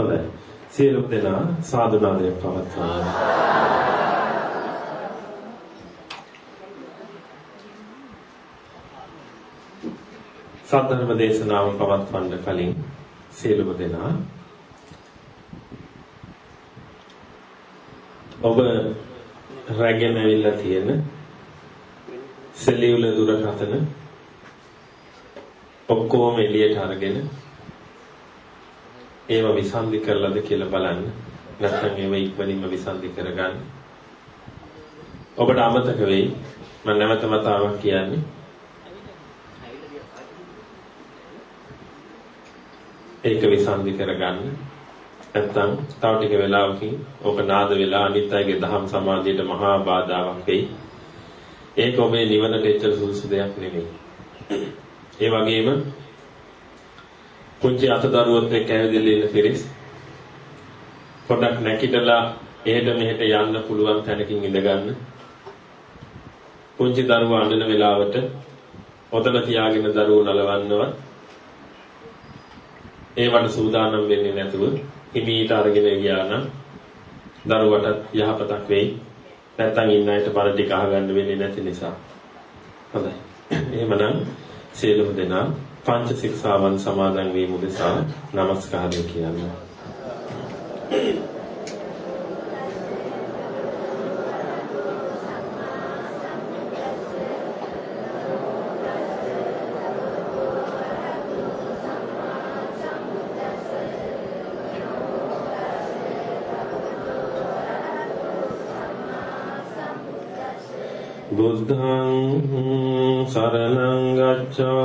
හොඳයි. සියලු දෙනා සාදු නාදයක් පවත්වනවා. සද්ධර්ම දේශනාව පවත්වන්න කලින් සියලුම දෙනා ඔබ රැගෙන ඇවිල්ලා තියෙන සෙලියුල දුරකථන ඔක්කොම එළියට අරගෙන ඒව විසන්ධි කරලාද කියලා බලන්න. නැත්නම් ඒව ඉක්මනින්ම විසන්ධි කරගන්න. ඔබට අමතක වෙයි. මම නැවත වතාවක් කියන්නේ. ඒක විසන්ධි කරගන්න. නැත්නම් තව ටික වෙලාවකින් ඕක නාද වෙලා අනිත් අයගේ දහම් සමාධියට මහා බාධාවක් වෙයි. ඒක ඔබේ නිවනට එච්චර සුදුසු දෙයක් නෙමෙයි. ඒ වගේම පුංචි අතදරුවත් එක්ක ඇවිදලා ඉන්න පිරිස් පොඩක් නැකිටලා එහෙට මෙහෙට යන්න පුළුවන් තැනකින් ඉඳගන්න. පුංචි දරුවා අඬන වෙලාවට ඔතන තියාගෙන දරුවෝ නලවන්නව. ඒවට සූදානම් වෙන්නේ නැතුව හිමීට අරගෙන ගියා නම් දරුවටත් යහපතක් වෙයි. නැත්තම් ඉන්න අයට බර ටික අහගන්න වෙන්නේ නැති නිසා. හොඳයි. එහෙමනම් සියලුම දෙනා පංච ශික්ෂාවන් සමාදන් වීම උදෙසා নমස්කාරය කියන්න. බුද්ධං සරණං ගච්ඡාමි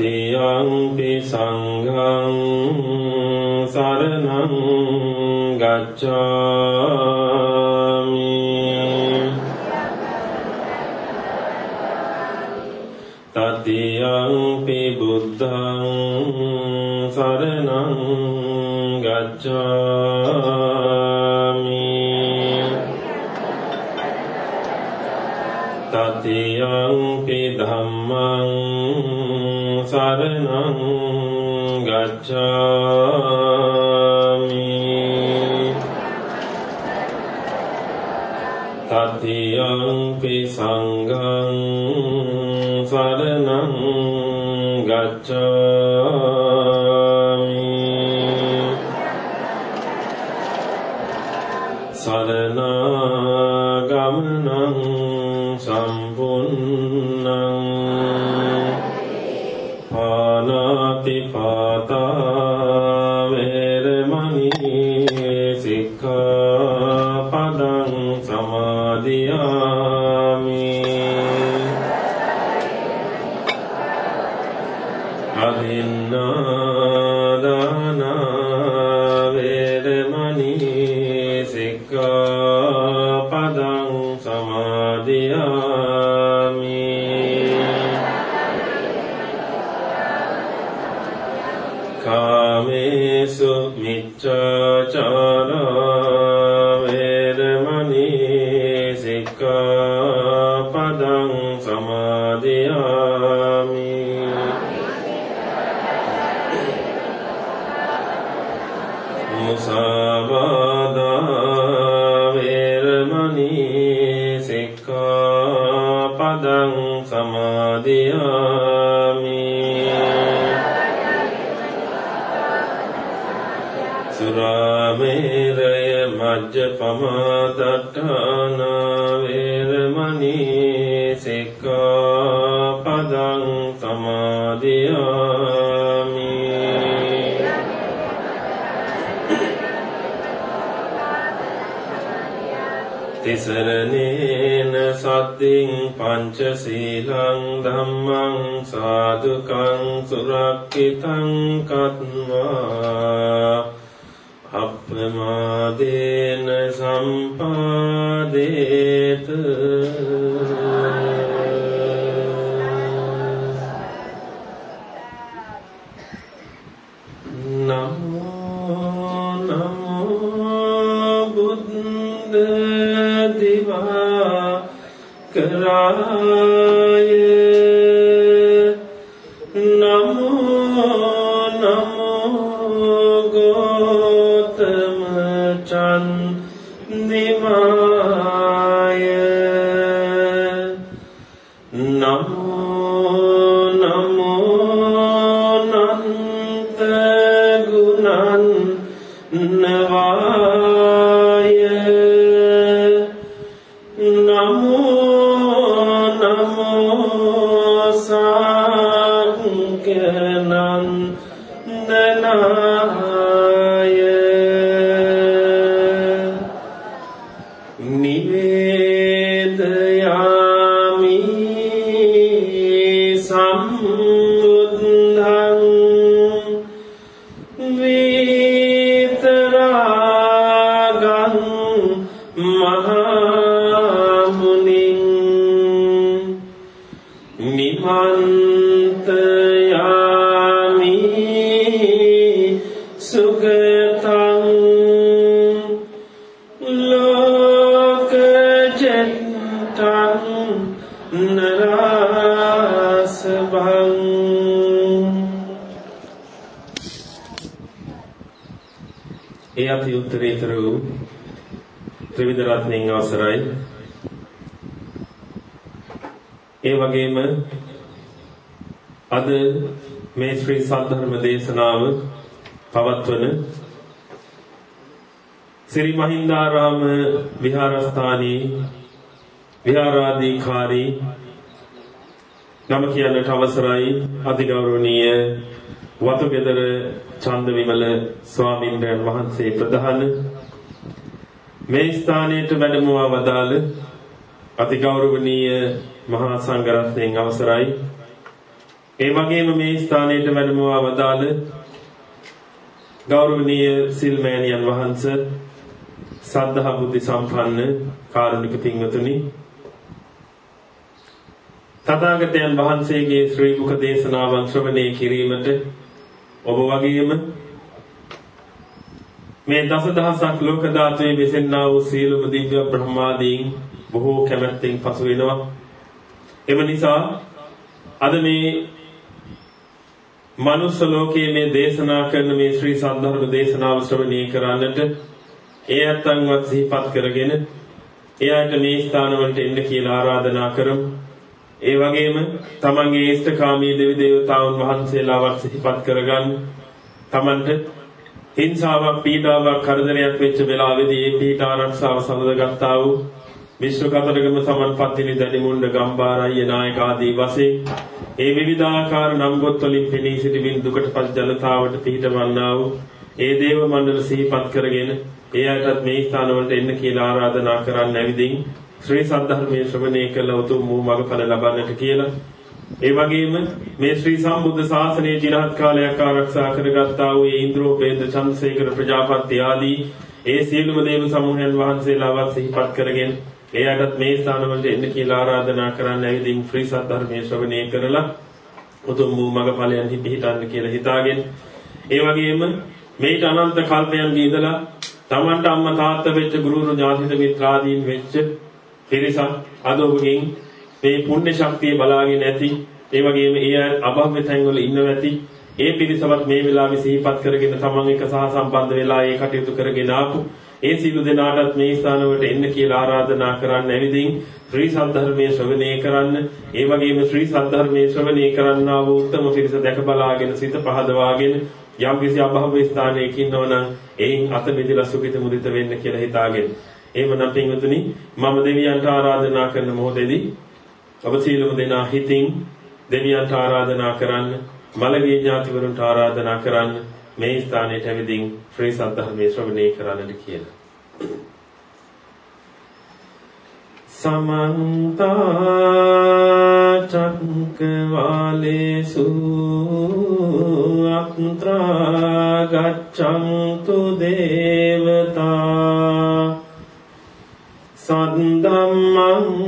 තියංපි සංඝං සරණං ගච්ඡාමි තතියංපි බුද්ධං සරණං ගච්ඡාමි තතියංපි ධම්මං තතියංපි සංඝං සද්ධර්ම දේශනාව පවත්වන ශ්‍රී මහින්දාරාම විහාරස්ථානයේ විහාරාධිකාරී නම කියන්නට අවසරයි. අතිගෞරවනීය වතුගෙදර චන්දවිමල ස්වාමීන් වහන්සේ ප්‍රධාන. මේ ස්ථානයට වැඩමවා වදාළ අතිගෞරවනීය මහා සංඝරත්නයන් අවසරයි. ඒ වගේම මේ ස්ථානයට වැඩමවා වදාළ ගෞරවනීය සිල්මෑණියන් වහන්සේ සද්ධා බුද්ධ සම්පන්න කාරුණික පින්වතුනි තථාගතයන් වහන්සේගේ ශ්‍රී මුඛ දේශනාවන් ශ්‍රවණය කිරීමට ඔබ වගේම මේ දසදහසක් ලෝක ධාතුවේ විසෙන්නා වූ සීලම දිව්‍ය බ්‍රහ්මාදීන් බොහෝ කැමැත්තෙන් පසු වෙනවා. එම නිසා අද මේ මනුස්ස ලෝකයේ මේ දේශනා කරන මේ ශ්‍රී සද්ධර්ම දේශනාව ශ්‍රවණය කරන්නට ඒ අත්ංවත් සිහිපත් කරගෙන එයාට මේ ස්ථානවලට එන්න කියලා ආරාධනා කරමු. ඒ වගේම තමන්ගේ ඉෂ්ඨකාමී දෙවි දේවතාවුන් වහන්සේලාවත් සිහිපත් කරගන්න. තමන්ට හිංසාවක් පීඩාවක් කරදරයක් වෙච්ච වෙලාවේදී මේ පීඩ ආරක්ෂාව සඳහගත්තා වූ විශ්ව කතරගම සමන්පත්තිනි දනිමුණ්ඩ ගම්බාරය්‍ය නායක ආදී වශයෙන් ඒ විවිධාකාර නම්ගොත් වලින් පෙනී සිටින දුකටපත් ජනතාවට පිහිටවන්නා වූ ඒ දේව මණ්ඩල සිහිපත් කරගෙන ඒ අයටත් මේ ස්ථානවලට එන්න කියලා ආරාධනා කරන්න ඇවිදින් ශ්‍රී සද්ධර්මයේ ශ්‍රවණය කළ උතුම් වූ මඟඵල ලබන්නට කියලා. ඒ වගේම මේ ශ්‍රී සම්බුද්ධ ශාසනයේ চিරහත් කාලයක් ආරක්ෂා කරගත්තා වූ ඉන්ද්‍රෝ වේද චන්ද්‍රසේකර ප්‍රජාපති ආදී ඒ සියලුම දේව සමූහයන් වහන්සේලාවත් සිහිපත් කරගෙන එයාටත් මේ ස්ථානවලට එන්න කියලා ආරාධනා කරන්න ඇවිදින් ශ්‍රී සද්ධර්මයේ ශ්‍රවණය කරලා උතුම් වූ මඟ ඵලයන් පිහිටන්න කියලා හිතාගෙන ඒ වගේම මේට අනන්ත කල්පයන්ගේ ඉඳලා Tamanට අම්මා තාත්තා වෙච්ච ගුරුතුමෝ ඥාතිත මිත්‍රාදීන් වෙච්ච පිරිසක් අද ඔබගෙන් මේ පුණ්‍ය ශක්තිය බලාගෙන ඇති. ඒ වගේම ඒ අභව්‍ය තැන්වල ඉන්නව ඇති. ඒ පිරිසවත් මේ වෙලාවේ සිහිපත් කරගෙන තමන් එක සහ සම්බන්ධ වෙලා ඒ කටයුතු කරගෙන ආපු ඒ සියලු දෙනාටත් මේ ස්ථානවලට එන්න කියලා ආරාධනා කරන්න ඇවිදින් ශ්‍රී සද්ධර්මයේ ශ්‍රවණය කරන්න. ඒ වගේම ශ්‍රී සද්ධර්මයේ ශ්‍රවණය කරන්නා වූ උත්තම පිරිස දැක බලාගෙන සිත පහදවාගෙන යම් කිසි අභව ස්ථානයක ඉන්නවනම් එයින් අත මිදලා සුඛිත මුදිත වෙන්න කියලා හිතාගෙන. එහෙමනම් පින්වතුනි මම දෙවියන්ට ආරාධනා කරන මොහොතේදී ඔබ සියලුම දෙනා හිතින් දෙවියන්ට ආරාධනා කරන්න, මළගිය ඥාතිවරුන්ට ආරාධනා කරන්න මේ ස්ථානයට ඇවිදින් ශ්‍රී සද්ධර්මයේ ශ්‍රවණය කරන්නට කියලා. සමන්ත චක්කවාලේසු අත්‍රා ගච්ඡන්තු දේවතා සද්දම්මං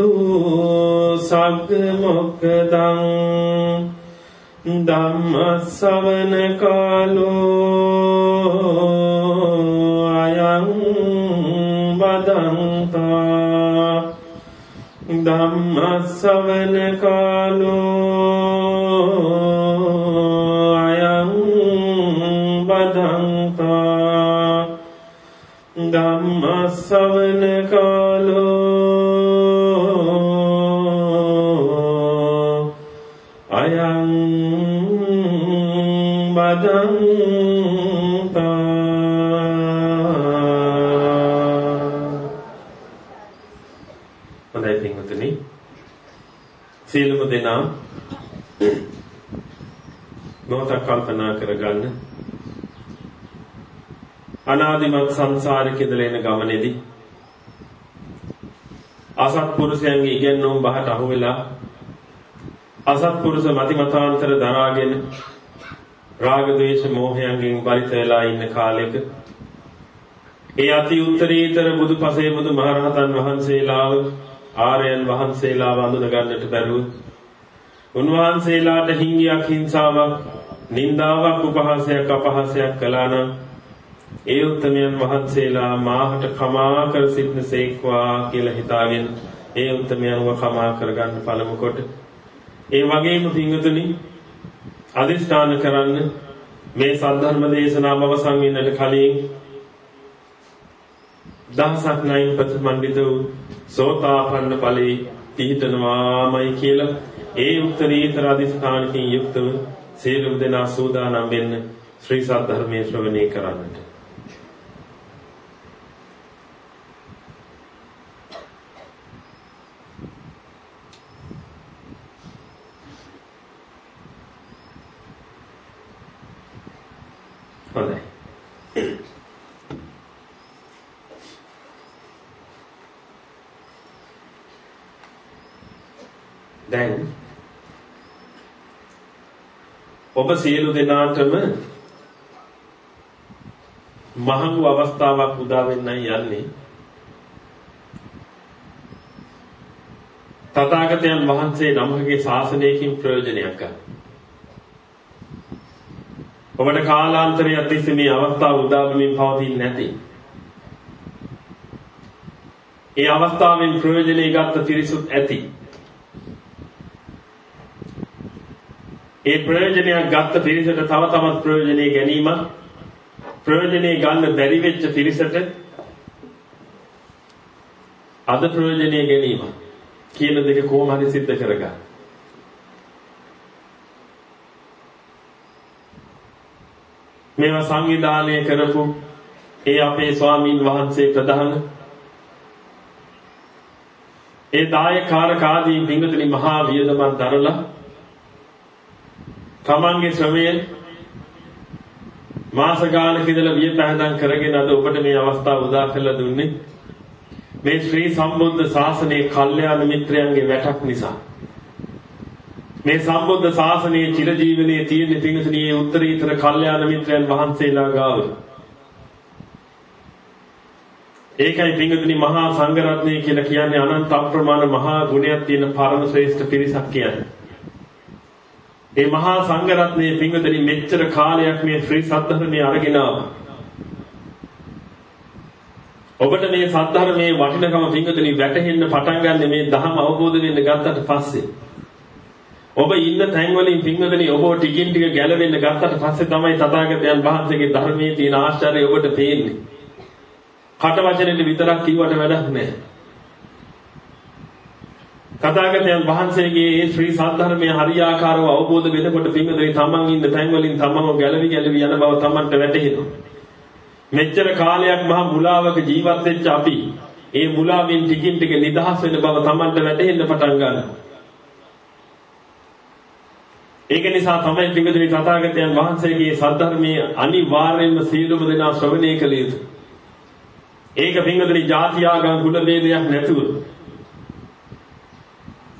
සන්තු සග්ග මොක්කදං ධම්මස්සවන කාලෝ අයං බදන්තා ධම්මස්සවන කාලෝ අයං බදන්තා ධම්මස්සවන මොහොතක් කල්පනා කරගන්න. අනාදිමත් සංසාරේ ඉඳලා එන ගමනේදී අසත්පුරුෂයන්ගේ ඉගෙනුම් බහට අහු වෙලා අසත්පුරුෂ මතිමතාන්තර දරාගෙන රාග ద్వේෂ මෝහයන්ගෙන් පරිත වෙලා ඉන්න කාලෙක ඒ අති උත්තරීතර බුදුපසේ බුදු මහරහතන් වහන්සේලාව ආර්යයන් වහන්සේලාව අඳුන ගන්නට බැරුව උන්වහන්සේලාට හිංගියක් හිංසාවක් නින්දාවක් උපහාසයක් අපහාසයක් කළා නම් ඒ උත්තමයන් වහන්සේලා මාහට කමා කර සිටනසේක්වා කියලා හිතාගෙන ඒ උත්තමයන්ව කමා කරගන්න පළමු කොට ඒ වගේම පිංගුතුනි අදිස්ථාන කරන්න මේ සද්ධර්ම දේශනාව අවසන් වෙන්නට කලින් දහසක් නයින් ප්‍රතිමන්විත වූ සෝතාපන්න ඵලයේ පිහිටනවාමයි කියලා ඒ උත්තරීතර අදිස්ථානකින් යුක්තව සියලුම දෙනා සූදානම් වෙන්න ශ්‍රී සද්ධර්මයේ ශ්‍රවණය කරන්නට හොඳයි. දැන් ඔබ සියලු දෙනාටම මහඟු අවස්ථාවක් උදා වෙන්නයි යන්නේ. තථාගතයන් වහන්සේ නමකගේ ශාසනයකින් ප්‍රයෝජනයක් ගන්න. ඔබට කාලාන්තරයක් තිස්සේ මේ අවස්ථාව උදා වෙමින් පවතින්නේ නැති. ඒ අවස්ථාවෙන් ප්‍රයෝජනෙ ගත්ත පිරිසුත් ඇති. ඒ ප්‍රයෝජනයක් ගත්ත පිරිසට තව තවත් ප්‍රයෝජනෙ ගැනීම ප්‍රයෝජනෙ ගන්න බැරි වෙච්ච පිරිසට අද ප්‍රයෝජනෙ ගැනීම කියන දෙක කොහොම හරි सिद्ध කරගන්න. මේවා සංවිධානය කරපු ඒ අපේ ස්වාමින් වහන්සේ ප්‍රධාන ඒ දායකාරක ආදී පින්වතුනි මහා වියදමක් දරලා තමන්ගේ ශ්‍රමයෙන් මාස ගානක ඉඳලා විය පැහැදම් කරගෙන අද ඔබට මේ අවස්ථාව උදා කරලා දුන්නේ මේ ශ්‍රී සම්බුද්ධ ශාසනයේ කල්යාණ මිත්‍රයන්ගේ වැටක් නිසා මේ සම්බුද්ධ ශාසනයේ චිරජීවනයේ තියෙන පිංගුතුණියේ උත්තරීතර කල්යාණ මිත්‍රයන් වහන්සේලා ගාව. ඒකයි පිංගුතුණි මහා සංඝරත්නය කියලා කියන්නේ අනන්ත අප්‍රමාණ මහා ගුණයක් තියෙන පරම ශ්‍රේෂ්ඨ පිරිසක් කියන්නේ. මේ මහා සංඝරත්නයේ පිංගුතුණි මෙච්චර කාලයක් මේ ශ්‍රී සද්ධර්මයේ අරගෙන ඔබට මේ සද්ධර්මයේ වටිනකම පිංගුතුණි වැටහෙන්න පටන් ගන්න මේ ධර්ම අවබෝධ වෙන්න ගත්තට පස්සේ ඔබ ඉන්න තැන් වලින් පින්වදනි ඔබ ටිකින් ටික ගැලවෙන්න ගත්තට පස්සේ තමයි තථාගතයන් වහන්සේගේ ධර්මයේ තියෙන ආශ්චර්යය ඔබට පේන්නේ. කට වචනෙන් විතරක් කිව්වට වැඩක් නැහැ. තථාගතයන් වහන්සේගේ මේ ශ්‍රී සද්ධර්මයේ හරියාකාරව අවබෝධ වෙනකොට පින්වදනි තමන් ඉන්න තැන් වලින් තමම ගැලවි ගැලවි යන බව තමන්ට වැටහෙනවා. මෙච්චර කාලයක් මහා මුලාවක ජීවත් වෙච්ච අපි ඒ මුලාවෙන් ටිකින් ටික නිදහස් වෙන බව Tamanට වැටහෙන්න පටන් ගන්නවා. ඒක නිසා තමයි පිඟුදුනි තථාගතයන් වහන්සේගේ සද්ධර්මයේ අනිවාර්යයෙන්ම සියලුම දෙනා ශ්‍රවණය කළ යුතු. ඒක පිඟුදුනි ಜಾති ආගම් කුල ભેදයක් නැතුව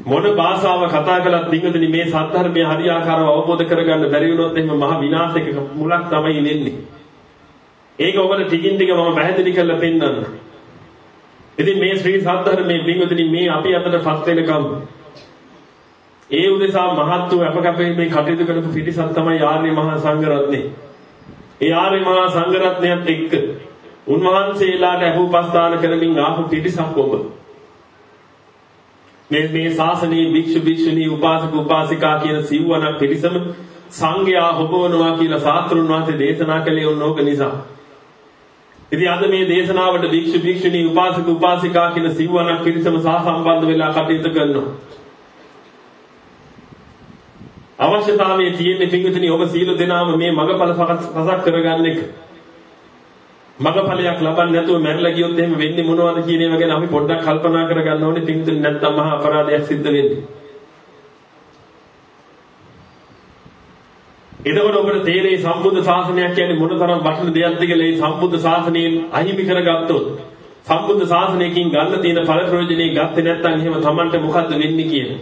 මොන භාෂාව කතා කළත් පිඟුදුනි මේ සද්ධර්මයේ හරියාකාරව අවබෝධ කරගන්න බැරි වුණොත් එහෙම මහ විනාශයක මුලක් තමයි වෙන්නේ. ඒක ඔබට ටිකින් ටික මම පැහැදිලි කරලා පෙන්නන්න. ඉතින් මේ ශ්‍රී සද්ධර්මයේ පිඟුදුනි මේ අපි අතටපත් වෙනකම් ඒ උදෙසා මහත් වූ අපකපෙහිමේ කටයුතු කරපු පිරිසක් තමයි ආර්ය මහා සංඝරත්නය. ඒ ආර්ය මහා සංඝරත්නයත් එක්ක උන්වහන්සේලාට අහුපස්ථාන කරමින් ආපු පිරිසක් ඔබ. මේ මේ ශාසනයේ භික්ෂු භික්ෂුණී උපාසක උපාසිකා කියන සිව්වනක් පිරිසම සංඝයා හොබවනවා කියලා සාත්‍රුන් වහන්සේ දේශනා කළේ උන්නෝක නිසා. ඉතින් අද මේ දේශනාවට භික්ෂු භික්ෂුණී උපාසක උපාසිකා කියන සිව්වනක් පිරිසම සහ සම්බන්ධ වෙලා කටයුතු කරනවා. අවශ්‍යතාවයේ තියෙන පිංගුතුනි ඔබ සීල දෙනාම මේ මගපල පසක් කරගන්න එක. මගපලයක් ලබන්නේ නැතුව මැරිලා ගියොත් එහෙම වෙන්නේ මොනවද කියන ඒවා ගැන අපි පොඩ්ඩක් කල්පනා කරගන්න ඕනේ පිංගුතුනි නැත්තම් මහා අපරාධයක් සිද්ධ වෙන්නේ. එතකොට ඔබට තේරෙයි සම්බුද්ධ ශාසනයක් කියන්නේ මොනතරම් වටින දෙයක්ද කියලා ඒ සම්බුද්ධ ශාසනයෙන් අහිමි කරගත්තොත් සම්බුද්ධ ශාසනයකින් ගන්න තියෙන ඵල ප්‍රයෝජනෙ ගත්තේ නැත්නම් එහෙම Tamanට මොකද්ද වෙන්නේ කියන්නේ.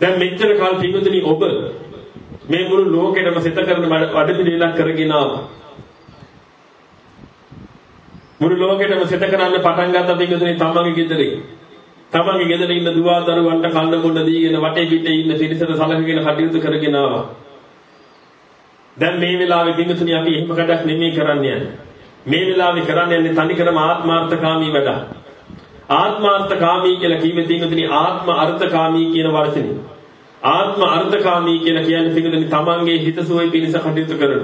දැන් මෙච්චර කාල පින්වතුනි ඔබ මේ මුළු ලෝකෙටම සිත කරන වැඩ පිළිවෙලක් කරගෙන ආවා. මුළු ලෝකෙටම සිත කරන්න පටන් ගත්ත පින්වතුනි තමන්ගේ ගෙදරේ. තමන්ගේ ගෙදර ඉන්න දුව දරුවන්ට කන්න බොන්න දීගෙන වටේ පිටේ ඉන්න පිරිසට සලකගෙන කටයුතු කරගෙන ආවා. දැන් මේ වෙලාවේ පින්වතුනි අපි එහෙම කඩක් නෙමෙයි කරන්න යන්නේ. මේ වෙලාවේ කරන්න යන්නේ තනිකරම ආත්මාර්ථකාමී වැඩක්. ආත්මාර්ථකාමී කියලා කිව්වේ තින්ගදෙනි ආත්ම අර්ථකාමී කියන වචනේ. ආත්ම අර්ථකාමී කියලා කියන්නේ තින්ගදෙනි තමන්ගේ හිතසුවයි පිණිස කටයුතු කරන.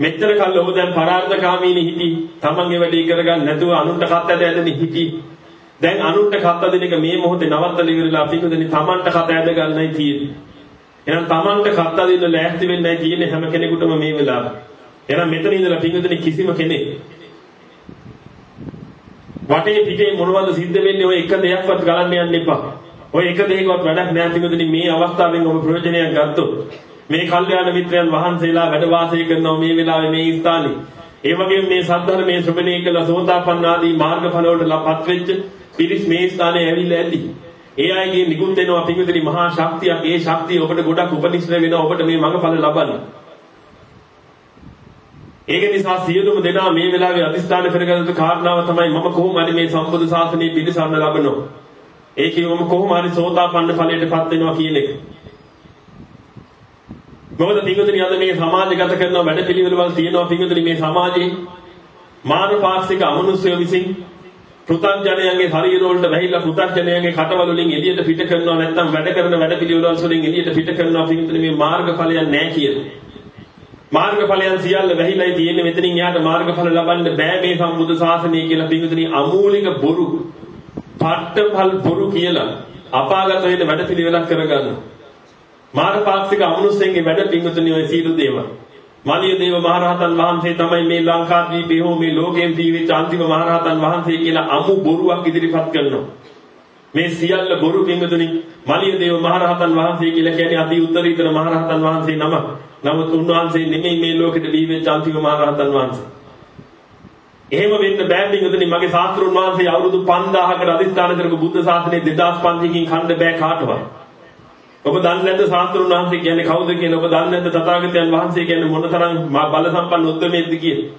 මෙච්චර කල් ඔබ දැන් පරාර්ථකාමීනි හිටි. තමන්ගේ වැඩේ කරගන්න නැතුව අනුන්ට කත් ඇද ඇදෙනි හිටි. දැන් අනුන්ට කත් ඇදෙන එක මේ මොහොතේ නවත්තලා ඉවරලා තින්ගදෙනි තමන්ට කත් ඇද ගන්නයි තියෙන්නේ. එහෙනම් තමන්ට කත් ඇදින්න ලෑස්ති වෙන්නයි තියෙන්නේ හැම කෙනෙකුටම මේ වෙලාවේ. එහෙනම් මෙතන ඉඳලා තින්ගදෙනි කිසිම කෙනෙක් වටේ පිටේ මොනවද සිද්ධ වෙන්නේ ඔය එක දෙයක්වත් ගලන්න යන්න එපා. ඔය එක දෙයකවත් වැඩක් නැහැ තිබුණේ මේ අවස්ථාවෙන් ඔබ ප්‍රයෝජනයක් ගත්තොත් මේ කල්යාණ මිත්‍රයන් වහන්සේලා වැඩ වාසය කරනවා මේ වෙලාවේ මේ ස්ථානේ. ඒ වගේම මේ සද්ධර්මයේ ශ්‍රවණය කළ සෝතාපන්න ආදී මාර්ගඵල වලට ලපත් වෙච්ච පිරිස් මේ ස්ථානේ ඇවිල්ලා ඇති. ඒ අයගේ නිකුත් වෙනවා පිටුතරි මහා ශක්තියක්. ඒ ශක්තිය ඔබට ගොඩක් උපනිශ්‍රය වෙනවා ඔබට මේ මඟඵල ලබන්න. ඒක නිසා සියලුම දෙනා මේ වෙලාවේ අදිස්ථාන කරගත්තු කාරණාව තමයි මම කොහොම හරි මේ සම්බුදු සාසනය පිළිසන්න ලබනවා. ඒකේ මම කොහොම හරි සෝතාපන්න ඵලයටපත් වෙනවා කියන එක. මොකද පින්වතුනි අද මේ සමාජගත කරන වැඩපිළිවෙළවල් තියෙනවා පින්වතුනි. මේ සමාජයේ මානපාක්ෂික අමනුෂ්‍ය විසින් පෘථග්ජනයන්ගේ ශරීර වලට වැහිලා පෘථග්ජනයන්ගේ කටවල වලින් එළියට පිට කරනවා නැත්නම් වැඩ කරන වැඩපිළිවෙළවල් වලින් එළියට පිට කරනවා පින්වතුනි. මේ මාර්ගඵලයක් නැහැ කියලා. මාර්ගඵලයන් සියල්ල වැහිලායි තියෙන්නේ. මෙතනින් එහාට මාර්ගඵල ලබන්න බෑ මේ සම්බුද්ධ ශාසනය කියලා පිටුතුනි අමූලික බොරු පට්ටපල් බොරු කියලා අපාගත වෙන වැඩ පිළිවෙලක් කරගන්න. මාර්ගපාක්ෂික අමනුෂ්‍යයන්ගේ වැඩ පිටුතුනි ඔය සීල දේව. මාළිය දේව මහරහතන් වහන්සේ තමයි මේ ලංකාද්වීපයේ හෝ මේ ලෝකයෙන් දීවිච්ච අන්තිම මහරහතන් වහන්සේ කියලා අමු බොරුවක් ඉදිරිපත් කරනවා. මේ සියල්ල බොරු පින්වතුනි මාළිය දේව මහරහතන් වහන්සේ කියලා කියන්නේ අති උත්තරීතර මහරහතන් වහන්සේ නමක්. නමුත් උන්වහන්සේ නෙමෙයි මේ ලෝකෙට දී වෙච්ච අන්තිම මහරහතන් වහන්සේ. එහෙම වෙන්න බෑ පිටුතුනි මගේ ශාස්ත්‍රුන් වහන්සේ අවුරුදු 5000කට අදිස්ථාන කරපු බුද්ධ ශාසනය 2500කින් ඛණ්ඩ බෑ කාටවත්. ඔබ දන්නේ නැද්ද ශාස්ත්‍රුන් වහන්සේ කියන්නේ කවුද කියලා? ඔබ දන්නේ නැද්ද තථාගතයන් වහන්සේ කියන්නේ මොනතරම් බල සම්පන්න උද්දමේද්ද කියලා?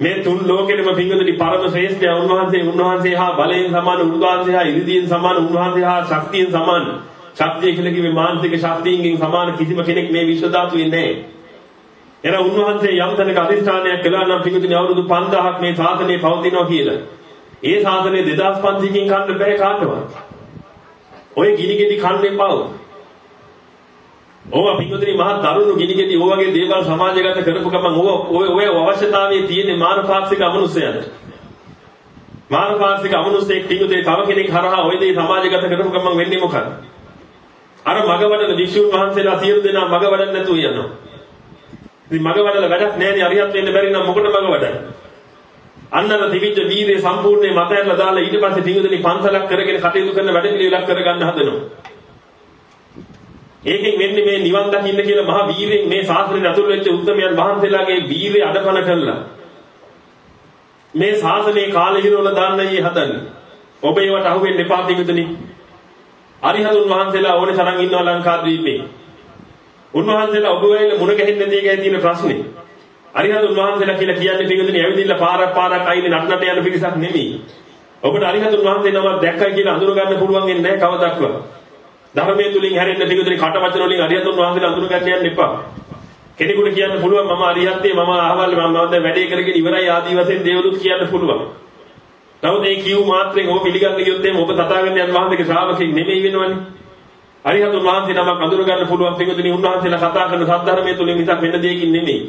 මේ තුන් ලෝකෙලම පිංගුතුනි පරම ශ්‍රේෂ්ඨය උන්වහන්සේ උන්වහන්සේ හා බලයෙන් සමාන උන්වහන්සේ හා ඉරිදීන් සමාන උන්වහන්සේ හා ශක්තියෙන් සමාන ශක්තිය කියලා කිව්වේ මානසික ශක්තියින්ගෙන් සමාන කිසිම කෙනෙක් මේ විශ්ව ධාතුවේ නැහැ. එන උන්වහන්සේ යම් තැනක අධිෂ්ඨානයක් කළා නම් පිටුදින අවුරුදු 5000ක් මේ සාසනය පවතිනවා කියලා. ඒ සාසනය 2500කින් කන්න බෑ කාටවත්. ඔය ගිනි ගෙඩි කන්න එපා. ඕවා පිටුදින මහා දරුණු ගිනි ගෙඩි ඕ වගේ දේවල් සමාජගත කරපු ගමන් ඔය ඔය අවශ්‍යතාවයේ තියෙන මානපාක්ෂික අමනුෂ්‍යයන්ට. මානපාක්ෂික අමනුෂ්‍යෙක් පිටුදේ තව කෙනෙක් හරහා ඔය දේ සමාජගත කරපු ගමන් වෙන්නේ මොකක්ද? අර මග වඩන වික්ෂුන් වහන්සේලා සියලු දෙනා මග වඩන්න නැතුව යනවා. ඉතින් මග වඩලා වැඩක් නැහැ නේ අරියත් වෙන්න බැරි නම් මොකට මග වඩන්නේ? අන්නර තිබිච්ච වීර්යය සම්පූර්ණයෙන් මතයන්ලා දාලා ඊට පස්සේ පිඟුදෙනි පන්සලක් කරගෙන කටයුතු කරන වැඩ පිළිවෙලක් කරගන්න හදනවා. ඒකෙන් වෙන්නේ මේ නිවන් දකින්න කියලා මහා වීරයෙන් මේ ශාස්ත්‍රයට ඇතුල් වෙච්ච උත්තරමයන් වහන්සේලාගේ වීරය අඩපණ කළා. මේ ශාසනයේ කාලය හිරවල දාන්නයි හදන්නේ. ඔබ ඒවට අහු වෙන්න එපා පිටුතුනි. අරිහතුන් වහන්සේලා ඕනේ තරම් ඉන්නවා ලංකාද්වීපේ. උන්වහන්සේලා ඔබ වෙයිල මුණ ගැහෙන්නේ නැති එකයි තියෙන ප්‍රශ්නේ. අරිහතුන් වහන්සේලා කියලා කියන්නේ පිටුතුනි ඇවිදින්න පාරක් පාරක් අයිනේ නටනට යන පිරිසක් නෙමෙයි. ඔබට අරිහතුන් වහන්සේ නමක් දැක්කයි කියලා අඳුර ගන්න පුළුවන් වෙන්නේ නැහැ කවදාවත්. ධර්මයේ තුලින් හැරෙන්න පිටුතුනි කට වචන වලින් අරිහතුන් වහන්සේලා අඳුර ගන්න යන්න එපා. කෙනෙකුට කියන්න පුළුවන් මම අරිහත්යේ මම අහවල් මම දැන් වැඩේ කරගෙන ඉවරයි ආදී වශයෙන් දේවලුත් කියන්න පුළුවන්. නමුත් ඒ කියු මාත්‍රෙන් ඔබ පිළිගන්න ගියොත් එimhe ඔබ තථාගතයන් වහන්සේගේ ශ්‍රාවකෙක් නෙමෙයි වෙනවනේ. අරිහතුන් වහන්සේ නමක් අඳුර ගන්න පුළුවන් පිටුතුනි උන්වහන්සේලා කතා කරන සද්ධර්මයේ තුලින් මිසක් වෙන දෙයකින් නෙමෙයි.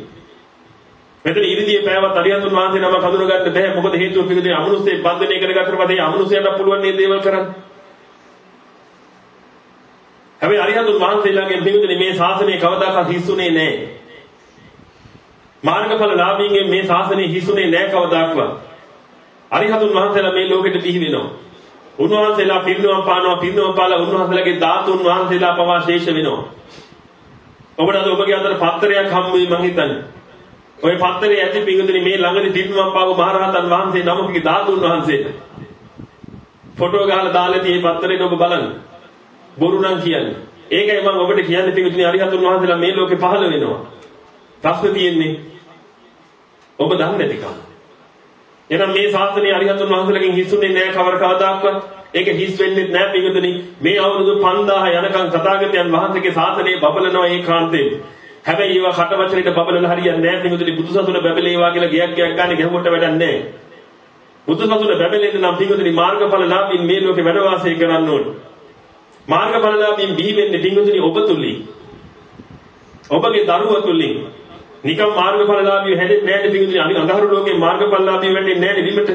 මෙතන ඉරිදියේ පෑවත් අරිහතුන් වහන්සේ නමක් අඳුර ගන්න බෑ. මොකද හේතුව පිටුතුනි අමනුෂ්‍යෙක් බන්ධනය කරගත්තට පස්සේ අමනුෂ්‍යයට පුළුවන් මේ දේවල් කරන්න. හැබැයි අරිහතුන් වහන්සේලාගේ පිටුතුනි මේ ශාසනය කවදාකවත් හිස්සුනේ නැහැ. මාර්ගඵල ලාභීන්ගේ මේ ශාසනය හිස්සුනේ නැහැ කවදාකවත්. අරිහතුන් වහන්සේලා මේ ලෝකෙට බිහි වෙනවා. උන්වහන්සේලා පිරිනවම් පානවා පිරිනවම් පාලා උන්වහන්සේලාගේ ධාතුන් වහන්සේලා පවා ශේෂ වෙනවා. ඔබට අද ඔබගේ අතට පත්‍රයක් හම්බ වෙයි මං හිතන්නේ. ওই පත්‍රයේ ඇති පිඟුතුනි මේ ළඟදී පිරිනවම් පාව මහරහතන් වහන්සේ නමකගේ ධාතුන් වහන්සේට. ෆොටෝ ගහලා දාලා තියෙන පත්‍රයට ඔබ බලන්න. බොරු නම් කියන්නේ. ඒකයි මම ඔබට කියන්නේ පිඟුතුනි අරිහතුන් වහන්සේලා මේ ලෝකේ පහළ වෙනවා. ප්‍රශ්න තියෙන්නේ ඔබ දන්නේ නැතිකම. එහෙනම් මේ ශාස්ත්‍රයේ අරිහතුන් වහන්සේලගෙන් හිස්සුනේ නැහැ කවර කවදාක්වත්. ඒක හිස් වෙන්නේ නැහැ පිටුදෙනි. මේ අවුරුදු 5000 යනකම් තථාගතයන් වහන්සේගේ ශාසනය බබලනවා ඒකාන්තයෙන්. හැබැයි ඒවා කට වචනෙට බබලලා හරියන්නේ නැහැ පිටුදෙනි. බුදුසසුන බබලේවා කියලා ගියක් ගියක් ගන්න ගැහුවට වැඩක් නැහැ. බුදුසසුන බබලෙන්න නම් පිටුදෙනි මාර්ගඵලලාභින් මේ ලෝකේ වැඩ වාසය කරන්න ඕනේ. මාර්ගඵලලාභින් බිහි වෙන්නේ පිටුදෙනි ඔබ තුලින්. ඔබගේ දරුවා තුලින් නිකම් මාර්ගඵලලාභී හැදෙන්නේ නැහැ නේ පිටුදින අනික අඳහරු ලෝකේ මාර්ගඵලලාභී වෙන්නේ නැහැ නේ බිමට.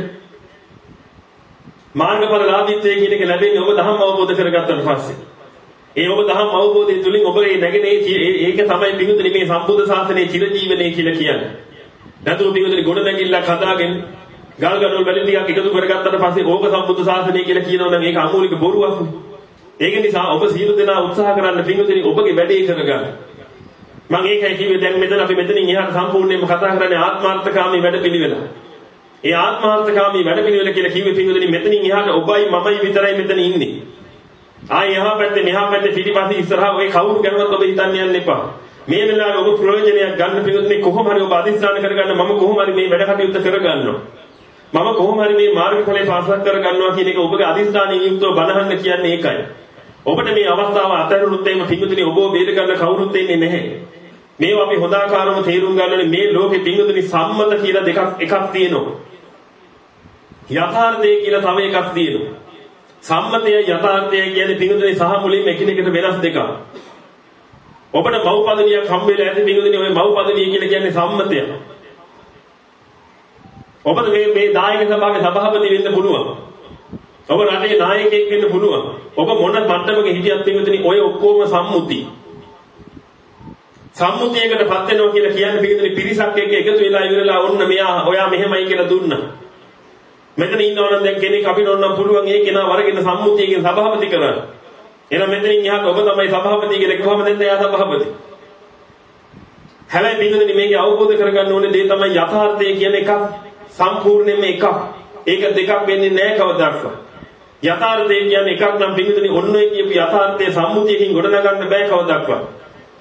මාර්ගඵලලාභීත්වයේ කියන එක ලැබෙන්නේ ඔබ ධම්ම අවබෝධ කරගත්තට පස්සේ. ඒ ඔබ ධම්ම අවබෝධය තුලින් ඔබේ නැගෙන ඒක තමයි පිටුදින මේ සම්බුද්ධ ශාසනයේ චිරජීවනයේ කියලා කියන්නේ. නැතුව පිටුදින ගොඩ නැගිල්ලක් හදාගෙන ගල් ගඩොල් වලින් ටිකක් එකතු කරගත්තට පස්සේ ඕක සම්බුද්ධ ශාසනය කියලා කියනවා නම් ඒක අමූලික බොරුවක්. ඒක නිසා ඔබ සීල දෙනා උත්සාහ කරන්න පිටුදින ඔබගේ වැඩේ කරගන්න. මම ඒකයි කිව්වේ දැන් මෙතන අපි මෙතනින් එහාට සම්පූර්ණයෙන්ම කතා කරන්නේ ආත්මාර්ථකාමී වැඩපිළිවෙල. ඒ ආත්මාර්ථකාමී වැඩපිළිවෙල කියලා කිව්වේ පින්වදනි මෙතනින් එහාට ඔබයි මමයි විතරයි මෙතන ඉන්නේ. ආයි එහා පැත්තේ මෙහා පැත්තේ පිටිපස්සේ ඉස්සරහා ඔය කවුරු ගැනවත් ඔබ හිතන්න යන්න එපා. මේ වෙලාවේ ඔබ ප්‍රයෝජනයක් ගන්න පින්වදනි කොහොම හරි ඔබ අදිස්ථාන කරගන්න මම කොහොම හරි මේ වැඩ කටයුත්ත කරගන්නවා. මම කොහොම හරි මේ මාර්ගඵලේ පාසක් කරගන්නවා කියන එක ඔබගේ අදිස්ථානයෙන් යුක්තව බණහන්න කියන්නේ ඒකයි. ඔබට මේ අවස්ථාව අතහැරුණොත් එහෙම පින්වදනි ඔබව බේර ගන්න කවුරුත් ඉන්නේ නැහැ. මේවා අපි හොදාකාරව තේරුම් ගන්න මේ ලෝකෙ පිංගුතුනි සම්මත කියලා දෙකක් එකක් තියෙනවා. යථාර්ථය කියලා තව එකක් තියෙනවා. සම්මතය යථාර්ථය කියන්නේ පිංගුතුනි සහ මුලින්ම එකිනෙකට වෙනස් දෙකක්. ඔබට මව්පදනියක් හම්බෙලා ඇති පිංගුතුනි ඔය මව්පදනිය කියලා කියන්නේ සම්මතය. ඔබට මේ මේ දායක සභාවේ සභාපති වෙන්න පුළුවන්. ඔබ රටේ නායකයෙක් වෙන්න පුළුවන්. ඔබ මොන මට්ටමක හිටියත් පිංගුතුනි ඔය ඔක්කොම සම්මුති. සම්මුතියකටපත් වෙනවා කියලා කියන්නේ පිටින් පිරිසක් එක්ක එකතු වෙලා ඉවරලා ඔන්න මෙයා ඔයා මෙහෙමයි කියලා දුන්නා. මෙතන ඉන්නවනම් දැන් කෙනෙක් අපිට ඕනම් පුළුවන් ඒ කෙනා වරගෙන සම්මුතියකින් සභාපති කරන්න. එහෙනම් මෙතනින් එහාට ඔබ තමයි සභාපති කියලා කිව්වම දැන් එයා සභාපති. හැබැයි පිටින් මේක අවබෝධ කරගන්න ඕනේ දේ තමයි යථාර්ථය කියන එකක් සම්පූර්ණයෙන්ම එකක්. ඒක දෙකක් වෙන්නේ නැහැ කවදාවත්. යථාර්ථය කියන්නේ එකක් නම් පිටින් ඔන්න ඔය කියපු යථාර්ථය සම්මුතියකින් ගොඩනගන්න බෑ කවදාවත්.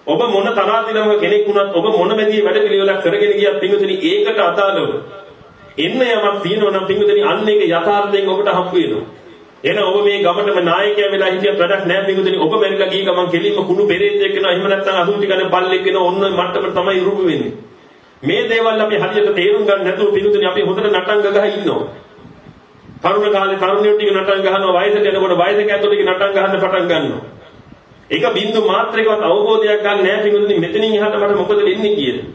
ඔබ මොන තරහතිනම කෙනෙක් වුණත් ඔබ මොන බැදී වැඩ පිළිවෙලක් කරගෙන ගියත් පින්විතනි ඒකට අදාළව එන්න යමක් තියෙනවා නම් පින්විතනි අන්න ඒක යථාර්ථයෙන් ඔබට හම්බ වෙනවා. එහෙනම් ඔබ මේ ගමටම නායකයා වෙලා හිටියත් වැඩක් නැහැ පින්විතනි ඔබ මැරිලා ගිය ගමන් කෙලින්ම කුණු පෙරේතෙක් වෙනවා එහෙම නැත්නම් අසුචි ගන්න බල්ලෙක් වෙනවා ඔන්න මට්ටමට තමයි රූප වෙන්නේ. මේ දේවල් අපි හරියට තේරුම් ගන්න නැතුව පින්විතනි අපි හොඳට නටංග ගහ ඉන්නවා. තරුණ කාලේ තරුණයෝ ටික නටංග ගහනවා වයසට යනකොට වයසක ඇතුළේ නටංග ගහන්න පටන් ගන්නවා. ඒක බින්දු මාත්‍රයකවත් අවබෝධයක් ගන්න නැහැ පිටුදින් මෙතනින් එහාට මට මොකද වෙන්නේ කියලා.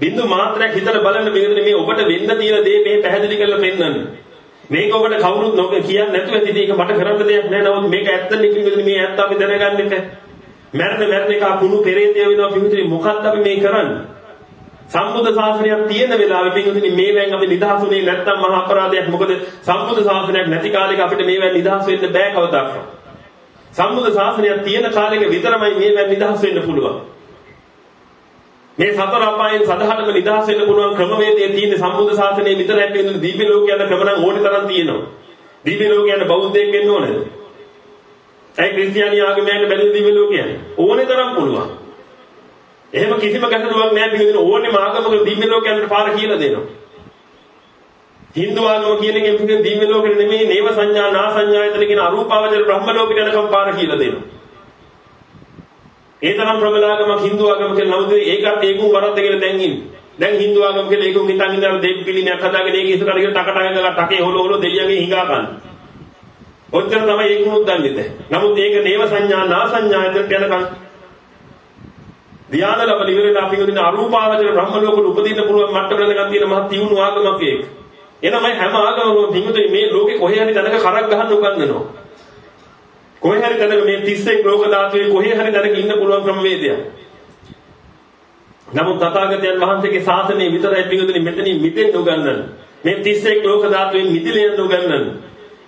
බින්දු මාත්‍රයක් හිතලා බලන්න පිටුදින් මේ ඔබට වෙන්න තියෙන දේ මේ පැහැදිලි කරලා පෙන්නන්න. මේක ඔබට කවුරුත් නොක කියන්නේ නැතුව ඇති ඒක මට කරන්න දෙයක් නැහැ. නමුත් මේක ඇත්තනේ පිටුදින් මේ ඇත්ත අපි දැනගන්න එක. මරණ මරණ එක කුණු පෙරේතය වෙනවා පිටුතුනි මොකක්ද අපි මේ කරන්නේ? සම්බුද්ධ ශාසනයක් තියෙන වෙලාවෙ පිටුතුනි මේවෙන් අපි නිදහසුනේ නැත්තම් මහා අපරාධයක්. මොකද සම්බුද්ධ ශාසනයක් නැති කාලෙක අපිට මේවෙන් නිදහස් වෙන්න බෑ කවදාවත්. සම්බුද්ධ ශාසනයක් තියෙන කාලෙක විතරමයි මේවෙන් නිදහස් වෙන්න පුළුවන්. මේ සතර අපායන් සදහටම නිදහස් වෙන්න පුළුවන් ක්‍රමවේදයේ තියෙන සම්බුද්ධ ශාසනයේ විතරක් වෙන දීපේ ලෝකයන් ක්‍රම නම් ඕනේ තරම් තියෙනවා. දීපේ ලෝකයන් බෞද්ධයෙක් වෙන්න ඕනේද? ඇයි ක්‍රිස්තියානි ආගමයන් බැරි දීපේ ලෝකයන්? ඕනේ තරම් පුළුවන්. එහෙම කිසිම ගැටලුවක් නැහැ පිළිදෙන ඕනේ ආගමක දීපේ ලෝකයන්ට පාර කියලා දෙනවා. හින්දු ආගම කියන එකෙන් පිටින් දීපේ ලෝකෙ නෙමෙයි නේව සංඥා නා සංඥායතන කියන අරූපාවචර බ්‍රහ්ම ලෝකෙට යනකම් පාර කියලා දෙනවා. ඒ තරම් ප්‍රබලාගමක් Hindu ආගම කියලා නමුත් ඒකත් ඒකුම් වරද්ද කියලා දැන් ඉන්නේ. දැන් Hindu ආගම කියලා ඒකුම් හිතන් ඉඳලා දෙව් පිළිමයක් හදාගෙන ඒක ඉස්සරහට ගිහින් ටක ටක ගා ටකේ හොල හොල දෙයියන්ගේ හිඟා ගන්න. ඔච්චර තමයි ඒකුමුත් දන්නේ නැහැ. නමුත් ඒක නේව සංඥා නා සංඥායතනට යනකම් ධ්‍යාන ලබන ඉවරලා අපි උදින අරූපාවචර බ්‍රහ්ම ලෝකවල උපදින්න පුළුවන් මට්ටමකට ගන්න තියෙන මහ තියුණු ආගමක් ඒක. එනමයි හැම ආගමකම පිටුතුනි මේ ලෝකේ කොහේ හරි තැනක කරක් ගහන්න උගන්වනවා. කොහේ හරි තැනක මේ 31 ලෝක ධාතුවේ කොහේ හරි තැනක ඉන්න පුළුවන් ක්‍රමවේදයක්. නමුත් තථාගතයන් වහන්සේගේ ශාසනය විතරයි පිටුදින මෙතනින් මිදෙන්න උගන්වන්නේ. මේ 31 ලෝක ධාතුවෙන් මිදෙලා යන්න උගන්වන්නේ.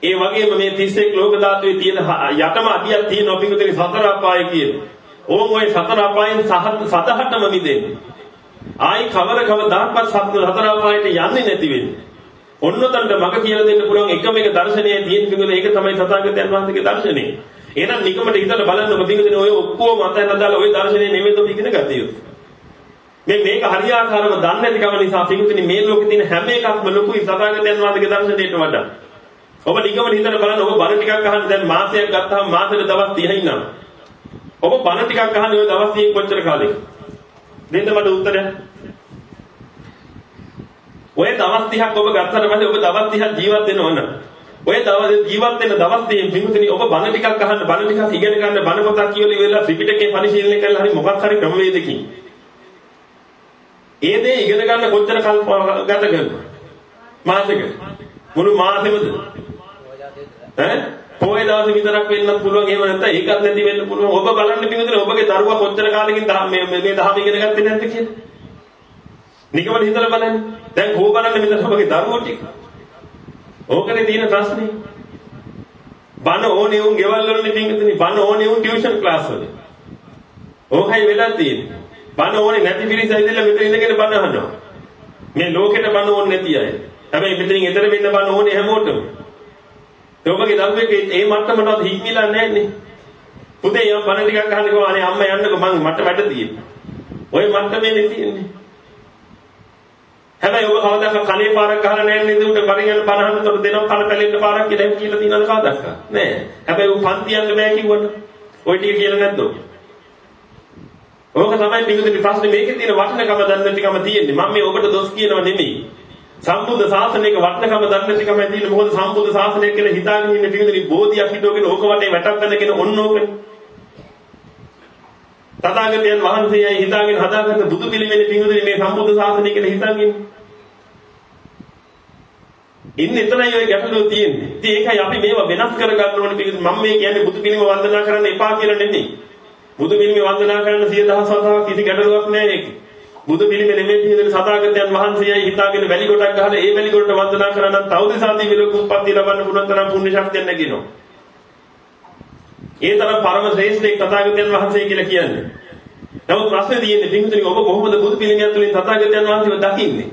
ඒ වගේම මේ 31 ලෝක ධාතුවේ තියෙන යටම අඩියක් තියෙනවා පිටුදින සතර අපාය කියන. ඕම් ওই සතර අපායන් සතහටම මිදෙන්නේ. ආයි කවර කවදාවත් සතර අපායට යන්නේ නැති වෙන්නේ. ඔන්නතන්ට මග කියලා දෙන්න පුළුවන් එකම එක දර්ශනයයි තියෙන පිළිගල ඒක තමයි තථාගතයන් වහන්සේගේ දර්ශනය. එහෙනම් නිකමට හිතලා බලන්නකො පිළිගන්නේ ඔය ඔක්කොම අතහැරලා දාලා ඔය දර්ශනය නෙමෙයි તો ඉගෙන ගත යුතු. මේ මේක හරියාකාරව දන්නේ නැතිකම නිසා පිළිගන්නේ මේ ලෝකේ තියෙන හැම එකක්ම ලොකුයි තථාගතයන් වහන්සේගේ දර්ශනයට වඩා. ඔබ නිකමට හිතලා බලන්න ඔබ බණ ටිකක් අහන්න දැන් මාසයක් ගත්තාම මාසෙට දවස් 30 ඉන්නවා. ඔබ බණ ටිකක් අහන්නේ ඔය දවස් 30 කොච්චර කාලෙක? දෙන්න මට උත්තරයක්. ඔය දවස් 30ක් ඔබ ගත්තට පස්සේ ඔබ දවස් 30ක් ජීවත් වෙන්න ඕන. ඔය දවස් ජීවත් වෙන දවස් 30 පිටුතුනි ඔබ බණ ටිකක් අහන්න බණ ටිකක් ඉගෙන ගන්න බණ පොතක් කියලා ඉවරලා ත්‍රිපිටකේ පරිශීලනය කරලා හරි මොකක් හරි ක්‍රමවේදකින්. ඒ දේ ඉගෙන ගන්න කොච්චර කල් ගත කරනවද? මාසෙක. මුළු මාසෙමද? ඈ? පොයේ දවස් විතරක් වෙන්නත් පුළුවන් එහෙම නැත්නම් ඒකත් නැති වෙන්න පුළුවන්. ඔබ බලන්න පිටුතුනි ඔබගේ දරුවා කොච්චර කාලෙකින් මේ මේ දහම ඉගෙන ගත්තේ නැද්ද කියලා. නිකමද හිතලා බලන්න. දැන් කෝ බලන්න මෙතන ඔබගේ දරුවෝ ටික. ඕකනේ තියෙන ප්‍රශ්නේ. බන ඕනේ උන් ගෙවල් වලනේ පින්කතනේ බන ඕනේ උන් ටියුෂන් ක්ලාස් වල. ඕකයි වෙලා තියෙන්නේ. බන ඕනේ නැති පිරිස ඉඳලා මෙතන ඉඳගෙන බන අහනවා. මේ ලෝකෙට බන ඕනේ නැති අය. හැබැයි මෙතනින් එතර වෙන්න බන ඕනේ හැමෝටම. ඒ ඔබගේ දරුවෙක් ඒ මට්ටමටවත් හික්මිලා නැහැ නේ. පුතේ යම් බන ටිකක් අහන්නකෝ අනේ අම්මා යන්නකෝ මං මට වැඩ තියෙනවා. ওই මට්ටමේ තියෙන්නේ. හැබැයි ඔබ කවදාක කනේ පාරක් ගහලා නැහැ නේද? උට බරින් යන 50 තොර දෙනවා කන පැලෙන්න පාරක් කියලා එහෙම කියලා තියනවද කවදාක? නෑ. හැබැයි උ පන්ති යන්න බෑ කිව්වද ඔය ටික කියලා නැද්ද ඕක තමයි පිටුදේ ප්‍රශ්නේ. මේකේ තියෙන වටිනකම දන්න ටිකම තියෙන්නේ. මම මේ ඔබට දොස් කියනව නෙමෙයි. සම්බුද්ධ ශාසනයක වටිනකම දන්න ටිකම තියෙන්නේ. මොකද සම්බුද්ධ ශාසනය කියලා හිතාගෙන ඉන්න පිටුදේ බෝධියක් හිටවගෙන ඕක වටේ වැටක් කරගෙන ඔන්න ඕකනේ. තථාගතයන් වහන්සේයි හිතාගෙන හදාගත්ත බුදු පිළිමේ පිඟුදුනේ මේ සම්බුද්ධ ශාසනය කියලා හිතාගෙන ඉන්නේ එතනයි ඔය ගැටලුව තියෙන්නේ. ඉතින් ඒකයි අපි මේවා වෙනස් කරගන්න ඕනේ පිළිගන්න. මම මේ කියන්නේ බුදු පිළිම වන්දනා කරන්න එපා කියලා නෙමෙයි. බුදු පිළිම වන්දනා කරන්න සිය දහස් වතාවක් කිසි ගැටලුවක් නැහැ ඒක. බුදු පිළිම නෙමෙයි පිළිදෙන සදාගතයන් වහන්සේයි හිතාගෙන වැලි ගොඩක් ගහලා ඒ වැලි ගොඩට වන්දනා කරා නම් තවදිසාදී විලෝක උප්පත්ති ලබන්න පුළුවන් තරම් පුණ්‍ය ශක්තියක් නැගිනවා. ඒ තරම් පරම ශ්‍රේෂ්ඨ තථාගතයන් වහන්සේ කියලා කියන්නේ. නමුත් ප්‍රශ්නේ තියෙන්නේ පින්විතනි ඔබ කොහොමද බුදු පිළිමයක් තුලින් තථාගතයන් වහන්සේව දකින්නේ?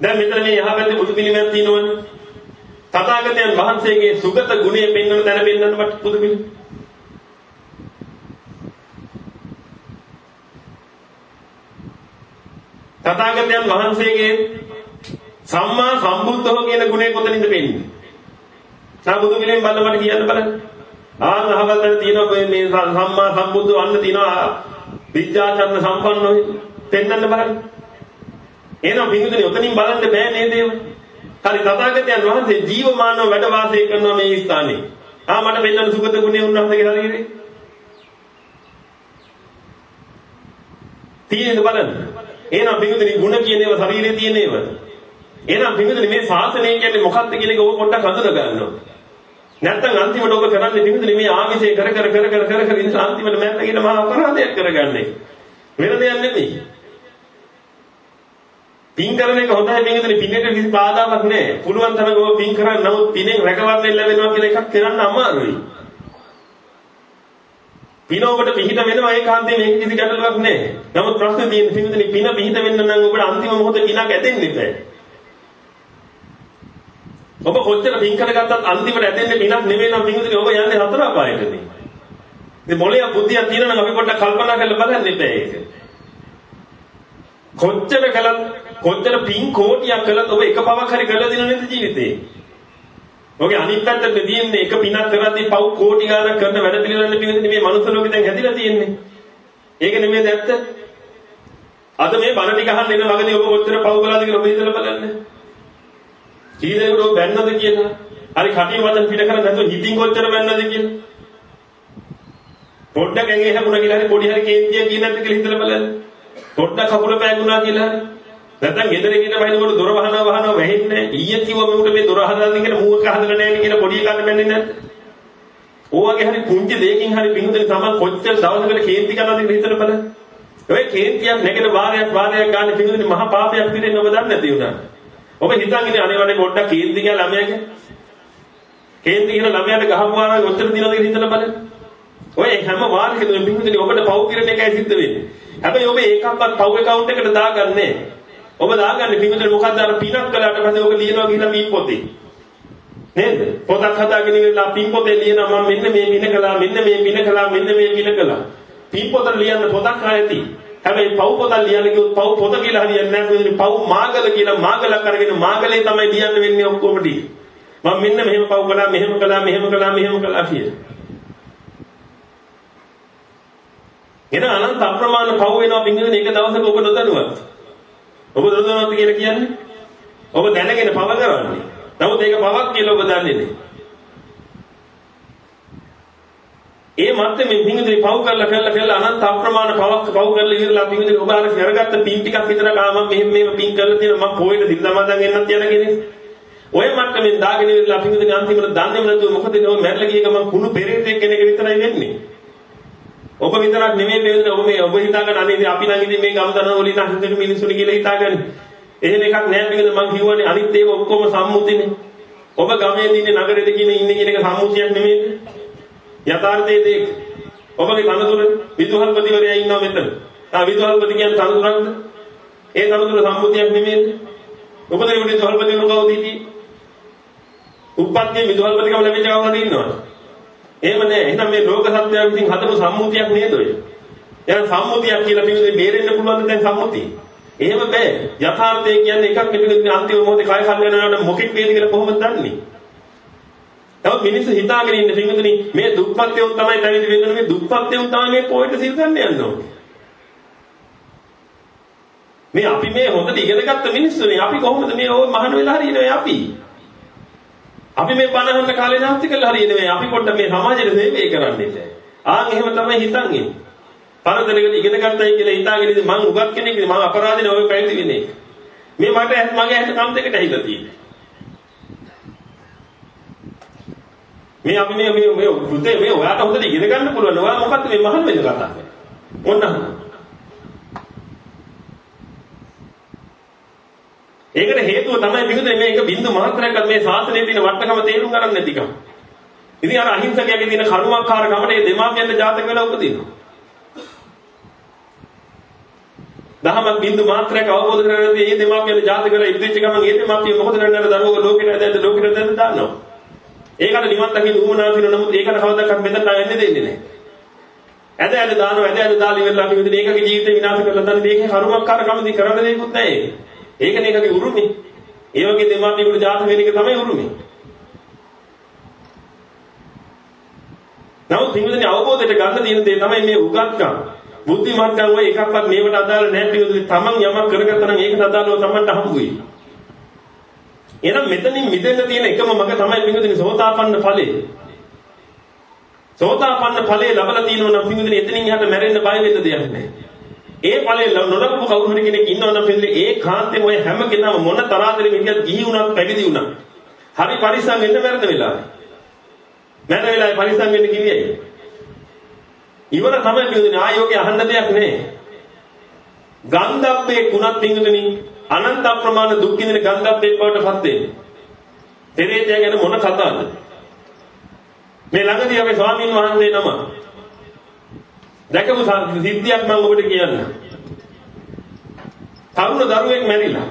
දැන් මෙතන මේ යහපැත්තේ බුදු පිළිමයක් තියෙනවනේ. තථාගතයන් වහන්සේගේ සුගත ගුණය පෙන්වන තැන පෙන්වන්න මට බුදු පිළිම. තථාගතයන් වහන්සේගේ සම්මා සම්බුද්ධව කියන ගුණය කොතනින්ද පෙන්වන්නේ? සා බුදු පිළිමෙන් බලන්න මට කියන්න බලන්න. ආන් අහවලට තියෙනවා මේ සම්මා සම්බුද්ධ වන්න තියෙනවා විද්‍යාචරණ සම්පන්නව පෙන්වන්න බලන්න. එහෙනම් පිටුදේ ඔතනින් බලන්න බෑ නේද ඒව? හරි තථාගතයන් වහන්සේ ජීවමානව වැඩ වාසය කරනවා මේ ස්ථානේ. ආ මට වෙන්නන සුගත ගුණේ උන්වහන්සේගේ ශරීරේ. තියෙනද බලන්න. එහෙනම් පිටුදේ ගුණ කියන ඒවා ශරීරේ තියෙන ඒවා. එහෙනම් පිටුදේ මේ ශාසනය කියන්නේ මොකක්ද කියන එක ඔබ පොඩ්ඩක් හඳුනා ගන්න ඕනේ. නැත්තම් අන්තිමට ඔබ කරන්නේ පිටුදේ මේ ආමිෂේ කර කර කර කර කර කර ඉඳන් අන්තිමට මැරෙන්න මහා අපරාධයක් කරගන්නේ. වෙන දෙයක් නෙමෙයි. පින් කරන එක හොඳයි මේකෙන් පින්නට කිසි බාධාවක් නැහැ. පුළුවන් තරම් ඔබ පින් කරන්න නමුත් පිනෙන් රැකවරණය ලැබෙනවා කියලා එකක් කරන්න අමාරුයි. පින ඔබට පිහිට වෙනවා ඒකාන්තයෙන් මේක කිසි ගැටලුවක් නැහැ. නමුත් ප්‍රශ්නේ තියෙන්නේ පින්විතනි පින පිහිට වෙන්න නම් ඔබට අන්තිම මොහොතේ පිනක් ඇදෙන්න ඉබේ. ඔබ කොච්චර පින් කරගත්තත් අන්තිමට ඇදෙන්නේ පිනක් නෙමෙයි නම් පින්විතනි ඔබ යන්නේ හතර අපායටනේ. ඉතින් මොලේ බුද්ධියක් තියෙනවා නම් අපි පොඩ්ඩක් කල්පනා කරලා බලන්න ඉබේ ඒක. කොච්චර කළත් කොච්චර පින් කෝටියක් කළත් ඔබ එක පවක් හරි කරලා දින නේද ජීවිතේ? ඔගේ අනිත් පැත්තට තියෙන්නේ එක පිනක් කරද්දී පව් කෝටි ගාණක් කරන වැඩ පිළිවෙලන්නේ පිළිවෙන්නේ මේ මනුස්ස ලෝකෙ දැන් හැදිලා තියෙන්නේ. ඒක නෙමෙයි ඇත්ත. අද මේ බණ ටික අහන්න එන වගදී ඔබ කොච්චර පව් කළාද කියලා ඔබ හිතලා බලන්න. කීදෙනෙකුට ඔබ බැන්නද කියලා. හරි කටින් වචන පිට කරන්නේ නැතුව හිතින් කොච්චර බැන්නද කියලා. පොඩ්ඩක් ඇඟේ හැමුණා කියලා හරි පොඩි හරි කේන්තිය කියනත් කියලා හිතලා බලන්න. පොඩ්ඩක් කකුල පෑගුණා කියලා හරි නැත්නම් ගෙදර ගිහින් බයිනකොට දොර වහනවා වහනවා වැහෙන්නේ ඊයේ කිව්වා මෙවට මේ දොර හදන්න කියලා මූවක හදලා නැහැ කියලා පොඩි එකකට බැන්නේ නැද්ද? ඕවගේ හරි පුංචි දෙයකින් හරි පිටුදෙන තමයි කොච්චර දවසකට කේන්ති කරනවද කියලා හිතලා බලන්න. ඔය කේන්තියක් නැගෙන වාරයක් වාරයක් ගන්න පිටුදෙන මහා පාපයක් පිටින් ඔබ දන්නේ නැති උනා. ඔබ හිතන් ඉන්නේ අනේවනේ පොඩ්ඩක් කේන්ති කියලා ළමයාගේ. කේන්ති කියන ළමයාට ගහපුවා නම් ඔච්චර දිනවද කියලා හිතලා බලන්න. ඔය හැම වාරයකදීම පිටුදෙන ඔබට පව් කිරණ එකයි සිද්ධ වෙන්නේ. හැබැයි ඔබ ඒකක්වත් පව් account එකට දාගන්නේ නැහැ. ඔබ දාගන්නේ පින්විතේ මොකද්ද අර පිනක් කළාට පස්සේ ඔබ ලියනවා කියලා පින් පොතේ. නේද? පොතක් හදාගෙන ඉවරලා පින් පොතේ ලියනවා මම මෙන්න මේ පින කළා මෙන්න මේ පින කළා මෙන්න මේ පින කළා. පින් පොත ලියන්න පොතක් ආයති. හැබැයි පව් පොතක් ලියන්න කිව්වොත් පව් පොත කියලා හරියන්නේ නැහැ. පව් මාගල කියලා මාගලක් අරගෙන මාගලේ තමයි ලියන්න වෙන්නේ ඔක්කොම ටික. මම මෙන්න මෙහෙම පව් කළා මෙහෙම කළා මෙහෙම කළා මෙහෙම කළා කියලා. එන අනන්ත අප්‍රමාණ පව් වෙනවා පින්විතේ එක දවසක ඔබ නොදැනුවත්. ඔබ දොරදොනත් කියලා කියන්නේ ඔබ දැනගෙන පව කරන්නේ. නමුත් ඒක පවක් කියලා ඔබ දන්නේ නැහැ. ඒ මත්තේ පිංගුදේ පව කරලා කරලා කරලා අනන්ත අප්‍රමාණ පවක් පව කරලා ඉවරලා පිංගුදේ ඔබ අර කරගත්ත පින් ටිකක් විතර ආ මම මෙහෙම මෙහෙම පින් කරලා තියෙනවා. මම පොයිට දිල්ලමදන් එන්නත් යන කෙනෙක්. ඔය මට්ටමින් දාගෙන ඉවරලා පිංගුදේ අන්තිමට දන්නේම නැතුව මොකද ඔය මැරලා ගිය ගමන් කුණු පෙරේතෙක් කෙනෙක් විතරයි වෙන්නේ. ඔබ විතරක් නෙමෙයි මේ ඔබ මේ ඔබ හිතාගෙන අනේ අපි නම් ඉතින් මේ ගම්දන වලින් අහිංසක මිනිස්සුනි කියලා හිතාගෙන එහෙම එකක් නෑ මේකද මං කියවනේ අනිත් ඒවා ඔක්කොම සම්මුතිනේ. ඔබ ගමේ ඉන්නේ නගරෙද කියන ඉන්නේ කියන එක සම්මුතියක් නෙමෙයිද යථාර්ථයේ දෙක ඔබගේ තනතුර විදුහල්පතිවරයා ඉන්නවා මෙතන ආ විදුහල්පති කියන්නේ තනතුරක්ද ඒ තනතුර සම්මුතියක් නෙමෙයිද ඔබදේ උනේ විදුහල්පතිවරු කවුද හිටියේ උප්පත්තියේ විදුහල්පතිකම ලැබිච්ච කවුරුද ඉන්නවද එහෙම නෑ. එහෙනම් මේ ලෝක සත්‍යය විසින් හදපු සම්මුතියක් නේද ඔය? එහෙනම් සම්මුතියක් කියලා පිළිදෙ බේරෙන්න පුළුවන් දැන් සම්මුතිය. එහෙම බෑ. යථාර්ථය කියන්නේ එකක් පිළිදෙන්නේ අන්තිම මොහොතේ කය කල් වෙනවට මොකෙක් වේද කියලා කොහොමද දන්නේ? තවත් මිනිස්සු හිතාගෙන ඉන්න පිළිදෙනි මේ දුක්පත්යෝ තමයි පැවිදි වෙන්නේ මේ දුක්පත්යෝ තමයි මේ පොයට සිල් ගන්න යන්න ඕනේ. මේ අපි මේ හොඳට ඉගෙනගත්ත මිනිස්සුනේ අපි කොහොමද මේ ඕ මහාන වෙලා හරියන්නේ අපි? අපි මේ බණහන්න කාලේ නාස්ති කළා හරිය නෙමෙයි. අපි පොඩ්ඩ මේ සමාජයට සේවය කරන්නේ. ආන් එහෙම තමයි හිතන්නේ. පරදරකට ඉගෙන ගන්නයි කියලා හිතාගෙන ඉතින් මං උගත් කෙනෙක් මං අපරාධනේ ඔය පැවිදි වෙන්නේ. මේ මට මගේ ඇහෙන කම් දෙකට ඇහිලා තියෙන්නේ. මේ අපි මේ මේ මේ පුතේ මේ ඔයාට හොඳට ඉගෙන ගන්න පුළුවන්. ඔයා මොකද්ද මේ මහල් වෙන්න කතා කරන්නේ? මොන්න ඒකට හේතුව තමයි පිටුදේ මේක බින්දු මාත්‍රයක්වත් මේ ශාසනයේ තියෙන වටකම තේරුම් ගන්න නැතිකම. ඉතින් අර අහිංසකයාගේ තියෙන කරුණාකාරකමට මේ දෙමාපියන්ට ජාතක වෙලා උපදිනවා. දහමක් බින්දු මාත්‍රයක් අවබෝධ කරගන්න මේ දෙමාපියන්ට ජාතක වෙලා ඉදිරිච්ච ගමන් ඒ දෙමාපිය මොකද කරන්නේ අර දරුවෝ ලෝකෙට ඇදලා ලෝකෙට ඇදලා දානවා. ඒකට නිවන් දකින්න උවමනා කියන නමුත් ඒකට කවදාවත් මෙතන නැවෙන්නේ දෙන්නේ නැහැ. ඇද ඇද දානවා ඇද ඇද දාලා ඉවරලා අපි මෙතන ඒකගේ ජීවිතේ විනාශ කරලා දාන මේකේ කරුණාකාරකම දී කරන්න දෙයක්වත් නැහැ ඒක. ඒකනේ ඒකගේ උරුමේ. ඒ වගේ දෙමාපියෙකුට ජාතක වෙන එක තමයි උරුමේ. නමුත් පින්වදනේ අවබෝධයට ගන්න තියෙන දේ තමයි මේ උගත්කම්. බුද්ධිමත්කම් ඔය එකක්වත් මේවට අදාළ නැහැ පින්වදනේ. Taman යමක් කරගත්තා නම් ඒකට අදාළව Tamanට හම්බ වෙයි. එහෙනම් මෙතනින් මිදෙන්න තියෙන එකම මඟ තමයි පින්වදනේ සෝතාපන්න ඵලය. සෝතාපන්න ඵලය ලැබලා තියෙනවා නම් පින්වදනේ එතනින් එහාට මැරෙන්න බය වෙන්න දෙයක් නැහැ. ඒ ඵලෙ නොලබපු කවුරු හරි කෙනෙක් ඉන්නවනම් පිළිලේ ඒ කාන්තේ ඔය හැම කෙනාම මොන තරහදෙල මිනිහත් ගිහි වුණත් පැවිදි වුණත් හරි පරිස්සම් වෙන්න මැරෙන වෙලාවේ. මැන වෙලාවේ පරිස්සම් වෙන්න කිව්වේ. ඉවර තමයි පිළිදෙන ආයෝගේ අහන්න දෙයක් නැහැ. ගන්ධබ්බේ කුණත් පිංගුදෙනි අනන්ත අප්‍රමාණ දුක් විඳින ගන්ධබ්බේ බවට පත් වෙන්නේ. පෙරේතය ගැන මොන කතාවද? මේ ළඟදී අපේ ස්වාමීන් වහන්සේ නම දැකපු සිද්ධියක් මම ඔබට කියන්න. තරුණ දරුවෙක් මැරිලා.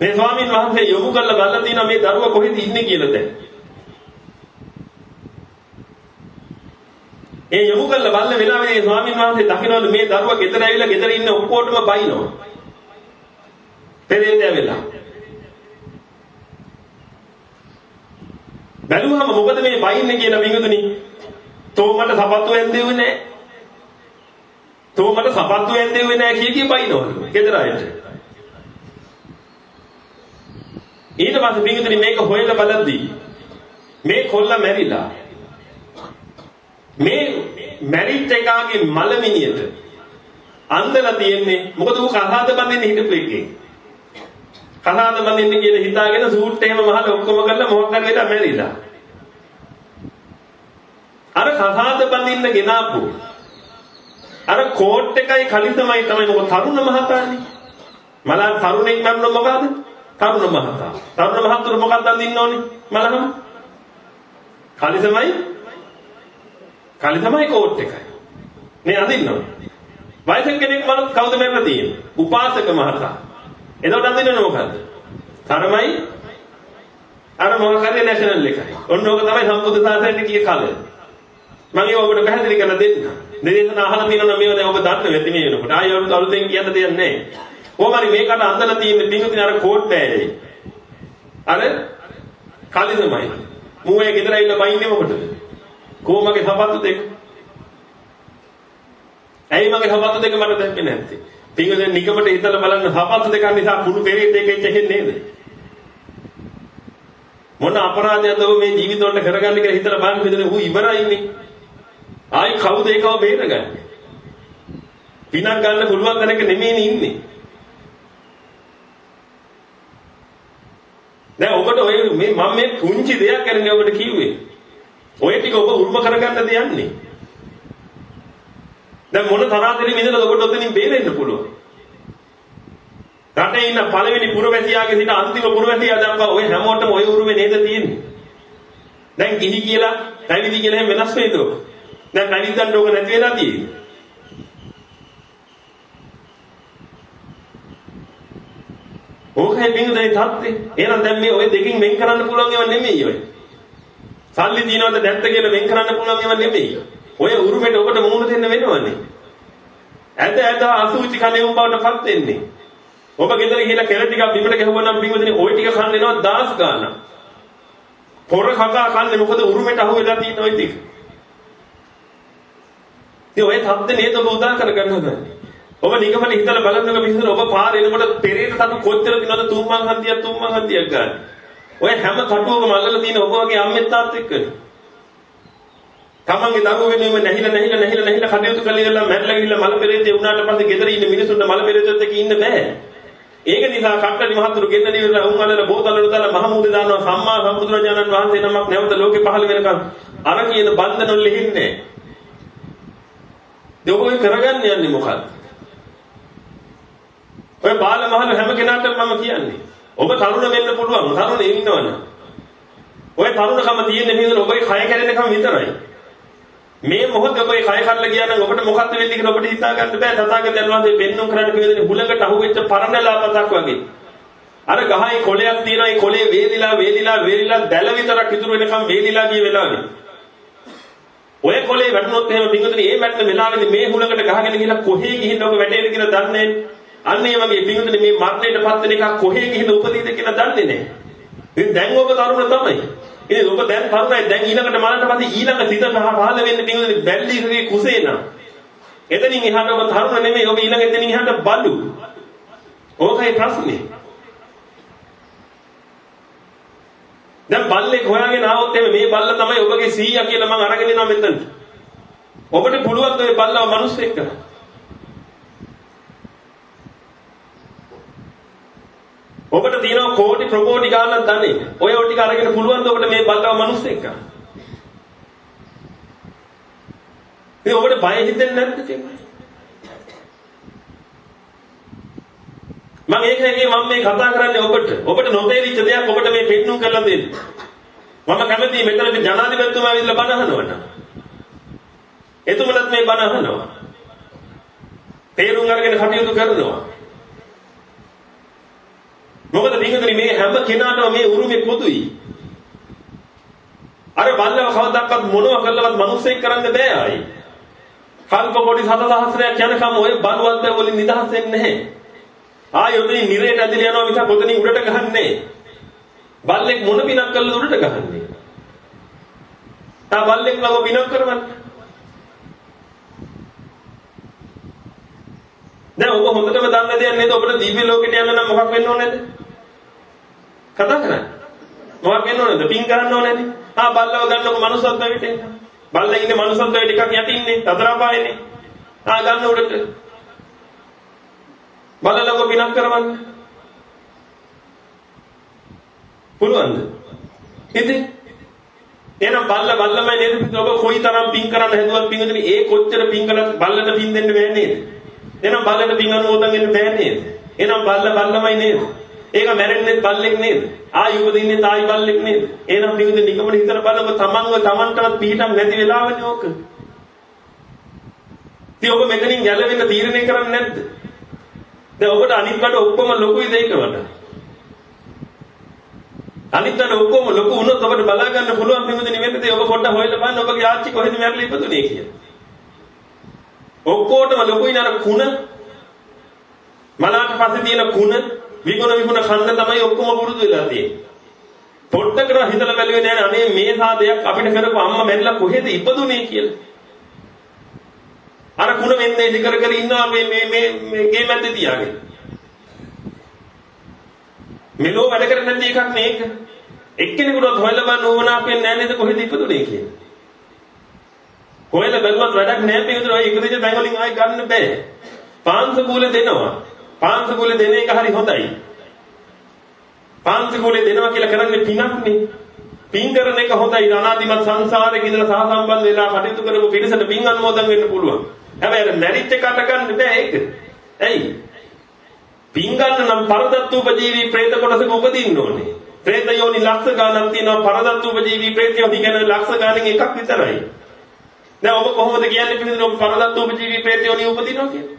මේ ස්වාමීන් වහන්සේ යොමු කළ බලලා තියෙනවා මේ දරුවා කොහෙද ඉන්නේ කියලා දැන්. ඒ යොමු කළ බල්ල වෙලාවේ මේ ස්වාමීන් වහන්සේ දකින්නවලු මේ දරුවා ගෙදර ඇවිල්ලා ගෙදර ඉන්න ඔක්කොටම බයිනවා. පෙරේතය වෙලා. බැලුවම මොකද මේ බයින්නේ කියලා මිඟුතුනි. තෝ මට සපත්තු ඇන්දෙන්නේ නැහැ. තෝ මට සපත්තු ඇන්දෙන්නේ නැහැ කිය කී බයිනවලු. ගෙදර අයට. ඊට පස්සේ මිඟුතුනි මේක හොයලා බලද්දී මේ කොල්ල මැරිලා මේ මැරිච්ච එකාගේ මලමිනියට අන්දලා තියෙන්නේ මොකද ඌ කහාද බඳින්න හිටපු එකේ. කහාද බඳින්න කියන හිතාගෙන සූට් එහෙම වහලා ඔක්කොම කරලා මොකක් හරි වෙලා මැරිලා. අර කහාද බඳින්න ගෙනාපු අර කෝට් එකයි කලිතමයි තමයි මොකද තරුණ මහතානේ. මලන් තරුණෙක් මරන මොකද? තරුණ මහතා. තරුණ මහතුරු මොකක්ද අඳින්න ඕනේ? මලහම. කලිතමයි කලි තමයි කෝට් එකයි. මේ අඳින්නවා. වයසක කෙනෙක් මල කවුද මැරලා තියෙන්නේ? උපාසක මහතා. එතකොට අඳින්නව මොකද්ද? තරමයි අර මොකක් හරි නැෂනල් එකයි. ඔන්න ඕක තමයි සම්බුද්ධ සාසනයේ කිය කල. මම ඒක ඔබට පැහැදිලි කරලා දෙන්න. දෙදේශන අහලා තියෙනවා මේව දැන් ඔබ දන්න වෙති මේ වෙනකොට. ආයෙ අලුතෙන් කියන්න දෙයක් නැහැ. කොහොමරි මේකට අඳලා තියෙන පිඟුතින අර කෝට් බෑයේ. අර කලිසමයි. මූවේ ගෙදර ඇවිල්ලා බයින්නේ මොකටද? කොහොමගේ සපත්තු දෙක? ඇයි මගේ සපත්තු දෙක මට දැක්කේ නැත්තේ? පින්වදෙන් නිකමට හිතලා බලන්න සපත්තු දෙක නිසා කුණු පෙරේත එකෙන් චෙහෙන්නේ නේද? මොන අපරාධයක්ද ඔබ මේ ජීවිතවලට කරගන්න කියලා හිතලා බලන්න හිතන්නේ ඌ ඉවරයිනේ. ආයි කවුද ඒකව බේරගන්නේ? පිනක් ගන්න පුළුවන් තැනක නෙමෙයි ඉන්නේ. දැන් ඔබට ඔය මේ මම මේ පුංචි දෙයක් කරන්නේ ඔබට කිව්වේ. ඔය ටික ඔබ උරුම කරගන්නද යන්නේ? දැන් මොන තරහදෙනි මිදලා ඔබට ඔතනින් බේරෙන්න පුළුවන්. රටේ ඉන්න පළවෙනි පුරවැසියාගේ සිට අන්තිම පුරවැසියා දක්වා ඔය හැමෝටම ඔය උරුමේ නේද තියෙන්නේ. දැන් ගිහි කියලා පැවිදි කියලා එහෙම වෙනස් වෙයිද? දැන් පැවිද්දන්ට ඕක නැති වෙලා තියෙන්නේ. ඕකයි බින්දුනේ තාත්තේ. එහෙනම් දැන් මේ ඔය දෙකින් වෙන් කරන්න පුළුවන් ඒවා නෙමෙයි ඔය. සල්ලි තියනවද නැත්ද කියලා වෙන් කරන්න පුළුවන් ඒවා නෙමෙයි. ඔය උරුමෙට ඔබට මුහුණ දෙන්න වෙනවනේ. ඇද ඇද අසුචි කණේ උඹවට පත් වෙන්නේ. ඔබ ගෙදර ගිහලා කෙල ටිකක් බිමට ගහුවනම් බිමදනේ ওই ටික කන්න එනවා දාස් ගන්න. පොර කකා කන්නේ මොකද උරුමෙට අහු වෙලා තියෙන ওই ටික. ඉතින් ඔය තත්ත්ව නේද ඔබ උදා කරගන්න හදන්නේ. ඔබ නිගමන හිතලා බලන්නක මිනිස්සු ඔබ පාර එනකොට පෙරේත තතු කොච්චර දිනවද තුම්මන් හන්දියක් තුම්මන් හන්දියක් ගන්න. ඔය හැම කටුවකම අල්ලලා තියෙන ඔබ වගේ අම්මෙත් තාත්තෙක්කනේ. තමන්ගේ දරුවෝ වෙනුවෙන් නැහිලා නැහිලා නැහිලා නැහිලා කටයුතු කරලා ඉඳලා මැරලා ගිහිල්ලා මල පෙරේතේ වුණාට පස්සේ ගෙදර ඉන්න මිනිසුන්ට මල පෙරේතෙත් එක්ක ඉන්න බෑ. ඒක නිසා කට්ටලි මහතුරු ගෙන්න දිවිලා උන් අල්ලලා බෝතලවල දාලා මහමූදේ දානවා සම්මා සම්බුදුරජාණන් වහන්සේ නමක් නැවත ලෝකෙ පහළ වෙනකන් අර කියන බන්ධන වල හින්නේ. දෙවොයි කරගන්න යන්නේ මොකක්ද? ඔය බාල මහල හැම කෙනාටම මම කියන්නේ ඔබ තරුණ වෙන්න පුළුවන්. තරුණ ඉන්නවනේ. ඔය තරුණකම තියෙන්නේ නේද ඔබේ කය කැඩෙනකම් විතරයි. මේ මොහොතේ ඔබේ කය කඩලා ගියා නම් ඔබට මොකක්ද වෙන්නේ කියලා ඔබට හිතා ගන්න බෑ. තථාගතයන් වහන්සේ පෙන්වුම් කරන්න කියදෙන හුලකට අහුවෙච්ච පරණලාපතක් වගේ. අර ගහේ කොළයක් තියෙනවා. ඒ කොළේ වේලිලා වේලිලා වේලිලා දැල විතරක් ඉතුරු වෙනකම් වේලිලා ගිය වෙලාවේ. ඔය කොළේ වැටුනොත් එහෙම පිංගුතුනි මේ වැටෙන වෙලාවේදී මේ හුලකට ගහගෙන ගිහලා කොහේ ගිහින් ඔබ වැටෙන්නේ කියලා දන්නේ නැහැ. අන්න ඒ වගේ පින්විතනේ මේ මරණයට පත් වෙන එක කොහේ ගිහින් උපදීද කියලා දන්නේ නැහැ. ඉතින් දැන් ඔබ තරුණ තමයි. ඉතින් ඔබ දැන් තරුණයි දැන් ඊළඟට මරණට පස්සේ ඊළඟ සිත පහළ වෙන්නේ පින්විතනේ බැල්ලිකගේ කුසේ නම්. එතනින් එහාට ඔබ තරුණ නෙමෙයි ඔබ ඊළඟ එතනින් එහාට බලු. ඕකයි ප්‍රශ්නේ. දැන් බල්ලෙක් හොයාගෙන ආවොත් එමේ මේ බල්ල තමයි ඔබගේ සීයා කියලා මම අරගෙන එනවා මෙතනට. ඔබට පුළුවන් ඔය බල්ලව මිනිස්සෙක් කරන්න. ඔබට තියෙනවා කෝටි ප්‍රකෝටි ගාණක් ධනෙ. ඔය ඔය ටික අරගෙන පුළුවන් ද ඔබට මේ බල්ලව මිනිස්සෙක් ගන්න? ඉතින් ඔබට බය හිතෙන්නේ නැද්ද මම ඒක නෙවෙයි මම මේ කතා කරන්නේ ඔබට. ඔබට නොතේරිච්ච දෙයක් ඔබට මේ පෙන්නුම් කරලා දෙන්න. මම කැමතියි මෙතන මේ ජනාධිපතිතුමා විදිහට බණ අහනවනම්. එතුමලත් මේ බණ අහනවා. තේරුම් අරගෙන කටයුතු කරනවා. මොකද පින්වතුනි මේ හැම කෙනාටම මේ උරුමේ පොදුයි. අර බල්ලව කවදාවත් මොනවා කළවත් මිනිස්සෙක් කරන්න බෑ ආයි. කල්ප කොටි 7000ක් යනකම් ඔය බලවත් වලින් නිදහස් වෙන්නේ නැහැ. ආයි ඔතනින් නිරේට ඇදලා යනවා මිසක් ඔතනින් උඩට ගහන්නේ. බල්ලෙක් මොන පිනක් කළද උඩට ගහන්නේ? තා බල්ලෙක් ළඟ පිනක් කරවන්නේ. දැන් ඔබ හොඳටම දන්න දෙයක් නේද ඔබට දිව්‍ය ලෝකෙට යන්න නම් මොකක් වෙන්න ඕනේද? කතා කරන්නේ. මොකක් වෙන්න ඕනේද? පින් කරන්න ඕනේද? ආ බල්ලව ගන්නකො මනුස්සත්වයට එන්න. බල්ලා ඉන්නේ මනුස්සත්වයට ටිකක් යටින්නේ. තතරපායනේ. ආ ගන්න උඩට. බලලකො පිනක් කරවන්න. පුළුවන්ද? ඉතින් එහෙනම් බල්ල බල්ලමයි නේද ඔබ කොයිතරම් පින් කරන්න හැදුවත් පින්වතුනි ඒ කොච්චර පින් කළත් බල්ලට පින් දෙන්න බෑ නේද? එහෙනම් බල්ලට පින් අනුමෝදන් වෙන්න බෑ නේද? එහෙනම් බල්ල බල්ලමයි නේද? ඒක මැරෙන්නේ බල්ලෙක් නේද? ආයි උපදින්නේ තායි බල්ලෙක් නේද? එහෙනම් පින්වතුනි නිකමන හිතන බලව තමන්ව තමන්ටවත් පිටක් නැති වෙලාවනේ ඕක. ඉතින් ඔබ මෙතනින් ගැලවෙන්න තීරණය කරන්නේ නැද්ද? දැන් ඔබට අනිත් කට ඔක්කොම ලොකුයි දෙයක වඩා. අනිත්තර ඔක්කොම ලොකු වුණොත් ඔබට බලා ගන්න පුළුවන් පිමුදින වෙන්නේ ඔබ පොඩ්ඩක් හොයලා බලන්න ඔබගේ ආච්චි කොහෙද මැරලා ඉපදුනේ කියලා. ඔක්කොටම ලොකුයි නර කුණ මලාට පස්සේ තියෙන කුණ විගුණ විගුණ කන්න තමයි ඔක්කොම පුරුදු වෙලා තියෙන්නේ. පොඩ්ඩකට හිතලා බැලුවේ නෑ අනේ මේ සාදයක් අපිට කරපු අම්මා මැරිලා කොහෙද ඉපදුනේ කියලා. අර කුණ වෙන්නේ ඉති කර කර ඉන්නවා මේ මේ මේ ගේ මැද්දේ තියාගෙන. මෙලෝ වැඩ කරන්නේ නැති එකක් මේක. එක්කෙනෙකුට හොයලා බලන්න ඕන අපේ නෑ නේද කොහෙද ඉපදුනේ කියලා. හොයලා බැලුවත් වැඩක් නෑ පිටුතර ඔය ඉංග්‍රීසි බැංග වලින් ආයි ගන්න බෑ. පාංශ කූල දෙනවා. පාන්තිකූලෙ දෙන එක හරි හොඳයි. පාන්තිකූලෙ දෙනවා කියලා කරන්නේ පිනක්නේ. පින් කරන එක හොඳයි. අනාදිමත් සංසාරේ ඉඳලා සාසම්බන්ධ වෙලා කටයුතු කරපු පිරිසට පින් අනුමෝදන් වෙන්න පුළුවන්. හැබැයි අර මැරිච්ච කට ගන්න බෑ ඒක. ඇයි? පින් ගන්න නම් පරදත්තුපජීවී പ്രേත කොටසක උපදින්න ඕනේ. പ്രേත යෝනි ලක්ෂ ගණන් තියෙනවා පරදත්තුපජීවී പ്രേත යෝනි ගැන ලක්ෂ ගණන් එකක් විතරයි. දැන් ඔබ කොහොමද කියන්නේ පිළිදෙන ඔබ පරදත්තුපජීවී പ്രേත යෝනි උපදිනවා කියන්නේ?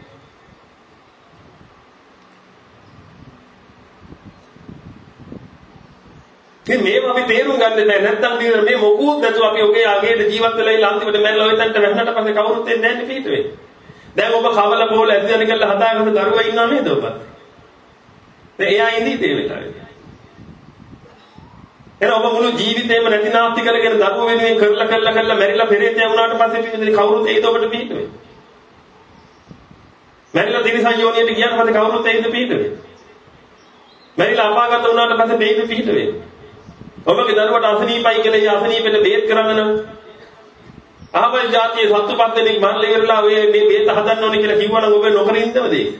ඉතින් මේව අපි තේරුම් ගන්න බෑ නැත්තම් දින මේ මොකුත් නැතුව අපි ඔගේ ආගේට ජීවත් වෙලා ඉන්න අන්තිමට මැරලා ඔය තැනට වැන්නට පස්සේ කවුරුත් එන්නේ නැහැ නේ පිට වෙන්නේ. දැන් ඔබ කවල පොල ඇදගෙන ගිහලා හදාගන්න දරුවා ඉන්නව නේද ඔබත්? දැන් එයා ඉඳී ඒ වෙලාවේ. එහෙනම් ඔබ මුළු ජීවිතේම නැති නාස්ති කරගෙන දරුවෝ වෙනුවෙන් කරලා කරලා කරලා මැරිලා පෙරේතය වුණාට පස්සේ පිටින් කවුරුත් ඒද ඔබට පිට වෙන්නේ. මැරිලා තිරිසන් යෝනියට ගියාට පස්සේ කවුරුත් ඒද පිට වෙන්නේ. මැරිලා අපාගත වුණාට පස්සේ දෙයිද පිට වෙන්නේ. ඔබගේ දරුවට අසනීපයි කියලා ඒ අසනීපෙට බේත් කරන්න නම් අහවල් જાතියේ සත්තුපත් දෙනෙක් මරලා ඉවරලා ඔය මේ බේත හදන්න ඕනේ කියලා කිව්වනම් ඔබ නොකර ඉන්නවද ඒක?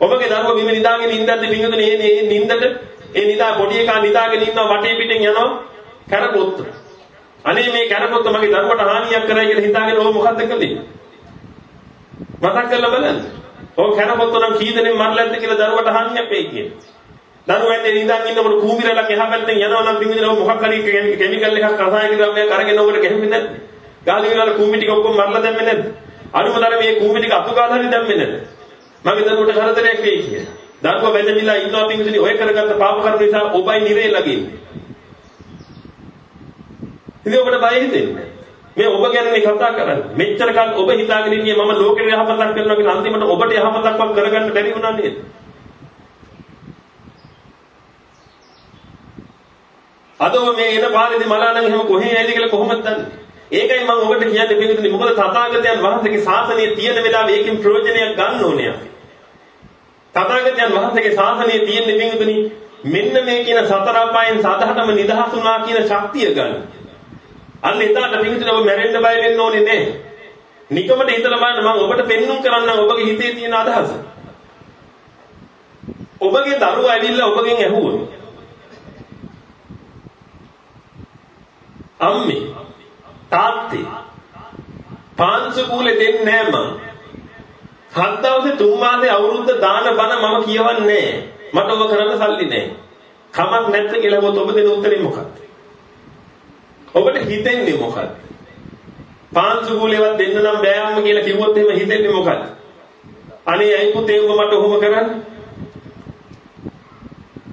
ඔබගේ දරුවා බිම නිදාගෙන ඉඳද්දි පිංගුතුනේ මේ නින්දට ඒ නිදා පොඩි එකා නිදාගෙන ඉන්නවා වටේ පිටින් යනවා කරපොත්තු. අනේ මේ කරපොත්තු මගේ දරුවට හානියක් කරයි කියලා හිතාගෙන ඕක මොකද්ද කළේ? මතක් කරලා බලන්න. ඕක කරපොත්තු නම් කී දෙනෙක් මරලාද කියලා දරුවට හානියක් වෙයි කියන්නේ. දරුවෙන්නේ නිදාගෙන ඉන්නකොට කූඹිරලක් එහා පැත්තෙන් යනවා නම් පිංගුතුනේ මොකක් හරි කෙමිකල් එකක් රසායනික ද්‍රව්‍යයක් අරගෙන ඔබට ගැහෙන්නේ නැද්ද? ගාලි විරල කූඹි ටික ඔක්කොම මරලා දැම්මේ නැද්ද? අනුමතර මේ කූඹි ටික අතු ගාලා හරි දැම්මේ නැද්ද? මගේ දරුවට කරදරයක් වෙයි කියලා. දරුවා බැඳමිලා ඉන්නවා පිංගුතුනි ඔය කරගත්ත පාප කර්ම නිසා ඔබයි නිරේ ලගින්නේ. ඉතින් ඔබට බය හිතෙන්නේ මේ ඔබ ගැන කතා කරන්නේ. මෙච්චර කල් ඔබ හිතාගෙන ඉන්නේ මම ලෝකෙට යහපතක් කරනවා කියලා අන්තිමට ඔබට යහපතක්වත් කරගන්න බැරි වුණා නේද? අද මේ එන පාරේදී මලානම් එහෙම කොහේ යයිද කියලා කොහොමද දන්නේ? ඒකයි මම ඔබට කියන්නේ පිළිතුරේ මොකද තථාගතයන් වහන්සේගේ ශාසනය තියෙන වෙලාවෙ ඒකෙන් ප්‍රයෝජනයක් ගන්න ඕනේ අපි. තථාගතයන් වහන්සේගේ ශාසනය තියෙන පිළිතුරේ මෙන්න මේ කියන සතර අපායන් සාධාරණම නිදහස් වුණා කියන ශක්තිය ගන්න. අන්න එතනට පිළිතුරේ ඔබ මැරෙන්න බය වෙන්න ඕනේ නැහැ. නිකමට හිතලා බලන්න මම ඔබට පෙන්눔 කරන්නම් ඔබගේ හිතේ තියෙන අදහස. ඔබගේ දරුවා ඇවිල්ලා ඔබගෙන් ඇහුවොත් අම්මේ තාත්තේ පාංශු කූලේ දෙන්නේ නැහැ මං. හත් දවසේ තුන් මාසේ අවුරුද්ද දාන බණ මම කියවන්නේ මට ඔබ කරන්න සල්ලි නැහැ. කමක් නැත්ද කියලා ඔබ ඔබ දෙන උත්තරේ මොකක්ද? ඔබට හිතෙන්නේ මොකක්ද? පාංශු කූලේවත් දෙන්න නම් බෑම්ම කියලා කිව්වොත් එහෙම හිතෙන්නේ මොකක්ද? අනේ අයි පුතේ උඹ මට ඔහොම කරන්නේ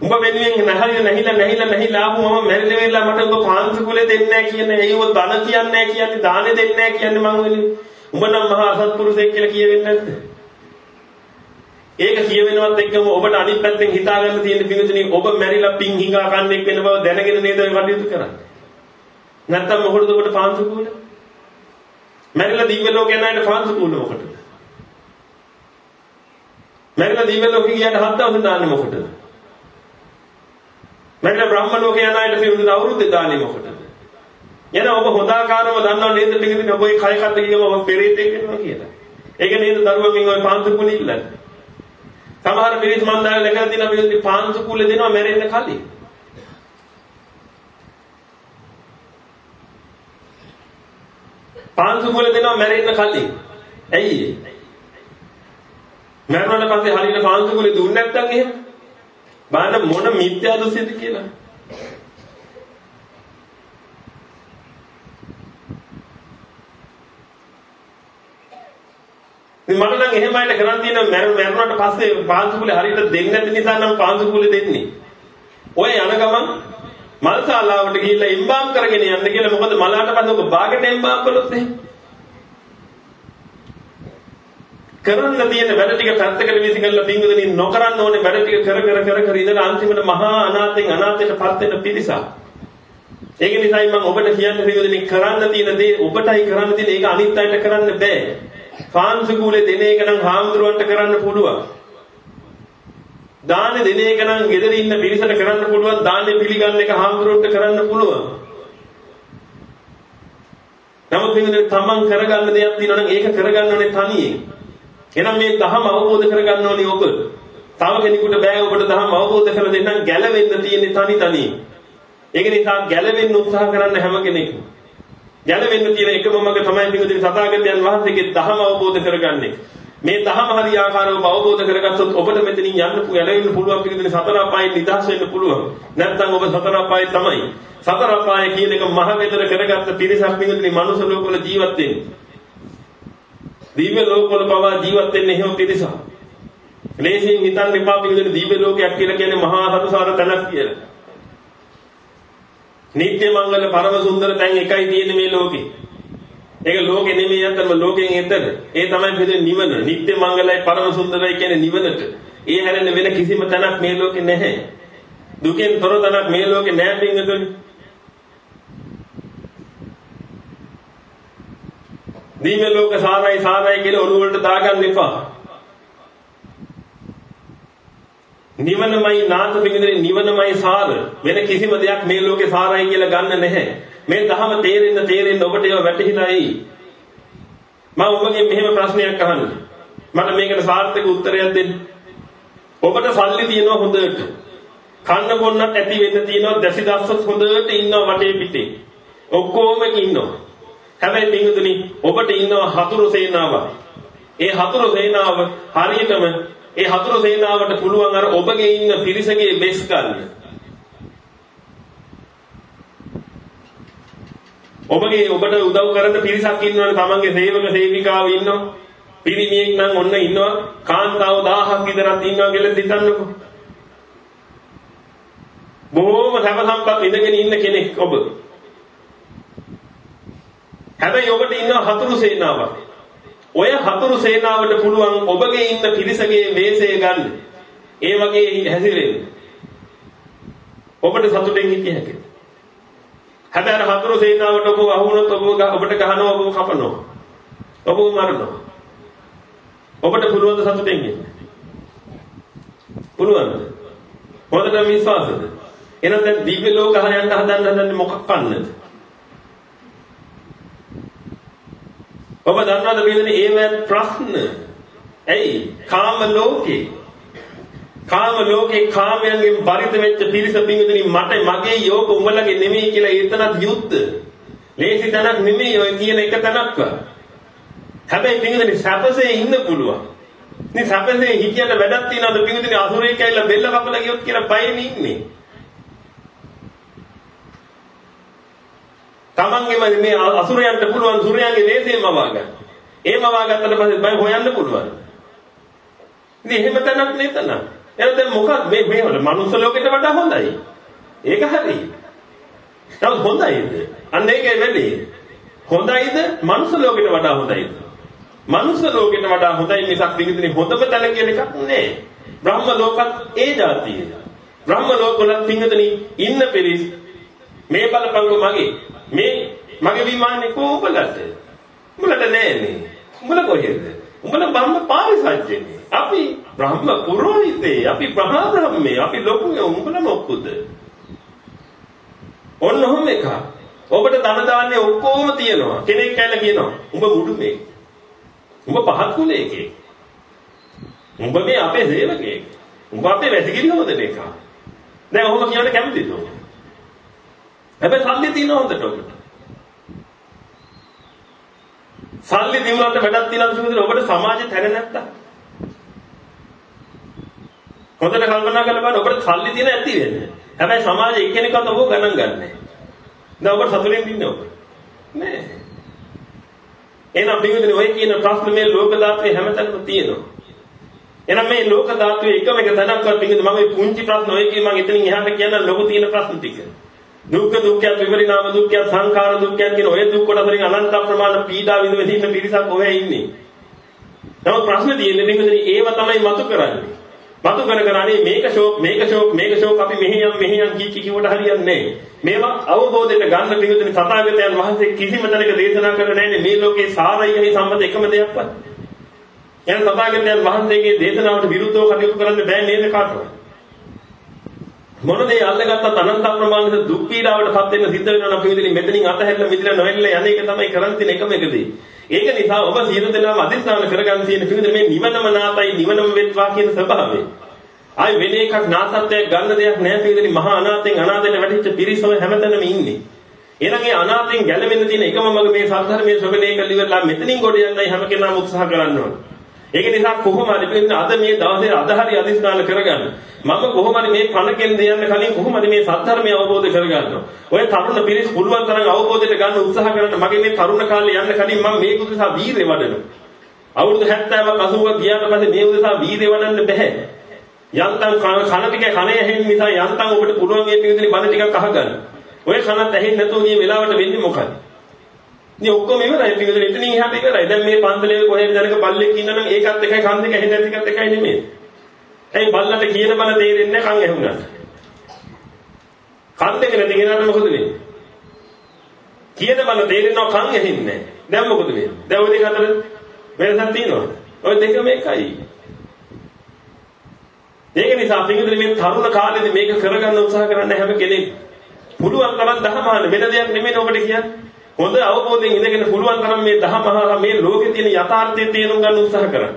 උඹ වෙනුවෙන් නැහැල නැහිලා නැහිලා නැහිලා ආපු මම මැරිලා වෙලා මට උඹ පාන්සු කුලේ දෙන්නේ නැහැ කියන්නේ ඒව ධන කියන්නේ නැහැ කියන්නේ දානේ දෙන්නේ නැහැ කියන්නේ මං වෙන්නේ උඹ නම් මහා අසත්පුරුෂයෙක් කියලා කියවෙන්නේ නැද්ද? ඒක කියවෙනවත් එක්කම ඔබට අනිත් පැත්තෙන් හිතාගන්න තියෙන පිඟුතුනි ඔබ මැරිලා පිං හිඟා කන්නෙක් වෙන බව දැනගෙන නේද ඔය කටයුතු කරන්නේ? නැත්තම් මොකටද ඔබට පාන්සු කුල? මැරිලා දිව්‍ය ලෝකේ යනයිට පාන්සු කුල මොකටද? මැරිලා දිව්‍ය ලෝකේ ගියාට හත් දවස් දාන්නේ මොකටද? මැරිලා බ්‍රහ්ම ලෝකේ යන අයට පිරුදු අවුරුද්ද දාන්නේ මොකටද? එන ඔබ හොදාකාරව දන්නව නේද පිටින් ඔබ ඒ කය කද්ද කියම ඔබ පෙරේතෙක් වෙනවා කියලා. ඒක නේද දරුවමින් ඔය පාන්සු කුල ඉල්ලන්නේ. සමහර මිනිස් මන්දාල ලැගලා දින අපි පාන්සු කුල දෙනවා මැරෙන්න කලින්. පාන්සු කුල දෙනවා මැරෙන්න කලින්. ඇයි ඒ? මැරුණාට පස්සේ හරියට පාන්සු කුල දුන්නේ නැත්නම් එහෙම බලන්න මොන මිත්‍යා දෘෂ්ටිද කියලා. ඉතින් මට නම් එහෙම අයට කරන් තියෙන මැරුණාට පස්සේ පාන්සු කුලේ හරියට දෙන්නේ නැති නිසා නම් පාන්සු කුලේ දෙන්නේ. ඔය යන ගමන් මල්ශාලාවට ගිහිල්ලා ඉම්බාම් කරගෙන යන්න කියලා මොකද මලාට පස්සේ ඔක බාගෙට ඉම්බාම් කළොත් එහෙම කරන්න තියෙන වැඩ ටික පැත්තකට විසි කරලා පින්වදනි නොකරන්න ඕනේ වැඩ ටික කර කර කර කර ඉඳලා අන්තිමට මහා අනාථෙන් අනාථයටපත් වෙන පිරිසක්. ඒක නිසායි මම ඔබට කියන්නේ පින්වදනි කරන්න තියෙන දේ ඔබටයි කරන්න තියෙන ඒක අනිත් අයට කරන්න බෑ. ෆාන්සි කූලේ දෙන එක නම් හාමුදුරුවන්ට කරන්න පුළුවන්. දානේ දෙන එක නම් ගෙදර ඉන්න පිරිසට කරන්න පුළුවන්. දානේ පිළිගන්න එක හාමුදුරුවන්ට කරන්න පුළුවන්. නමුත් පින්වදනි තමන් කරගන්න දෙයක් තියෙනවා නම් ඒක කරගන්න ඕනේ තනියෙන්. එහෙනම් මේ ධහම අවබෝධ කරගන්න ඕනේ ඔබ. තව කෙනෙකුට බෑ ඔබට ධහම අවබෝධ කරලා දෙන්නම් ගැලවෙන්න තියෙන්නේ තනි තනි. ඒක නිසා ගැලවෙන්න උත්සාහ කරන්න හැම කෙනෙක්ම. ගැලවෙන්න තියෙන එකම මඟ තමයි පිටුදින සතාගතයන් වහන්සේගේ ධහම අවබෝධ කරගන්නේ. මේ ධහම හරි ආකාරව අවබෝධ කරගත්තොත් ඔබට මෙතනින් යන්න ගැලවෙන්න පුළුවන් පිටුදින සතර අපායෙන් නිදහස් වෙන්න පුළුවන්. නැත්නම් ඔබ සතර අපායේ තමයි. සතර අපාය කියන එක මහ වෙදර කරගත්ත පිරිසක් පිටුදින මනුස්ස ලෝකවල ජීවත් වෙන්නේ. දිව්‍ය ලෝකවල පවා ජීවත් වෙන්නේ එහෙම පිරිසක්. ලේසියෙන් හිතන්න එපා පිළිදෙන දිව්‍ය ලෝකයක් කියලා කියන්නේ මහා සතුසාර තැනක් කියලා. නිත්‍ය මංගල පරම සුන්දර තැන් එකයි තියෙන්නේ මේ ලෝකේ. ඒක ලෝකේ නෙමෙයි අතරම ලෝකෙන් එතන. ඒ තමයි පිළිදෙන නිවන. නිත්‍ය මංගලයි පරම සුන්දරයි කියන්නේ නිවනට. ඒ හැරෙන්න වෙන කිසිම තැනක් මේ ලෝකේ නැහැ. දුකෙන් තොර තැනක් මේ ලෝකේ නැහැ පින්වතුනි. දිව්‍ය ලෝක සාරයි සාරයි කියලා ඔළුව වලට දාගන්න එපා. නිවනමයි නාත බින්දේ නිවනමයි සාර වෙන කිසිම දෙයක් මේ ලෝකේ සාරයි කියලා ගන්න නැහැ. මේ ධහම තේරෙන්න තේරෙන්න ඔබට ඒව වැටහිලා එයි. මම ඔබගෙන් මෙහෙම ප්‍රශ්නයක් අහන්න. මට මේකට සාර්ථක උත්තරයක් දෙන්න. ඔබට සල්ලි තියෙනවා හොඳට. කන්න බොන්නත් ඇති වෙන්න තියෙනවා දැසි දස්සත් හොඳට ඉන්නවා වටේ පිටේ. ඔක්කොම ඉන්නවා. හැබැයි පින්වතුනි ඔබට ඉන්නවා හතුරු සේනාවක්. ඒ හතුරු සේනාව හරියටම ඒ හතුරු සේනාවට පුළුවන් අර ඔබගේ ඉන්න පිරිසගේ බෙස් ගන්න. ඔබගේ ඔබට උදව් කරන පිරිසක් ඉන්නවනේ තමන්ගේ සේවක සේවිකාව ඉන්නවා. පිරිමියෙක් නම් ඔන්න ඉන්නවා. කාන්තාව 1000ක් විතරක් ඉන්නවා කියලා හිතන්නකෝ. බොහොම සැප සම්පත් ඉඳගෙන ඉන්න කෙනෙක් ඔබ. හැබැයි ඔබට ඉන්න හතුරු සේනාවක්. ඔය හතුරු සේනාවට පුළුවන් ඔබගේ ඉන්න පිරිසගේ වේශය ගන්න. ඒ වගේ හැසිරෙන්න. ඔබට සතුටෙන් හිටිය හැකියි. හැබැයි අර හතුරු සේනාවට ඔබ අහුනොත් ඔබ ඔබට ගහනවා ඔබ කපනවා. ඔබ මරනවා. ඔබට පුළුවන් ද සතුටෙන් ඉන්න? පුළුවන්ද? හොඳට විශ්වාසද? එහෙනම් දැන් දිව්‍ය ලෝක හරයන්ට හදන්න හදන්නේ මොකක් කන්නද? ඔබ දන්නවද මේවනේ ඒවත් ප්‍රශ්න? ඇයි? කාම ලෝකේ. කාම ලෝකේ කාමයන්ගෙන් බරිත වෙච්ච පිරිස පිංගුදෙනි මට මගේ යෝක උඹලගේ නෙමෙයි කියලා එතනත් යුද්ධ. ලේසි තැනක් නෙමෙයි ඔය කියන එක තැනක්වත්. හැබැයි පිංගුතුනි සැපසේ ඉන්න පුළුවන්. ඉතින් සැපසේ හිතියට වැඩක් තියනවද පිංගුතුනි අසුරේ කැයිලා බෙල්ල කපලා ගියොත් කියලා බයෙන් ඉන්නේ. තමන්ගේම මේ අසුරයන්ට පුළුවන් සූර්යයන්ගේ වේදේම වගන්න. ඒම වගත්තට පස්සේ බය හොයන්න පුළුවන්. ඉතින් එහෙම තැනක් නෙතන. එහෙනම් දැන් මොකක්ද මේ මේ වල මනුස්ස ලෝකෙට වඩා හොඳයි. ඒක හරි. තව හොඳයිද? අන්න ඒකේ වෙන්නේ. හොඳයිද මනුස්ස ලෝකෙට වඩා හොඳයිද? මනුස්ස ලෝකෙට වඩා හොඳයි මිසක් විගිතනේ හොඳම තැන කියන එකක් නෑ. බ්‍රහ්ම ලෝකත් ඒ જાතිය. බ්‍රහ්ම ලෝකවල පිංගතනි ඉන්න පිරිස් මේ බලපංගු මගේ මේ මගේ විමානේ කොහොමලද? උඹලට නෑනේ. උඹල කොහෙද? උඹල බ්‍රහ්ම පාරිසජ්ජනේ. අපි බ්‍රහ්ම පුරෝහිතේ, අපි බ්‍රහ්ම බ්‍රහ්මේ, අපි ලොකුගේ උඹල මොක්කුද? ඔන්න ඔහොම එකක්. ඔබට ධන දාන්නේ ඔක්කොම තියෙනවා. කෙනෙක් කැල කියනවා. උඹ මුඩුමේ. උඹ පහත් කුලයකේ. උඹ මේ අපේ සේවකයෙක්. උඹ අපේ වැසිකිලි හොදන එක. දැන් ඔහොම කියන්න කැමතිද? හැබැයි සල්ලි තියෙන හොඳට ඔබට. සල්ලි දිනුනට වැඩක් තියනද කිව්වද ඔබට සමාජෙ තැන නැත්තම්? හොඳට කල්පනා කරලා බලන්න ඔබට සල්ලි තියෙන ඇති වෙන්නේ. හැබැයි සමාජෙ එක්කෙනෙක්වත් ඔබ ගණන් ගන්නෑ. දැන් ඔබට සතුටින් ඉන්නේ ඔබ. නෑ. එහෙනම් බින්දුනේ ඔය කියන ප්‍රශ්න මේ ලෝක ධාතුවේ හැමතැනම තියෙනවා. එහෙනම් මේ ලෝක ධාතුවේ එකම එක තැනක්වත් බින්දුනේ මම මේ පුංචි ප්‍රශ්න ඔය කියන මම එතනින් එහාට කියන ලොකු තියෙන ප්‍රශ්න ටික. දුක්ඛ දුක්ඛය විපරිණාම දුක්ඛය සංඛාර දුක්ඛය කියන ඔය දුක් කොටස් වලින් අනන්ත ප්‍රමාණ පීඩා විඳ විඳින්න පිරිසක් ඔය ඉන්නේ. නමුත් ප්‍රශ්න තියෙන්නේ බින්දුනේ ඒව තමයි මතු කරන්නේ. මතු කර කර අනේ මේක ෂෝක් මේක ෂෝක් මේක ෂෝක් අපි මෙහි යම් මෙහි යම් කී කී කිව්වට හරියන්නේ නැහැ. මේවා අවබෝධයට ගන්න පිටුදින තථාගතයන් වහන්සේ කිසිම තැනක දේශනා කරන්නේ නැහැ මේ ලෝකේ සාරයයි සම්බන්ධ එකම දෙයක්වත්. එන තථාගතයන් වහන්සේගේ දේශනාවට විරුද්ධව කටයුතු කරන්න බෑ නේද කාටවත්? මොන දේ අල්ලගත්තත් අනන්ත ප්‍රමාණයට දුක් පීඩාවටපත් වෙන්න සිද්ධ වෙනවා නම් පිටුදින මෙතනින් අතහැරලා මිදලා නොවෙල්ලා යන එක තමයි කරන් තියෙන එකම එක දේ. ඒක නිසා ඔබ සියලු දෙනාම අදිස්ථාන කරගන්න තියෙන පිළිදෙ මේ නිවනම නාතයි නිවනම වෙත්වා කියන ස්වභාවය. ආයි වෙන එකක් නාතත්වයක් ගන්න දෙයක් නැහැ පිළිදෙනි මහා අනාතෙන් අනාතෙන් වැටිච්ච පිරිසම හැමතැනම ඉන්නේ. එහෙනම් ඒ අනාතෙන් ගැලවෙන්න තියෙන එකම මඟ මේ සද්ධර්මයේ ශ්‍රවණය කළ ඉවරලා මෙතනින් ගොඩ යන්නයි හැම කෙනාම උත්සාහ කරන්න ඕනේ. ඒක නිසා කොහොම හරි පිළිදෙනි අද මේ දවසේ අද හරි අදිස්ථාන කරගන්න. මම කොහොම හරි මේ පණ කෙන් දෙයන්න කලින් කොහොම හරි මේ සද්ධර්මය අවබෝධ කරගන්නවා. ඔය තරුණ පිරිස් පුළුවන් තරම් අවබෝධයට ගන්න උත්සාහ කරන්න මගේ මේ තරුණ කාලේ යන්න කලින් මම මේක උදෙසා වීරය වඩනවා. අවුරුදු 70ක් 80ක් ගියාට පස්සේ මේ උදෙසා වීරය වඩන්න බෑ. යන්තම් කන ටික කනේ ඇහෙන නිසා යන්තම් ඔබට පුළුවන් මේ පිළිදෙන බණ ටිකක් අහගන්න. ඔය කනත් ඇහෙන්නේ නැතුව මේ වෙලාවට වෙන්නේ මොකද? ඉතින් ඔක්කොම ඉවරයි පිළිදෙන එතනින් එහාට ඉවරයි. දැන් මේ පන්සලේ කොහෙද දැනක බල්ලෙක් ඉන්නනම් ඒකත් එකයි කන් දෙක ඇහෙන්නේ නැති එකත් එකයි නෙමෙයි. ඇයි බල්ලට කියන බල තේරෙන්නේ කන් ඇහුණා. කන් දෙක නැති කෙනාට මොකද වෙන්නේ? කියන බල තේරෙනවා කන් ඇහෙන්නේ නැහැ. දැන් මොකද වෙන්නේ? දැන් ওই දෙක අතර වෙනසක් තියෙනවද? ওই දෙකම එකයි. ඒක නිසා පිටින් මේ තරුණ කාලේදී මේක කරගන්න උත්සාහ කරන්න හැම කෙනෙක් පුළුවන් තරම් දහමහන වෙන දෙයක් නෙමෙයි ඔබට කියන්නේ. හොඳ අවබෝධයෙන් ඉඳගෙන පුළුවන් තරම් මේ දහමහා මේ ලෝකේ තියෙන යථාර්ථය තේරුම් ගන්න උත්සාහ කරන්න.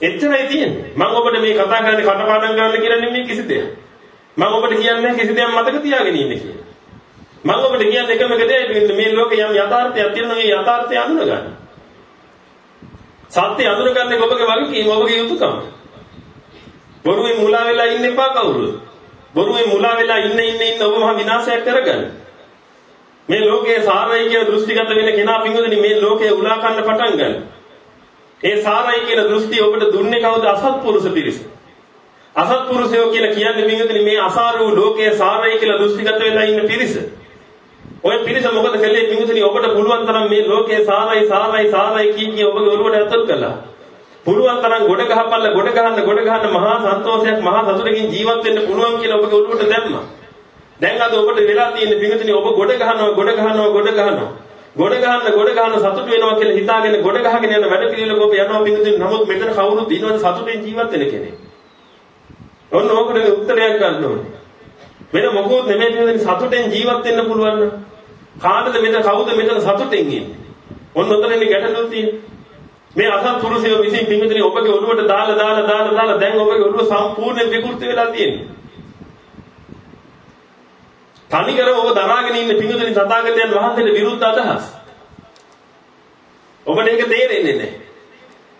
එච්චරයි තියෙන්නේ. මම ඔබට මේ කතා කරන්නේ කටපාඩම් කරන්න කියලා නෙමෙයි කිසි දෙයක්. මම ඔබට කියන්නේ කිසි දෙයක් මතක තියාගෙන ඉන්න කියලා. මම ඔබට කියන්නේ එකම එක දෙයයි මේ ලෝකේ යම් යථාර්ථයක් තියෙනවා මේ යථාර්ථය අඳුන ගන්න. සත්‍ය අඳුන ගන්න ඔබගේ වගකීම ඔබගේ යුතුයකම. බොරුවේ මුලා වෙලා ඉන්න එපා කවුරුත්. බොරුවේ මුලා වෙලා ඉන්න ඉන්න ඉන්න ඔබ මහ විනාශයක් කරගන්න. මේ ලෝකයේ සාරයි කියන දෘෂ්ටිගත වෙන කෙනා පිංගුදනි මේ ලෝකයේ උලා කන්න පටන් ගන්නවා. ඒ සාරයි කියන දෘෂ්ටි ඔබට දුන්නේ කවුද අසත්පුරුෂ පිරිස. අසත්පුරුෂයෝ කියලා කියන්නේ මිනිහතුනි මේ අසාර වූ ලෝකයේ සාරයි කියලා දෘෂ්ටිගත වෙලා ඉන්න පිරිස. ඔය පිරිස මොකද කළේ මිනිහතුනි ඔබට පුළුවන් තරම් මේ ලෝකයේ සාරයි සාරයි සාරයි කී කී ඔබගේ ඔළුවට ඇතුල් කළා. පුළුවන් තරම් ගොඩ ගහපල්ල ගොඩ ගහන්න ගොඩ ගහන්න මහා සන්තෝෂයක් මහා සතුටකින් ජීවත් වෙන්න පුළුවන් කියලා ඔබගේ ඔළුවට දැම්මා. දැන් අද ඔබට වෙලා තියෙන පිඟුතුනි ඔබ ගොඩ ගහනවා ගොඩ ගහනවා ගොඩ ගහනවා ගොඩ ගන්න ගොඩ ගන්න සතුට වෙනවා කියලා හිතාගෙන ගොඩ ගහගෙන යන වැඩ පිළිවෙලක ඔබ යනවා පිටුදින් නමුත් මෙතන කවුරුත් ඉන්නවද සතුටෙන් ජීවත් වෙන කෙනෙක්. ඔන්න ඕකට උත්තරයක් ගන්න ඕනේ. වෙන මොකෝත් නෙමෙයි පිටුදින් සතුටෙන් ජීවත් වෙන්න පුළුවන් නම් කාටද මෙතන කවුද මෙතන සතුටෙන් ඉන්නේ? ඔන්න ඔතනනේ ගැටලුව තියෙන්නේ. මේ අසත්පුරුෂය විසින් පිටුදින් ඔබගේ ඔළුවට දාලා දාලා දාලා දාලා දැන් ඔබගේ ඔළුව සම්පූර්ණ විකෘති වෙලා තියෙන්නේ. තනිකර ඔබ දරාගෙන ඉන්න පිඟුතුනි තථාගතයන් වහන්සේට විරුද්ධ අදහස්. ඔබට ඒක තේරෙන්නේ නැහැ.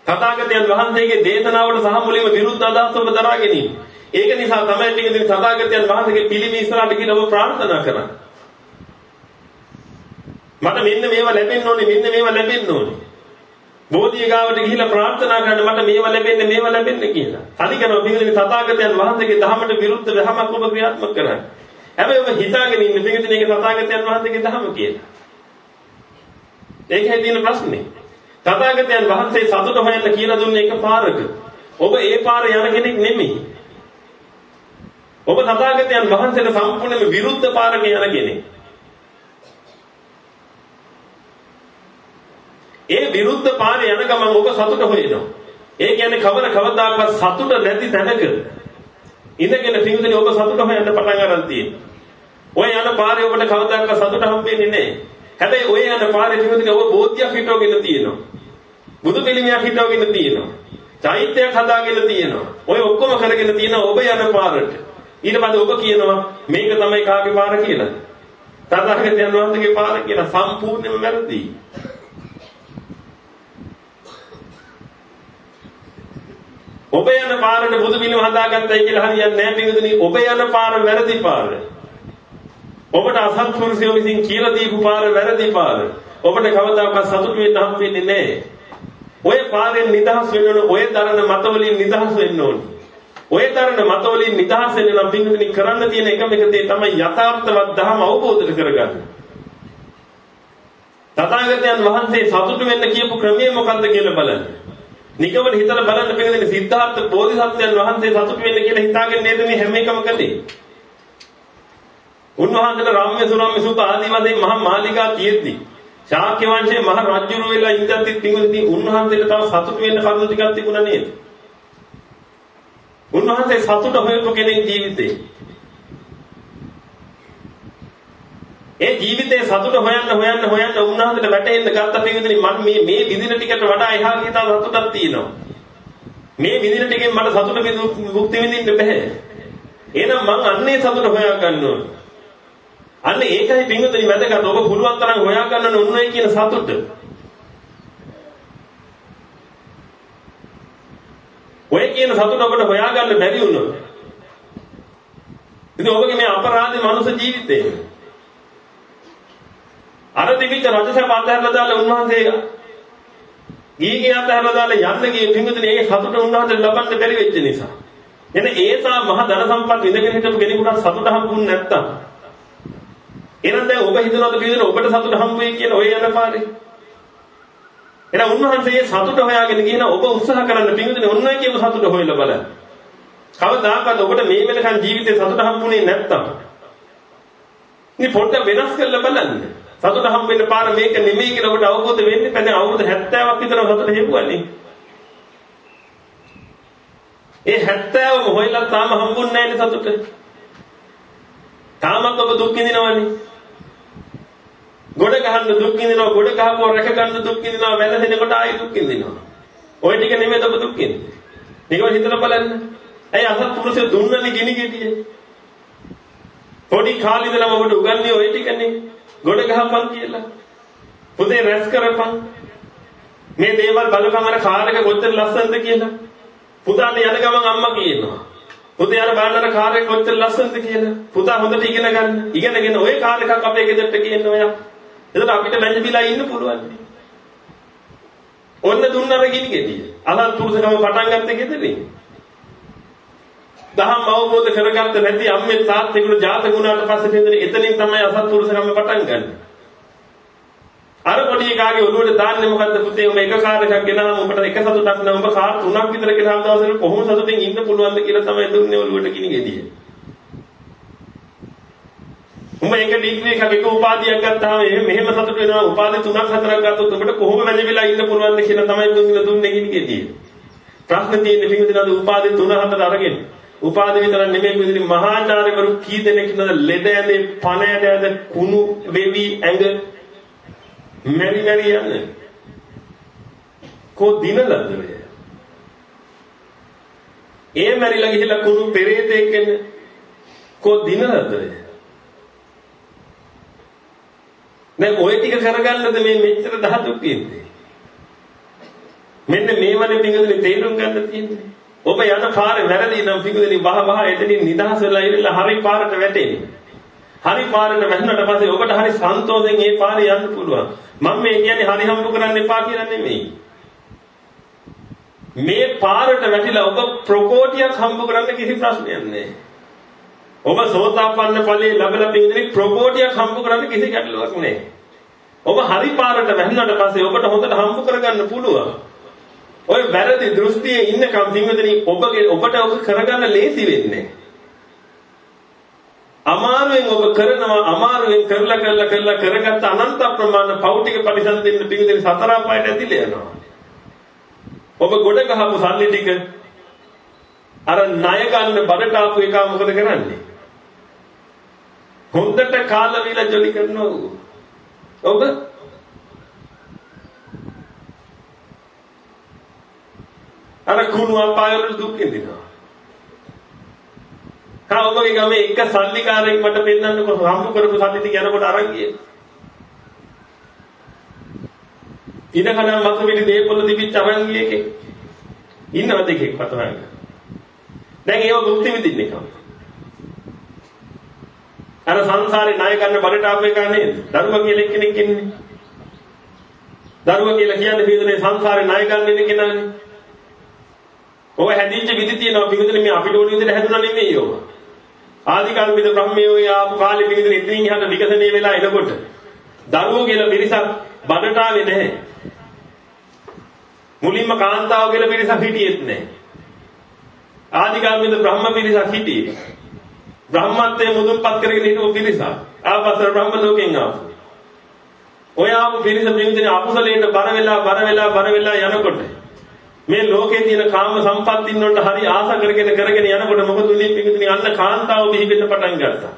තථාගතයන් වහන්සේගේ දේශනාවට සහ මුලින්ම විරුද්ධ අදහස් ඔබ දරාගෙන ඉන්නේ. ඒක නිසා තමයි ටික දින තථාගතයන් වහන්සේගේ පිළිමි ඉස්සරහට ගිහින් ඔබ ප්‍රාර්ථනා කරන්නේ. මට මෙන්න මේවා ලැබෙන්න ඕනේ මෙන්න මේවා ලැබෙන්න ඕනේ. බෝධිය ගාවට ගිහිල්ලා ප්‍රාර්ථනා කරන්න මට මේවා ලැබෙන්න මේවා ලැබෙන්න කියලා. අනිකනවා පිළිගන්නේ තථාගතයන් වහන්සේගේ ධහමට විරුද්ධ ධහමක් ඔබ ක්‍රියාත්මක කරන්නේ. හැබැයි ඔබ හිතාගෙන ඉන්නේ පිළිගන්නේ ඒක තථාගතයන් වහන්සේගේ ධහම කියලා. ඒකයි තියෙන ප්‍රශ්නේ. තථාගතයන් වහන්සේ සතුට හොයන්න කියලා දුන්නේ එක පාරක. ඔබ ඒ පාර යන කෙනෙක් නෙමෙයි. ඔබ තථාගතයන් වහන්සේට සම්පූර්ණයෙන්ම විරුද්ධ පාරක යන කෙනෙක්. ඒ විරුද්ධ පාරේ යන ගමන් ඔබ සතුට හොයනවා. ඒ කියන්නේ කවර කවදාකවත් සතුට නැති තැනක ඉඳගෙන පිටුදෙනි ඔබ සතුට හොයන්න පටන් ගන්න තියෙනවා. ඔය යන පාරේ ඔබට කවදාකවත් සතුට හම්බෙන්නේ නැහැ. හැබැයි ඔය යන පාරේ පිටුදෙනි ඔබ බෝධියක් හිටවගෙන තියෙනවා. බුදු පිළිමයක් හිටවගෙන තියෙනවා. චෛත්‍යයක් හදාගෙන තියෙනවා. ඔය ඔක්කොම කරගෙන තියෙනවා ඔබ යන පාරට. ඊට පස්සේ ඔබ කියනවා මේක තමයි කාගේ පාර කියලා. තථාගතයන් වහන්සේගේ පාර කියලා සම්පූර්ණයෙන්ම වැරදි. ඔබ යන පාරට බුදු පිළිම හදාගත්තයි කියලා හරියන්නේ නැහැ පිටුදුනි. ඔබ යන පාර වැරදි පාර. ඔබට අසත්පුරුෂයෝ විසින් කියලා දීපු පාර වැරදි පාර. ඔබට කවදාකවත් සතුටු වෙන්න හම් වෙන්නේ නැහැ. ඔය පාරෙන් නිදහස් වෙන්න ඕන, ඔය දරන මතවලින් නිදහස් වෙන්න ඕන. ඔය දරන මතවලින් නිදහස් වෙන්න නම් පිටුදුනි කරන්න තියෙන එකම එක දේ තමයි යථාර්ථවත් ධර්ම අවබෝධ කරගන්න. තථාගතයන් වහන්සේ සතුටු වෙන්න කියපු ක්‍රමය මොකක්ද කියලා බලන්න. නිකමන හිතලා බලන්න පිළිදෙන සිද්ධාර්ථ බෝධිසත්වයන් වහන්සේ සතුටු වෙන්න කියලා හිතාගෙන නේද මේ හැම එකම කළේ. උන්වහන්සේට රාම්‍ය සුරාම්‍ය සුඛ ආදී වශයෙන් මහා මාලිකා තියෙද්දි ශාක්‍ය වංශයේ මහ රජුරු වෙලා ඉඳද්දි පිළිදෙන උන්වහන්සේට තව සතුටු වෙන්න කරුණු ටිකක් තිබුණා නේද? උන්වහන්සේ සතුට හොයපු කෙනෙක් ජීවිතේ ඒ ජීවිතේ සතුට හොයන්න හොයන්න හොයන්න උන්වහන්සේට වැටෙන්න ගත්ත පිළිවිදනි මම මේ මේ විදින ටිකට වඩා එහා ගිය තව සතුටක් තියෙනවා. මේ විදින ටිකෙන් මට සතුට මුක්ති විඳින්න බෑ. එහෙනම් මං අන්නේ සතුට හොයා ගන්න ඕන. අන්න ඒකයි පින්වතුනි වැදගත්. ඔබ පුළුවන් තරම් හොයා ගන්න ඕනේ කියන සතුට. ඔය කියන සතුට ඔබට හොයා ගන්න බැරි වුණොත් ඉතින් ඔබගේ මේ අපරාධේ මනුෂ්‍ය ජීවිතේ අර දෙවිච්ච රජසැප අතහැරලා දාලා උන්වහන්සේ ගීගේ අතහැරලා දාලා යන්න ගියේ පින්විතනේ ඒ සතුට උන්වහන්සේට ලබන්න බැරි වෙච්ච නිසා. එන ඒසා මහ ධන සම්පත් විඳගෙන හිටපු කෙනෙකුට සතුට හම්බුනේ නැත්තම් එහෙනම් දැන් ඔබ හිතනවාද පිළිදෙන ඔබට සතුට හම්බ වෙයි කියලා ඔය යන පාරේ? එහෙනම් උන්වහන්සේ සතුට හොයාගෙන ගියන ඔබ උත්සාහ කරන්න පිළිදෙන ඔන්නයි කියපු සතුට හොයලා බලන්න. කවදාකවත් ඔබට මේ වෙනකන් ජීවිතේ සතුට හම්බුනේ නැත්තම් ඉතින් පොඩ්ඩක් වෙනස් කරලා බලන්න. සතුට හම් වෙන්න පාර මේක නෙමෙයි කියලා ඔබට අවබෝධ වෙන්නේ පැන අවුරුදු 70ක් විතර සතුට හෙව්වනේ. ඒ 70ම හොයලා තාම හම්බුන්නේ නැහැ සතුට. තාමත් ඔබ දුක් විඳිනවනේ. ගොඩ ගහන්න දුක් විඳිනවා, ගොඩ ගහපුවා රැක ගන්න දුක් විඳිනවා, වැළඳෙනකොට ආයෙ දුක් විඳිනවා. ওই ටික නෙමෙයි ඔබ දුක් විඳින්නේ. නිකන් හිතලා බලන්න. ඇයි අසත්පුරුෂය දුන්නනේ ගිනි ගෙඩිය? පොඩි කාලේ ඉඳලම ඔබට උගන්වන්නේ ওই ටිකනේ. ගොඩ ගහපන් කියලා. පුතේ රැස් කරපන්. මේ දේවල් බලපන් අර කාර් එක කොච්චර ලස්සනද කියලා. පුතාට යන ගමන් අම්මා කියනවා. පුතේ අර බලන්න අර කාර් එක කොච්චර ලස්සනද කියලා. පුතා හොඳට ඉගෙන ගන්න. ඉගෙනගෙන ওই කාර් එකක් අපේ ගෙදරට ගේන්න ඔයා. එතකොට අපිට මැජිබිලා ඉන්න පුළුවන්. ඔන්න දුන්න අර ගිනි ගෙඩිය. අලත් පුරුෂකම පටන් ගත්තේ ගෙදරින්. දහම් අවබෝධ කරගත්ත නැති අම්මේ තාත්තේකුළු ජාතක වුණාට පස්සේ දෙන්නේ එතනින් තමයි අසත්පුරුෂකම පටන් ගන්න. අර පොඩි එකාගේ ඔළුවට දාන්නේ මොකද්ද පුතේ උඹ එක කාර් එකක් ගෙනාම උඹට එක සතුටක් නෑ උඹ කාර් තුනක් විතර ගෙනාම දවසට කොහොම සතුටින් ඉන්න පුළුවන්ද කියලා තමයි දුන්නේ ඔළුවට කිනි ගෙඩිය. උඹ එක ඩිග්‍රී එකක් එක උපාධියක් ගත්තාම එහෙම මෙහෙම සතුට වෙනවා උපාධි තුනක් හතරක් ගත්තොත් උඹට කොහොම වැඩි වෙලා ඉන්න පුළුවන්ද කියලා තමයි දුන්නේ කිනි ගෙඩිය. ප්‍රශ්න තියෙන්නේ පිටින් උපාධි තුන හතර අරගෙන උපාධි විතර නෙමෙයි මෙතන මහාචාර්යවරු කී දෙනෙක් ඉන්නද ලෙඩ ඇඳේ පණ ඇඳ කුණු වෙවි ඇඟ. මෙරි මෙරි යන්නේ. කෝ දිනලද වේ ඒ මැරිලා ගිහිල්ලා කුණු පෙරේතෙක් එන්නේ. කෝ දිනලද වේ දැන් ওই ටික කරගන්නද මේ මෙච්චර දහතුක් තියෙන්නේ? මෙන්න මේ වගේ පිඟුදුනේ තේරුම් ගන්න තියෙන්නේ. ඔබ යන පාරේ වැරදි නම් පිඟුදුනේ වහ වහ එතනින් නිදහස් වෙලා ඉවිල්ලා හරි පාරට වැටෙන්නේ. හරි පාරට වැටුණාට පස්සේ ඔබට හරි සන්තෝෂෙන් මේ පාරේ යන්න පුළුවන්. මම මේ කියන්නේ හරි හම්බ කරන්න එපා කියලා නෙමෙයි. මේ පාරට වැටිලා ඔබ ප්‍රකෝටියක් හම්බ කරන්න කිසි ප්‍රශ්නයක් නැහැ. ඔබ සෝතාපන්න ඵලයේ ලැබලා පින්දිනේ ප්‍රකෝටියක් හම්බ කරන්න කිසි ගැටලුවක් නැහැ. ඔබ හරි පාරට වැහුණාට පස්සේ ඔබට හොඳට හම්බ කරගන්න පුළුවන්. ඔය වැරදි දෘෂ්ටියේ ඉන්නකම් පින්වදනි ඔබගේ ඔබට ඔබ කරගන්න ලේසි වෙන්නේ අමාරුවෙන් ඔබ කරනවා අමාරුවෙන් කරලා කරලා කරලා කරගත්ත අනන්ත ප්‍රමාණ පෞටික පරිසම්පෙන්න පින්වදනි සතර අපායට ඇදිලා යනවා. ඔබ ගොඩ ගහපු සල්ලි ටික අර ණය ගන්න බඩට ආපු එක මොකද කරන්නේ? හොඳට කාලා වීලා ජොලි කරනවා. ඔබ අර කුණු අපායවල දුක් විඳිනවා. තා ඔබගේ ගමේ එක සල්ලිකාරයෙක් මට පෙන්නන්නකො හම්බ කරපු සල්ලි ටික යනකොට අරන් ගියේ. ඉනකන මතු පිළි දේපොළ තිබිච්ච අරන් ගියේ එකේ. ඉන්නවද එකෙක් පතරංග. දැන් ඒව භුක්ති විඳින්නේ කවුද? අර සංසාරේ ණය ගන්න බඩට ආපු එක නේද? දරුවා කියලා කෙනෙක් ඉන්නේ. දරුවා කියලා කියන්නේ පිටුනේ සංසාරේ ණය ගන්න ඉන්න කෙනානේ. ඔය හැදිච්ච විදි තියෙනවා පිටුනේ මේ අපිට ඕන විදිහට හැදුනා නෙමෙයි ඔය. ආදි කල්පිත බ්‍රහ්මයෝ ආපු කාලේ පිටුනේ ඉතින් ඉහට විකසණය වෙලා එනකොට දරුවෝ කියලා පිරිසක් බඩට ආවේ නැහැ. මුලින්ම කාන්තාව කියලා පිරිසක් හිටියෙත් නැහැ. ආදි කල්පිත බ්‍රහ්ම පිරිසක් හිටියේ. බ්‍රහ්මත්වයේ මුදුන්පත් කරගෙන හිටපු පිරිසක්. ආපස්සට බ්‍රහ්ම ලෝකෙන් ආපු. ඔය ආපු පිරිස පින්දිනේ අකුසලයට බර වෙලා බර වෙලා බර වෙලා යනකොට මේ ලෝකේ තියෙන කාම සම්පත්තින් වලට හරි ආස කරගෙන කරගෙන යනකොට මොකද උනේ පින්දිනේ අන්න කාන්තාව බිහි වෙන්න පටන් ගත්තා.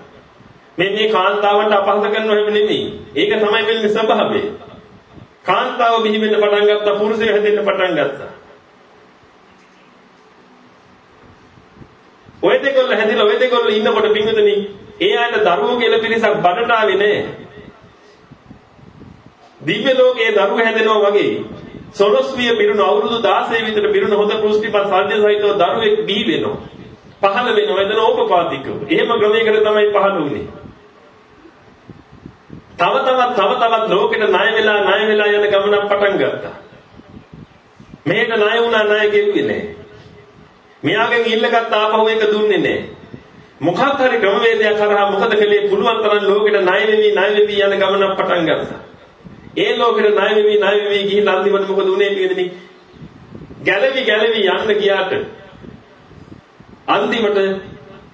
මේ මේ කාන්තාවන්ට අපහාස කරනව හැම නෙමෙයි. ඒක තමයි වෙන්නේ ස්වභාවය. කාන්තාව බිහි වෙන්න පටන් ගත්තා පුරුෂය හැදෙන්න පටන් ගත්තා. ඔය දෙකොල්ල හැදිලා ඔය දෙකොල්ල ඉන්නකොට පින්විතනි ඒ අයට දරුවෝ කියලා පිරිසක් බඩට ආවේ නෑ. දිව්‍ය ලෝකයේ දරුවෝ හැදෙනවා වගේ සොරොස්විය පිරුණු අවුරුදු 16 විතර පිරුණු හොඳ පුෂ්ටිපත් සාධ්‍ය සහිතව දරුවෙක් බිහි වෙනවා. පහළ වෙනවා එතන ඕපපාතිකව. එහෙම ක්‍රමයකට තමයි පහළ වුනේ. තව තවත් තව තවත් ලෝකෙට ණය වෙලා ණය වෙලා යන ගමනක් පටන් ගත්තා. මේක ණය වුණා ණය ගෙව්වේ නෑ. මෙයාගෙන් ඉල්ලගත්ත ආපහු එක දුන්නේ නැහැ. මොකක් හරි ක්‍රමවේදයක් කරා මොකද කලේ පුළුවන් තරම් ලෝකෙට ණය වෙවි ණය වෙවි යන ගමනක් පටන් ගත්තා. ඒ ලෝකෙට ණය වෙවි ණය වෙවි ගිහින් අන්තිමට මොකද උනේ කියදෙනි? ගැලවි ගැලවි යන්න ගියාට අන්තිමට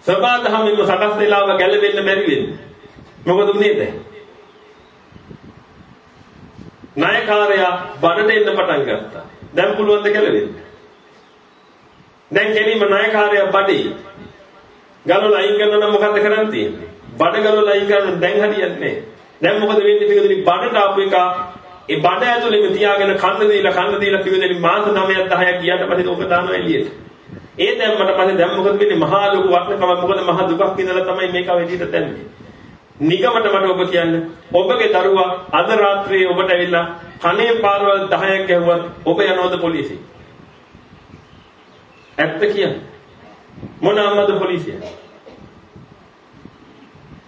සබාධමෙන්ම සකස් වෙලාව ගැලවෙන්න බැරි වෙන්නේ. මොකද උනේ දැන්? ණයකාරයා බඩට එන්න පටන් ගත්තා. දැන් පුළුවන් ද ගැලවෙන්න? දැන් කෙලින්ම ණයකාරයා බඩේ ගලවලා අයින් කරනවා නම් මොකද්ද කරන්න තියෙන්නේ? බඩ ගලවලා අයින් කරන දැන් හරියන්නේ නැහැ. දැන් මොකද වෙන්නේ පිටුදෙනි බඩට ආපු එක ඒ බඩ ඇතුළේම තියාගෙන කන්න දීලා කන්න දීලා පිටුදෙනි මාස 9ක් 10ක් ගියාට පස්සේ ඕක දානවා එළියට. ඒ දැම්මට පස්සේ දැන් මොකද වෙන්නේ? මහා ලොකු වටනකම මොකද මහා දුකක් ඉඳලා තමයි මේක එළියට දැම්මේ. නිගමට මට ඔබ කියන්නේ ඔබගේ දරුවා අද රාත්‍රියේ ඔබට ඇවිල්ලා කනේ පාරවල් 10ක් ගැහුවත් ඔබ යනවද පොලිසියට? ඇත්ත කියන්නේ. මොන අම්මද පොලිසිය?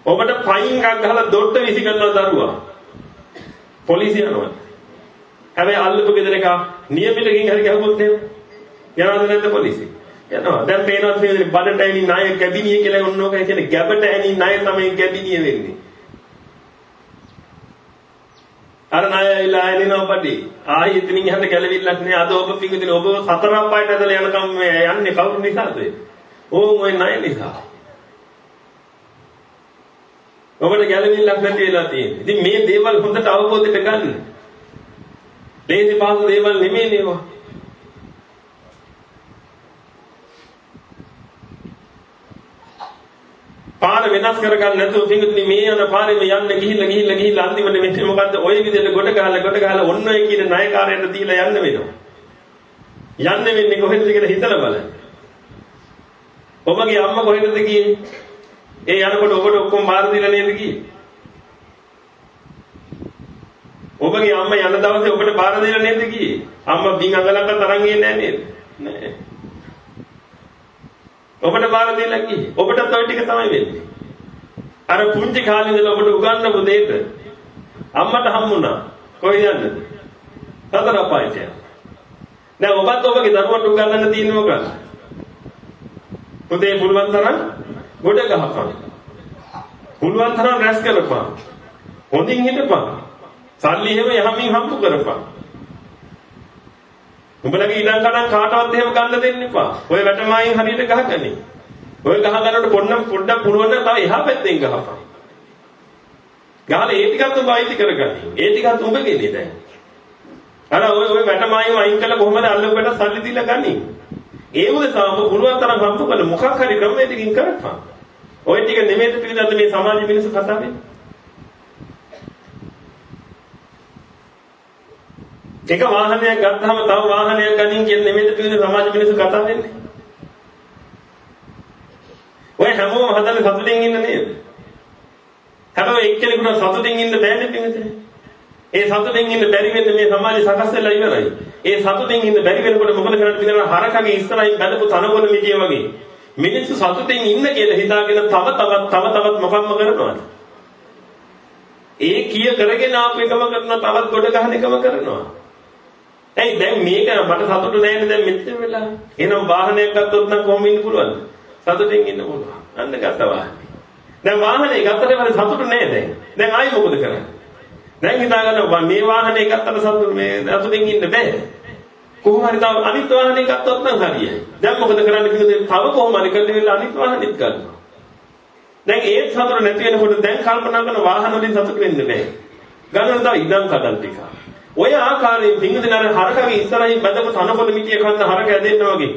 ඔබට ෆයින් එකක් ගහලා දොට්ට විසි කරනවා දරුවා. පොලිසිය යනවා. හැබැයි අල්ලපු ගෙදර එක නියමිතකින් හරි ගහුවොත් එහෙම යනවද නැද්ද පොලිසිය? යනවා. දැන් පේනවත් මේ බඩට ඇනි ණය ගැබිනිය කියලා ඔන්නෝක කියන්නේ ගැබට ඇනි ණය තමයි ගැබිනිය වෙන්නේ. අර ණය ඇවිල්ලා ආයෙනව බඩේ. ආයෙ එතනින් එහාට ගැලවිල්ලක් නෑ. අද ඔබ පිංගුදින ඔබ සතර අපායට ඇදලා යනකම් මේ යන්නේ කවුරු නිසාද? ඕන් ওই ණය නිසා. ඔබට ගැලවිල්ලක් නැති වෙලා තියෙන්නේ. ඉතින් මේ දේවල් හොඳට අවබෝධයට ගන්න. ලේසි පහසු දේවල් නෙමෙයි නේවා. පාර වෙනස් කරගන්න නැතුව පිඟුතුනි මේ යන පාරෙම යන්න ගිහිල්ලා ගිහිල්ලා ගිහිල්ලා අන්තිමට මෙන්න මොකද්ද ඔය විදිහට ගොඩ ගහලා ගොඩ ගහලා ඔන්න ඔය කියන ණයකාරයට දීලා යන්න වෙනවා. යන්න වෙන්නේ කොහෙද කියලා හිතලා බලන්න. ඔබගේ අම්මා කොහෙද ගියේ? ඒ යනකොට ඔබට ඔක්කොම බාර දීලා නේද ගියේ? ඔබගේ අම්මා යන දවසේ ඔබට බාර දෙලා නේද ගියේ? අම්මා බින් අඟලක්ක තරන් ගියේ නැහැ නේද? නෑ. ඔබට බාර දෙලා ගියේ. ඔබටත් ওই ටික තමයි වෙන්නේ. අර පුංචි කාලේ ඉඳලා ඔබට උගන්වපු දෙයට අම්මට හම්බුණා. කොහෙද යන්නද? සතර අපායට යන්න. දැන් ඔබත් ඔබගේ දරුවන්ට උගන්වන්න තියෙන්නේ මොකක්ද? පුතේ පුළුවන් තරම් ගොඩ ගහපන්. පුළුවන් තරම් රැස් කරපන්. හොඳින් හිටපන්. සල්ලි එහෙම යහමින් හම්බ කරපන්. උඹලගේ ඉඩම් කඩම් කාටවත් එහෙම ගන්න දෙන්න එපා. ඔය වැටමායින් හරියට ගහගන්නේ. ඔය ගහ ගන්නකොට පොන්න පොඩ්ඩක් පුළුවන් නම් තව එහා පැත්තෙන් ගහපන්. ගහලා ඒ ටිකත් උඹ අයිති කරගන්න. ඒ ටිකත් උඹගේනේ දැන්. අර ඔය ඔය වැටමායින් අයින් කළා කොහමද අල්ලුවට සල්ලි දීලා ගන්නේ? ඒ උදෙසා ඔබ පුළුවන් තරම් හම්බ කරලා මොකක් හරි ක්‍රමයකින් කරපන්. ඔය ටික නෙමෙයි පිළිදන්න මේ සමාජ මිනිස්සු කතා වෙන්නේ. එක වාහනයක් ගත්තාම තව වාහනයක් ගනින් කියන නෙමෙයි පිළිදන්න සමාජ මිනිස්සු කතා වෙන්නේ. ඔය හැමෝම හදන්නේ සතුටින් ඉන්න නේද? හැබැයි එක්කෙනෙකුට සතුටින් ඉන්න බෑනේ පිටින්. ඒ සතුටින් ඉන්න බැරි වෙන්න මේ සමාජය සකස් වෙලා ඉවරයි. ඒ සතුටින් ඉන්න බැරි වෙනකොට මොකද කරන්නේ කියලා හරකගේ ඉස්සරහින් බඳපු තනකොළ මිටිය වගේ. මිනිස්සු සතුටින් ඉන්න කියලා හිතාගෙන තව තවත් තව තවත් මොකක්ම කරනවාද? ඒ කිය කරගෙන ආපු එකම කරනවා තවත් ගොඩ ගහන එකම කරනවා. ඇයි දැන් මේක මට සතුටු නැන්නේ දැන් මෙච්චර වෙලා. එහෙනම් වාහනයක් ගත්තොත් නම් කොහොම ඉන්න පුළුවන්ද? සතුටින් ඉන්න පුළුවන්. අන්න ගත්ත වාහනේ. දැන් වාහනේ ගත්තට පස්සේ සතුටු නෑ දැන්. දැන් ආයි මොකද කරන්නේ? දැන් හිතා ගන්න මේ වාහනේ ගත්තට සතුටු මේ සතුටින් ඉන්න බෑ. කොහොම හරි තව අනිත් වාහනේ ගත්තොත් නම් හරියයි. දැන් මොකද කරන්න කිව්වද? තව කොහොම හරි කරලා ඉවරලා අනිත් වාහනේත් ගන්නවා. දැන් ඒත් සතුට නැති වෙනකොට දැන් කල්පනා කරන වාහන වලින් සතුට වෙන්න බෑ. ගන්න තව ඉඩම් කඩන් ටික. ඔය ආකාරයෙන් පිංගුදින අර හරකගේ ඉස්සරහින් බඳපු තනකොළ මිටිය කන්න හරක ඇදෙන්න වගේ.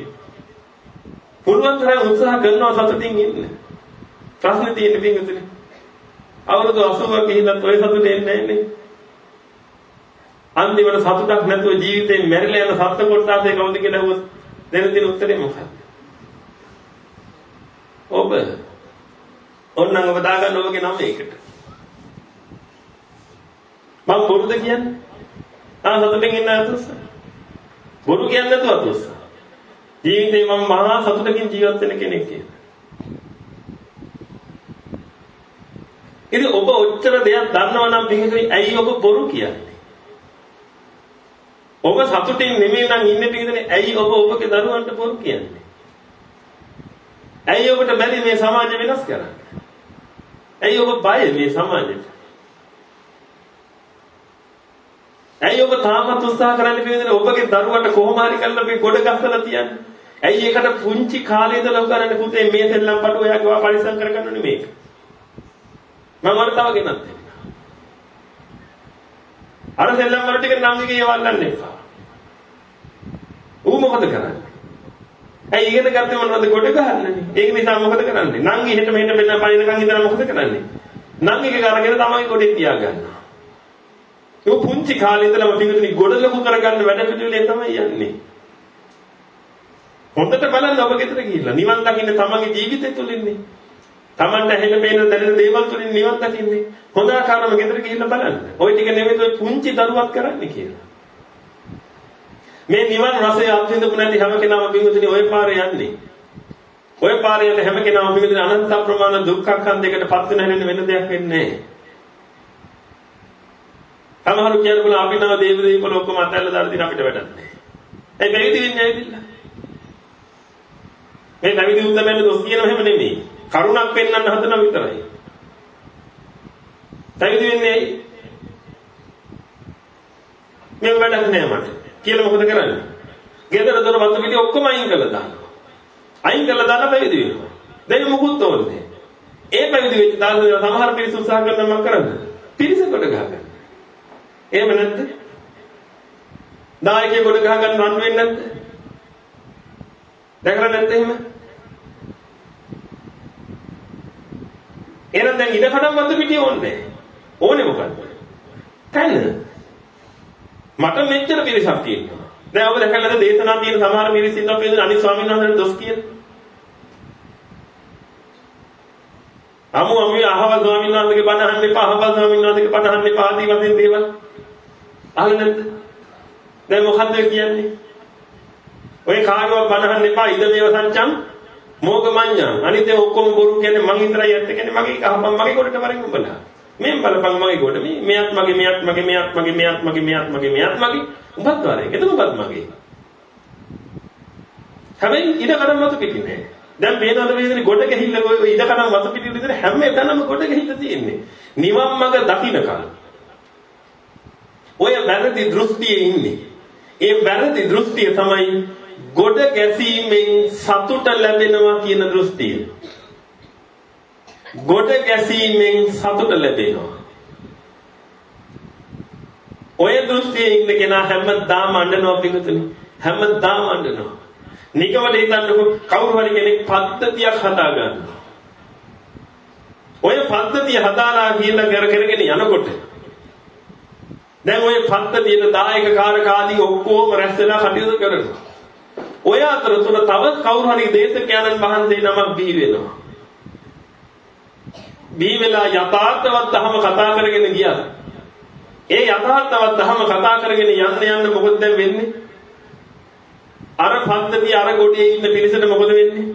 පුළුවන් තරම් උත්සාහ කරනවා සතුටින් ඉන්න. ප්‍රශ්නේ තියෙන්නේ පිංගුදිනේ. අවුරුදු 80ක ගිහිල්ලත් ඔය සතුට එන්නේ නැහැ අන්තිමට සතුටක් නැතුව ජීවිතේ මැරිලා යන සත්ත්ව කොටසේ කවුද කියලා අහුවොත් දෙන දින උත්තරේ මොකක්ද? ඔබ ඔන්නම් ඔබ දාගන්න ඔබගේ නම ඒකට. මම බොරුද කියන්නේ? ආ සතුටින් ඉන්න අතුස්ස. බොරු කියන්නේ නැතුව අතුස්ස. ජීවිතේ මම මහා සතුටකින් ජීවත් වෙන කෙනෙක් කියලා. ඉතින් ඔබ ඔච්චර දෙයක් දන්නවා නම් පිටින් ඇයි ඔබ බොරු කියන්නේ? ඔබ සතුටින් නෙමෙයි නම් ඉන්නේ පිටින් ඇයි ඔබ ඔබගේ දරුවන්ට බොරු කියන්නේ? ඇයි ඔබට බැරි මේ සමාජය වෙනස් කරන්න? ඇයි ඔබ බය මේ සමාජයට? ඇයි ඔබ තාමත් උත්සාහ කරන්නේ පිටින් ඔබගේ දරුවට කොහොම හරි කරලා මේ ගොඩ ගස්සලා තියන්නේ? ඇයි ඒකට පුංචි කාලේ ඉඳලා උගන්නන්නේ පුතේ මේ සෙල්ලම් පටු ඔයාගේ පරිස්සම් කරගන්න ඕනේ මේක? මම අර තව ගෙනත් අර සෙල්ලම් වල ටික නම් දිගේ යවන්නන්න එපා. ඌ මොකද කරන්නේ? ඇයි ඉගෙන ගත්තේ මොනවද ගොඩ ගහන්නේ? ඒක නිසා මොකද කරන්නේ? නංගි හෙට මෙහෙට මෙන්න පනිනකන් ඉඳලා මොකද කරන්නේ? නංගිගේ කරගෙන තමයි ගොඩේ තියාගන්නේ. ඒ පුංචි කාලේ ඉඳලම පිටුනි ගොඩ ලොකු කරගන්න වැඩ පිළිවෙලේ තමයි යන්නේ. හොඳට බලන්න ඔබ ගෙදර ගිහිල්ලා නිවන් දකින්න තමන්ගේ ජීවිතය තුළින්නේ. Tamanට ඇහෙන පේන දැනෙන දේවල් තුලින් නිවන් දකින්නේ. හොඳ ආකාරව ගෙදර ගිහිල්ලා බලන්න. ওই ටික නෙමෙයි ඔය පුංචි දරුවක් කරන්නේ කියලා. මේ නිවන් රසය අත්විඳපු නැති හැම කෙනාම බින්දුනේ ওই පාරේ යන්නේ. ওই පාරේ යන හැම කෙනාම බින්දුනේ අනන්ත ප්‍රමාණ දුක්ඛඛන්දයකට පත් වෙන හැරෙන්න වෙන දෙයක් වෙන්නේ නැහැ. සමහරු කියනකොට අපි නව දේව දේවල ඔක්කොම අතල්ලා දාලා තියෙන අපිට වැඩක් නැහැ. ඒ පැවිදි වෙන්නේ ඇවිල්ලා. මේ පැවිදි උත්තමයන් දොස් කියනව එහෙම නෙමෙයි. කරුණක් පෙන්වන්න හදන විතරයි. පැවිදි වෙන්නේ ඇයි? මේ වැඩක් නෑ මට. කියලා මොකද කරන්නේ? ගෙදර දොර වතු පිටි ඔක්කොම අයින් කරලා දානවා. අයින් කරලා දාලා පැවිදි වෙනවා. දැන් මොකුත් ඕනේ ඒ පැවිදි වෙච්ච දාලා සමහර පිරිස උත්සාහ කරනවා මම කරන්නේ. පිරිස කොට ගහගන්න. එහෙම නැද්ද? දායකයෙක් කොට ගහ ගන්න රන් වෙන්නේ නැද්ද? දැකලා නැද්ද එහෙම? එහෙනම් දැන් ඉඩ කඩම් වන්ද පිටිය ඕනේ ඕනේ මොකද්ද? තැන. මට මෙච්චර පිරිසක් තියෙනවා. දැන් ඔබ දැකලාද දේශනා තියෙන සමහර මිනිස්සු ඉන්නවා කියන අනිත් ස්වාමීන් වහන්සේට දොස් කියන. අමු අමු අහවල් ස්වාමීන් වහන්සේගේ බණ අහන්න එපා අහවල් ස්වාමීන් වහන්සේගේ බණ අහන්න එපා ආදී වශයෙන් දේවල්. අහලා නැද්ද? දැන් මොකද්ද කියන්නේ? ඔය කාගේවත් බනහන්න එපා ඉද මේව සංචම් මෝග මඤ්ඤා. අනිත් ඒ ඔක්කොම බොරු කියන්නේ මං විතරයි ඇත්ත කියන්නේ මගේ කහපම් මගේ කොටට වරින් උඹලා. මෙන් බලපන් මගේ කොට මේ මෙයත් මගේ මෙයත් මගේ මෙයත් මගේ මෙයත් මගේ මෙයත් මගේ මෙයත් මගේ උඹත් වරේ. එතන උඹත් මගේ. හැබැයි ඉඩ කඩම් මත පිටින්නේ. දැන් පේනවද මේ ඉතින් ගොඩ ගහිල්ල ඔය ඉඩ කඩම් මත පිටින් ඉතින් හැම තැනම ගොඩ ගහිල්ල තියෙන්නේ. නිවන් මඟ දකින්නකල්. ඔය වැරදි දෘෂ්ටියේ ඉන්නේ. ඒ වැරදි දෘෂ්ටිය තමයි ගොඩ ගැසීමෙන් සතුට ලැබෙනවා කියන දෘෂ්ටිය. ගොඩ ගැසීමෙන් සතුට ලැබෙනවා. ඔය දෘෂ්ටියේ ඉන්න කෙනා හැමදාම අඬනවා පිටුතුනි. හැමදාම අඬනවා. නිකවල හිතන්නකො කවුරු හරි කෙනෙක් පද්ධතියක් හදා ගන්නවා. ඔය පද්ධතිය හදාලා කියලා කර කරගෙන යනකොට දැන් ওই පද්ධතියේ දායක කාරක ආදී ඔක්කොම රැස් වෙලා කටයුතු කරනවා. ඔය අතරතුර තවත් කවුරු හරි දේශකයන්න් වහන්සේ නමක් බිහි වෙනවා. බිහි වෙලා යථාර්ථවත් ධර්ම කතා කරගෙන ගියා. ඒ යථාර්ථවත් ධර්ම කතා කරගෙන යන්න යන්න මොකද දැන් වෙන්නේ? අර පද්ධතිය අර ගොඩේ ඉන්න පිරිසට මොකද වෙන්නේ?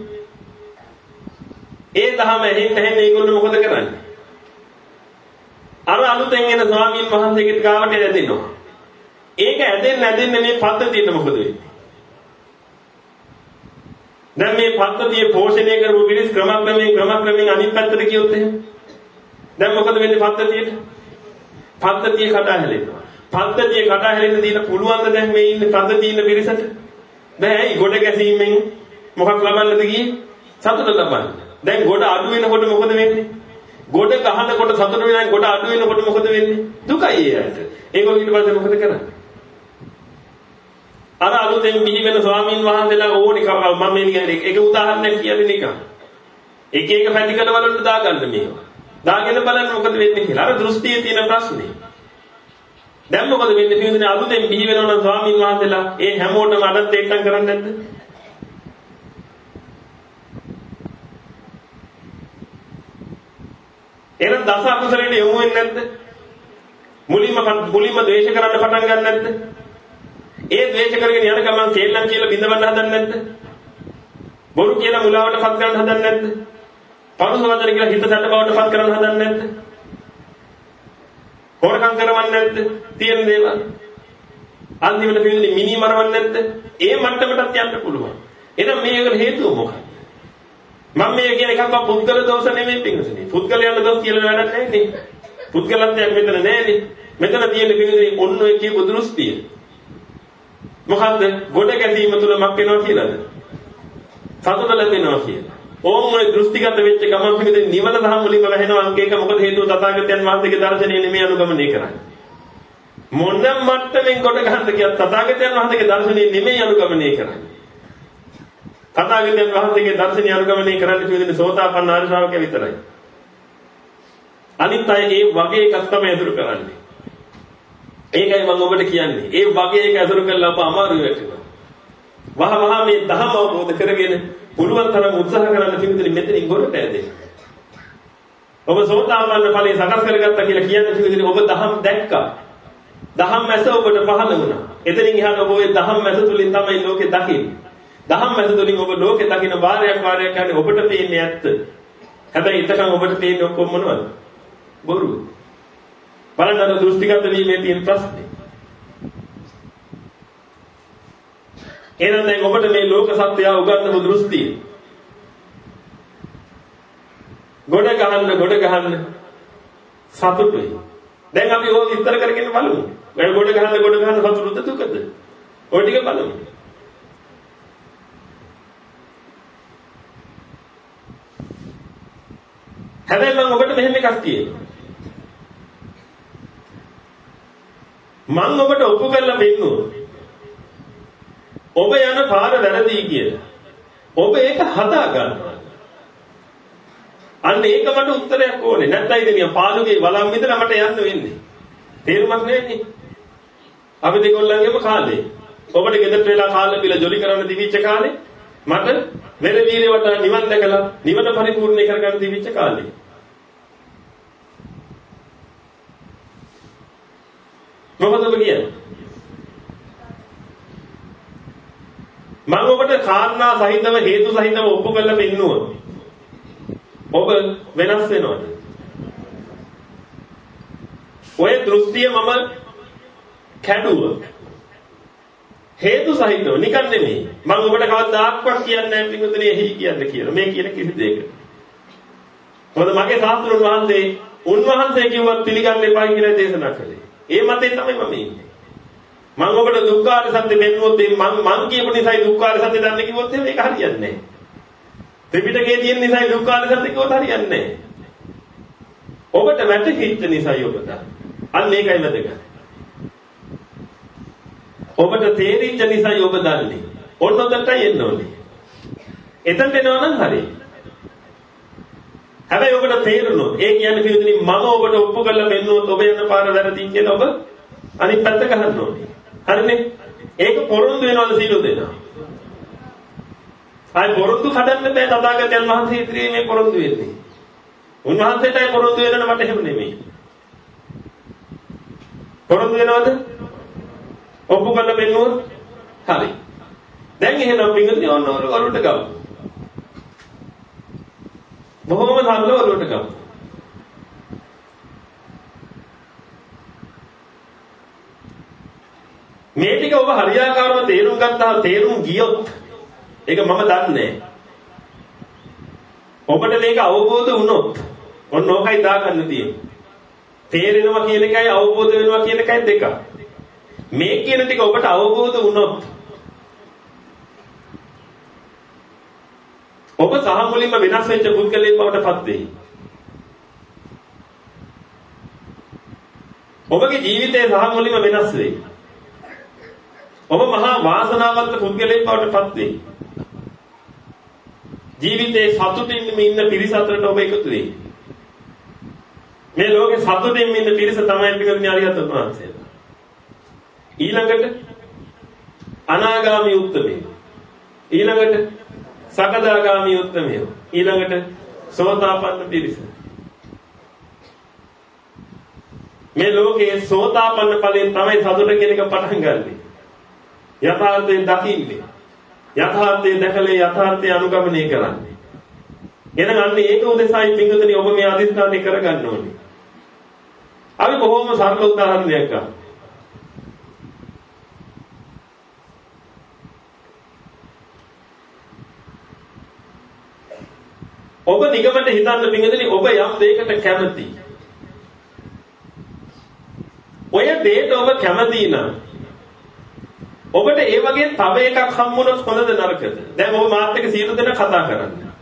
ඒ ධර්ම ඇහෙන්න ඇහෙන්න ඒගොල්ලෝ මොකද කරන්නේ? අර අලුතෙන් එන ස්වාමීන් වහන්සේගෙත් ගාවට ඇදෙනවා. ඒක ඇදෙන්න ඇදෙන්න මේ පද්ධතියට මොකද වෙන්නේ? දැන් මේ පද්ධතිය පෝෂණය කරපු පිරිස් ක්‍රමක්‍රමයෙන් ක්‍රමක්‍රමයෙන් අනිත් පැත්තට කියොත් එහෙම. දැන් මොකද වෙන්නේ පද්ධතියට? පද්ධතිය කඩා හැලෙනවා. පද්ධතිය කඩා හැලෙන්න දීලා පුළුවන් ද දැන් මේ ඉන්න පද්ධතිය ඉන්න පිරිසට? බෑ ඇයි ගොඩ ගැසීමෙන් මොකක් ලබන්නද ගියේ? සතුට ලබන්න. දැන් ගොඩ අඩු වෙනකොට මොකද වෙන්නේ? ගොඩ ගහනකොට සතුට වෙනවා ගොඩ අඩු වෙනකොට මොකද වෙන්නේ? දුකයි ඒ ඇයිද? ඒගොල්ලෝ ඊට පස්සේ මොකද කරන්නේ? අර අලුතෙන් බිහි වෙන ස්වාමින් වහන්සේලා ඕනි මම මේ නිකන් එක උදාහරණයක් කියන්නේ නිකන්. එක එක පැතිකඩ වලට දාගන්න මේවා. දාගෙන බලන්න මොකද වෙන්නේ කියලා. අර දෘෂ්ටියේ තියෙන ප්‍රශ්නේ. දැන් මොකද වෙන්නේ පිළිඳින අලුතෙන් බිහි වෙනවා නම් ස්වාමින් වහන්සේලා ඒ හැමෝටම අදත් ඒකම් කරන්නේ නැද්ද? එහෙනම් දස අකුසලයට යොමු වෙන්නේ නැද්ද? මුලින්ම මුලින්ම ද්වේෂ කරන්න පටන් ගන්න නැද්ද? ඒ ද්වේෂ කරගෙන යන ගමන් කේල්ලම් කියලා බිඳවන්න හදන්නේ නැද්ද? බොරු කියලා මුලාවට පත් කරන්න හදන්නේ නැද්ද? පරුස වචන කියලා හිත සැට බවට පත් කරන්න හදන්නේ නැද්ද? හොරකම් කරවන්නේ නැද්ද? තියෙන දේවල්. අන්තිමට පිළිදි මිනි මරවන්නේ නැද්ද? ඒ මට්ටමටත් යන්න පුළුවන්. එහෙනම් මේකට හේතුව මොකක්ද? මම මේ කියන එකක්වත් පුද්ගල දෝෂ නෙමෙයි පිංගුසනේ. පුද්ගලයන්ගේ දෝෂ කියලා වැඩක් නැහැ නේ. පුද්ගලත්වයක් මෙතන නැහැ නේ. මෙතන තියෙන පිංගුසනේ ඔන්න ඔය කියපු දෘෂ්ටිය. මොකද්ද? ගොඩ ගැසීම තුල මක් වෙනවා කියලාද? සතුට ලැබෙනවා කියලා. ඕම් ඔය දෘෂ්ටිගත වෙච්ච ගමන් පිංගුසනේ නිවන දහම් මුලින්ම වැහෙනවා අංක එක මොකද හේතුව තථාගතයන් වහන්සේගේ දර්ශනය නෙමෙයි අනුගමනය කරන්නේ. මොන මට්ටමින් ගොඩ ගන්නද කියත් තථාගතයන් වහන්සේගේ දර්ශනය නෙමෙයි අනුගමනය කරන්නේ. තථාගතයන් වහන්සේගේ දර්ශනය අනුගමනය කරන්න කියුවේ සෝතාපන්න ආර්ය ශ්‍රාවකයා විතරයි. අනිත් අය ඒ වගේ එකක් තමයි අඳුර කරන්නේ. ඒකයි මම ඔබට කියන්නේ. ඒ වගේ එක අඳුර කරලා අප අමාරු වෙනවා. වහ වහ මේ ධර්ම අවබෝධ කරගෙන පුළුවන් තරම් උත්සාහ කරන්න පිළිතුරු මෙතනින් ගොඩට ඇදෙන්න. ඔබ සෝතාපන්න ඵලයේ සකස් කරගත්තා කියලා කියන්නේ පිළිතුරු ඔබ ධම් දැක්කා. දහම් මැස ඔබට පහළ වුණා. එතනින් එහාට ඔබ ඒ දහම් මැස තුලින් තමයි ලෝකේ දකින්නේ. දහම් මැද තුලින් ඔබ ලෝකේ දකින වාරයක් වාරයක් යන්නේ ඔබට පේන්නේ ඇත්ත. හැබැයි ඉතකන් ඔබට පේන්නේ ඔක්කොම මොනවද? බොරු. බලන්න අර දෘෂ්ටිගත වීමේ තියෙන ප්‍රශ්නේ. එහෙනම් දැන් ඔබට මේ ලෝක සත්‍යය උගන්වපු දෘෂ්ටිය. ගොඩ ගහන්න ගොඩ ගහන්න සතුටුයි. දැන් අපි ඕක විස්තර කරගෙන බලමු. වැඩ ගොඩ ගහන්න ගොඩ ගහන්න සතුටුද දුකද? ඔය ටික බලමු. හැබැයි මම ඔබට මෙහෙම එකක් කියනවා. මම ඔබට ඔප්පු කරලා පෙන්නුවා. ඔබ යන පාර වැරදි කියලා. ඔබ ඒක හදා ගන්නවා. අන්න ඒක මට උත්තරයක් ඕනේ. නැත්නම් ඉතින් පාළුගේ වළම් විතර මට යන්න වෙන්නේ. තේරුමක් නැන්නේ. අපි දෙකොල්ලන්ගේම කාලේ. ඔබට ගෙදරට වෙලා කාලේ පිළ ජොලි කරන්න දිවිච්ච කාලේ මට වෙන වීරයට නිවන් දැකලා නිවන පරිපූර්ණ කරගන්න දිවිච්ච කාලේ. මොකද ඔබ කියන්නේ? මම ඔබට කාරණා සහිතව හේතු සහිතව ඔප්පු කරලා පෙන්නුවා. ඔබ වෙනස් වෙනවද? ඔය දෘෂ්ටිය මම කැඩුවා. හේතු සහිතව නිකන් නෙමෙයි. මම ඔබට කවදාක්වත් කියන්නේ නැහැ පිටුදේ එහි කියන්න කියලා. මේ කියන කිසි දෙයක. මොකද මගේ සාස්ත්‍රුන් වහන්සේ උන්වහන්සේ කිව්වත් පිළිගන්න එපා කියලා දේශනා කළේ. ඒ මතෙන් තමයි මම ඉන්නේ. මම ඔබට දුක්ඛාර සත්‍ය දෙන්නුවොත් මම මං කියපු නිසායි දුක්ඛාර සත්‍ය දන්නේ කිව්වොත් මේක හරියන්නේ නැහැ. ත්‍රිපිටකයේ තියෙන නිසායි දුක්ඛාර සත්‍ය කිව්වොත් හරියන්නේ නැහැ. ඔබට වැටහිච්ච නිසායි ඔබ දන්නේ. අන්න ඒකයි වැදගත්. ඔබට තේරිච්ච නිසායි ඔබ දන්නේ. ඔන්න ඔතනටයි එන්න ඕනේ. එතනට එනවා නම් හරි. හැබැයි ඔබට තේරුණොත් ඒ කියන්නේ පිළිතුරු මම ඔබට ඔප්පු කරලා මෙන්නුවොත් ඔබ යන පාර වැරදි කියලා ඔබ අනිත් පැත්ත ගහන්න ඕනේ. හරිනේ? ඒක පොරොන්දු වෙනවද සීල දෙනා? ආයි පොරොන්දු කඩන්න බෑ තථාගතයන් වහන්සේ ඉදිරියේ මේ පොරොන්දු වෙන්නේ. උන්වහන්සේටයි පොරොන්දු වෙනන මට එහෙම නෙමෙයි. පොරොන්දු වෙනවද? ඔප්පු කරලා පෙන්නුවොත් හරි. දැන් එහෙනම් පින්වතුනි ඔන්න ඔරුවට ගමු. බොහොම සරල ඔරුවට ගමු. මේ ටික ඔබ හරියාකාරව තේරුම් ගත්තා තේරුම් ගියොත් ඒක මම දන්නේ ඔබට මේක අවබෝධ වුණොත් ඔන්න ඕකයි දාගන්න තියෙන්නේ. තේරෙනවා කියන එකයි අවබෝධ වෙනවා කියන එකයි දෙකක්. මේ කියන ටික ඔබට අවබෝධ වුණොත් ඔබ සහ මුලින්ම වෙනස් වෙච්ච පුද්ගලයෙක් බවට පත් වෙයි. ඔබගේ ජීවිතය සහ මුලින්ම වෙනස් වෙයි. ඔබ මහා වාසනාවන්ත පුද්ගලයෙක් බවට පත් වෙයි. ජීවිතේ සතුටින් ඉන්න පිරිස අතරට ඔබ එකතු වෙයි. මේ ලෝකේ සතුටින් ඉන්න පිරිස තමයි පිළිගන්නේ අරිහත් වහන්සේ. ඊළඟට අනාගාමී උත්තමේ. ඊළඟට සකදාගාමී උත්තමය. ඊළඟට සෝතාපන්න පිරිස. මේ ලෝකයේ සෝතාපන්න ඵලයෙන් තමයි සතුට කියන එක පටන් ගන්නෙ. යථාර්ථයෙන් දකින්නේ. යථාර්ථය දැකලා යථාර්ථය අනුගමනය කරන්නේ. එහෙනම් අන්න ඒක උදෙසායි පින්වතුනි ඔබ මේ අදිස්ථානය කරගන්න ඕනේ. අපි බොහොම සරල උදාහරණයක් ගමු. ඔබ නිගමනට හිතන්න පින්වතුනි ඔබ යම් දෙයකට කැමති. ඔය දෙයට ඔබ කැමති නම් ඔබට ඒ වගේ තව එකක් හම්බුනොත් හොඳද නරකද? දැන් ඔබ මාත් එක්ක සියලු දෙනා කතා කරන්නේ.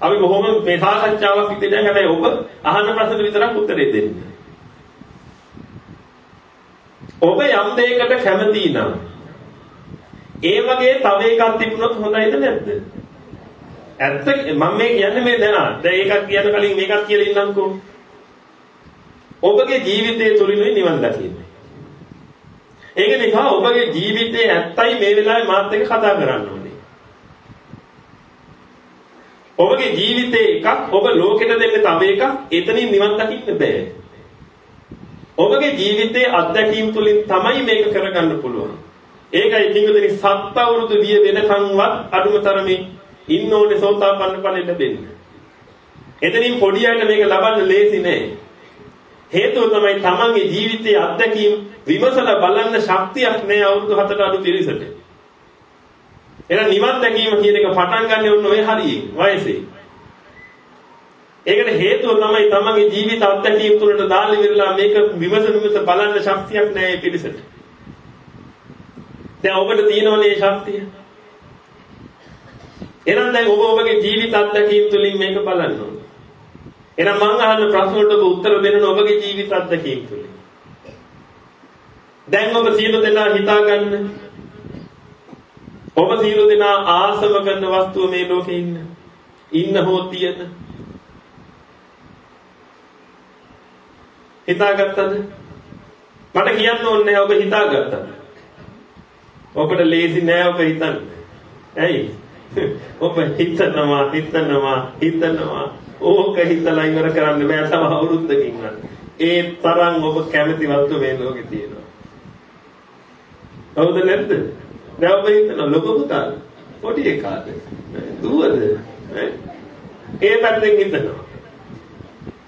අපි බොහොම මේ සාකච්ඡාවක් ඉදිරියට දැන් හැබැයි ඔබ අහන ප්‍රශ්න විතරක් උත්තරේ දෙන්නේ. ඔබ යම් දෙයකට කැමති නම් ඒ වගේ තව එකක් තිබුණොත් හොඳයිද නැද්ද? ඇත්ත මම මේ කියන්නේ මේ දැන. දැන් ඒකක් කියන කලින් මේකක් කියලා ඉන්නම්කෝ. ඔබගේ ජීවිතය තුලිනුයි නිවන් දකින්නේ. ඒක නිසා ඔබගේ ජීවිතේ ඇත්තයි මේ වෙලාවේ මාත් එක්ක කතා කරන්න ඕනේ. ඔබගේ ජීවිතේ එකක් ඔබ ලෝකෙට දෙන්න තව එකක් එතනින් නිවන් දකින්න බෑ. ඔබගේ ජීවිතයේ අත්දැකීම් තුලින් තමයි මේක කරගන්න පුළුවන්. ඒකයි කිංගුදෙනි සත් අවුරුදු විය වෙනකන්වත් අඩුම තරමේ ඉන්න ඕනේ සෝතාපන්න ඵලෙ ලැබෙන්න. එතනින් පොඩි අයට මේක ලබන්න ලේසි නෑ. හේතුව තමයි තමන්ගේ ජීවිතයේ අත්දැකීම් විමසලා බලන්න ශක්තියක් නෑ අවුරුදු 7ට අඩු පිරිසට. එහෙනම් නිවන් දැකීම කියන එක පටන් ගන්න ඕන ඔය හරියේ වයසේ. ඒකට හේතුව තමයි තමන්ගේ ජීවිත අත්දැකීම් තුළට දාලා ඉවරලා මේක විමස විමස බලන්න ශක්තියක් නෑ මේ පිරිසට. දැන් ඔබට තියෙනවනේ මේ ශක්තිය. එහෙනම් දැන් ඔබ ඔබගේ ජීවිත අත්දැකීම් තුළින් මේක බලන්න ඕනේ. එහෙනම් මම අහන ප්‍රශ්න වලට ඔබ උත්තර දෙන්න ඔබගේ ජීවිත අත්දැකීම් තුළින්. දැන් ඔබ සියලු දෙනා හිතාගන්න. ඔබ සියලු දෙනා ආසම කරන වස්තුව මේ ලෝකේ ඉන්න. ඉන්න හෝ තියෙන. හිතාගත්තද? මට කියන්න ඕනේ ඔබ හිතාගත්තද? ඔබට ලේසි නෑ ඔබ හිතන්න. ඇයි? ඔබ හිතනවා හිතනවා හිතනවා ඕක හිතලා ඉවර කරන්න බෑ තව අවුරුද්දකින් ඒ තරම් ඔබ කැමති වස්තු මේ ලෝකේ තියෙනවා හවුද නැද්ද? දැන් ඔබ හිතන ලොකු පුතා පොඩි එකාද? දුවද? ඒ පැත්තෙන් හිතනවා.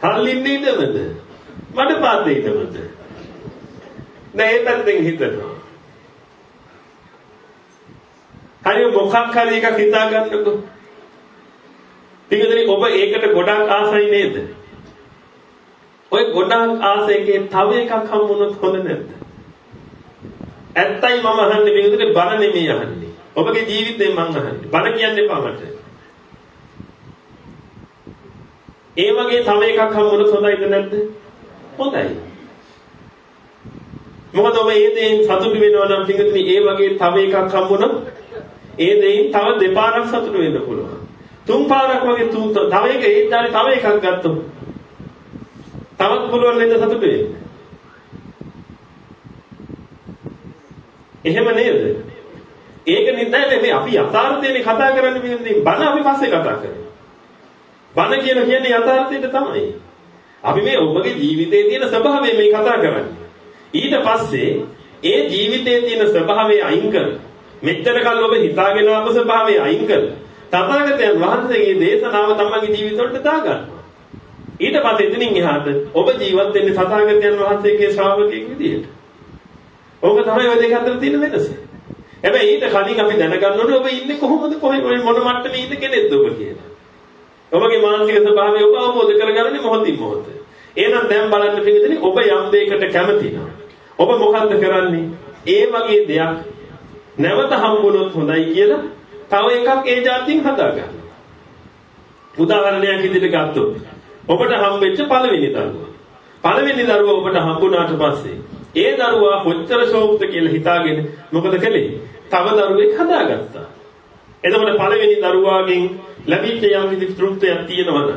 හල්ලින්නේ ඉඳමද? මඩ පාතේ ඉඳමද? දැන් ඒ පැත්තෙන් හිතනවා. හරි මොකක් හරි එකක් හිතා ගන්නකො. පිටුදෙනි ඔබ ඒකට ගොඩක් ආසයි නේද? ඔය ගොඩක් ආසයකේ තව එකක් හම්බුනොත් හොඳ නැද්ද? ඇත්තයි මම අහන්නේ පිටුදෙනි බන නෙමෙයි අහන්නේ. ඔබගේ ජීවිතේ මං අහන්නේ. බන කියන්නේ පාමට. ඒ වගේ තව එකක් හම්බුනොත් හොඳයිද නැද්ද? හොඳයි. මොකද ඔබ ඒ දේෙන් සතුටු වෙනවා නම් පිටුදෙනි ඒ වගේ තව එකක් හම්බුනොත් ඒ දෙයින් තව දෙපාරක් සතුටු වෙන්න පුළුවන්. තුන් පාරක් වගේ තුන් තව එක ඒ දාලේ තව එකක් ගත්තොත් තවත් පුළුවන් නේද සතුටු වෙන්න. එහෙම නේද? ඒක නිදා මේ අපි යථාර්ථයනේ කතා කරන්නේ මේ බණ අපි පස්සේ කතා කරන්නේ. බණ කියන කියන්නේ යථාර්ථයට තමයි. අපි මේ ඔබගේ ජීවිතයේ තියෙන ස්වභාවය මේ කතා කරන්නේ. ඊට පස්සේ ඒ ජීවිතයේ තියෙන ස්වභාවය අයින් කරලා මෙච්චර කල් ඔබ හිතාගෙන ආපු ස්වභාවය අයින් කරලා තථාගතයන් වහන්සේගේ දේශනාව තමන්ගේ ජීවිතවලට දාගන්නවා. ඊට පස්සේ එතනින් එහාට ඔබ ජීවත් වෙන්නේ තථාගතයන් වහන්සේගේ ශ්‍රාවකයෙක් විදියට. ඕක තමයි ඔය දෙක අතර තියෙන වෙනස. හැබැයි ඊට කලින් අපි දැනගන්න ඕනේ ඔබ ඉන්නේ කොහොමද කොහේ මොන මට්ටමේ ඉන්න කෙනෙක්ද ඔබ කියලා. ඔබගේ මානසික ස්වභාවය ඔබ අවබෝධ කරගන්නේ මොහොතින් මොහොත. එහෙනම් දැන් බලන්න පිළිදෙන්නේ ඔබ යම් දෙයකට කැමති ඔබ මොකද්ද කරන්නේ? ඒ වගේ දෙයක් නැවත හම්බුනොත් හොඳයි කියලා තව එකක් ඒ જાතියෙන් හදාගන්න. උදාහරණයක් විදිහට ගත්තොත් ඔබට හම්බෙච්ච පළවෙනි දරුවා. පළවෙනි දරුවා ඔබට හම්බුනාට පස්සේ ඒ දරුවා කොච්චර ශෝක්ත කියලා හිතාගෙන මොකද කළේ? තව දරුවෙක් හදාගත්තා. එතකොට පළවෙනි දරුවාගෙන් ලැබිච්ච යම් විදිහට තෘප්තියක් තියෙනවද?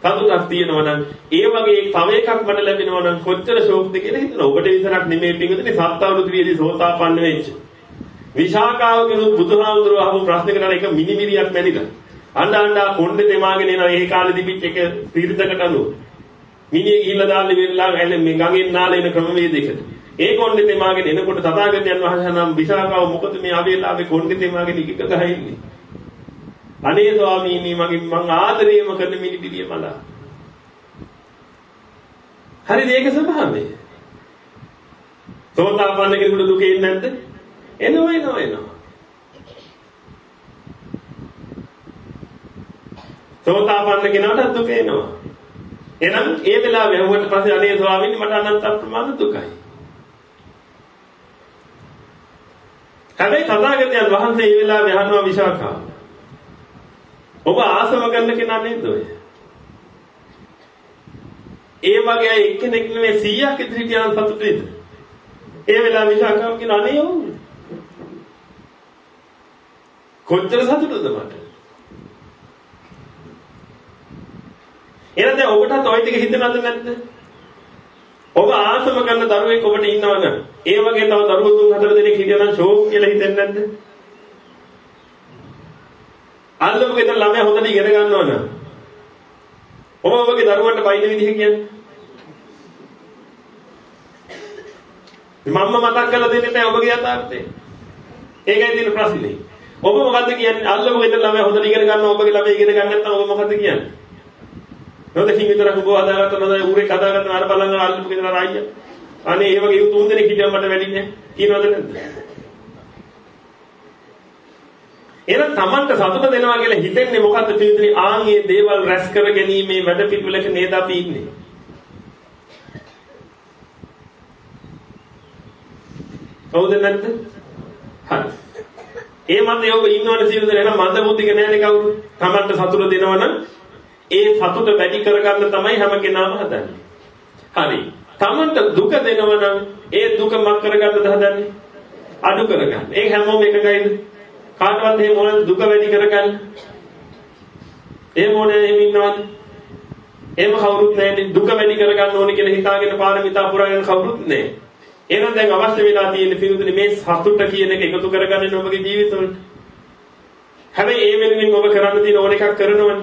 සතුටක් තියෙනවනම් ඒ වගේ තව එකක් මට ලැබෙනවා නම් කොච්චර ශෝක්ද කියලා හිතනවා. ඔබට විතරක් නෙමෙයි පිටුදේ සත් අවුරුදු වියේදී සෝතාපන්න වෙච්ච. විශාකාවගෙනුත් බුදුහාමුදුරුවෝ අහපු ප්‍රශ්නකට එක මිනිමිරියක් මැනිලා. අඬ අඬ කොණ්ඩේ දෙමාගෙන එන ඒ කාලේ තිබිච්ච එක තීර්ථකට අනුව. මිනිහ ගිහිල්ලා දාන්නේ වෙරලා ඇල මේ ගඟෙන් නාලා එන ක්‍රමවේදයකට. ඒ කොණ්ඩේ දෙමාගෙන එනකොට තථාගතයන් වහන්සේ නම් විශාකාව මොකද මේ අවේලාවේ කොණ්ඩේ දෙමාගෙන ඉක ගහින්නේ. අනේ ස්වාමීනි මගෙන් මං ආදරේම කරන මිනිපිරිය මලා. හරිද ඒක ස්වභාවය? සෝතාපන්න කෙනෙකුට දුක එන්නේ නැද්ද? එනවා එනවා එනවා. සෝතාපන්න කෙනාට දුක එනවා. එහෙනම් ඒ වෙලාවේ ඇහුවට පස්සේ අනේ ස්වාමීනි මට අනන්ත ප්‍රමාණ දුකයි. හැබැයි තථාගතයන් වහන්සේ මේ වෙලාවේ අහනවා විශාඛා. ඔබ ආසම කරන කෙනා නේද ඔය? ඒ වගේ එක්කෙනෙක් නෙමෙයි 100ක් ඉදිරියට යන සතුටේද? ඒ වෙලාවේ විශාඛාව කියන අනේ ඔව් කොච්චර සතුටුද මට? එහෙනම් දැන් ඔබටත් ওই ටික හිතනවද නැද්ද? ඔබ ආසම කරන දරුවෙක් ඔබට ඉන්නවනම් ඒ වගේ තව දරුවෝ තුන් හතර දෙනෙක් හිටියනම් ෂෝක් කියලා හිතෙන්නේ නැද්ද? අල්ලමුගේ ඉතින් ළමයා හොඳට ඉගෙන ගන්නවනම් ඔබ ඔබගේ දරුවන්ට බයින විදිහ කියන්නේ මම්ම මතක් කරලා දෙන්නේ නැහැ ඔබගේ යථාර්ථය. ඒකයි තියෙන ප්‍රශ්නේ. ඔබ මොකද්ද කියන්නේ? අල්ලමු ගෙදර ළමයා හොඳට ඉගෙන ගන්න ඔබගේ ළමයා ඉගෙන ගන්න නැත්නම් ඔබ මොකද්ද කියන්නේ? නොදකින් විතරක් ඔබ හදාගත්ත නොදයි ඌරේ හදාගත්ත අර බලන්න අල්ලමු ගෙදර ආයිය. අනේ ඒ වගේ තුන් දෙනෙක් හිටියම මට වැඩින්නේ කියනවද නැද්ද? එහෙනම් Tamanට සතුට දෙනවා කියලා හිතෙන්නේ මොකද්ද පිළිතුරේ ආන්ගේ දේවල් රැස් කර ගැනීමේ වැඩ පිළිවෙලක නේද අපි ඉන්නේ. හවුද නැද්ද? හරි. ඒ මන්ද යෝග ඉන්නවනේ සියලු දෙනා එහෙනම් මන්ද බුද්ධික නැහැනේ කවුරු. Tamanට සතුට දෙනවනම් ඒ සතුට වැඩි කරගන්න තමයි හැම කෙනාම හදන්නේ. හරි. Tamanට දුක දෙනවනම් ඒ දුක මක් කරගන්නද හදන්නේ? අඩු කරගන්න. ඒක හැමෝම එකගයිද? කාටවත් එහෙම මොන දුක වැඩි කරගන්න. එහෙම මොනේ එහෙම ඉන්නවද? එහෙම කවුරුත් නැහැ දුක වැඩි කරගන්න ඕනේ කියලා හිතාගෙන පාරමිතා පුරාගෙන කවුරුත් නැහැ. එහෙනම් දැන් අවශ්‍ය වෙලා තියෙන පිරුදුනේ මේ සතුට කියන එක එකතු කරගන්න ඔබගේ ජීවිතවලට. හැබැයි ඒ වෙනුවෙන් ඔබ කරන්න තියෙන ඕන එකක් කරනවනේ.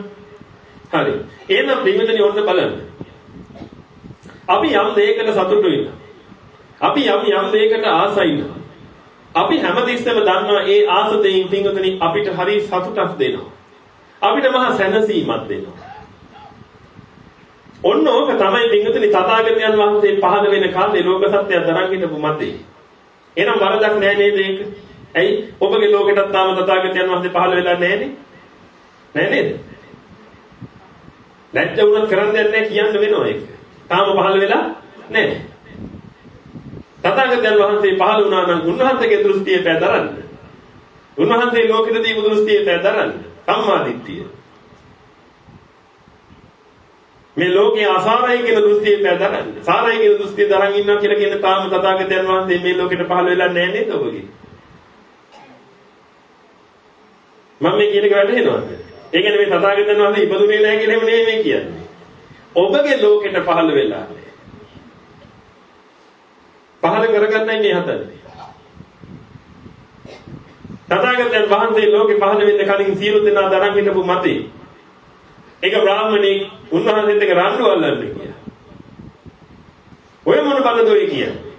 හරි. එහෙනම් පිරුදුනේ ඔන්න බලන්න. අපි යම් දෙයකට සතුටු වෙනවා. අපි යම් යම් දෙයකට ආසයි අපි හැමතිස්සෙම දන්නවා ඒ ආසතෙයින් පිංගුතුනි අපිට හරි සතුටක් දෙනවා. අපිට මහා සැනසීමක් දෙනවා. ඔන්න ඕක තමයි පිංගුතුනි තථාගතයන් වහන්සේ පහළ වෙන කාලේ ලෝක සත්‍යය දරන් හිටපු මතේ. එහෙනම් වරදක් නෑ නේද ඒක? ඇයි ඔබගේ ලෝකෙටත් තාම තථාගතයන් වහන්සේ පහළ වෙලා නෑනේ? නෑ නේද? ලැජ්ජ වුණත් කරන්න දෙයක් නෑ කියන්න වෙනවා ඒක. තාම පහළ වෙලා නෑ. තථාගතයන් වහන්සේ පහළ වුණා නම් උන්වහන්සේගේ දෘෂ්ටිය පැදරන්න. උන්වහන්සේ ලෝකෙට දීපු දෘෂ්ටිය පැදරන්න. සම්මාදිට්ඨිය. මේ ලෝකේ අසාරයි කියන දෘෂ්ටිය පැදරන්න. සාරයි කියන දෘෂ්ටිය දරන් ඉන්නවා කියලා කියන තාම තථාගතයන් වහන්සේ මේ ලෝකෙට පහළ වෙලා නැහැ නේද ඔබගේ? මම මේ කියන එක වැටහෙනවද? ඒ කියන්නේ මේ තථාගතයන් වහන්සේ ඉපදුනේ නැහැ කියලා එහෙම නෙමෙයි මේ කියන්නේ. ඔබගේ ලෝකෙට පහළ වෙලා පහළ කරගන්නයි මේ හදන්නේ. තථාගතයන් වහන්සේ ලෝකෙ පහළ වෙන්න කලින් සියලු දෙනා දරන් හිටපු මතේ. ඒක බ්‍රාහ්මණෙක් උන්වහන්සේත් එක්ක රණ්ඩු අල්ලන්නේ කියලා. ඔය මොන බඳද ඔය කියන්නේ?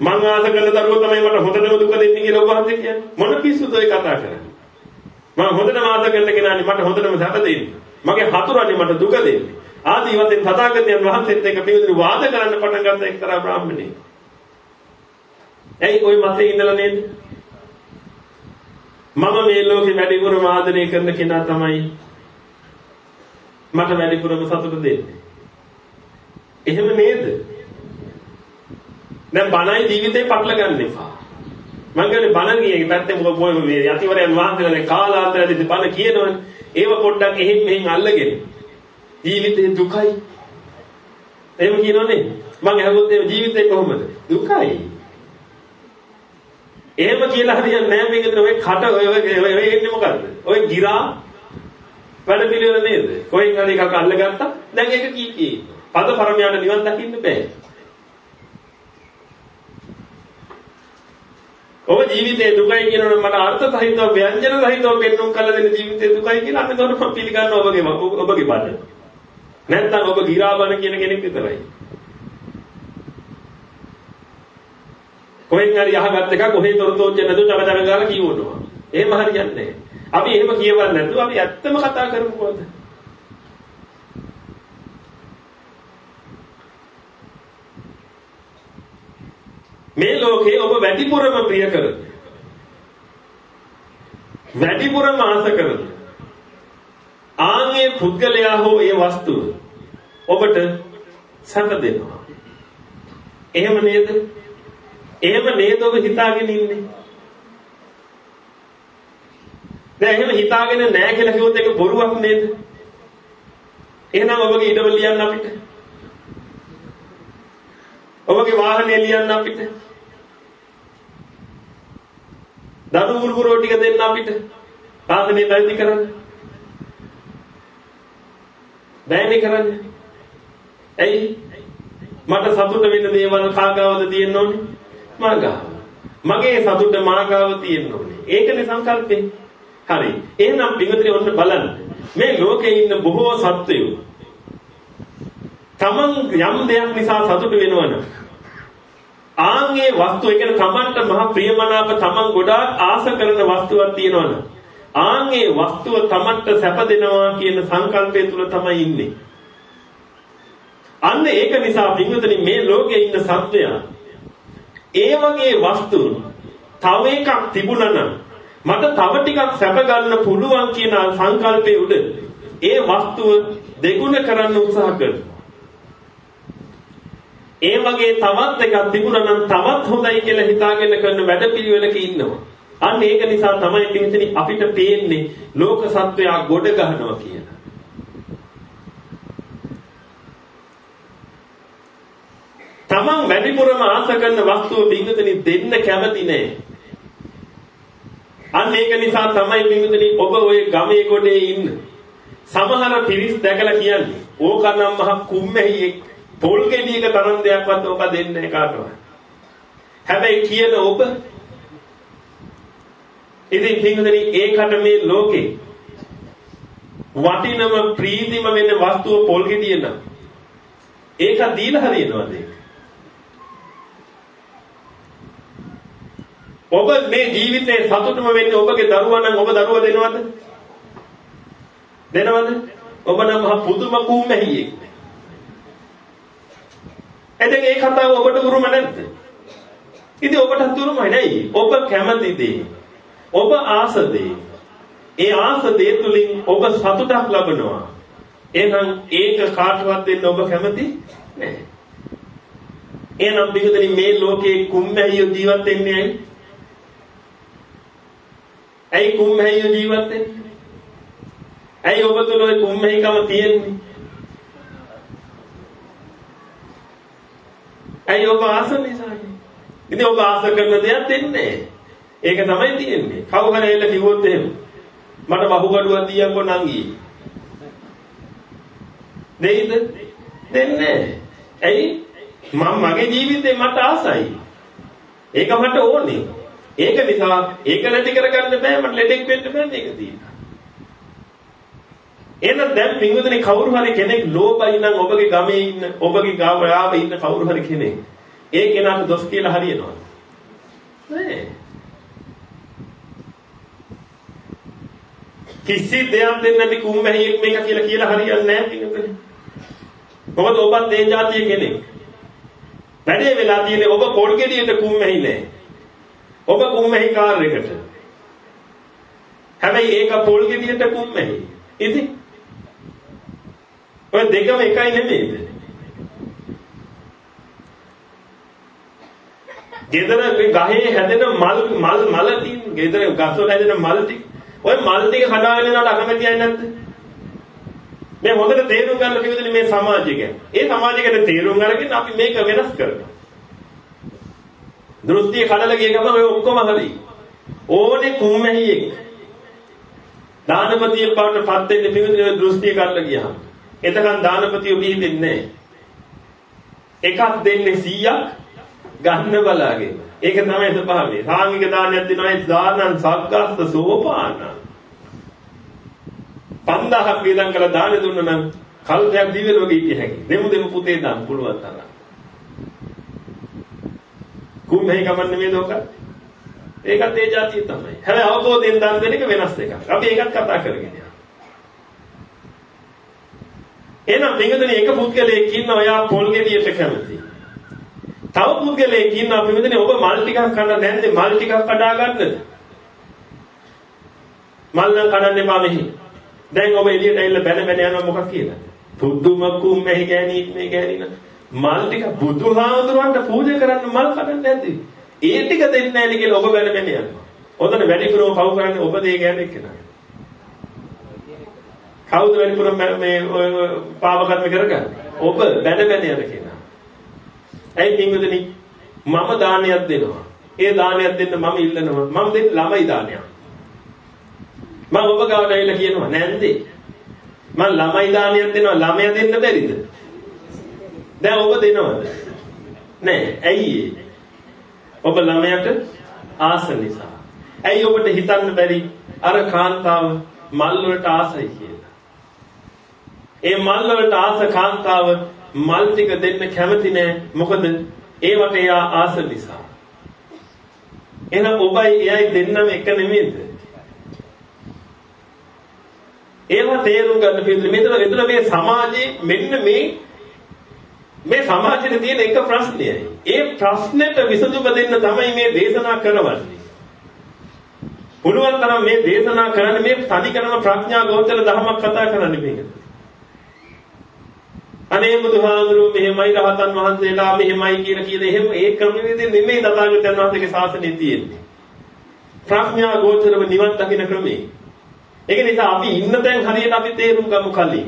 මං ආස කරන දරුවෝ තමයි මට හොඳටම දුක දෙන්නේ කියලා ඔබ වහන්සේ කියන්නේ. මොන පිස්සුද ඔය කතා කරන්නේ? මම හොඳටම ආස කරන කෙනානේ මට හොඳටම සැප දෙන්නේ. මගේ හතුරන්නේ මට දුක දෙන්නේ. ආදී වශයෙන් තථාගතයන් වහන්සේත් එක්ක පිළිතුරු වාද කරන්න පටන් ගත්ත එක්තරා බ්‍රාහ්මණයෙක්. ඇයි ওই මතේ ඉඳලා නේද? මම මේ ලෝකේ වැඩිපුරම ආදරය කරන කෙනා තමයි මට වැඩිපුරම සතුට දෙන්නේ. එහෙම නේද? දැන් බණයි ජීවිතේ පටල ගන්න එපා. මම කියන්නේ බණ කියන්නේ පැත්තේ මොකද මේ යතිවරයන් වහන්සේලා කාලාන්තරයේදී බණ කියනවනේ. ඒව පොඩ්ඩක් එහෙන් මෙහෙන් අල්ලගෙන ජීවිතේ දුකයි. එහෙම කියනෝනේ. මම අහුවොත් ඒ ජීවිතේ කොහොමද? දුකයි. එහෙම කියලා හරියන්නේ නැහැ මේකද ඔය කට ඔය ඔය එන්නේ මොකද්ද? ඔය ගිරා වැඩ පිළිවෙල නේද? කොහෙන් හරි එකක් අල්ලගත්තා. දැන් ඒක කී කී. පද පරමයන් නිවන් දකින්න බෑ. ඔබ ජීවිතේ දුකයි කියනවනම් මට අර්ථ සහිතව ව්‍යංජන සහිතව පෙන්වුම් කළ දෙන ජීවිතේ දුකයි කියලා අන්න ඒතකොට මම පිළිගන්නවා ඔබගේ ඔබගේ බඩ. නැත්තම් ඔබ ගිරාබන කියන කෙනෙක් විතරයි. කොහෙන් හරි අහගත් එක කොහෙන් තොරතෝච්ච නැතුව චක චක ගාලා කියවනවා. එහෙම හරියන්නේ නැහැ. අපි එහෙම කියවන්නේ නැතුව අපි ඇත්තම කතා කරමුකෝද? මේ ලෝකේ ඔබ වැඩිපුරම ප්‍රිය කරන වැඩිපුරම ආස කරන ආන්ගේ පුද්ගලයා හෝ ඒ වස්තුව ඔබට සැප දෙනවා. එහෙම නේද? එහෙම නේද ඔබ හිතාගෙන ඉන්නේ? දැන් එහෙම හිතාගෙන නැහැ කියලා කිව්වොත් ඒක බොරුවක් නේද? එහෙනම් ඔබගේ ඊටව ලියන්න අපිට. ඔබගේ වාහනේ ලියන්න අපිට. දඩු උල්ගුරෝ ටික දෙන්න අපිට. සාසනේ පැවිදි කරන්න. බෑනේ කරන්නේ. ඇයි? මට සතුට වෙන්න දේවල් කාගාවද තියෙන්න ඕනේ? මාගාව. මගේ සතුට මාගාව තියෙන්න ඕනේ. ඒකනේ සංකල්පේ. හරි. එහෙනම් පින්වතුනි ඔන්න බලන්න. මේ ලෝකේ ඉන්න බොහෝ සත්වයෝ තමන් යම් දෙයක් නිසා සතුට වෙනවනම් ආන්ගේ වස්තුව කියන්නේ තමන්ට මහ ප්‍රියමනාප තමන් ගොඩාක් ආස කරන වස්තුවක් තියෙනවනම් ආන්ගේ වස්තුව තමන්ට සැප දෙනවා කියන සංකල්පය තුල තමයි ඉන්නේ. අන්න ඒක නිසා පින්වතුනි මේ ලෝකේ ඉන්න සත්වයා ඒ වගේ වස්තු තව එකක් තිබුණා නම් මට තව ටිකක් සැප ගන්න පුළුවන් කියන සංකල්පයේ උඩ ඒ වස්තුව දෙගුණ කරන්න උත්සාහ කරනවා. ඒ වගේ තවත් එකක් තිබුණා නම් තවත් හොඳයි කියලා හිතාගෙන කරන වැඩපිළිවෙලක ඉන්නවා. අන්න ඒක නිසා තමයි පින්විතනි අපිට පේන්නේ ලෝක සත්වයා ගොඩ ගහනවා කියලා. තමන් වැඩිපුරම ආස කරන වස්තුව පින්විතනි දෙන්න කැමති නෑ. අන්න ඒක නිසා තමයි පින්විතනි ඔබ ওই ගමේ කොටේ ඉන්න සමහර පිරිස් දැකලා කියන්නේ ඕකනම් මහ කුම්මැහියෙක් පොල් ගෙඩියක තරම් දෙයක්වත් ඔබ දෙන්නේ කාටවත්. හැබැයි කියන ඔබ ඉතින් පින්විතනි ඒකට මේ ලෝකේ වටිනම ප්‍රීතිම වෙන වස්තුව පොල් ගෙඩිය නම් ඒක දීලා හරියනවද ඒක? ඔබ මේ ජීවිතේ සතුටුම වෙන්නේ ඔබගේ දරුවා නම් ඔබ දරුවා දෙනවද? දෙනවද? ඔබ නම් මහ පුදුම කුම්මැහියෙක්. එතෙන් ඒ කතාව ඔබට උරුම නැද්ද? ඉතින් ඔබට උරුමයි නෑ. ඔබ කැමති දේ. ඔබ ආස දේ. ඒ ආස දේ තුලින් ඔබ සතුටක් ලබනවා. එහෙනම් ඒක කාටවත් දෙන්න ඔබ කැමති නැහැ. එහෙනම් බිගදනි මේ ලෝකේ කුම්මැහිය ජීවත් වෙන්නේ ඇයි? ඇයි කුම්මැහිය ජීවත් වෙන්නේ? ඇයි ඔබ තුල ওই කුම්මැහිකම තියෙන්නේ? ඇයි ඔබ ආස නිසානේ? ඉතින් ඔබ ආස කරන දෙයක් දෙන්නේ ඒක තමයි තියෙන්නේ. කවුරු හරි එල්ල කිව්වොත් එහෙම මට වහුගඩුවක් දීයන්කෝ නංගී. දෙයිද? දෙන්නේ ඇයි? මම මගේ ජීවිතේ මට ආසයි. ඒක මට ඕනේ. ඒක නිසා ඒක නැති කරගන්න බෑ මට ලෙඩෙක් වෙන්න බෑ මේක තියෙනවා. එහෙනම් දැන් පින්වතුනි කවුරු හරි කෙනෙක් ලෝභයි නම් ඔබගේ ගමේ ඉන්න ඔබගේ ගාව ඉන්න කවුරු හරි කෙනෙක් ඒ කෙනාට දොස් කියලා හරියනවද? නෑ. කිසි දෙයක් දෙන්නේ නැති කුම්මැහියෙක් මේක කියලා කියලා හරියන්නේ නැහැ පින්වතුනි. මොකද ඔබත් ඒ જાතිය කෙනෙක්. වැඩේ වෙලා තියෙන්නේ ඔබ පොල් ගෙඩියට කුම්මැහි නෑ. ඔබ කුම්මැහි කාර් එකට. හැබැයි ඒක පොල් ගෙඩියට කුම්මැහි. ඉතින් ඔය දෙකම එකයි නෙමෙයිද? ගෙදර ගහේ හැදෙන මල් මල් මල තියෙන ගෙදර ගස්වල හැදෙන මල් ටික ඔය මල් ටික හදාගෙන යනකොට අකමැතියි නැද්ද? මේ හොඳට තේරුම් ගන්න පිළිදෙන මේ සමාජය ගැන. ඒ සමාජය ගැන තේරුම් අරගෙන අපි මේක වෙනස් කරනවා. දෘෂ්ටි කඩල ගිය ගමන් ඔය ඔක්කොම හරි. ඕනේ කුම්මැහියෙක්. දානපතිය බවට පත් වෙන්නේ පිළිදෙන දෘෂ්ටි කඩල ගියාම. එතකන් දානපතිය බිහිදෙන්නේ නැහැ. එකක් දෙන්නේ 100ක් ගන්න බලාගෙන. ඒක තමයි ස්වභාවය. සාංගික දානයක් දෙනවා ඒ දානං සග්ගස්ස සෝපාන. 5000ක් වේදම් කරලා දාන දුන්න නම් කල්පයක් දිව්‍ය ලෝකෙ ඉතිය හැකි. දෙමු දෙමු පුතේ දාන්න පුළුවන් තරම්. කුම් මෙහි කමන්නේ මේ දෝක. ඒකත් ඒ જાතිය තමයි. හැබැයි අවබෝධයෙන් දන් දෙන එක වෙනස් එකක්. අපි ඒකත් කතා කරගෙන යනවා. එහෙනම් පින්වතුනි එක පුද්ගලයෙක් ඉන්නවා එයා පොල් ගෙඩියට කැමති. තව පුද්ගලයෙක් ඉන්නවා පින්වතුනි ඔබ මල් ටිකක් කන්න නැන්ද මල් ටිකක් කඩා ගන්නද? මල් නම් කඩන්න එපා මෙහි. දැන් ඔබ එළියට ඇවිල්ලා බැන බැන යනවා මොකක් කියලා? පුදුම කුම්මැහි ගෑණියෙක් මේ ගෑණින මල් ටික බුදුහාමුදුරන්ට පූජා කරන්න මල් කඩන්න නැද්ද? ඒ ටික දෙන්නේ නැහැ නේ කියලා ඔබ බැන බැන යනවා. ඔතන වැඩිපුරම පව් කරන්නේ ඔබ දේ ගෑණියෙක් කෙනා. කවුද වැඩිපුරම මේ පාප කර්ම කරගන්නේ? ඔබ බැන බැන යන කෙනා. ඇයි පින්වතුනි මම දානයක් දෙනවා. ඒ දානයක් දෙන්න මම ඉල්ලනවා. මම දෙන්නේ ළමයි දානයක්. මම ඔබ ගාවට ඇවිල්ලා කියනවා නැන්දේ. මම ළමයි දානයක් දෙනවා ළමයා දෙන්න බැරිද? දැන් ඔබ දෙනවද? නෑ. ඇයි ඔබ ළමයට ආස නිසා. ඇයි ඔබට හිතන්න බැරි අර කාන්තාව මල් වලට ආසයි කියලා? ඒ මල් වලට ආස කාන්තාව මල් ටික දෙන්න කැමති නෑ. මොකද ඒවට එයා ආස නිසා. එහෙනම් ඔබයි එයයි දෙන්නම එක නෙමෙයිද? ඒවා තේරුම් ගන්න පිළිතුරු මෙතන මෙතන මේ සමාජයේ මෙන්න මේ මේ සමාජයේ තියෙන එක ප්‍රශ්නයයි. ඒ ප්‍රශ්නෙට විසඳුම දෙන්න තමයි මේ දේශනා කරවන්නේ. පුළුවන් තරම් මේ දේශනා කරන්නේ මේ තනිකරම ප්‍රඥා ගෝචර ධර්මයක් කතා කරන්නේ මේක. අනේ බුදුහාමුදුරුවෝ මෙහෙමයි රහතන් වහන්සේලා මෙහෙමයි කියලා කියන එහෙම ඒ ක්‍රමවේදෙ නෙමෙයි තථාගතයන් වහන්සේගේ ශාසනයේ තියෙන්නේ. ප්‍රඥා ගෝචරව නිවන් දකින්න ක්‍රමේ. ඒක නිසා අපි ඉන්න තැන් හරියට අපි තේරුම් ගමු කලින්.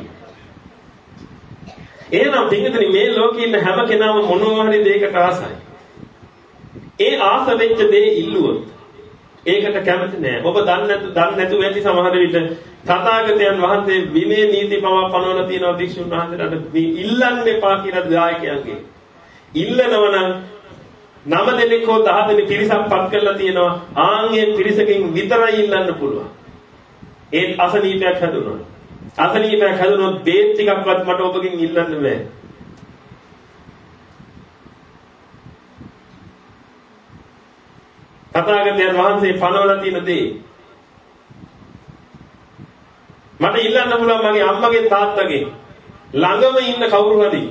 එහෙනම් පින්විතනි මේ ලෝකේ ඉන්න හැම කෙනාම මොනවා හරි දෙයකට ආසයි. ඒ ආස වෙච්ච දේ ඉල්ලුවොත් ඒකට කැමති නෑ. ඔබ දන්නේ නැතු දන්නේ නැතුව ඇති සමහර විට තථාගතයන් වහන්සේ විනය නීති පවා පනවලා තියෙනවා භික්ෂුන් වහන්සේලාට මේ ඉල්ලන්න එපා කියලා දායකයන්ගේ. ඉල්ලනව නම් නම දෙනෙක් හෝ දහ දෙනෙක් පිරිසක් පත් කරලා තියෙනවා. ආන්ගේ පිරිසකින් විතරයි ඉල්ලන්න පුළුවන්. ඒ අසනීපයක් හැදුණා. අසනීපයක් හැදුනොත් බේත් ටිකක්වත් මට ඔබගෙන් ඉල්ලන්න බෑ. තථාගතයන් වහන්සේ පනවලා තියෙන දේ මට ඉල්ලන්න පුළුවන් මගේ අම්මගේ තාත්තගේ ළඟම ඉන්න කවුරු හරි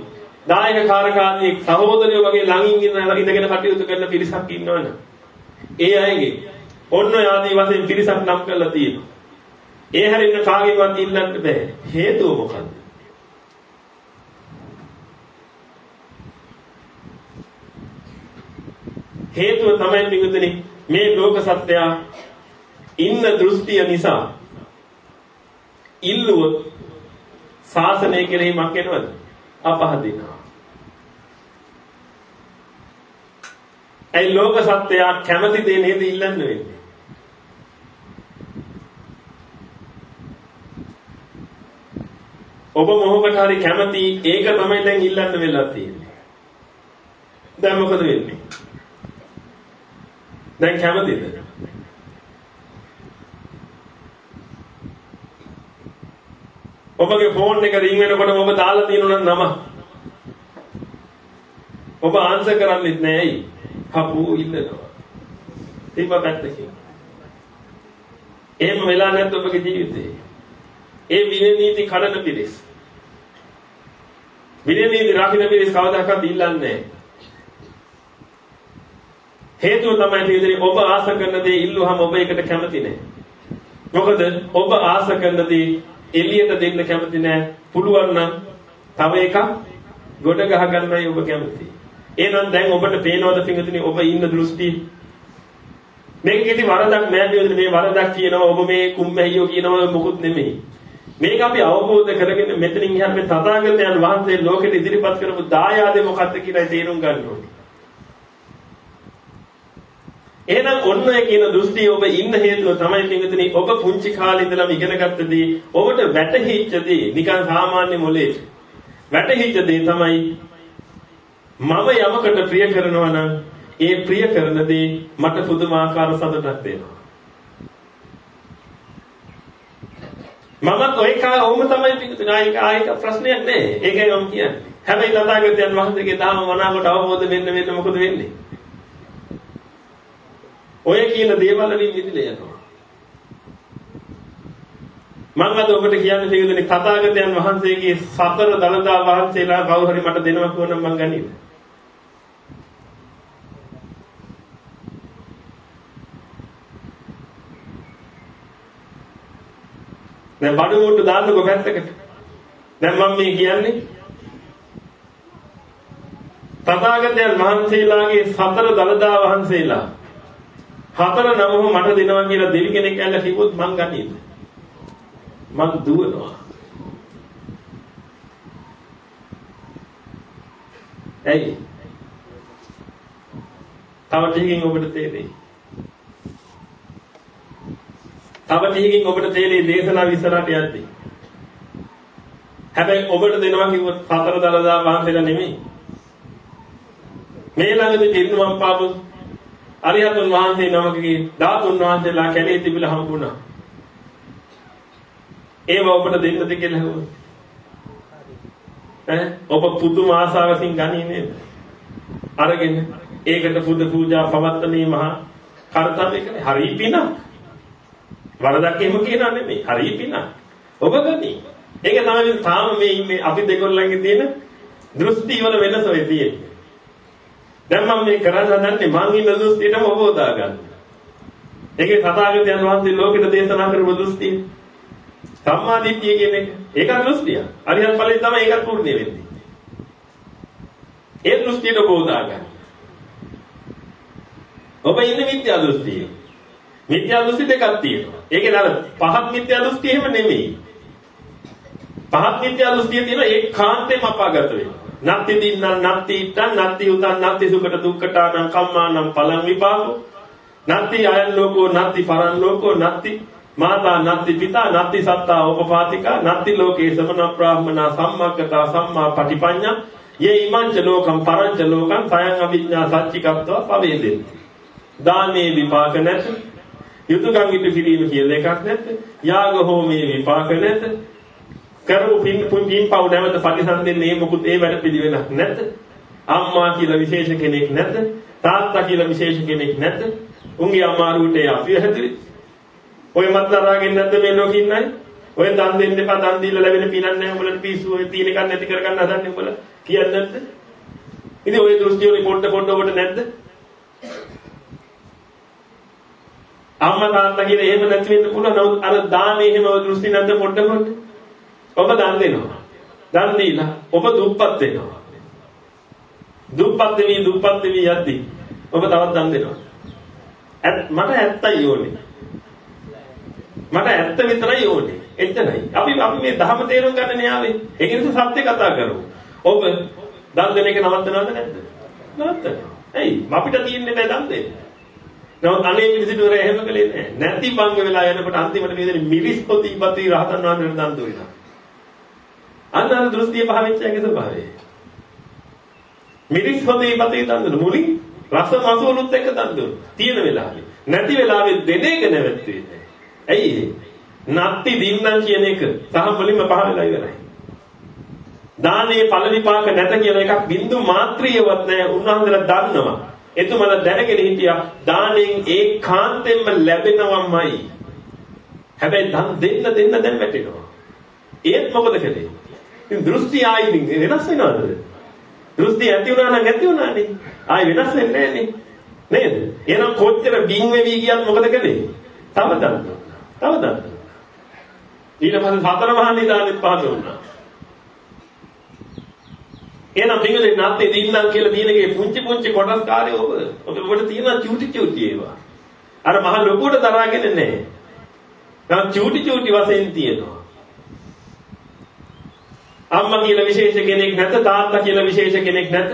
දායක කාරකාදී සහෝදරයෝ වගේ ළඟින් ඉන්න ඉඳගෙන කටයුතු කරන පිරිසක් ඉන්නවනේ. ඒ අයගේ ඔන්න ආදී වශයෙන් පිරිසක් නම් කරලා තියෙනවා. ඒ හැරෙන්න කාගේවත් ඉල්ලන්න බෑ. හේතුව මොකද්ද? හේතුව තමයි නිකුතනේ මේ ලෝක සත්‍යය ඉන්න දෘෂ්ටිය නිසා ඉල්ලුවොත් ශාසනය කෙරෙහි මක් වෙනවද? අපහදිනවා. ඒ ලෝක සත්‍යය කැමති දේ නේද ඉල්ලන්න වෙන්නේ. ඔබ මොහොකට හරි කැමති ඒක තමයි දැන් ඉල්ලන්න වෙලා තියෙන්නේ. දැන් මොකද වෙන්නේ? දැන් කැමතිද? ඔබගේ ෆෝන් එක රින් වෙනකොට ඔබ දාලා තියෙනවා නම. ඔබ ආන්සර් කරන්නේ නැහැ ඇයි? හපු ඉල්ලනවා. තිබ්බ පැත්තකින්. එහෙම වෙලා නැද්ද ඔබගේ ජීවිතේ? ඒ විනය නීති කඩන පිරිස්. විනය නීති රකින්න පිරිස් කවදාකවත් ඉල්ලන්නේ නැහැ. හේතුව තමයි තේරෙන්නේ ඔබ ආස කරන දේ ඉල්ලුවහම ඔබ ඒකට කැමති නැහැ. මොකද ඔබ ආස කරන දේ එළියට දෙන්න කැමති නැහැ. පුළුවන් නම් තව එකක් ගොඩ ගහ ගන්නයි ඔබ කැමති. එහෙනම් දැන් ඔබට පේනවද පිටුතුනේ ඔබ ඉන්න දෘෂ්ටි මේක කිසි වරදක් නෑ පිටුතුනේ මේ වරදක් කියනවා ඔබ මේ කුම්මැහියෝ කියනවා මොකුත් නෙමෙයි. මේක අපි අවබෝධ කරගෙන මෙතනින් එහාට මේ තථාගතයන් වහන්සේ ලෝකෙට ඉදිරිපත් කරපු දායාදේ මොකක්ද කියලා තේරුම් ගන්න ඕනේ. එහෙනම් ඔන්න ඔය කියන දෘෂ්ටි ඔබ ඉන්න හේතුව තමයි පින්විතනි ඔබ පුංචි කාලේ ඉඳලම ඉගෙන ගත්තදී ඔබට වැටහිච්ච දේ නිකන් සාමාන්‍ය මොලේ වැටහිච්ච දේ තමයි මම යමකට ප්‍රිය කරනවා නම් ඒ ප්‍රිය කරන දේ මට පුදුමාකාර සතුටක් දෙනවා මමත් ඔය කා ඔහොම තමයි පිටුතුනා ඒක ආයක ප්‍රශ්නයක් නෑ ඒකයි මම කියන්නේ හැබැයි තථාගතයන් වහන්සේගේ ධර්ම මනාවට අවබෝධ වෙන්න වෙන්න මොකද වෙන්නේ ඔය කියන දේවල් වලින් මිදෙලා යනවා. මම අද ඔබට කියන්න තියෙන්නේ තථාගතයන් වහන්සේගේ සතර දලදා වහන්සේලා කවුරු හරි මට දෙනවා කියනනම් මං ගනිද? දැන් බඩු මුට්ටු දාන්නකො පැත්තකට. දැන් මම මේ කියන්නේ තථාගතයන් වහන්සේලාගේ සතර දලදා වහන්සේලා හතර නමම මට දෙනවා කියලා දෙවි කෙනෙක් ඇල්ල කිව්වොත් මං ගන්නේද? මං දුවනවා. ඇයි? තව ටිකකින් ඔබට තේරෙයි. තව ටිකකින් ඔබට තේරෙයි දේශනා විස්තරات යද්දී. හැබැයි ඔබට දෙනවා කිව්වොත් හතර දලදා වහන්සේලා නෙමෙයි. මේ ළඟදී පිරිනුවම් පාපු අරිහතුන් වහන්සේ නමකගේ ධාතුන් වහන්සේලා කැලේ තිබිලා හම්බුණා. ඒව ඔබට දෙන්නද කියලා හවුවා. ඈ ඔබ පුදුම ආසාවකින් ගනී නේද? අරගෙන ඒකට පුද පූජා පවත්තනේ මහා කර්තව්‍ය කරේ. හරි පින. වරදක් එහෙම කියනා නෙමෙයි. හරි පින. ඔබ ගනී. ඒක තමයි තාම මේ ඉන්නේ අපි දෙකොල්ලන්ගේ තියෙන දෘෂ්ටි වල වෙනස වෙයි තියෙන්නේ. දැන් මම මේ කරන්න හදන්නේ මං ඉන්න දෘෂ්ටියටම ඔබ උදා ගන්න. ඒකේ තථාගතයන් වහන්සේ ලෝකෙට දේශනා කරපු දෘෂ්ටිය. සම්මා දිට්ඨිය කියන එක. ඒක දෘෂ්ටිය. අරිහත් ඵලයෙන් තමයි ඒකත් පූර්ණ වෙන්නේ. ඒ දෘෂ්ටියට ඔබ උදා ගන්න. ඔබ ඉන්නේ මිත්‍යා දෘෂ්ටියේ. මිත්‍යා දෘෂ්ටි දෙකක් තියෙනවා. ඒකේ නර පහත් මිත්‍යා දෘෂ්ටි එහෙම නෙමෙයි. පහත් මිත්‍යා දෘෂ්ටිය තියෙන ඒකාන්තයෙන්ම අපාගත වෙනවා. නත්ති දින්නං නත්ති ඉත්තං නත්ති උතං නත්ති සුකට දුක්ඛටානං කම්මානං පලං විපාකෝ නත්ති අයං ලෝකෝ නත්ති පරං ලෝකෝ නත්ති මාතා නත්ති පිතා නත්ති සත්තා උපපාතිකා නත්ති ලෝකේ සමන බ්‍රාහ්මනා සම්මග්ගතා සම්මා පටිපඤ්ඤා යේ ඉමංච ලෝකම් පරංච ලෝකම් සයං අවිඥා සච්චිකත්ව පවේදෙති දානේ විපාක නැත යුතුයකම් ඉටු කිරීම කියලා එකක් නැත යාග හෝමේ විපාක නැත කරපු පින් පින් පව් නැවත ප්‍රතිසන්දෙන්නේ මොකුත් ඒ වැඩ පිළිවෙලක් නැත. අම්මා කියලා විශේෂ කෙනෙක් නැත. තාත්තා කියලා විශේෂ කෙනෙක් නැත. උන්ගේ අමාරුවට අපි හැදුවේ. ඔය මත්තරාගෙන් නැද්ද මේ ලෝකෙ ඉන්නයි? ඔය දන් දෙන්න එපා දන් දීලා ලැබෙන පිනක් නැහැ උඹලට පිස්සු ඔය තියෙන එකක් නැති කරගන්න හදන්නේ උඹලා කියන්නේ නැද්ද? ඉතින් ඔය දෘෂ්ටි වලින් පොඩ පොඩ ඔබට නැද්ද? අම්මා තාත්තා කියන එහෙම නැති වෙන්න පුළුවන්. නමුත් අර දානේ එහෙම දෘෂ්ටි නැද්ද පොඩ පොඩ? ඔබ දන් දෙනවා. දන් දීලා ඔබ දුප්පත් වෙනවා. දුප්පත් වෙවි දුප්පත් වෙවි යද්දි ඔබ තවත් දන් දෙනවා. මට ඇත්තයි ඕනේ. මට ඇත්ත විතරයි ඕනේ. එච්චරයි. අපි අපි මේ ධර්ම තේරුම් ගන්න න්යාවේ. ඒක නිසා සත්‍ය කතා කරමු. ඔබ දන් දෙන එක නවත්තනවද නැද්ද? නවත්තනවා. ඇයි? අපිට තියෙන්නේ නැහැ දන් දෙන්න. නමුත් අනේ මිනිසුන්ට එහෙම කළේ නැහැ. නැති බංග වෙලා යනකොට අන්තිමට මේ දෙන්නේ මිරිස් පොති ඉපති රහතන් වහන්සේට දන් දුන්නා. අන්න අර දෘෂ්ටිය පහ වෙච්ච එකේ ස්වභාවය. මිරිස් පොති ඉපති දන් දුන්න මුලින් රස මසුලුත් එක්ක දන් දුන්න. තියෙන වෙලාවේ. නැති වෙලාවේ දෙන එක නැවැත්තුවේ. ඇයි නත්ති දින්නම් කියන එක සහ මුලින්ම පහ වෙලා ඉවරයි. දානයේ ඵල විපාක නැත කියලා එකක් බින්දු මාත්‍රියවත් නැහැ උන්වහන්සේලා දන්නවා. එතුමලා දැනගෙන හිටියා දාණයෙන් ඒකාන්තයෙන්ම ලැබෙනවමයි. හැබැයි දන් දෙන්න දෙන්න දැන් වැටෙනවා. ඒත් මොකද කළේ? ඉතින් දෘෂ්ටි ආයින් වෙනස් වෙනවද? දෘෂ්ටි ඇති වුණා නම් ඇති වුණානේ. ආයි වෙනස් වෙන්නේ නැහනේ. නේද? එහෙනම් කොච්චර බින් වෙවි කියත් මොකද කළේ? තව දන්න. තව දන්න. ඊට පස්සේ සතර මහා නිදානෙත් පහළ වුණා. එහෙනම් පින්වලේ නැත්තේ දින්නම් කියලා තියෙනගේ පුංචි පුංචි කොටස් කාර්ය ඔබ. ඔබට තියෙන චූටි චූටි ඒවා. අර මහ ලොකුවට දරාගෙන නැහැ. නම් චූටි චූටි වශයෙන් තියෙනවා. අම්මා කියලා විශේෂ කෙනෙක් නැත තාත්තා කියලා විශේෂ කෙනෙක් නැත.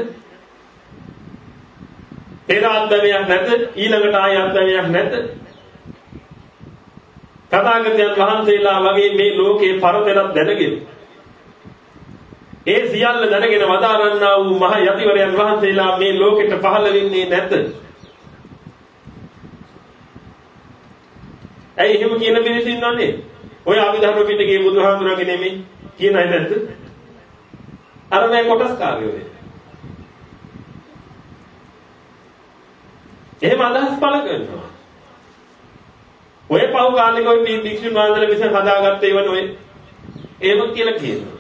පෙර අත්දැමයක් නැත ඊළඟට ආය අත්දැමයක් නැත. තථාගතයන් වහන්සේලා වගේ මේ ලෝකේ පරතරක් දැනගෙන ඒ සියල්ල දැනගෙන වදාරන්නා වූ මහ යතිවරයන් වහන්සේලා මේ ලෝකෙට පහළ වෙන්නේ නැත. ඇයි එහෙම කියන මිනිස්සු ඉන්නවනේ? ඔය අභිධර්ම පිටකේ බුදුහාමුදුරගේ නෙමෙයි කියන අය නැද්ද? අර මේ කොටස් කාර්යෝ එහෙම අදහස් පළ කරනවා. ඔය පහු කාලෙක ඔය භික්ෂුන් වහන්සේලා විසින් හදාගත්ත ඒවනේ ඔය ඒව කියලා කියනවා.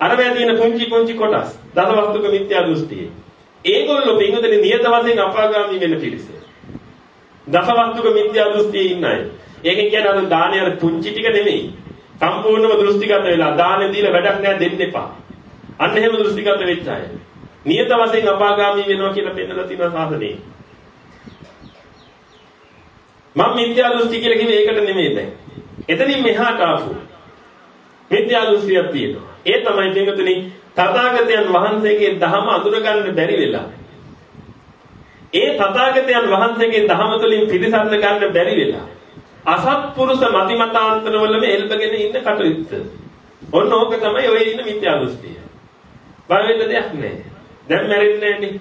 අර මේ තියෙන පුංචි පුංචි කොටස් දසවස්තුක මිත්‍යා දෘෂ්ටිය. ඒගොල්ලෝ පින්වතුනි නියත වශයෙන් අපාගාමි වෙන පිරිස. දසවස්තුක මිත්‍යා දෘෂ්ටියේ ඉන්න අය. ඒකෙන් කියන්නේ අර දානේ අර පුංචි ටික නෙමෙයි. සම්පූර්ණව දෘෂ්ටිගත වෙලා දානෙ දීලා වැඩක් නැහැ දෙන්න එපා. අන්න එහෙම දෘෂ්ටිගත වෙච්ච අය. නියත වශයෙන් අපාගාමි වෙනවා කියලා පෙන්නලා තියෙන සාසනේ. මම මිත්‍යා දෘෂ්ටි කියලා කිව්වේ ඒකට නෙමෙයි දැන්. එතනින් මෙහාට ආපු මිත්‍යා දෘෂ්ටියක් තියෙනවා. ඒ තමයි පින්වතුනි තථාගතයන් වහන්සේගේ ධහම අඳුරගන්න බැරි වෙලා. ඒ තථාගතයන් වහන්සේගේ ධහම තුළින් පිළිසඳ ගන්න බැරි වෙලා. අසත්පුරුෂ මතිමතාන්තරවලම එල්බගෙන ඉන්න කටයුත්ත. ඔන්න ඕක තමයි ඔය ඉන්න මිත්‍යා දෘෂ්ටිය. බය වෙන්න දෙයක් නැහැ. දැන් මැරෙන්නේ නැන්නේ.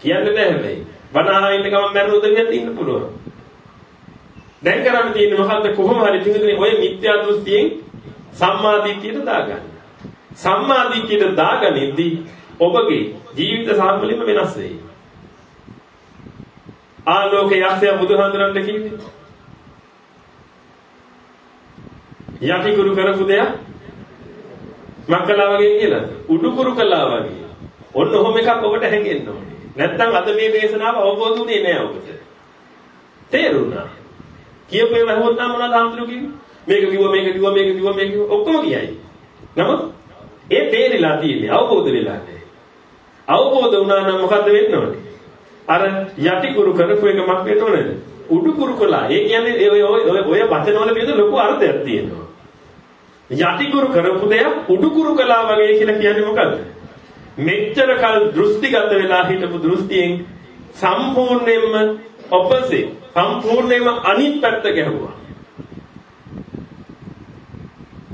කියන්න බෑ හැබැයි. බනහා ඉන්න ගමන් මැරෙන උදවියක් ඉන්න පුළුවන්. දැන් කරන්න තියෙන්නේ මොකද්ද කොහොම හරි පිටුනේ ඔය මිත්‍යා දෘෂ්ටියෙන් සම්මා දිට්ඨියට දාගන්න. සම්මා දිට්ඨියට දාගනිද්දී ඔබගේ ජීවිත සාම්පලිම වෙනස් වෙයි. ආලෝකය යක්ෂය බුදුහාඳුරන්න කිව්වේ. යටි කුරු කරපු දෙයක් මක්කලා වගේ කියලා උඩු කුරු කළා වගේ. ඔන්න ඔහොම එකක් ඔබට හැංගෙන්න ඕනේ. නැත්තම් අද මේ දේශනාව අවබෝධුනේ නෑ ඔබට. තේරුණා. කියපේ වැහුවොත් නම් මොනවද හාමුදුරුවෝ කිව්වේ? මේක කිව්වා මේක කිව්වා මේක කිව්වා මේක කිව්වා ඔක්කොම කියයි. නමුත් ඒ තේරිලා තියෙන්නේ අවබෝධ වෙලා නැහැ. අවබෝධ වුණා නම් මොකද්ද වෙන්න ඕනේ? අර යටි කුරු කරපු එක මක් වෙන්න ඕනේද? උඩු කුරු කළා. ඒ කියන්නේ ඔය ඔය ඔය වචන වල පිළිද ලොකු අර්ථයක් තියෙනවා. යටි කුරු කරපු දෙයක් උඩු කුරු කළා වගේ කියලා කියන්නේ මොකද්ද? මෙච්චර කල් දෘෂ්ටිගත වෙලා හිටපු දෘෂ්ටියෙන් සම්පූර්ණයෙන්ම ඔපොසිට් සම්පූර්ණයෙන්ම අනිත් පැත්ත ගැහුවා.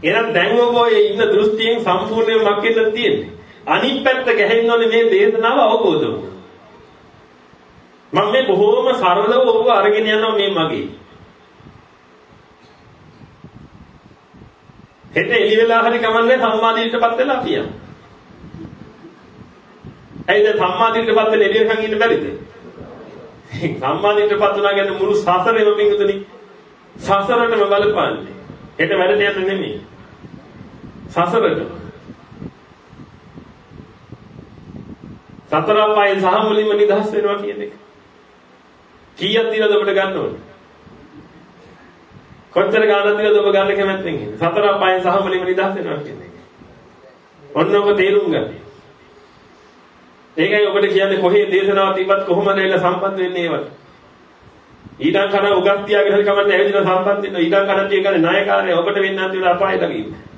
එහෙනම් දැන් ඔබ ඔය ඉන්න දෘෂ්ටියෙන් සම්පූර්ණයෙන්ම මක්කෙන්ද තියෙන්නේ. අනිත් පැත්ත ගැහෙන්න ඕනේ මේ දේශනාව අවබෝධ වුණා. මම මේ බොහෝම සරලව ඔබ අරගෙන යනවා මේ මගේ. හෙට එළි වෙලා හරි කමන්නේ සම්මාදීටපත් වෙලා අපි යනවා. ඇයිද සම්මාදිටපත් වෙන එළියකන් ඉන්න බැරිද? සම්මාදිටපත් වුණා කියන්නේ මුළු සසරෙම පිංගුතුනි සසරටම බලපාන්නේ. හෙට වැඩට යන්න නෙමෙයි. සසරට. සතර අපායේ සහ මුලින්ම නිදහස් වෙනවා කියන එක. කීයක් දිනද ඔබට ගන්න ඕනේ? කොච්චර ගානක් දිනද ඔබ ගන්න කැමැත්තෙන් ඉන්නේ? සතර අපායේ සහ මුලින්ම නිදහස් වෙනවා කියන එක. ඔන්න ඔබ තේරුම් ගන්න. ඒකයි ඔබට කියන්නේ කොහේ දේශනාවක් තිබ්බත් කොහොමද එල සම්බන්ධ වෙන්නේ ඒවට. ඊටන් කන උගක් තියාගෙන හරි කමන්නේ ඇවිදින සම්බන්ධ වෙන්න ඊටන් කන තියගන්නේ ණයකාරය ඔබට වෙන්න අන්තිමට අපාය ළඟින්.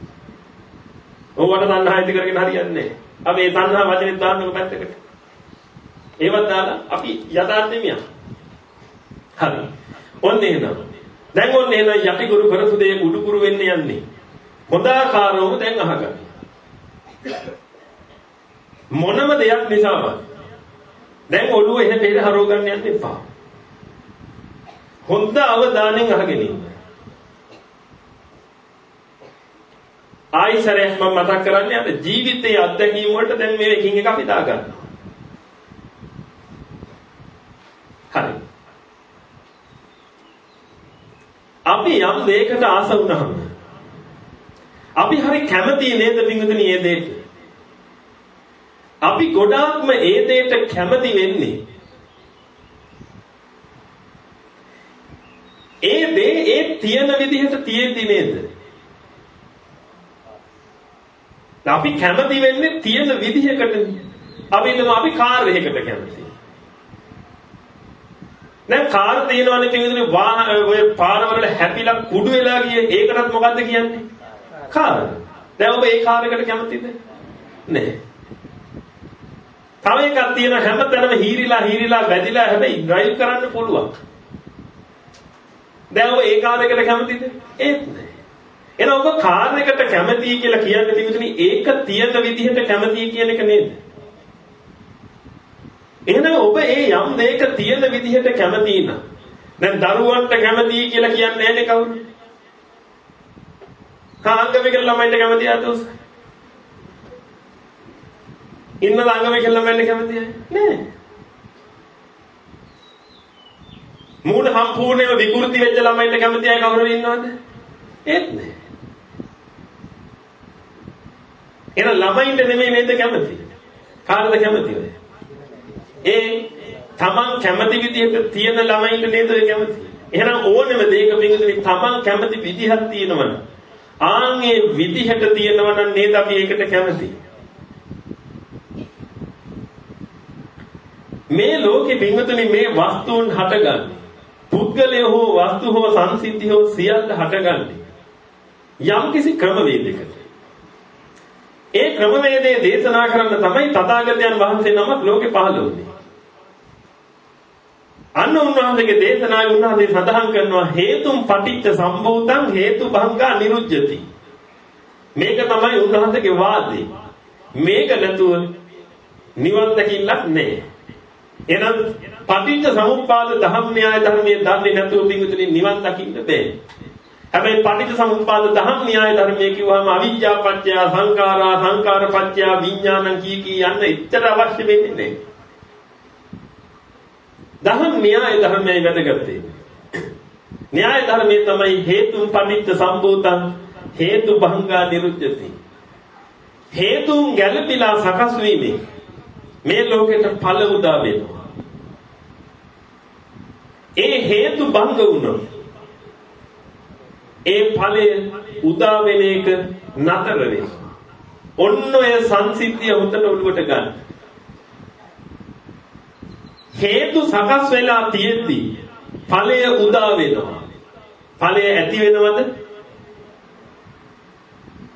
ඕවට තණ්හා ඇති කරගෙන හරියන්නේ නැහැ. අපි මේ තණ්හා වචනේ දාන්නක පැත්තකට. ඒවත් දාලා අපි යථාර්ථෙම යන්න. හරි. ඔන්න එහෙනම්. දැන් ඔන්න එහෙනම් යටි ගුරු කරපු දේ උඩුකුරු වෙන්න යන්නේ. හොඳාකාරවම දැන් අහගන්න. මොනම දෙයක් නිසාවත් දැන් ඔළුව එහෙ මෙහෙ හරව ගන්න යන්න එපා. හොඳ අවධානයෙන් අහගෙන ඉන්න. ආයිසරයක් මම මතක් කරන්නේ අර ජීවිතයේ අත්දැකීම් වලට දැන් මේ එකින් එක අපි දා ගන්නවා. හරි. අපි යම් දෙයකට ආස වුණාම අපි හරි කැමති නේද පින්විතනි මේ දෙයට? අපි ගොඩාක්ම ඒ දෙයට කැමති වෙන්නේ ඒ දේ ඒ තියෙන විදිහට තියෙද්දි නේද? අපි කැමති වෙන්නේ තියෙන විදිහකට. අපි හිතමු අපි කාර් එකකට කැමති. දැන් කාර් තියෙනවනේ පිටින් වාහන ඔය පාරවල හැපිලා කුඩු වෙලා ගියේ ඒකටත් මොකද්ද කියන්නේ? කාර්. දැන් ඔබ ඒ කාර් එකට කැමතිද? නැහැ. තව එකක් තියෙන හැමතැනම හීරිලා හීරිලා වැදිලා හැබැයි ඩ්‍රයිව් කරන්න පුළුවන්. දැන් ඔබ ඒ කාර් එකට කැමතිද? ඒත් නැහැ. එහෙනම් ඔබ කාර් එකට කැමතියි කියලා කියන්නේ පිටුතුනි ඒක තියෙන විදිහට කැමතියි කියන එක නේද? එහෙනම් ඔබ ඒ යම් දෙයක තියෙන විදිහට කැමති නම් දැන් දරුවන්ට කැමතියි කියලා කියන්නේ නැහැනේ කවුරු? කාංගමික ළමයින්ට කැමති ආතෝස්? ඉන්න ළංගමික ළමයින්ට කැමතියි නෑ. මූණ සම්පූර්ණයෙන්ම විකෘති වෙච්ච ළමයින්ට කැමති අය කවුරු ඉන්නවද? ඒත් නෑ. එහෙනම් ළමයින්ට නෙමෙයි නේද කැමති? කාටද කැමති ඔය? ඒ තමන් කැමති විදිහට තියෙන ළමයින්ට නේද ඔය කැමති? එහෙනම් ඕනෙම දෙයක පිටුනේ තමන් කැමති විදිහක් තියෙනවනේ. ආන්ගේ විදිහට තියෙනවනම් නේද අපි ඒකට කැමති. මේ ලෝකෙ පිටුනේ මේ වස්තුන් හටගන්නේ. පුද්ගලය හෝ වස්තු හෝ සංසිද්ධි හෝ සියල්ල හටගන්නේ. යම්කිසි ක්‍රමවේදයකට. ඒ ක්‍රමවේදයේ දේශනා කරන්න තමයි තථාගතයන් වහන්සේ නමක් ලෝකෙ පහළ වුණේ. අන්න උන්වහන්සේගේ දේශනාවේ උන්වහන්සේ සඳහන් කරනවා හේතුම් පටිච්ච සම්භූතං හේතු භංගා නිරුජ්ජති. මේක තමයි උන්වහන්සේගේ වාදේ. මේක නැතුව නිවන් දැකිල්ලක් නැහැ. එහෙනම් පටිච්ච සමුප්පාද ධම්ම න්‍යාය ධර්මයේ දන්නේ නැතුව පිටුතුනි නිවන් දකින්න බෑ. හැබැයි පටිච්ච සමුප්පාද ධම්ම න්‍යාය ධර්මයේ කිව්වම අවිජ්ජා පත්‍ය සංඛාරා සංඛාර පත්‍ය විඥානං කී කී යන්න ඉතර අවශ්‍ය වෙන්නේ නැහැ. දහම් න්‍යාය ධර්මයයි වැදගත්තේ. න්‍යාය ධර්මයේ තමයි හේතුන් පනිච්ච සම්භූතං හේතු භංගා නිරුද්ධති. හේතුන් ගැළපීලා සකස් වීමෙන් මේ ලෝකෙට ඵල උදා වෙනවා. ඒ හේතු භංග වුණොත් ඒ ඵලය උදා වෙන එක නතර වෙනවා. ඔන්න ඔය සංසිද්ධිය හොඳට ඔළුවට ගන්න. හේතු සකස් වෙලා තියෙද්දි ඵලය උදා වෙනවා. ඵලය ඇති වෙනවද?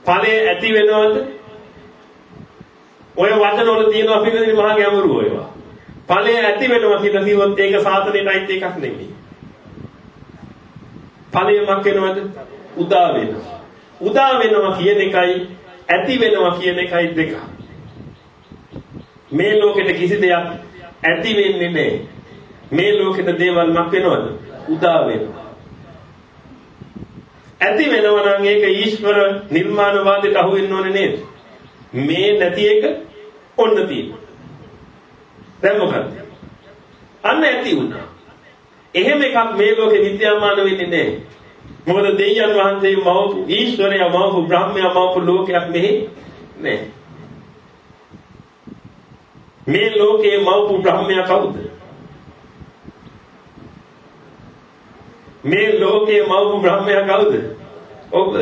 ඵලය ඇති වෙනවද? ඔය වචන වල තියෙනවා පිළිදෙන මහා ගැඹුරු ඒවා. ඵලය ඇති වෙනවා කියලා කිව්වොත් ඒක සාතනෙටයිත් එකක් නෙමෙයි. ඵලය මක් වෙනවද? උදා වෙනවා. උදා වෙනවා කියන එකයි ඇති වෙනවා කියන එකයි දෙක. මේ ලෝකෙට කිසි දෙයක් ඇති වෙන්නේ නැහැ. මේ ලෝකෙට දේවල් මක් වෙනවද? උදා වෙනවා. ඇති වෙනවා නම් ඒක ඊශ්වර නිර්මාණවාදයට අහු වෙන්න ඕනේ නේද? මේ නැති එක ඔන්න තියෙනවා. දැන් මොකද? අන්න ඇති වුණා. එහෙම එකක් මේ ලෝකෙ විද්‍යාමාන වෙන්නේ නැහැ. මොකද දෙවියන් වහන්සේ මවපු ඊශ්වරයා මවපු බ්‍රහ්මයා මවපු ලෝකයක් මෙහි නැහැ. මේ ලෝකේ මවපු බ්‍රහ්මයා කවුද? මේ ලෝකේ මවපු බ්‍රහ්මයා කවුද? ඔබ.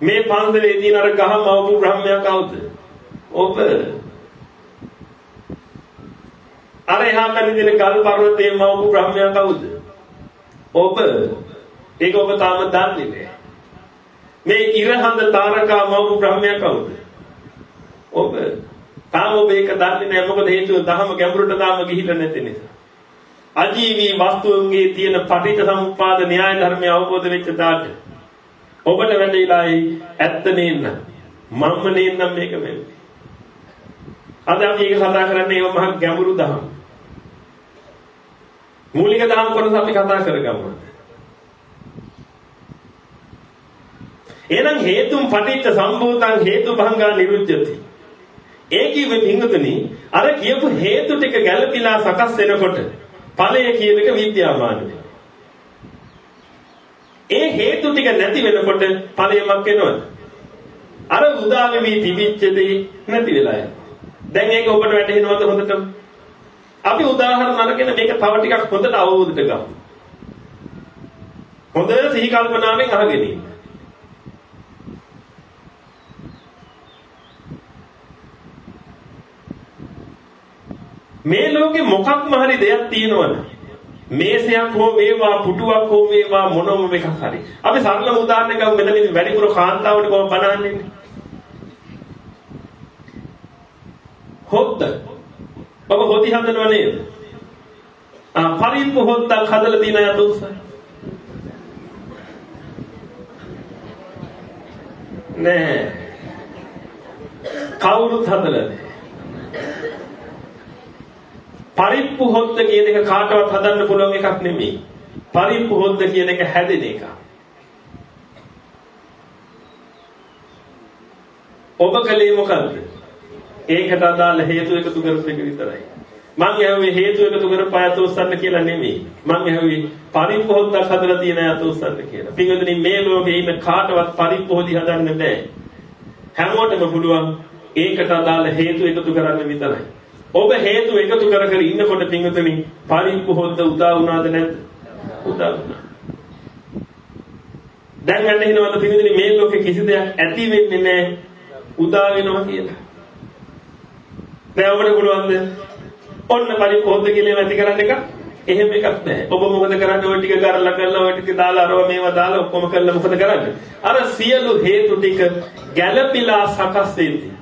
මේ පන්සලේ තියෙන අර ගහ මවපු බ්‍රහ්මයා කවුද? ඔබ. අර එහා පැත්තේ තියෙන ගල් පර්වතයේ මවපු බ්‍රහ්මයා කවුද? ඔබ. ඒක ඔබ තාම දන්නේ නැහැ. මේ ඉරහඳ තාරකා මවපු බ්‍රහ්මයා කවුද? ඔබ. තාම ඔබ ඒක දන්නේ නැහැ මොකද හේතුව දහම ගැඹුරට තාම ගිහිල්ලා නැති නිසා. අජීවී වස්තුන්ගේ තියෙන පටිච්ච සමුප්පාද න්‍යාය ධර්මය අවබෝධ වෙච්ච දාට ඔබට වැටහිලා ඇත්ත නේන්න මම්ම නේන්නම් මේක වෙන්නේ. අද අපි ඒක කතා කරන්නේ ඒව මහ ගැඹුරු දහම්. මූලික දහම් කොටස අපි කතා කරගමු. එහෙනම් හේතුම් පටිච්ච සම්භූතං හේතුභංගා නිරුද්ධති. ඒ කිව්වේ පින්වතුනි අර කියපු හේතු ටික ගැළපීලා සකස් වෙනකොට ඵලය කියන එක විද්‍යාමාන ඒ හේතු ටික නැති වෙනකොට ඵලයමක් වෙනවද? අර උදා වෙමි තිබිච්ච දේ නැති වෙලා යනවා. දැන් ඒක ඔබට වැටහෙනවද හොඳටම? අපි උදාහරණ අරගෙන මේක තව ටිකක් හොඳට අවබෝධට ගමු. හොඳ සිහි කල්පනාවෙන් අහගෙන ඉන්න. මේ ලෝකේ මොකක්ම හරි දෙයක් තියෙනවද? මේසයක් හෝ වේවා පුටුවක් හෝ වේවා මොනම එකක් හරි. අපි සරලම උදාහරණයක් ගමු මෙතන වැඩිපුර කාන්තාවට කොහොම බලන්නේ? හොද්ද. ඔබ හොදි හදනව නේද? ආ පරිප්පු හොද්දක් හදලා තියෙන අය දුස්ස. නෑ. කවුරුත් හදලා නෑ. පරිප්පු හොද්ද කියන එක කාටවත් හදන්න පුළුවන් එකක් නෙමෙයි. පරිප්පු හොද්ද කියන එක හැදෙන එකක්. ඔබ කලේ මොකද්ද? ඒකට අදාළ හේතු එකතු කරපු එක විතරයි. මං ඇහුවේ හේතු එකතු කරපු අයත උස්සන්න කියලා නෙමෙයි. මං ඇහුවේ පරිප්පු හොද්දක් හදලා තියෙන අයත උස්සන්න කියලා. පින්වතුනි මේ ලෝකේ ඉන්න කාටවත් පරිප්පු හොදි හදන්න බෑ. හැමෝටම පුළුවන් ඒකට අදාළ හේතු එකතු කරන්න විතරයි. ඔබ හේතු එකතු කර කර ඉන්නකොට පින්වතුනි පරිප්පු හොද්ද උදා වුණාද නැද්ද? උදා වුණා. දැන් වැටහෙනවද පින්වතුනි මේ ලෝකේ කිසි දෙයක් ඇති වෙන්නේ නැහැ උදා වෙනවා කියලා. දැන් ඔබට පුළුවන්ද? ඔන්න පරිප්පු හොද්ද කියලා ඇති කරන්න එක? එහෙම එකක් නැහැ. ඔබ මොකද කරන්නේ? ওই ටික කරලා කරලා ওই ටික දාලා අරව මේවා දාලා ඔක්කොම කරලා මොකද කරන්නේ? අර සියලු හේතු ටික ගැළපිලා සකස් වෙන්නේ.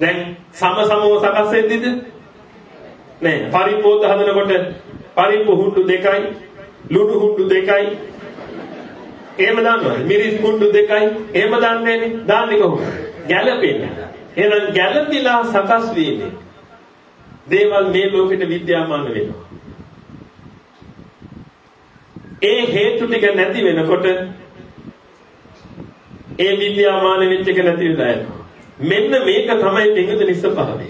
දැන් සම සමව සකස් වෙද්දිද? නෑ. පරිප්පෝද හදනකොට පරිප්පු හුඬු දෙකයි, ලුණු හුඬු දෙකයි. එහෙම දාන්නවද? මිරිස් හුඬු දෙකයි. එහෙම දාන්නේ නේ. දාන්නේ කොහොමද? ගැළපෙන්නේ. එහෙනම් ගැළපිලා සකස් වීමේ දේවල් මේ ලෝකෙට විද්‍යාමාන වෙනවා. ඒ හේතු ටික නැති වෙනකොට ඒ විද්‍යාමාන වෙච්ච එක නැති වෙලා යනවා. මෙන්න මේක තමයි පිඟුතුනි ස්වභාවය.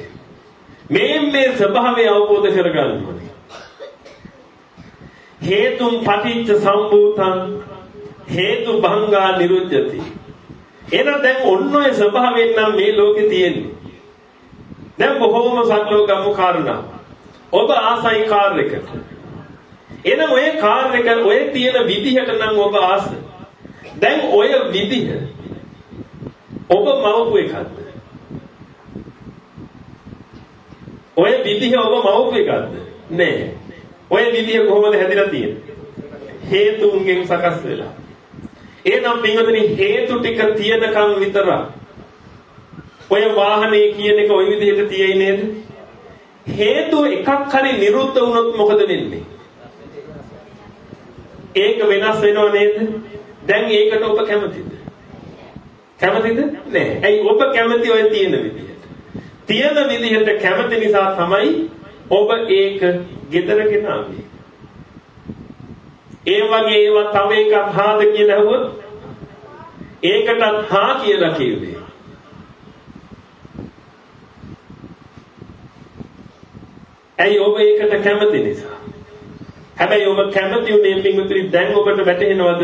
මේ මේ ස්වභාවය අවබෝධ කරගන්න ඕනේ. හේතුම් පටිච්ච සම්භූතං හේතු භංගා නිරුද්ධති. එහෙනම් දැන් ඔන්න ඔය ස්වභාවයෙන් නම් මේ ලෝකේ තියෙන්නේ. දැන් බොහෝම සත්‍යෝ ගමු කාරණා. ඔබ ආසයි කාර් එකට. එහෙනම් ඔය කාර් එක ඔය තියෙන විදිහට නම් ඔබ ආස. දැන් ඔය විදිහ ඔබ මවපු එකක්ද? ඔය විදිහ ඔබ මවපු එකක්ද? නෑ. ඔය විදිහ කොහොමද හැදිලා තියෙන්නේ? හේතුන්ගෙන් සකස් වෙලා. එහෙනම් පින්වතුනි හේතු ටික තියෙනකම් විතරක් ඔය වාහනේ කියන එක ওই විදිහට තියෙයි නේද? හේතු එකක් හරි නිරුද්ධ වුණොත් මොකද වෙන්නේ? ඒක වෙනස් වෙනව නේද? දැන් ඒකට ඔබ කැමතිද? කැමතිද? නැහැ. ඇයි ඔබ කැමති ඔය තියෙන විදිහට? තියෙන විදිහට කැමති නිසා තමයි ඔබ ඒක ගෙදරගෙන ආවේ. ඒ වගේ ඒවා තව එකක් හාද කියලා හවොත් ඒකටත් හා කියලා කිව්වේ. ඇයි ඔබ ඒකට කැමති නිසා. හැබැයි ඔබ කැමති උනේ පින්විතනි දැන් ඔබට වැටහෙනවද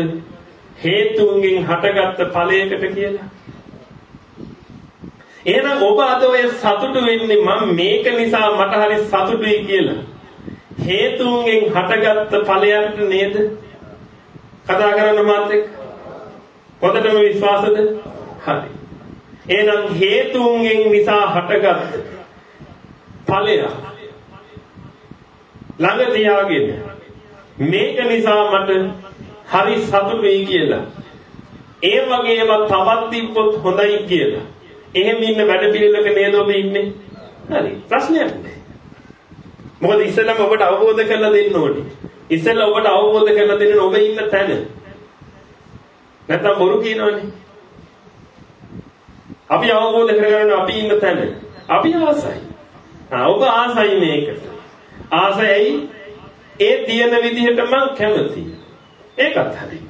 හේතුන්ගෙන් හටගත්ත ඵලයකට කියලා? එහෙනම් ඔබ අද ඔය සතුටු වෙන්නේ මම මේක නිසා මට හරි සතුටුයි කියලා. හේතුන්ගෙන් හටගත්ත ඵලයන්ට නේද? කතා කරන්න මාත් එක්ක. හොඳටම විශ්වාසද? හරි. එහෙනම් හේතුන්ගෙන් නිසා හටගත් ඵලය ළඟ තියාගෙන මේක නිසා මට හරි සතුටුයි කියලා. ඒ වගේම තවත් තිබ්බොත් හොඳයි කියලා. එහෙම ඉන්න වැඩ පිළිවෙලක නේද ඔබ ඉන්නේ? හරි. ප්‍රශ්නයක් නෑ. මොකද ඉස්සෙල්ලාම ඔබට අවබෝධ කරලා දෙන්න ඕනේ. ඉස්සෙල්ලා ඔබට අවබෝධ කරලා දෙන්න ඔබ ඉන්න තැන. නැත්තම් බොරු කියනවනේ. අපි අවබෝධ කරගන්න අපි ඉන්න තැන. අපි ආසයි. ආ ඔබ ආසයි මේකට. ආසයි ඒ තියෙන විදිහට මං කැමතියි. ඒකත් හරි.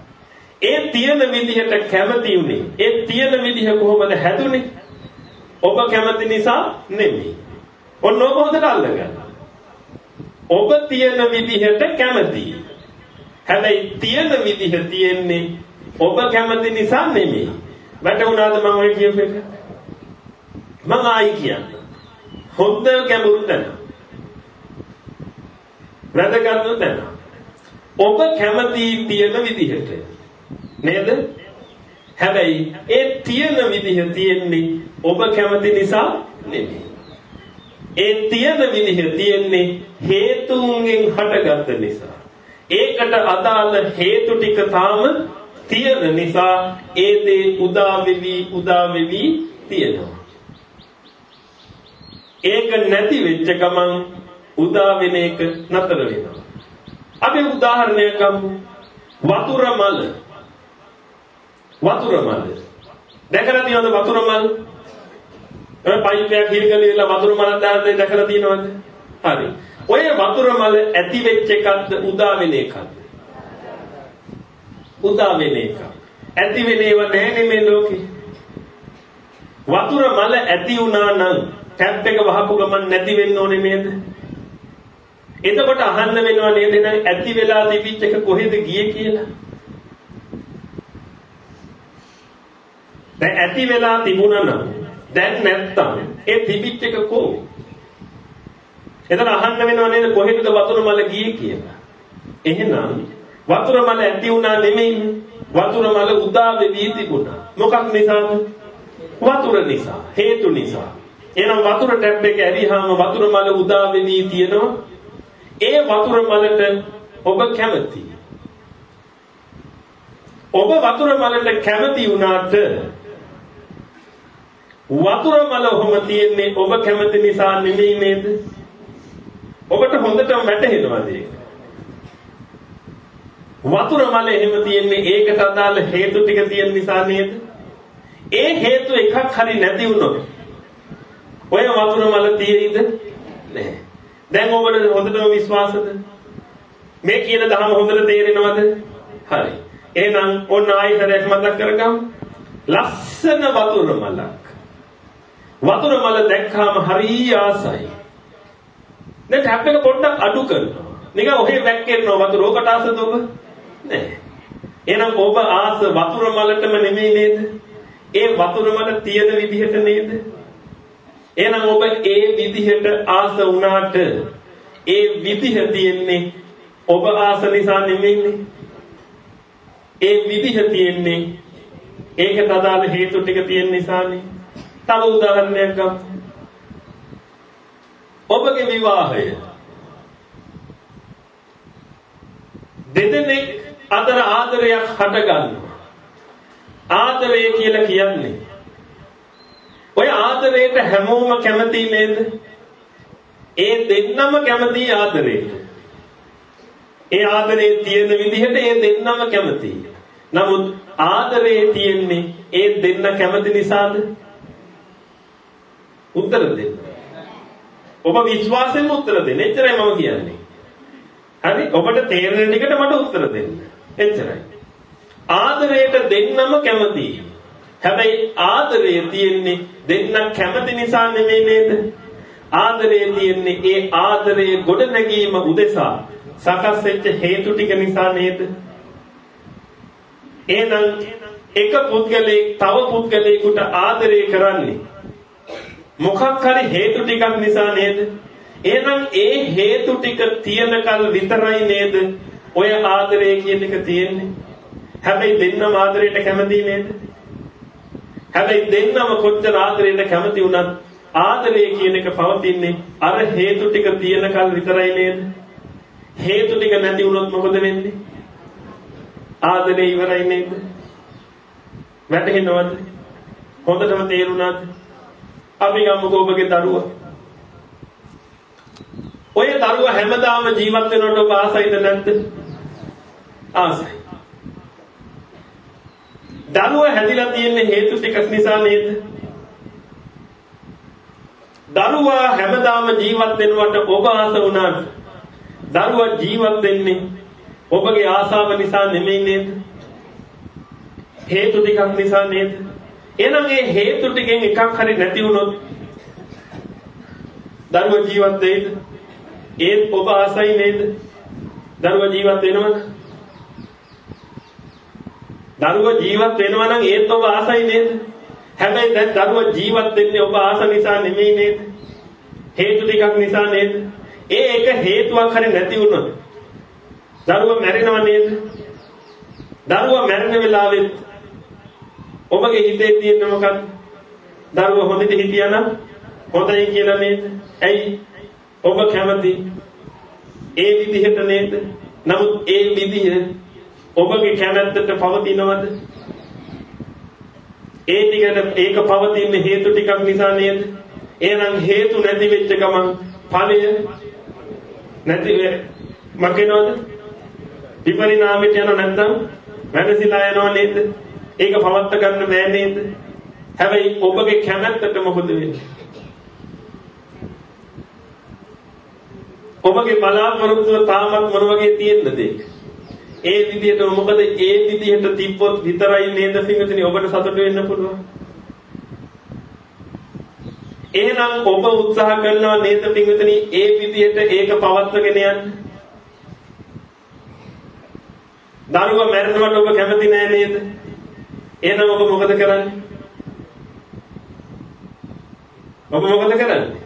ඒ තියෙන විදිහට කැමති උනේ. ඒ තියෙන විදිහ කොහොමද හැදුනේ? ඔබ කැමති නිසා නෙමෙයි. ඔන්න ඔබ හොඳට අල්ලගන්න. ඔබ තියෙන විදිහට කැමතියි. හැබැයි තියෙන විදිහ තියෙන්නේ ඔබ කැමති නිසා නෙමෙයි. වැටුණාද මම ඔය කියපු එක? මම ආයි කියන්නේ. හොඳ ගැඹුරු තැන. වැදගත් තැන. ඔබ කැමති තියෙන විදිහට. නේද? හැබැයි ඒ තියෙන විදිහ තියෙන්නේ ඔබ කැමති නිසා නෙමෙයි. ඒ තියෙන විදිහ තියෙන්නේ හේතුන්ගෙන් හටගත්ත නිසා. ඒකට අදාළ හේතු ටික තාම තියෙන නිසා ඒ දේ උදා වෙවි උදා වෙවි තියෙනවා. ඒක නැති වෙච්ච ගමන් උදා වෙන එක නතර වෙනවා. අපි උදාහරණයක් ගමු. වතුර මල. වතුර මල. දැකලා තියෙනවද වතුර මල? ඒ පයිප්පයක් හිරගලලා වතුර මලක් දාන්න දැකලා තියෙනවද? හරි. ඔය වතුර මල ඇති වෙච්ච එකක්ද උදා වෙන එකක්ද? උදා වෙන එක. ඇති වෙන ඒවා නැහැ මේ ලෝකේ. වතුර මල ඇති වුණා නම් ටැප් එක වහපු ගමන් නැති වෙන්න ඕනේ නේද? එතකොට අහන්න වෙනවා නේද නම් ඇති වෙලා තිබිච්ච එක කොහෙද ගියේ කියලා? දැන් ඇති වෙලා තිබුණා නම් දැන් නැත්තම් ඒ තිබිච්ච එක කො? එතන අහන්න වෙනවා නේද කොහෙද වතුර මල ගියේ කියලා? එහෙනම් වතුර මල ඇති වුණා නෙමෙයි වතුර මල උදා වෙවි තිබුණා. මොකක් නිසාද? වතුර නිසා, හේතු නිසා. එහෙනම් වතුර ටැප් එක ඇරියාම වතුර මල උදා වෙවි තියෙනවා. ඒ වතුර මලට ඔබ කැමතියි. ඔබ වතුර මලට කැමති වුණාට වතුර මල ඔහොම තියෙන්නේ ඔබ කැමති නිසා නෙමෙයි නේද? ඔබට හොඳටම වැටහෙනවාද ඒක? වතුර මල එහෙම තියෙන්නේ ඒකට අදාළ හේතු ටික තියෙන නිසා නේද? ඒ හේතු එකක් හරි නැති වුණොත් ඔය වතුර මල තියෙයිද? නැහැ. දැන් ඔබට හොඳටම විශ්වාසද? මේ කියන දහම හොඳට තේරෙනවද? හරි. එහෙනම් ඔන්න ආයතරයක් මතක් කරගමු. ලස්සන වතුර මලක්. වතුර මල දැක්කාම හරි ආසයි. දැන් ටැප් එක පොඩ්ඩක් අඩු කරනවා. නිකන් ඔහේ වැක්කෙනවා වතුර ඕකට ආසද ඔබ? නෑ. එහෙනම් ඔබ ආස වතුර මලටම නෙමෙයි නේද? ඒ වතුර මල තියෙන විදිහට නේද? එහෙනම් ඔබ ඒ විදිහට ආස වුණාට ඒ විදිහ තියෙන්නේ ඔබ ආස නිසා නෙමෙයිනේ. ඒ විදිහ තියෙන්නේ ඒකට අදාළ හේතු ටික තියෙන නිසානේ. තව උදාහරණයක් ගමු. ඔබගේ විවාහය දෙදෙනෙක් අතර ආදරයක් හට ගන්නවා. ආදරය කියලා කියන්නේ ඔය ආදරයට හැමෝම කැමති නේද? ඒ දෙන්නම කැමති ආදරයට. ඒ ආදරේ තියෙන විදිහට ඒ දෙන්නම කැමතියි. නමුත් ආදරේ තියෙන්නේ ඒ දෙන්න කැමති නිසාද? උත්තර දෙන්න. ඔබ විශ්වාසයෙන් උත්තර දෙන්න. එච්චරයි මම කියන්නේ. හරි? ඔබට තේරෙන ටිකට මට උත්තර දෙන්න. එච්චරයි. ආදරයට දෙන්නම කැමතියි. හැබැයි ආදරය තියෙන්නේ දෙන්න කැමති නිසා නෙමෙයි නේද? ආදරේ තියෙන්නේ ඒ ආදරයේ ගොඩ නැගීම උදෙසා සකස් වෙච්ච හේතු ටික නිසා නේද? එහෙනම් එක පුද්ගලයෙක් තව පුද්ගලයෙකුට ආදරය කරන්නේ මොකක් හරි හේතු ටිකක් නිසා නේද? එහෙනම් ඒ හේතු ටික තියනකල් විතරයි නේද ඔය ආදරය කියන එක තියෙන්නේ? හැබැයි දෙන්නම ආදරයට කැමති නේද? හැබැයි දෙන්නම කොච්චර ආදරයට කැමති වුණත් ආදරය කියන එක පවතින්නේ අර හේතු ටික තියනකල් විතරයි නේද? හේතු ටික නැති වුණොත් මොකද වෙන්නේ? ආදරේ ඉවරයි නේද? වැටහෙනවද? හොඳටම තේරුණාද? අපි ගමුකෝ ඔබගේ දරුවා. ඔය දරුවා හැමදාම ජීවත් වෙනකොට ඔබ ආසයිද නැද්ද? ආසයි. දරුවා හැදිලා තියෙන හේතු ටිකක් නිසා නේද? දරුවා හැමදාම ජීවත් වෙනවට ඔබ ආස වුණාට දරුවා ජීවත් වෙන්නේ ඔබගේ ආසාව නිසා නෙමෙයි නේද? හේතු ටිකක් නිසා නේද? එහෙනම් මේ හේතු ටිකෙන් එකක් හරි නැති වුණොත් දරුවා ජීවත් වෙයිද? ඒත් ඔබ ආසයි නේද? දරුවා ජීවත් වෙනවද? දරුවා ජීවත් වෙනවා නම් ඒත් ඔබ ආසයි නේද? හැබැයි දැන් දරුවා ජීවත් වෙන්නේ ඔබ ආස නිසා නෙමෙයි නේද? හේතු ටිකක් නිසා නේද? ඒ එක හේතුවක් හරි නැති වුණොත් දරුවා මැරෙනව නේද? දරුවා මැරෙන වෙලාවෙත් ඔබගේ හිතේ තියෙන මොකක්ද? දරුවා හොඳට හිටියානම් හොඳයි කියලා නේද? ඇයි? ඔබ කැමති ඒ විදිහට නේද? නමුත් ඒ විදිහ ඔබගේ කැමැත්තට පවතිනවද? ඒ ටිකට ඒක පවතින හේතු ටිකක් නිසා නේද? එහෙනම් හේතු නැති වෙච්ච ගමන් ඵලය නැති මකිනවද? විපරිණාමයට යන නැත්නම් වැඩසිලා යනව නේද? ඒක පවත් ගන්න බෑ නේද? හැබැයි ඔබගේ කැමැත්තට මොකද වෙන්නේ? ඔබගේ බලාපොරොත්තුව තාමත් මොන වගේ තියෙන්නද ඒක? ඒ විදිහට මොකද ඒ විදිහට තිබ්බොත් විතරයි නේද පින්විතනි ඔබට සතුට වෙන්න පුළුවන්. එහෙනම් ඔබ උත්සාහ කරනවා නේද පින්විතනි ඒ විදිහට ඒක පවත්වගෙන යන්න. දරුවා මැරෙනවට ඔබ කැමති නෑ නේද? එහෙනම් ඔබ මොකද කරන්නේ? ඔබ මොකද කරන්නේ?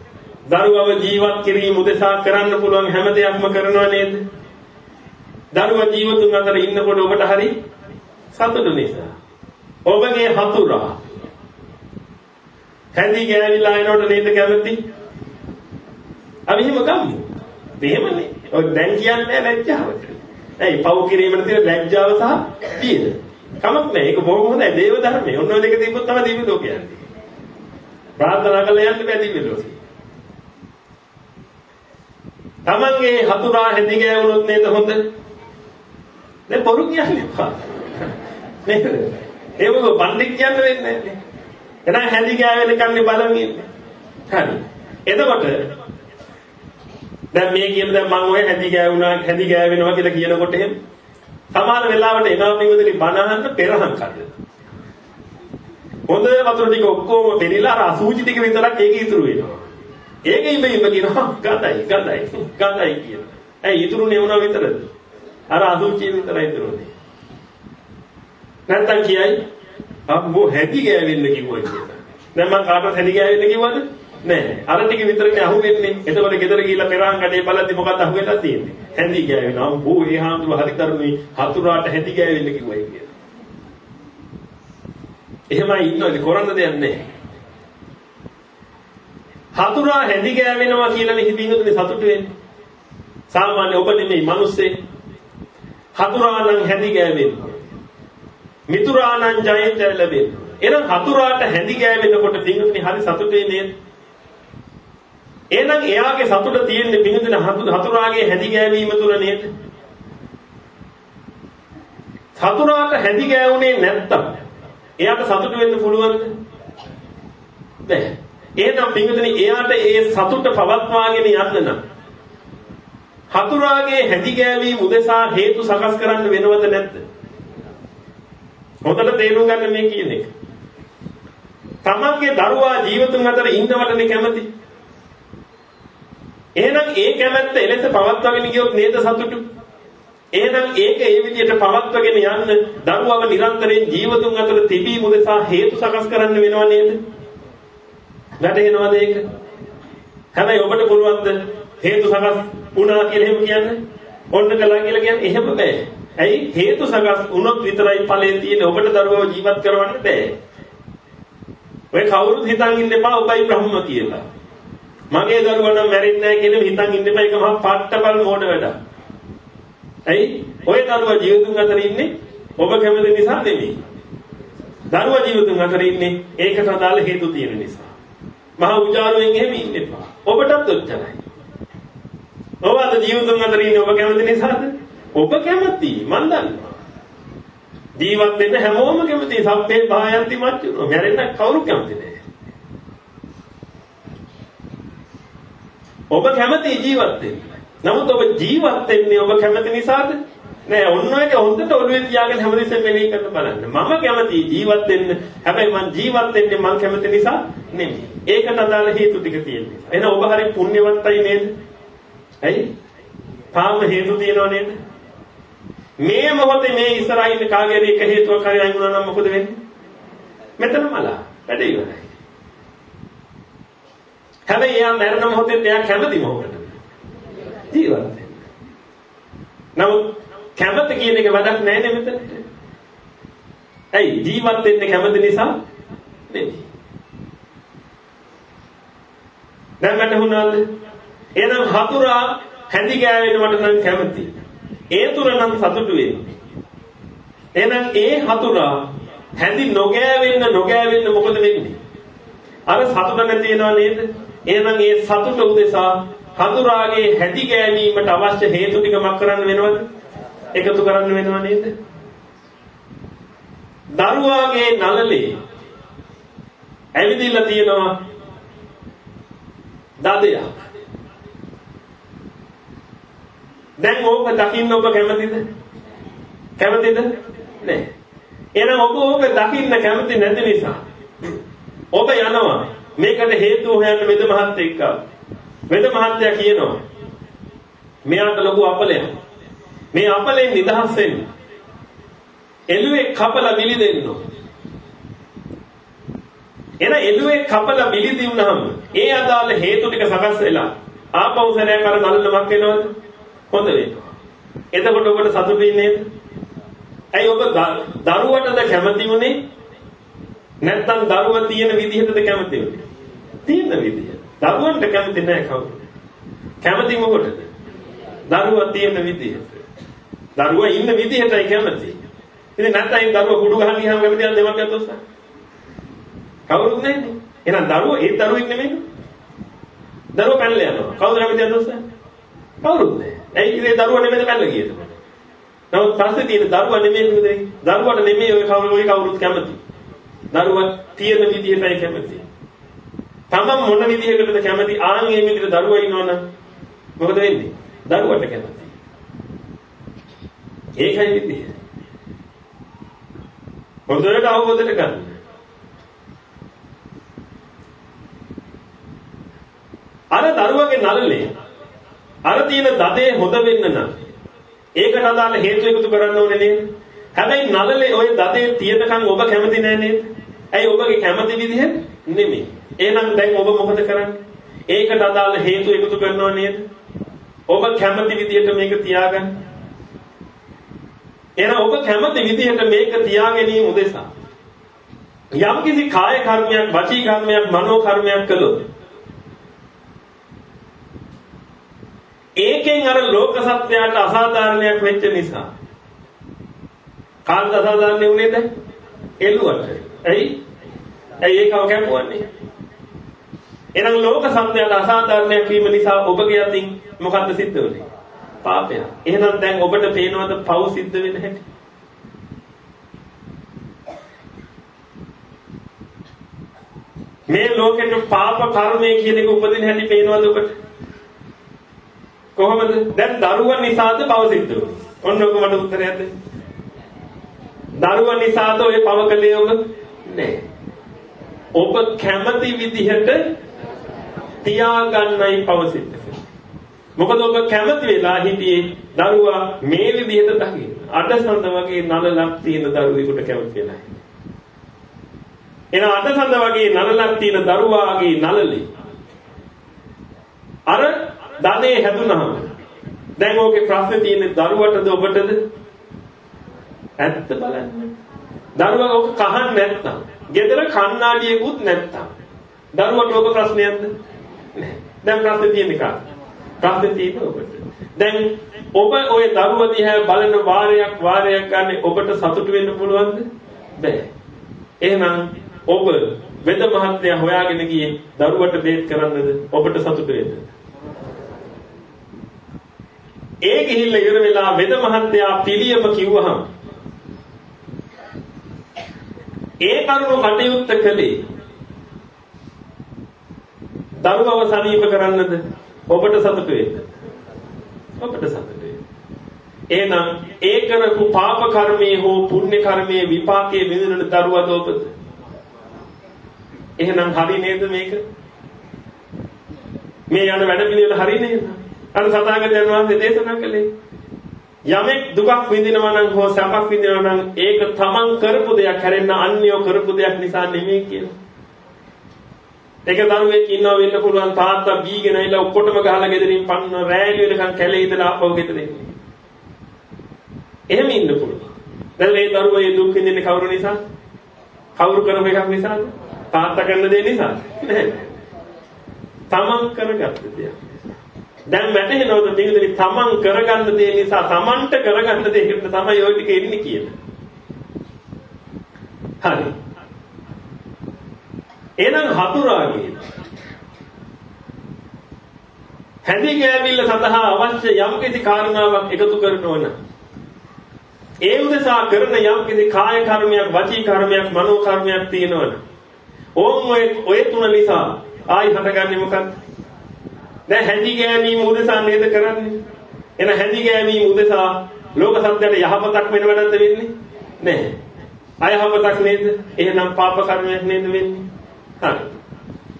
දරුවව ජීවත් කිරීම උදෙසා කරන්න පුළුවන් හැම දෙයක්ම කරනවා නේද? දරුවා ජීවතුන් අතර ඉන්නකොට ඔබට හරි සතුටු නිසා. ඔබගේ හතුරා හැඳි ගෑවිලා එනකොට නේද කැමති? අපි හිම ගමු. එහෙමනේ. ඔය දැන් කියන්නේ ලැජ්ජාවට. ඇයි පව් කිරීමට තියෙන ලැජ්ජාව සහ පියද? කමක් නැහැ. ඒක බොහොම හොඳයි. දේව ධර්මයේ. ඔන්න ඔය දෙක තිබ්බොත් තමයි දිව්‍ය ලෝකය යන්නේ. ප්‍රාර්ථනා කළා යන්න බෑ දිව්‍ය ලෝකෙ. තමන්ගේ හතුරා හැදි ගෑවුනොත් නේද හොඳ? දැන් බොරු කියන්නේ එපා. නේද? ඒක පණ්ඩිත කියන්න වෙන්නේ නැහැ. එහෙනම් හැදි ගෑවෙන කන්නේ බලන් ඉන්නේ. හරි. එතකොට දැන් මේ කියන දැන් මම ඔය හැදි ගෑවුනා හැදි ගෑවෙනවා කියලා කියනකොට එහෙම සමහර වෙලාවට එනවා නිවදලි බනහන්න පෙරහන් කඩ. හොඳ වතුර ටික ඔක්කොම පෙරිලා අර අසූචි ටික විතරක් ඒක ඉතුරු වෙනවා. ඒක ඉබේම කියනවා ගඳයි ගඳයි ගඳයි කියන. ඇයි ඉතුරුනේ වුණා විතරද? අර අසූචි විතරයි ඉතුරුනේ. නැත්තම් කියයි අම්මෝ හැදි ගෑවෙන්න කිව්වා කියලා. දැන් මං කාටවත් හැදි ගෑවෙන්න කිව්වද? නෑ. අර ටික විතරනේ අහුවෙන්නේ. එතකොට ගෙදර ගිහිල්ලා පෙරහන් කඩේ බලද්දි මොකක්ද අහුවෙලා තියෙන්නේ? හැඳි ගෑවෙනවා. අම්බෝ ඒ හාමුදුරුවෝ හරි කරුණේ හතුරාට හැඳි ගෑවෙන්න කිව්වයි කියලා. එහෙමයි ඉන්නවද කරන්න දෙයක් නෑ. හතුරා හැඳි ගෑවෙනවා කියලා නේ හිතිනුනේ සතුටු වෙන්නේ. සාමාන්‍ය ඔබ නෙමෙයි මිනිස්සේ. හතුරා නම් හැඳි ගෑවෙන්නේ. මිතුරා නම් ජයෙන් ජය ලැබෙන්නේ. එහෙනම් හතුරාට හැඳි ගෑවෙනකොට පින්තුනි හරි සතුටේ නේද? එහෙනම් එයාගේ සතුට තියෙන්නේ පින්තුනි හතුරාගේ හැඳි ගෑවීම තුල නේද? හතුරාට හැඳි ගෑවුනේ නැත්තම් එයාට සතුට වෙන්න පුළුවන්ද? බැහැ. එහෙනම් පින්තුනි එයාට ඒ සතුට පවත්වාගෙන යන්න නම් හතුරාගේ හැඳි ගෑවීම උදෙසා හේතු සකස් කරන්න වෙනවද නැද්ද? හොඳට තේරුම් ගන්න මේ කියන එක. තමන්ගේ දරුවා ජීවිතුන් අතර ඉන්නවටනේ කැමති. එහෙනම් ඒ කැමැත්ත එලෙස පවත්වාගෙන ගියොත් නේද සතුටු? එහෙනම් ඒක ඒ විදිහට පවත්වාගෙන යන්න දරුවව නිරන්තරයෙන් ජීවතුන් අතර තිබීම උදෙසා හේතු සකස් කරන්න වෙනව නේද? වැටහෙනවද ඒක? හැබැයි ඔබට පුළුවන්ද හේතු සකස් වුණා කියලා එහෙම කියන්නේ? ඔන්න කළා කියලා කියන්නේ එහෙම බෑ. ඇයි හේතු සකස් වුණොත් විතරයි ඵලය තියෙන්නේ. ඔබට දරුවව ජීවත් කරවන්න බෑ. ඔය කවුරුත් හිතන් ඉන්න එපා ඔබයි බ්‍රහ්ම කියලා. මගේ දරුවා නම් මැරෙන්නේ නැහැ කියලා හිතන් ඉන්න එපා. ඒක මහා පට්ටබල් මෝඩ වැඩක්. ඇයි? ඔය දරුවා ජීවිතුන් අතර ඉන්නේ ඔබ කැමති නිසා නෙමෙයි. දරුවා ජීවිතුන් අතර ඉන්නේ ඒකට අදාළ හේතු තියෙන නිසා. මහා උජාරුවෙන් එහෙම ඉන්න එපා. ඔබටත් ඔච්චරයි. ඔබ අද ජීවිතුන් අතර ඉන්නේ ඔබ කැමති නිසාද? ඔබ කැමති මන් දන්නවා. ජීවත් වෙන්න හැමෝම කැමති සබ්බේ භායන්ති මච්චුනෝ. මැරෙන්න කවුරු කැමති නෑ. ඔබ කැමති ජීවත් වෙන්න. නමුත් ඔබ ජීවත් වෙන්නේ ඔබ කැමති නිසාද? නෑ ඔන්න ඔයක හොඳට ඔළුවේ තියාගෙන හැමදෙස්සෙම මෙනෙහි කරලා බලන්න. මම කැමති ජීවත් වෙන්න. හැබැයි මං ජීවත් වෙන්නේ මං කැමති නිසා නෙමෙයි. ඒකට අදාළ හේතු ටික තියෙන නිසා. එහෙනම් ඔබ හරි පුණ්‍යවන්තයි නේද? ඇයි? තාම හේතු තියෙනව නේද? මේ මොහොතේ මේ ඉස්සරහින් කාගේ හරි එක හේතුවක් හරි අයින් වුණා නම් මොකද වෙන්නේ? මෙතන මල වැඩ ඉවරයි. හැබැයි එයා මරණ මොහොතේ එයා කැමති මොකටද? ජීවත් වෙන්න. නමුත් කැමති කියන එක වැඩක් නැහැ නේ මෙතනට. ඇයි ජීවත් වෙන්න කැමති නිසා නෙමෙයි. දැන් මට හුණාද? එහෙනම් හතුරා හැඳි ගෑවෙන්න මට නම් කැමතියි. ඒ තුර නම් සතුටු වෙන්නේ. එහෙනම් ඒ හතුරා හැඳි නොගෑවෙන්න නොගෑවෙන්න මොකද වෙන්නේ? අර සතුට නැති වෙනව නේද? එහෙනම් ඒ සතුට උදෙසා හඳුරාගේ හැදි ගෑමීමට අවශ්‍ය හේතු ටික මක් කරන්න වෙනවද? එකතු කරන්න වෙනව නේද? දරුවාගේ නළලේ ඇවිදිලා තියෙනවා දදයක්. දැන් ඕක දකින්න ඔබ කැමතිද? කැමතිද? නෑ. එහෙනම් ඔබ ඕක දකින්න කැමති නැති නිසා ඔබ යනවා මේකට හේතු හොයන්න වෙද මහත්තයෙක් වෙද මහත්තයා කියනවා මෙයාට ලොකු අපලයක්. මේ අපලෙන් නිදහස් වෙන්න. එළුවේ කපලා බිලි දෙන්න. එන එළුවේ කපලා බිලි දුන්නාම ඒ අදාළ හේතු ටික සකස් වෙලා ආපහු සැරයක් අර නලනමක් වෙනවද? හොඳ වෙනවා. එතකොට ඔබට සතුටින් නේද? ඇයි ඔබ දරුවටද කැමති වුනේ? නැත්නම් දරුවා තියෙන විදිහටද කැමති වුනේ? තියෙන විදිහ. දරුවන්ට කැමති නැහැ කවුරු. කැමති මොකටද? දරුවා තියෙන විදිහට. දරුවා ඉන්න විදිහටයි කැමති. ඉතින් නැත්නම් දරුවා කුඩු ගහන්න ගියාම කැමති යන දෙමළට ඔස්ස. කවුරුත් නැන්නේ. එහෙනම් දරුවා ඒ දරුවෙක් නෙමෙයි. දරුවා පැනලා යනවා. කවුද කැමති යන ඔස්ස? කවුරුත් නැහැ. ඇයි ඉතින් දරුවා නෙමෙයි පැනලා ගියේ. නමුත් පස්සේ තියෙන දරුවා නෙමෙයි නේද? දරුවාට නෙමෙයි ඔය කවුරු ඔය කවුරුත් කැමති. දරුවා තියෙන විදිහටයි කැමති. තමන් මොන විදිහකටද කැමති ආන් ඒ විදිහට දරුවා ඉන්නවනම් මොකද වෙන්නේ? දරුවට කැමති. ඒකයි විදිහ. හොඳට අවබෝධයට ගන්න. අර දරුවගේ නළලේ අර තියෙන දදේ හොඳ වෙන්න නම් ඒකට අදාළ හේතු එකතු කරන්න ඕනේ නේද? හැබැයි නළලේ ওই දදේ තියෙනකන් ඔබ කැමති නෑ නේද? ඇයි ඔබගේ කැමති විදිහ නෙමෙයි. එහෙනම් දැන් ඔබ මොකද කරන්නේ? ඒකට අදාළ හේතු එකතු කරනව නේද? ඔබ කැමති විදිහට මේක තියාගන්න. එහෙනම් ඔබ කැමති විදිහට මේක තියා ගැනීම උදෙසා යම් කිසි කාය කර්මයක්, වචී කර්මයක්, මනෝ කර්මයක් කළොත් ඒකෙන් අර ලෝක සත්‍යයට අසාධාරණයක් වෙච්ච නිසා කාන්ත අසාධාරණේ උනේ දැන් එළුවට. ඇයි? ඇයි ඒකව කැපුවන්නේ? එහෙනම් ලෝක සත්‍යයට අසාධාරණයක් වීම නිසා ඔබගේ අතින් මොකද්ද සිද්ධ වෙන්නේ? පාපය. එහෙනම් දැන් ඔබට පේනවද පව් සිද්ධ වෙන හැටි? මේ ලෝකෙට පාප කර්මය කියන එක උපදින හැටි පේනවද ඔබට? කොහොමද? දැන් දරුවා නිසාද පව සිද්ධ වෙන්නේ? ඔන්න ඔක මට උත්තරයක් දෙන්න. දරුවා නිසාද ඔය පව කළේ ඔබ? නෑ. ඔබ කැමති විදිහට තියාගන්නයි පව සිද්ධ මොකද ඔබ කැමති වෙලා හිටියේ දරුවා මේ විදිහට දකින්න. අඩසඳ වගේ නලලක් තියෙන දරුවෙකුට කැමති වෙලා. එන අඩසඳ වගේ නලලක් තියෙන දරුවාගේ නලලේ අර ධනේ හැදුනහම දැන් ඕකේ ප්‍රශ්නේ තියෙන්නේ දරුවටද ඔබටද? ඇත්ත බලන්න. දරුවා ඕක කහන්න නැත්තම්, ගෙදර කණ්ණාඩියකුත් නැත්තම් දරුවට ඕක ප්‍රශ්නයක්ද? නැහැ. දැන් ප්‍රශ්නේ තියෙන්නේ කාට? ප්‍රශ්නේ තියෙන්නේ ඔබට. දැන් ඔබ ওই දරුවා දිහා බලන වාරයක් වාරයක් ගන්න ඔබට සතුට වෙන්න පුළුවන්ද? බෑ. එහෙනම් ඔබ වෙද මහත්තයා හොයාගෙන ගියේ දරුවට දේත් කරන්නද ඔබට සතුට වෙන්නද? ඒ ගිහිල්ලා ඉවර වෙලා වෙද මහත්තයා පිළියම කිව්වහම ඒ කරුණු කටයුත්ත කළේ දරුවව සනීප කරන්නද? ඔබට සතුට වෙන්න. ඔබට සතුට වෙන්න. එහෙනම් ඒ කරපු පාප කර්මයේ හෝ පුණ්‍ය කර්මයේ විපාකයේ විඳින දරුවද ඔබද? එහෙනම් හරි නේද මේක? මේ යන වැඩ පිළිවෙල හරි නේද? අර සතාගතයන් වහන්සේ දේශනා කළේ යමෙක් දුකක් විඳිනවා නම් හෝ සැපක් විඳිනවා නම් ඒක තමන් කරපු දෙයක් හැරෙන්න අන්‍යෝ කරපු දෙයක් නිසා නෙමෙයි කියලා. ඒක දරුවෙක් ඉන්නවා වෙන්න පුළුවන් තාත්තා බීගෙන ඉල ඔක්කොටම ගහලා ගෙදරින් පන්න රෑලි වෙනකන් කැලේ ඉඳලා ආපහු ගෙදර එන්නේ. එහෙම ඉන්න පුළුවන්. දැන් මේ දරුවා මේ දුක් විඳින්නේ කවුරු නිසා? කවුරු කරපු එකක් නිසාද? තාත්තා කරන දේ නිසා? නෑ. තමන් කරගත්ත දෙයක්. දැන් වැටහෙනවද මේකදී තමන් කරගන්න දේ නිසා තමන්ට කරගන්න දෙයකට තමයි ওই ටික එන්නේ කියලා. හරි. එහෙනම් හතුරාගේ හැඳි ගෑවිල්ල සඳහා අවශ්‍ය යම්කිසි කාරණාවක් එකතු කරනවන ඒ උදෙසා කරන යම්කිසි කාය කර්මයක් වචී කර්මයක් මනෝ කර්මයක් තියෙනවන ඕම් ඔය ඔය තුන නිසා ආයි හටගන්නේ මොකක්ද දැන් හැඳි ගෑමීම උදෙසා නේද කරන්නේ? එන හැඳි ගෑමීම උදෙසා ලෝක සත්‍යයට යහපතක් වෙන වැඩක්ද වෙන්නේ? නැහැ. අයහපතක් නේද? එහෙනම් පාප කර්මයක් නේද වෙන්නේ? හරි.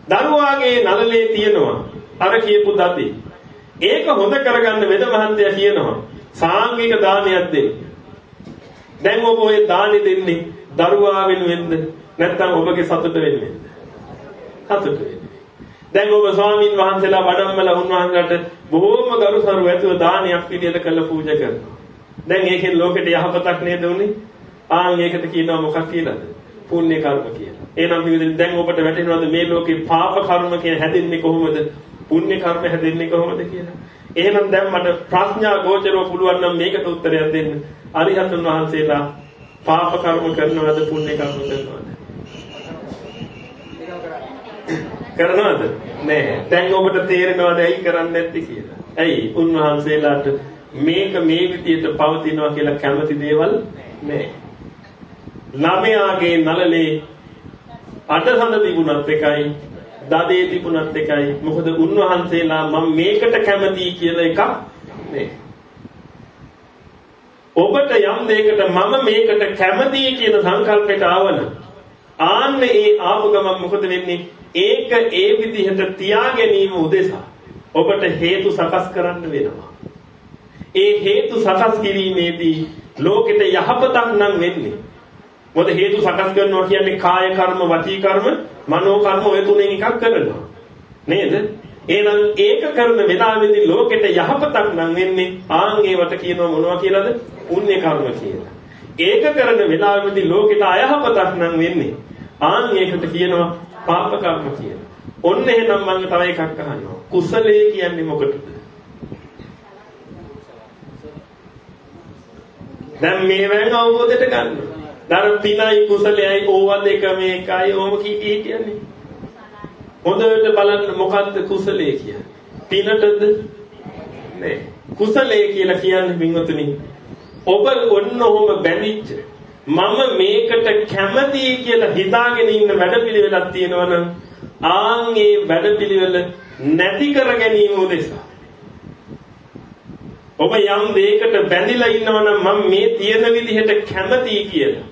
දරුවාගේ නළලේ තියෙනවා අර කියපු දති. ඒක හොඳ කරගන්න වෙද මහත්තයා කියනවා සාංගික දානයක් දෙන්න. දැන් ඔබ ඔය දානි දෙන්නේ දරුවා වෙනුවෙන්ද නැත්නම් ඔබගේ සතුට වෙනුවෙන්ද? සතුට වෙනුවෙන්. දැන් ඔබ ස්වාමින් වහන්සේලා වඩම්මලා උන්වහන්සේලාට බොහෝම ගරුසරු ඇතුව දානයක් විදියට කළ පූජා කරනවා. දැන් ඒකෙන් ලෝකෙට යහපතක් නේද උනේ? ආන් ඒකට කියනවා මොකක් කියලාද? පුණ්‍ය කර්ම කියලා. එහෙනම් මේ දැන් ඔබට වැටහෙනවද මේ ලෝකේ පාප කර්ම කියන හැදෙන්නේ කොහොමද? පුණ්‍ය කර්ම හැදෙන්නේ කොහොමද කියලා? එහෙනම් දැන් මට ප්‍රඥා ගෝචරව පුළුවන් නම් මේකට උත්තරයක් දෙන්න. අරිහතුන් වහන්සේලා පාප කර්ම කරනවද පුණ්‍ය කර්ම කරනවද? කරනවද? නෑ. දැන් ඔබට තේරෙනවද ඇයි කරන්නේ නැත්තේ කියලා? ඇයි? උන්වහන්සේලාට මේක මේ විදියට පවතිනවා කියලා කැමති දේවල් නෑ. ළමයාගේ නලලේ අටසඳ තිබුණත් එකයි දදේ තිබුණත් එකයි මොකද උන්වහන්සේලා මම මේකට කැමතියි කියලා එකක් නේ ඔබට යම් දෙයකට මම මේකට කැමතියි කියන සංකල්පයට ආවන ආන්නේ ඒ ආපු ගමන් මොකද වෙන්නේ ඒක ඒ විදිහට තියා ගැනීම උදෙසා ඔබට හේතු සකස් කරන්න වෙනවා. ඒ හේතු සකස් කිරීමේදී ලෝකෙට යහපතක් නම් වෙන්නේ. මොකද හේතු සකස් කරනවා කියන්නේ කාය කර්ම, වචී කර්ම, මනෝ කර්ම ඔය තුනෙන් එකක් කරනවා. නේද? එහෙනම් ඒක කරන වෙලාවෙදී ලෝකෙට යහපතක් නම් වෙන්නේ ආන් ඒවට කියනවා මොනවා කියලාද? පුණ්‍ය කර්ම කියලා. ඒක කරන වෙලාවෙදී ලෝකෙට අයහපතක් නම් වෙන්නේ ආන් ඒකට කියනවා පාප කර්ම කියලා. ඔන්න එහෙනම් මම තව එකක් අහනවා. කුසලයේ කියන්නේ මොකටද? දැන් මේවෙන් අවබෝධයට ගන්න. දර පිනයි කුසලයයි ඕවා දෙක මේකයි ඕම කී කී කියන්නේ. හොඳට බලන්න මොකද්ද කුසලයේ කියන්නේ? පිනටද? නෑ. කුසලයේ කියලා කියන්නේ පින්වතුනි ඔබ ඔන්න ඔහොම බැඳිච්ච මම මේකට කැමතියි කියලා හිතාගෙන ඉන්න වැඩපිළිවෙලක් තියෙනවනම් ආන් ඒ වැඩපිළිවෙල නැති කර ගැනීම උදෙසා ඔබ යම් දෙයකට බැඳිලා ඉන්නවනම් මම මේ තියෙන විදිහට කැමතියි කියලා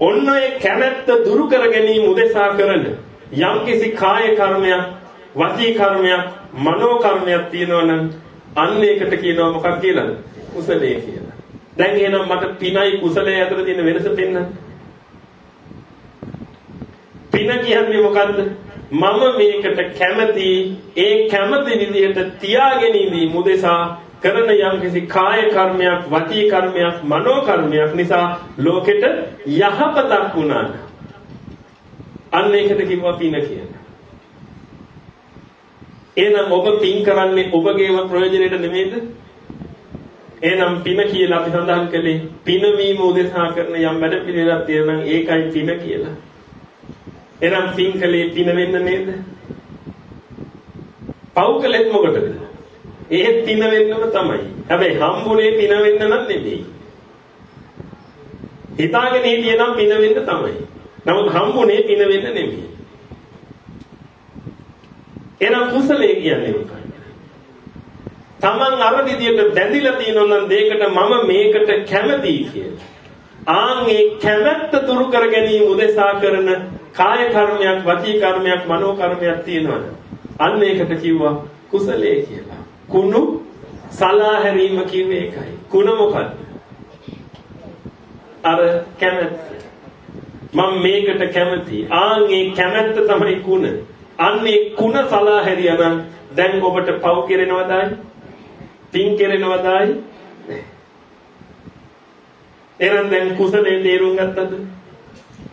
ඔන්න ඒ කැමැත්ත දුරු කර ගැනීම උදෙසා කරන යම්කිසි කාය කර්මයක් වචී කර්මයක් මනෝ කර්මයක් තියෙනවා නම් අන්න ඒකට කියනවා මොකක් කියලාද? කුසලයේ කියලා. දැන් එහෙනම් මට පිනයි කුසලයේ අතර තියෙන වෙනස පෙන්වන්න. පින කියන්නේ මොකද්ද? මම මේකට කැමති ඒ කැමති විදිහට තියාගෙන ඉඳී මුදෙසා කරන යම්කිසි කාය කර්මයක්, වචී කර්මයක්, මනෝ කර්මයක් නිසා ලෝකෙට යහපතක් වුණා. අන්න ඒකට කිව්වා පින කියලා. එහෙනම් ඔබ පින් කරන්නේ ඔබගේම ප්‍රයෝජනෙට නෙමෙයිද? එහෙනම් පින කියලා අපි සඳහන් කළේ පිනවීම උදෙසා කරන යම් වැඩ පිළිවෙලක් තියෙනවා නම් ඒකයි පින කියලා. එහෙනම් පින් කලේ පින වෙන්න නේද? පව් කළෙත් මොකටද? ඒත් පින වෙන්නම තමයි. හැබැයි හම්බුනේ පින වෙන්න නම් නෙමෙයි. හිතාගෙන හිටියනම් පින වෙන්න තමයි. නමුත් හම්බුනේ පින වෙන්න නෙමෙයි. එහෙනම් කුසලයේ කියන්නේ මොකක්ද? Taman අර විදියට බැඳිලා තියෙනවා නම් දෙයකට මම මේකට කැමතියි කියලා. ආන් ඒ කැමැත්ත දුරු කර ගැනීම උදෙසා කරන කාය කර්මයක්, වචී කර්මයක්, මනෝ කර්මයක් තියෙනවා. අන්න ඒකට කිව්වා කුසලයේ කියලා. කුණු සලා හැරීම කිව්වේ ඒකයි. කුණ මොකද්ද? අර කැමැත්ත. මම මේකට කැමතියි. ආන් ඒ කැමැත්ත තමයි කුණ. අන්නේ කුණ සලා හැරියානම් දැන් ඔබට පව් කෙරෙනවදයි? පින් කෙරෙනවදයි? එහෙනම් දැන් කුසලේ තේරුම් ගත්තද?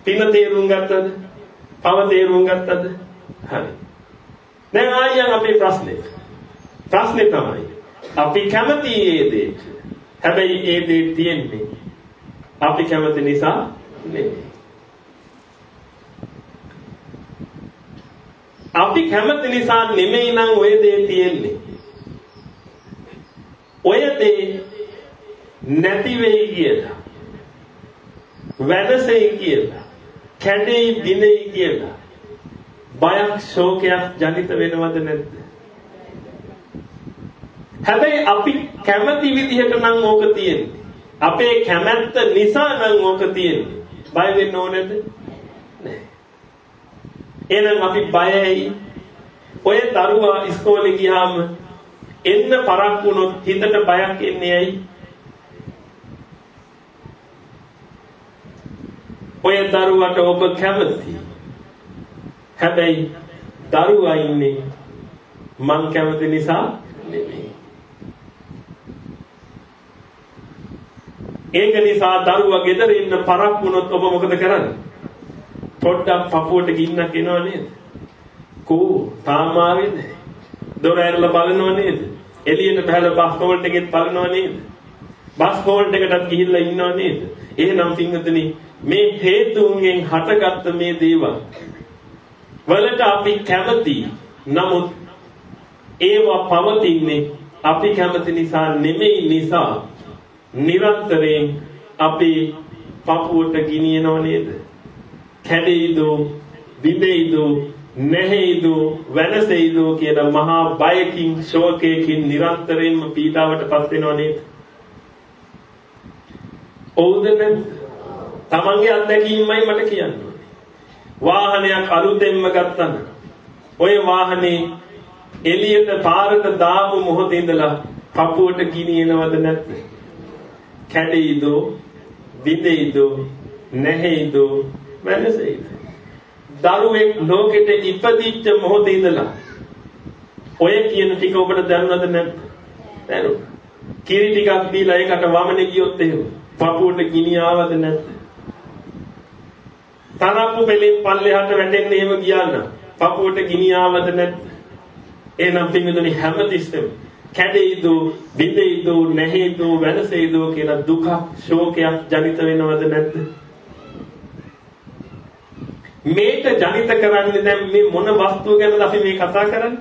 පින තේරුම් ගත්තද? පව තේරුම් ගත්තද? හරි. දැන් ආයෙත් අපේ ප්‍රශ්නේ. ප්‍රශ්නේ තමයි අපි කැමති ඒ දේ. හැබැයි ඒ දේ තියෙන්නේ අපි කැමති නිසා නෙමෙයි. අපි කැමති නිසා නෙමෙයි නම් ඔය දේ තියෙන්නේ. ඔය දේ නැති වෙයි කියලා. වෙනසෙයි කියලා. කැඩෙයි දිනෙයි කියලා. බයක් ශෝකයක් ජනිත වෙනවද නැද්ද? හැබැයි අපි කැමති විදිහට නම් ඕක තියෙන්නේ. අපේ කැමැත්ත නිසා නම් ඕක තියෙන්නේ. බය වෙන්න ඕනේද? නැහැ. එහෙනම් අපි බයයි. ඔය දරුවා ඉස්කෝලේ ගියාම එන්න පරක් වුණොත් හිතට බයක් එන්නේ ඇයි? ඔය දරුවට ඔබ කැමති. හැබැයි දරුවා ඉන්නේ මං කැමති නිසා නෙමෙයි. ඒක නිසා දරුවා ගෙදර ඉන්න පරක් වුණොත් ඔබ මොකද කරන්නේ? පොඩ්ඩක් පපුවට ගින්නක් එනව නේද? කෝ තාම ආවේද? දොර ඇරලා බලනව නේද? එළියට බහලා බස් හෝල්ට් එකෙත් බලනව නේද? බස් හෝල්ට් එකටත් ගිහිල්ලා ඉන්නව නේද? එහෙනම් පින්වතුනි මේ හේතුන්ගෙන් හටගත්ත මේ දේවල් වලට අපි කැමති නමුත් ඒවා පවතින්නේ අපි කැමති නිසා නෙමෙයි නිසා නිරන්තරයෙන් අපි පපුවට ගිනියනව නේද? කැඩෙයිද බිඳෙයිද නැහැයිද වෙනසෙයිද කියන මහා බයකින් ශෝකයකින් නිරන්තරයෙන්ම පීඩාවටපත් වෙනව නේද? ඔව්ද නැද්ද? Tamange අත්දැකීමයි මට කියන්න වාහනයක් අලුතෙන්ම ගත්තම ඔය වාහනේ එළියට පාරට දාපු මොහොතේ ඉඳලා කපුවට ගිනිනවද නැත්ද? කැඩෙයිද? බිඳෙයිද? නැහැයිද? වෙනසෙයිද? දරුවෙක් ලෝකෙට ඉපදිච්ච මොහොතේ ඉඳලා ඔය කියන ටික ඔබට දැනුණාද නැද්ද? දැනුණා. කිරි ටිකක් දීලා ඒකට වමනේ ගියොත් එහෙම පපුවට ගිනි ආවද නැද්ද? තරප්පු පෙලෙන් පල්ලෙහාට වැටෙන්න එහෙම ගියා නම් පපුවට ගිනි ආවද නැද්ද? එහෙනම් පින්විතනි හැමතිස්සෙම කැඩෙයිද, බිඳෙයිද, නැහැයිද, වෙනසෙයිද කියලා දුක, ශෝකයක් ජනිත වෙනවද නැද්ද? මේක ජනිත කරන්නේ දැන් මේ මොන වස්තුව ගැනද අපි මේ කතා කරන්නේ?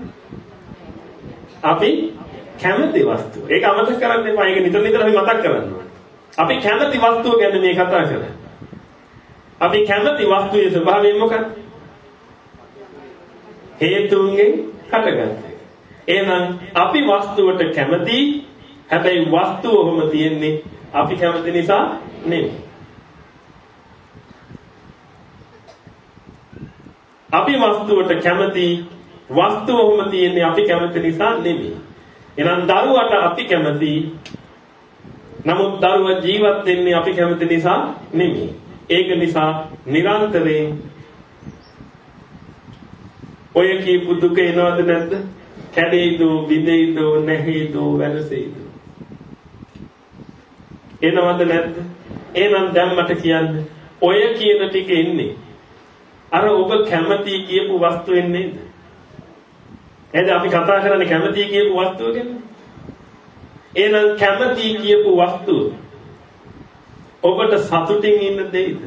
අපි කැමති වස්තුව. ඒක අමතක කරන්න එපා. ඒක නිතර නිතර අපි මතක් කරන්න ඕනේ. අපි කැමති වස්තුව ගැන මේ කතා කරන්නේ. අපි කැමති වස්තුවේ ස්වභාවය මොකක්ද? හේතුන්ගෙන් හටගන්නේ. එහෙනම් අපි වස්තුවට කැමති හැබැයි වස්තුව ඔහොම තියෙන්නේ අපි කැමති නිසා නෙමෙයි. අපි වස්තුවට කැමති වස්තුව ඔහොම තියෙන්නේ අපි කැමති නිසා නෙමෙයි. එහෙනම් දරුවට අපි කැමති නමුත් දරුවා ජීවත් වෙන්නේ අපි කැමති නිසා නෙමෙයි. ඒක නිසා නිරන්තරයෙන් ඔය කියපු දුක එනවද නැද්ද? කැඩෙයිද, බිඳෙයිද, නැහෙයිද, වෙනසෙයිද? එනවද නැද්ද? එහෙනම් දැන් මට කියන්න ඔය කියන ටික එන්නේ අර ඔබ කැමති කියපු වස්තු එන්නේද? එහෙනම් අපි කතා කරන්නේ කැමති කියපු වස්තුව ගැන. එහෙනම් කැමති කියපු වස්තුව ඔබට සතුටින් ඉන්න දෙයිද?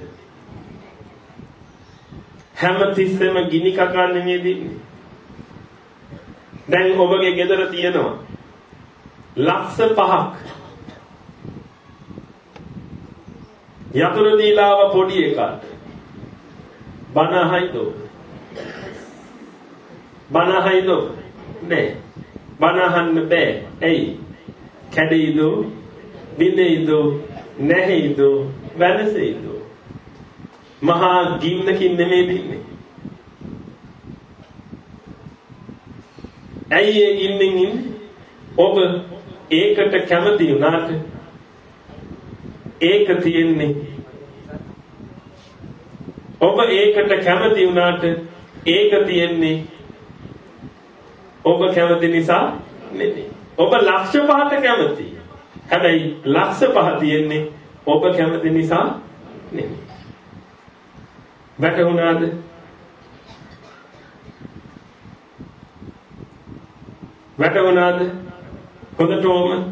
හැමතිස්සෙම ගිනි කකන්නේ නේද ඉන්නේ? දැන් ඔබගේ ගෙදර තියෙනවා ලක්ෂ පහක් යතුරු දීලාව පොඩි එකක් බනහයිද බනහයිද නෑ. බනහන්න බෑ. ඇයි? කැඩෙයිද බිඳෙයිද නැහැයිද වෙනසෙයිද මහා ගින්නකින් නෙමෙයි දින්නේ ඇයි ඒ ගින්නෙන් ඉන්නේ? ඔබ ඒකට කැමති වුණාට ඒක තියෙන්නේ ඔබ ඒකට කැමති වුණාට ඒක තියෙන්නේ ඔබ කැමති නිසා නෙමෙයි. ඔබ ලක්ෂ පහට කැමති. හැබැයි ලක්ෂ පහ තියෙන්නේ ඔබ කැමති නිසා නෙමෙයි. වැටුණාද? වැටුණාද? හොඳටම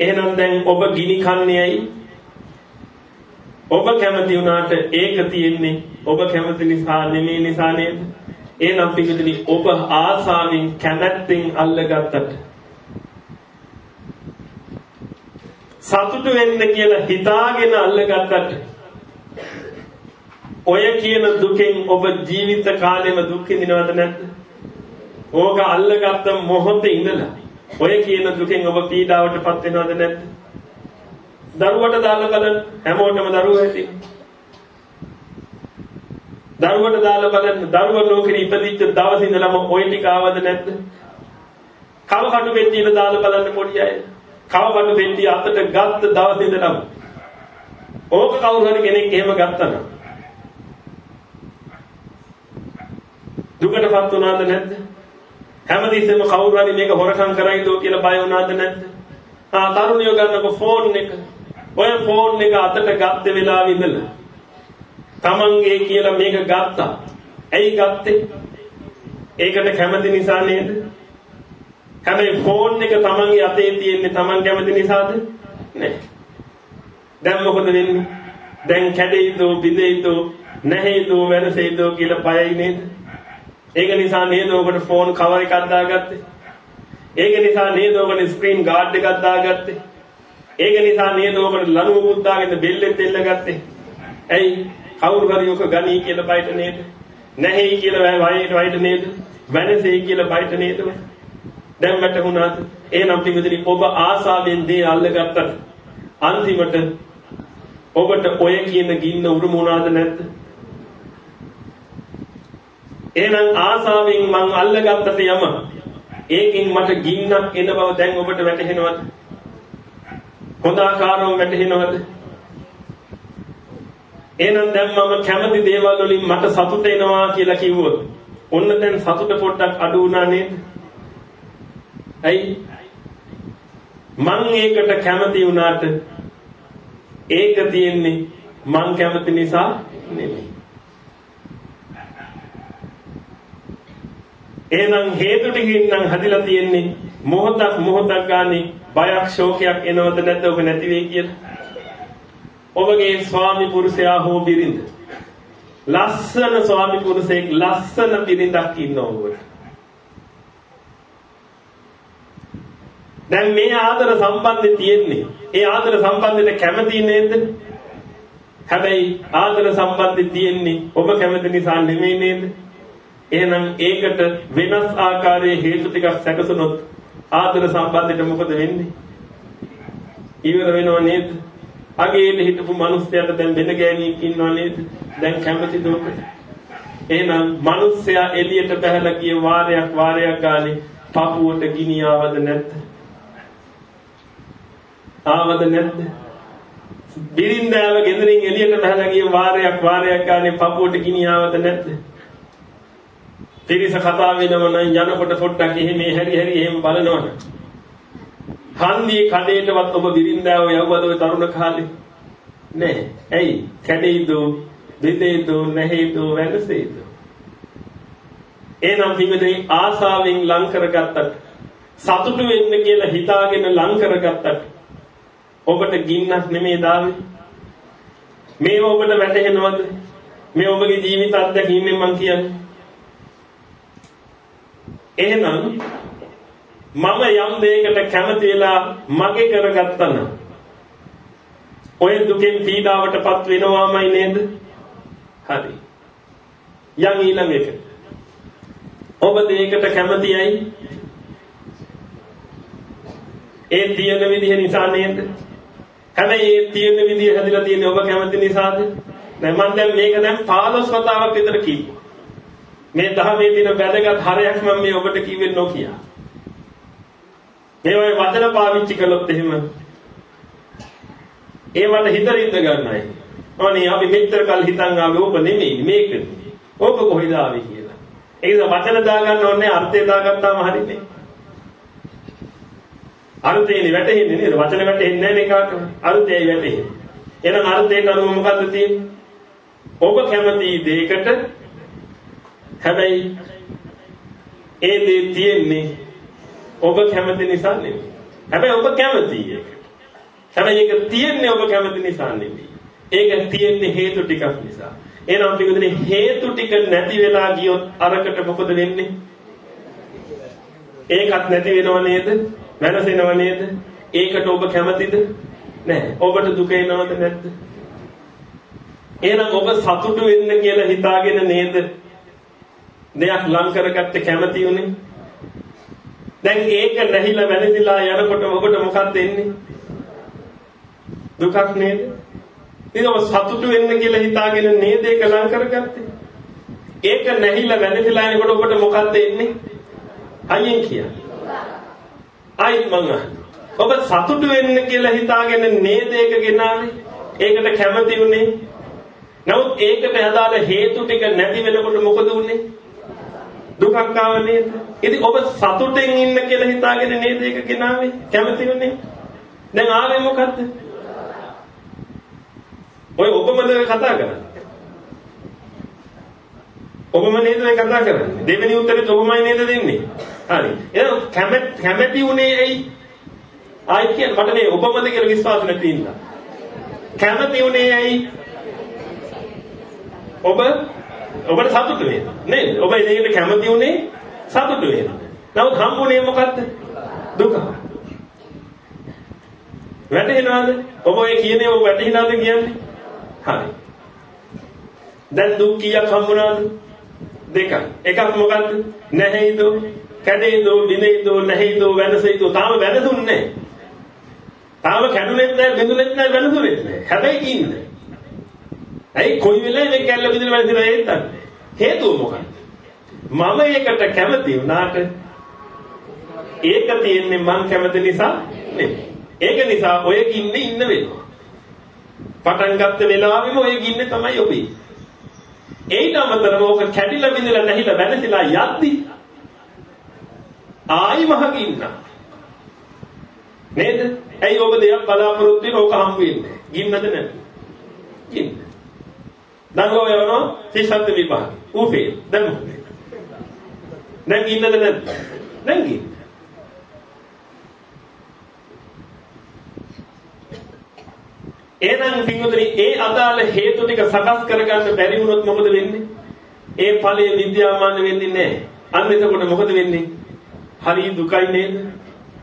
එහෙනම් දැන් ඔබ ගිනි කන්නේ ඇයි? ඔබ කැමති වුණාට ඒක තියෙන්නේ ඔබ කැමති නිසා නෙමෙයි නිසා නේද? එහෙනම් පිටුදලි ඔබ ආසාවෙන් කැමැත්තෙන් අල්ලගත්තට සතුටු වෙන්න කියලා හිතාගෙන අල්ලගත්තට ඔය කියන දුකෙන් ඔබ ජීවිත කාලෙම දුක් විඳිනවද නැද්ද? ඕක අල්ලගත්ත මොහොතේ ඉඳලා ඔය කියන දුකෙන් ඔබ පීඩාවටපත් වෙනවද නැද්ද? දරුවට දාලා බලන්න හැමෝටම දරුවෝ ඇති. දරුවට දාලා බලන්න දරුවා ලෝකෙ ඉපදිච්ච දවසේ ඉඳලම ওই ටික ආවද නැද්ද? කව කටු පෙට්ටියට දාලා බලන්න පොඩි අය. කව කටු පෙට්ටිය අතට ගත්ත දවසේ ඉඳලම ඕක කවුරු හරි කෙනෙක් එහෙම ගත්තා නම් දුකටපත් වුණාද නැද්ද? හැමදෙස්සෙම කවුරු හරි මේක හොරකම් කරයිද කියලා බය වුණාද නැද්ද? ආ තරුණියෝ ගන්නකො ෆෝන් එක ඔය ෆෝන් එක අතට ගත්ත වෙලාවෙ ඉඳලා තමන්ගේ කියලා මේක ගත්තා. ඇයි ගත්තේ? ඒකට කැමති නිසා නේද? හැබැයි ෆෝන් එක තමන්ගේ අතේ තියෙන්නේ තමන් කැමති නිසාද? නෑ. දැන් මොකද වෙන්නේ? දැන් කැඩෙයිද, බිඳෙයිද, නැහැයිද, වෙනසෙයිද කියලා බයයි නේද? ඒක නිසා නේද ඔබට ෆෝන් කවර් එකක් දාගත්තේ? ඒක නිසා නේද ඔබට ස්ක්‍රීන් ගාඩ් එකක් දාගත්තේ? ඒක නිසා නේද ඔබට ලණුවකුත් දාගෙන බෙල්ලෙත් එල්ලගත්තේ. ඇයි? කවුරු හරි ඔක ගනී කියලා බයිට නේද? නැහැයි කියලා වයිට වයිට නේද? වෙනසෙයි කියලා බයිට නේද? දැන් වැටුණාද? එහෙනම් පිටුදිරි ඔබ ආසාවෙන් දේ අල්ලගත්තට අන්තිමට ඔබට ඔය කියන ගින්න උරුම වුණාද නැද්ද? එහෙනම් ආසාවෙන් මං අල්ලගත්තට යම ඒකෙන් මට ගින්නක් එන බව දැන් ඔබට වැටහෙනවද? හොඳ ආකාරව වැටහෙනවද? එහෙනම් දැන් මම කැමති දේවල් වලින් මට සතුට එනවා කියලා කිව්වොත් ඔන්න දැන් සතුට පොඩ්ඩක් අඩු වුණා නේද? ඇයි? මං ඒකට කැමති වුණාට ඒක තියෙන්නේ මං කැමති නිසා නෙමෙයි. එහෙනම් හේතු ටිකින් නම් හදිලා තියෙන්නේ මොහොතක් මොහොතක් ගානේ බයක් ශෝකයක් එනවද නැද්ද ඔබ නැති වෙයි කියලා. ඔබගේ ස්වාමි පුරුෂයා හෝ බිරිඳ ලස්සන ස්වාමි පුරුෂයෙක් ලස්සන බිරිඳක් ඉන්නවා ඔබට. දැන් මේ ආදර සම්බන්ධය තියෙන්නේ. ඒ ආදර සම්බන්ධයට කැමති නේද? හැබැයි ආදර සම්බන්ධය තියෙන්නේ ඔබ කැමති නිසා නෙමෙයි නේද? එහෙනම් ඒකට වෙනස් ආකාරයේ හේතු ටිකක් සැකසුනොත් ආදර සම්බන්ධයට මොකද වෙන්නේ? ඉවර වෙනව නේද? අගේට හිටපු මිනිස්සයාට දැන් වෙන ගෑණියෙක් ඉන්නව නේද? දැන් කැමතිද ඔබ? එහෙනම් මිනිස්සයා එළියට බහලා ගිය වාරයක් වාරයක් ගානේ පපුවට ගිනි ආවද නැද්ද? ආවද නැද්ද? බිරින්දාව ගෙදරින් එළියට බහලා ගිය වාරයක් වාරයක් ගානේ පපුවට ගිනි ආවද නැද්ද? තිරිස කතා වෙනව නම් යනකොට පොඩ්ඩක් එහෙම හැරි හැරි එහෙම බලනවනේ. හන්දියේ කඩේටවත් ඔබ බිරින්දාව යවුවද ඔය තරුණ කාලේ? නෑ. ඇයි? කැඩෙයිද? දෙදෙයිද? නැහැයිද? වෙනසෙයිද? එනම් පිටුදේ ආසාවෙන් ලං කරගත්තට සතුටු වෙන්න කියලා හිතාගෙන ලං කරගත්තට ඔබට ගින්නක් නෙමේ දාවේ. මේ ඔබට වැටහෙනවද? මේ ඔබගේ ජීවිත අත්දැකීමෙන් මම කියන්නේ. එහෙනම් මම යම් දෙයකට කැමති වෙලා මගේ කරගත්තා නම් ඔය දුකෙන් පීඩාවටපත් වෙනවාමයි නේද? හරි. යන් ඊළඟ එක. ඔබ දෙයකට කැමතියි ඒ තියෙන විදිහ නිසා නේද? හැබැයි ඒ තියෙන විදිහ හැදිලා තියෙන්නේ ඔබ කැමති නිසාද? නෑ මම දැන් මේක දැන් 15 වතාවක් විතර කිව්වා. මේ ධර්මයේ තියෙන වැදගත් හරයක් මම මේ ඔබට කිව්වේ නොකිය. මේ වගේ වචන පාවිච්චි කළොත් එහෙම ඒවට හිත රිද්ද ගන්නයි. ඕනේ අපි මෙච්චර කල් හිතන් ආවේ ඕක නෙමෙයි මේක. ඕක කොහෙද ආවේ කියලා. ඒ නිසා වචන දාගන්න ඕනේ අර්ථය දාගත්තාම හරිනේ. අර්ථයනේ වැටෙන්නේ නේද? වචන වැටෙන්නේ නැහැ නේ කාටවත්. අර්ථයයි වැටෙන්නේ. එහෙනම් අර්ථයට අනුව මොකද්ද තියෙන්නේ? ඔබ කැමති දෙයකට හැබැයි ඒ දේ තියෙන්නේ ඔබ කැමති නිසා නෙමෙයි. හැබැයි ඔබ කැමති ඒක. හැබැයි ඒක තියෙන්නේ ඔබ කැමති නිසා නෙමෙයි. ඒක තියෙන්නේ හේතු ටිකක් නිසා. එහෙනම් පිටුදේ හේතු ටික නැති වෙලා ගියොත් අරකට මොකද වෙන්නේ? ඒකත් නැති වෙනව නේද? වෙනසෙනව නේද? ඒකට ඔබ කැමතිද? නැහැ. ඔබට දුක එනවද නැද්ද? එහෙනම් ඔබ සතුටු වෙන්න කියලා හිතාගෙන නේද දෙයක් ලං කරගත්ත කැමති උනේ. දැන් ඒක නැහිලා වැළඳිලා යනකොට ඔබට මොකක්ද එන්නේ? දුකක් නේද? ඉතින් ඔබ සතුටු වෙන්න කියලා හිතාගෙන නේද ඒක ලං කරගත්තේ? ඒක නැහිලා වැළඳිලා යනකොට ඔබට මොකක්ද එන්නේ? අයියෙන් කියන්න. ආයිත් මං ඔබ සතුටු වෙන්න කියලා හිතාගෙන නේද ඒක ගෙනාවේ? ඒකට කැමති උනේ? නමුත් ඒකට අදාළ හේතු ටික නැති වෙනකොට මොකද උනේ? දුකක් ආව නේද? ඉතින් ඔබ සතුටෙන් ඉන්න කියලා හිතාගෙන නේද ඒක ගෙනාවේ? කැමති වෙන්නේ? දැන් ආවේ මොකද්ද? ඔය ඔබමද කතා කරන්නේ? ඔබම නේද මේ කතා කරන්නේ? දෙවෙනි උත්තරේ ඔබමයි නේද දෙන්නේ? හරි. එහෙනම් කැමැති කැමැති උනේ ඇයි? ආයි කියන්නේ මට මේ ඔබමද කියලා විශ්වාස නැති ඉන්නා. කැමැති උනේ ඇයි? ඔබ ඔබට සතුටු වෙන්න. නේද? ඔබ ඒකට කැමති උනේ සතුටු වෙන්න. නමුත් හම්බුනේ මොකද්ද? දුක. වැටහෙනවද? ඔබ ඔය කියන්නේ ඔබ වැටහිනාද කියන්නේ? හරි. දැන් දුක් කීයක් හම්බුණාද? දෙකක්. එකක් මොකද්ද? නැහැයිද? කැඩෙයිද? විනෙයිද? නැහැයිද? වෙනසෙයිද? තාම වෙනසුන්නේ නැහැ. තාම කැඩුනෙත් නැහැ, බිඳුනෙත් නැහැ, වෙනසුනෙත් නැහැ. හැබැයි ඉන්නේ. ඇයි කොයි වෙලාවෙ මේ කැල්ල විදිහට වැඩිලා ඒත්තන්නේ? හේතුව මොකක්ද? මම ඒකට කැමති වුණාට ඒක තියෙන්නේ මං කැමති නිසා නෙමෙයි. ඒක නිසා ඔය ගින්නේ ඉන්න වෙනවා. පටන් ගත්ත වෙලාවෙම ඔය ගින්නේ තමයි ඔබේ. ඒට අමතරව ඕක කැඩිලා බිඳලා නැහිලා වැනසිලා යද්දි ආයි මහ ගින්න. නේද? ඇයි ඔබ දෙයක් බලාපොරොත්තු වෙන ඕක හම් වෙන්නේ? ගින්නද නැද්ද? ගින්න. දඟලෝ යනවා ශිෂ්‍යත්ව විභාග. ඌ ෆේල්. දැන් මොකද? දැන් ඉන්නද නැද්ද? දැන් ඉන්න. එහෙනම් පින්වතුනි ඒ අදාළ හේතු ටික සකස් කරගන්න බැරි වුණොත් මොකද වෙන්නේ? ඒ ඵලය විද්‍යාමාන වෙන්නේ නැහැ. අන්න එතකොට මොකද වෙන්නේ? හරි දුකයි නේද?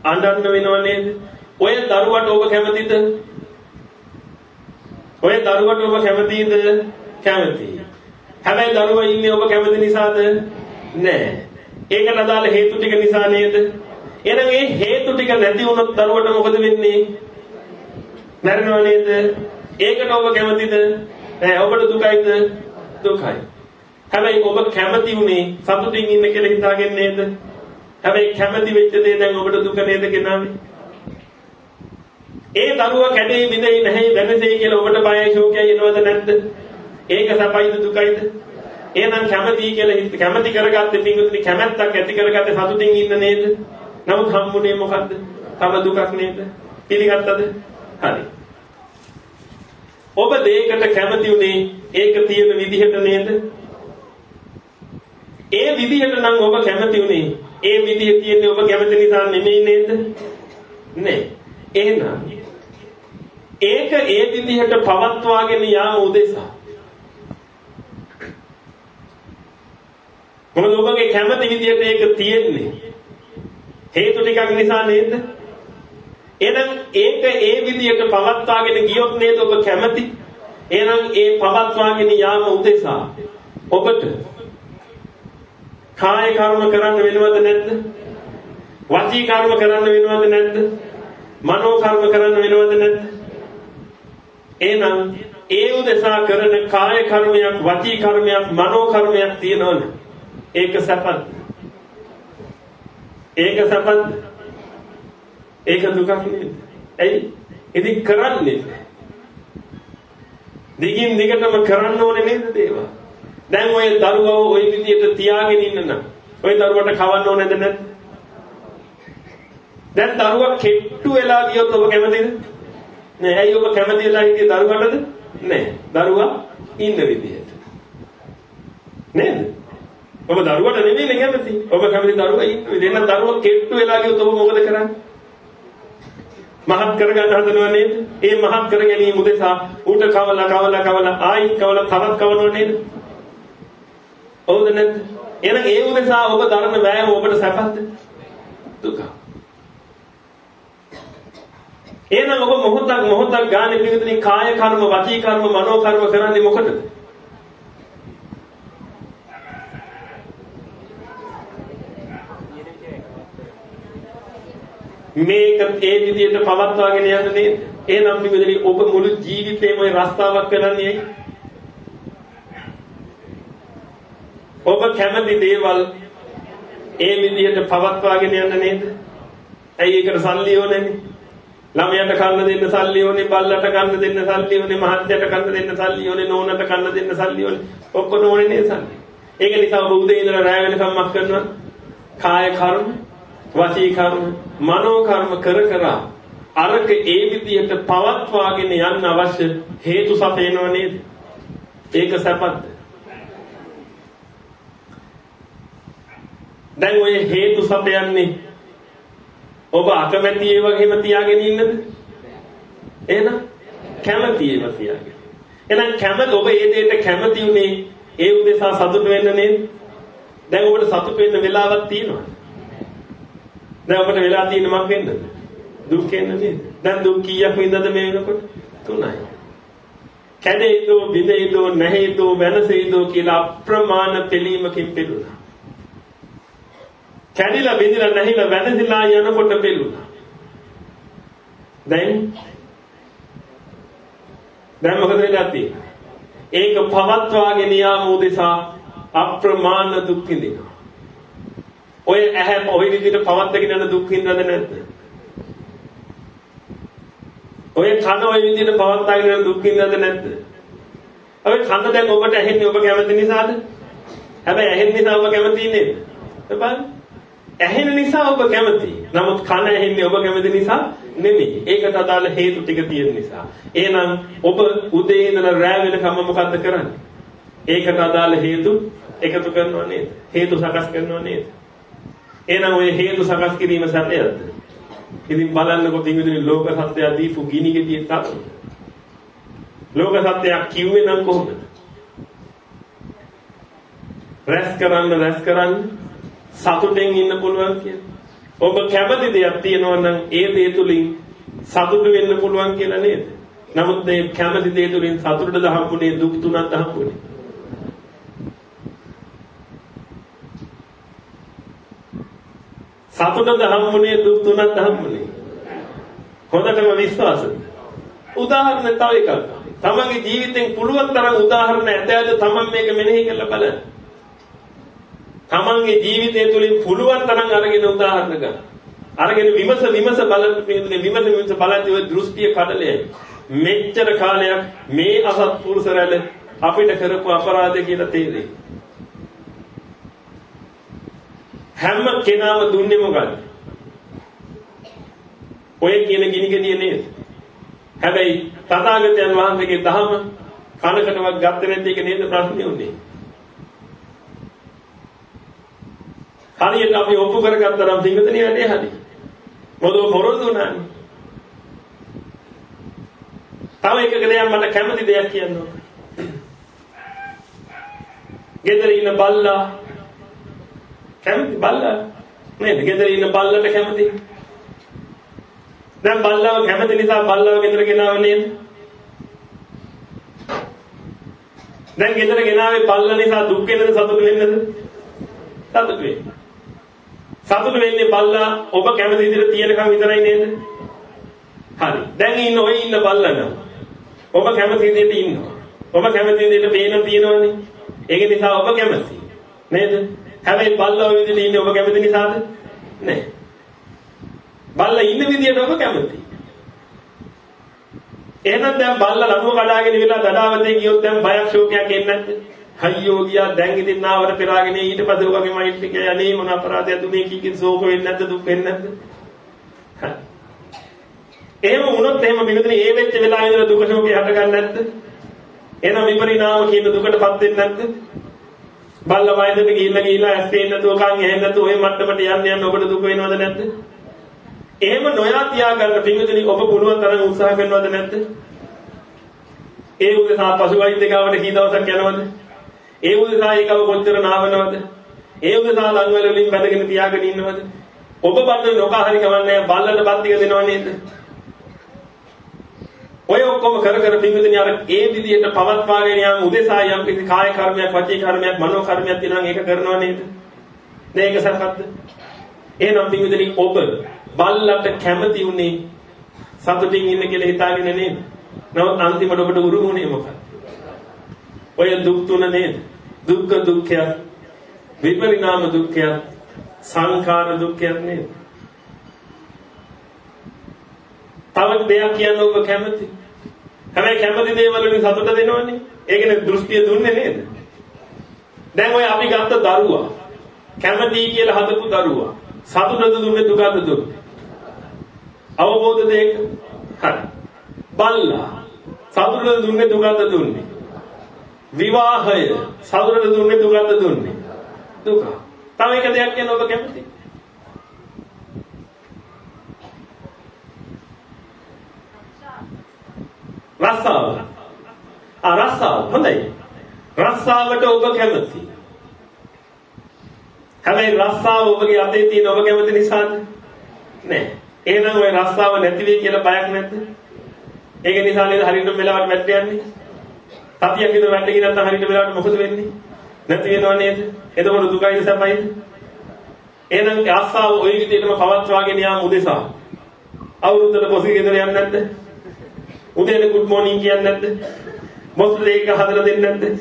අඬන්න වෙනව නේද? ඔය දරුවට ඔබ කැමතිද? ඔය දරුවට ඔබ කැමතිද? කැමතියි. හැබැයි දරුවා ඉන්නේ ඔබ කැමති නිසාද? නෑ. ඒකට අදාළ හේතු ටික නිසා නේද? එහෙනම් මේ හේතු ටික නැති වුණොත් දරුවට මොකද වෙන්නේ? මැරෙනව නේද? ඒකට ඔබ කැමතිද? නෑ ඔබට දුකයිද? දුකයි. හැබැයි ඔබ කැමති උනේ සතුටින් ඉන්න කියලා හිතාගෙන නේද? හැබැයි කැමති වෙච්ච දේ දැන් ඔබට දුක නේද ගෙනාවේ? ඒ දරුවා කැඩේ බිඳෙයි නැහැ වෙනසෙයි කියලා ඔබට බයයි ශෝකයයි එනවද නැද්ද? ඒක සපයිද දුකයිද? එහෙනම් කැමති කියලා හිත කැමති කරගත්තේ පිංගුතුනි කැමැත්තක් ඇති කරගත්තේ සතුටින් ඉන්න නේද? නමුත් හම්බුනේ මොකද්ද? තව දුකක් නේද? පිළිගත්තද? හරි. ඔබ දෙයකට කැමති උනේ ඒක තියෙන විදිහට නේද? ඒ විදිහට නම් ඔබ කැමති උනේ ඒ විදිහ තියෙන්නේ ඔබ කැමති නිසා නෙමෙයි නේද? නෑ. එහෙනම් ඒක ඒ විදිහට පවත්වාගෙන යාම උදෙසා මොකද ඔබගේ කැමති විදිහට ඒක තියෙන්නේ හේතු ටිකක් නිසා නේද? එහෙනම් ඒක ඒ විදිහට පවත්වාගෙන ගියොත් නේද ඔබ කැමති? එහෙනම් ඒ පවත්වාගෙන යාම උදෙසා ඔබට කාය කර්ම කරන්න වෙනවද නැද්ද? වචී කර්ම කරන්න වෙනවද නැද්ද? මනෝ කර්ම කරන්න වෙනවද නැද්ද? එහෙනම් ඒ උදෙසා කරන කාය කර්මයක්, වචී කර්මයක්, මනෝ කර්මයක් තියෙනවනේ. ඒක සැපත්. ඒක සැපත්. ඒක දුකක් නෙවෙයි. ඇයි? ඉතින් කරන්නේ. දිගින් දිගටම කරන්න ඕනේ නේද දේවා? දැන් ඔය දරුවව ওই විදියට තියාගෙන ඉන්න නම් ඔය දරුවට කවන්න ඕනේද නැද්ද? දැන් දරුවා කෙට්ටු වෙලා ගියොත් ඔබ කැමතිද? නෑ. ඇයි ඔබ කැමති වෙලා හිටියේ දරුවටද? නෑ. දරුවා ඉන්න විදියට. නේද? ඔබ දරුවට නෙමෙයි කැමති. ඔබ කැමති දරුවා ඉන්න විදියට. එහෙනම් දරුවා කෙට්ටු වෙලා ගියොත් ඔබ මොකද කරන්නේ? මහත් කරගන්න හදනව නේද? ඒ මහත් කර ගැනීම උදෙසා ඌට කවලා කවලා කවලා ආයිත් කවලා තවත් කවනව නේද? හවුද නැද්ද? එහෙනම් ඒ උදෙසා ඔබ දරන වෑයම ඔබට සැපද? දුක. එහෙනම් ඔබ මොහොතක් මොහොතක් ගානේ පිළිතුරේ කාය කර්ම, වචී කර්ම, මනෝ කර්ම කරන්නේ මොකටද? මේක ඒ විදිහට පවත්වාගෙන යන්න නේද? එහෙනම් පිළිතුරේ ඔබ මුළු ජීවිතේම ওই රස්තාවක් කරන්නේ ඇයි? ඔබ කැමති දේවල් ඒ විදිහට පවත්වාගෙන යන්න නේද? ඇයි ඒකට සල්ලි ඕනේනේ? ළමයට කන්න දෙන්න සල්ලි ඕනේ, බල්ලට කන්න දෙන්න සල්ලි ඕනේ, මහත්යට කන්න දෙන්න සල්ලි ඕනේ, නෝනට කන්න දෙන්න සල්ලි ඕනේ. ඔක්කොම ඕනේ නේ සල්ලි. ඒක නිසා ඔබ උදේ ඉඳලා රැය වෙනකම් මක් කරනවා? කාය කර්ම, වාචී කර්ම, මනෝ කර්ම කර කර අරක ඒ විදිහට පවත්වාගෙන යන්න අවශ්‍ය හේතු සපයනව නේද? ඒක සැපද? දැන් ඔය හේතු සපයන්නේ ඔබ අකමැති ඒ වගේම තියාගෙන ඉන්නද? එහෙනම් කැමති ඒවා තියාගෙන. එහෙනම් කැමති ඔබ ඒ දෙයට කැමති උනේ ඒ උදෙසා සතුට වෙන්න නේද? දැන් ඔබට සතුට වෙන්න වෙලාවක් තියෙනවද? දැන් ඔබට වෙලා තියෙන මක් වෙන්නද? දුක් වෙන්න නේද? දැන් දුක් කීයක් වින්දද මේ වෙනකොට? තුනයි. කැඩෙයිදෝ බිඳෙයිදෝ නැහැයිදෝ වෙනසෙයිදෝ කියලා අප්‍රමාණ පිළීමකින් පිළුණා. කැඩිලා බෙදිලා නැහිලා වැනදිලා යනකොට බෙලුණා. දැන් දැන් මොකද වෙලා තියෙන්නේ? ඒක පවත්වාගෙන යාම උදෙසා අප්‍රමාණ දුක් විඳිනවා. ඔය ඇහැ ඔය විදිහට පවත්වාගෙන යන දුක් විඳිනවද නැද්ද? ඔය කන ඔය විදිහට පවත්වාගෙන යන දුක් විඳිනවද නැද්ද? ඔය කන දැන් ඔබට ඇහෙන්නේ ඔබ කැමති නිසාද? හැබැයි ඇහෙන නිසා ඔබ කැමති නේද? බලන්න ඇහෙන නිසා ඔබ කැමති. නමුත් කන ඇහෙන්නේ ඔබ කැමති නිසා නෙමෙයි. ඒකට අදාළ හේතු ටික තියෙන නිසා. එහෙනම් ඔබ උදේ ඉඳලා රෑ වෙනකම් මොකද්ද කරන්නේ? ඒකට අදාළ හේතු එකතු කරනවා නේද? හේතු සකස් කරනවා නේද? එහෙනම් ඔය හේතු සකස් කිරීම සත්‍යයක්ද? ඉතින් බලන්නකො තින්විදින ලෝක සත්‍යය දීපු ගිනි ගෙඩිය තමයි. ලෝක සත්‍යයක් කිව්වේ නම් කොහොමද? රැස් කරන්න රැස් කරන්න සතුටෙන් ඉන්න පුළුවන් කියලා. ඔබ කැමති දෙයක් තියෙනවා නම් ඒ දේ තුලින් සතුට වෙන්න පුළුවන් කියලා නේද? නමුත් මේ කැමති දේ තුලින් සතුටද හම්බුනේ දුක් තුනක්ද හම්බුනේ? සතුටද හම්බුනේ දුක් තුනක්ද හම්බුනේ? හොඳටම විශ්වාසද? උදාහරණ තව එකක්. තමන්ගේ ජීවිතෙන් පුළුවන් තරම් උදාහරණ ඇතෑද තමන් මේක මෙනෙහි කරලා බලන්න. තමන්ගේ ජීවිතය තුළින් පුළුවන් තරම් අරගෙන උදාහරණ ගන්න. අරගෙන විමස විමස බලන්න පිළිතුනේ විමස විමස බලද්දී ඔය දෘෂ්ටිය කඩලේ මෙච්චර කාලයක් මේ අසත්පුරුෂ රැළ අපිට කරපු අපරාධ කියලා තේරෙයි. හැම කෙනාම දුන්නේ මොකද්ද? ඔය කියන ගිනි ගෙඩිය නේද? හැබැයි තථාගතයන් වහන්සේගේ දහම කනකටවත් ගත්තේ නැති එක නේද ප්‍රශ්නේ උනේ. හරියට අපි ඔප්පු කරගත්තා නම් පින්විතනේ වැඩේ හරි. මොකද පොරොන්දු වුණානේ. තව එකක දෙයක් මට කැමති දෙයක් කියන්න ඕන. ගෙදර ඉන්න බල්ලා කැමති බල්ලා නේද? ගෙදර ඉන්න බල්ලට කැමති. දැන් බල්ලාව කැමති නිසා බල්ලාව ගෙදර ගෙනාව නේද? දැන් ගෙදර ගෙනාවේ බල්ලා නිසා දුක් වෙනද සතුට වෙන්නද? සතුට වෙන්නේ. සතුට වෙන්නේ බල්ලා ඔබ කැමති විදිහට තියෙනකම් විතරයි නේද? හරි. දැන් ඉන්න ඔය ඉන්න බල්ලා නම් ඔබ කැමති විදිහට ඉන්නවා. ඔබ කැමති විදිහට පේන තියෙනවනේ. ඒක නිසා ඔබ කැමති. නේද? හැබැයි බල්ලා ඔය විදිහට ඉන්නේ ඔබ කැමති නිසාද? නෑ. බල්ලා ඉන්න විදිහට ඔබ කැමති. එහෙනම් දැන් බල්ලා ලනුව කඩාගෙන ඉවිලා දඩාවතේ ගියොත් දැන් බයක් ශෝකයක් එන්නේ නැද්ද? හයියෝ ගියා දැන් ඉතින් නාවර පෙරාගෙන ඊට පස්සේ ඔයගේ මයිට් එක යන්නේ මොන අපරාධයක්ද මේ කීකින් ශෝක වෙන්නේ නැද්ද දුක් වෙන්නේ නැද්ද? එහෙම වුණොත් එහෙම මෙතන ඒ වෙච්ච වෙලාවේ ඉඳලා දුක ශෝකේ හට ගන්න නැද්ද? එහෙනම් විපරිණාම කියන දුකටපත් වෙන්නේ නැද්ද? බල්ල වයසට ගිහිල්ලා ගිහිල්ලා ඇස් පේන්නේ නැතුව කන් ඇහෙන්නේ නැතුව ওই මට්ටමට යන්න යන්න ඔබට දුක වෙනවද නැද්ද? එහෙම නොයා තියාගන්න පින්විතනි ඔබ පුළුවන් තරම් උත්සාහ කරනවද නැද්ද? ඒ උදෙසා පසු වෛද්‍ය ගාවට කී දවසක් යනවද? ඒ උදෙසා ඒකව කොච්චර නාවනවද? ඒ උදෙසා ලංවල වලින් බැඳගෙන තියාගෙන ඉන්නවද? ඔබ බඳ නොකා හරි කවන්නේ බල්ලට බත් ටික දෙනව නේද? ඔය ඔක්කොම කර කර පින්විතනි අර ඒ විදිහට පවත්වාගෙන යාම උදෙසා යම් කිසි කාය කර්මයක්, වචී කර්මයක්, මනෝ කර්මයක් තියෙනවා ඒක කරනව නේද? මේක සත්‍යද? එහෙනම් පින්විතනි ඔබ බල්ලට කැමති උනේ සතුටින් ඉන්න කියලා හිතාගෙන නේද? නමුත් අන්තිමට ඔබට උරුමුනේ මොකක්ද? ඔය දුක් තුන නේද? දුක්ඛ දුක්ඛය විපරිණාම දුක්ඛය සංඛාර දුක්ඛය නේද? තව දෙයක් කියන්න ඔබ කැමති? හැබැයි කැමති දේවල් වලින් සතුට දෙනවනේ. ඒකනේ දෘෂ්ටිය දුන්නේ නේද? දැන් ඔය අපි ගත්ත දරුවා කැමති කියලා හදපු දරුවා සතුටද දුන්නේ දුකද දුන්නේ? අවබෝධ දෙයක හරි. බල්ලා සතුටද දුන්නේ දුකද දුන්නේ? විවාහය සතුටද දුන්නේ දුකද දුන්නේ? දුක. තව එක දෙයක් කියන්න ඔබ කැමති? රස්සාව. ආ රස්සාව හොඳයි. රස්සාවට ඔබ කැමති. හැබැයි රස්සාව ඔබගේ අතේ තියෙන ඔබ කැමති නිසාද? නෑ. එහෙනම් ওই රස්සාව නැති වෙයි කියලා බයක් නැද්ද? ඒක නිසා නේද හරියටම වෙලාවට වැට්ට යන්නේ? සතියක් විතර වැට්ට ගිහින් නැත්නම් හරියට වෙලාවට මොකද වෙන්නේ? නැති වෙනව නේද? එතකොට දුකයිද සැපයිද? එහෙනම් ආස්සාව ওই විදිහටම පවත්වාගෙන යාම උදෙසා අවුරුද්දට පොසි ගෙදර යන්නේ නැද්ද? උදේට good morning කියන්නේ නැද්ද? මොකද ඒක හදලා දෙන්නේ නැද්ද?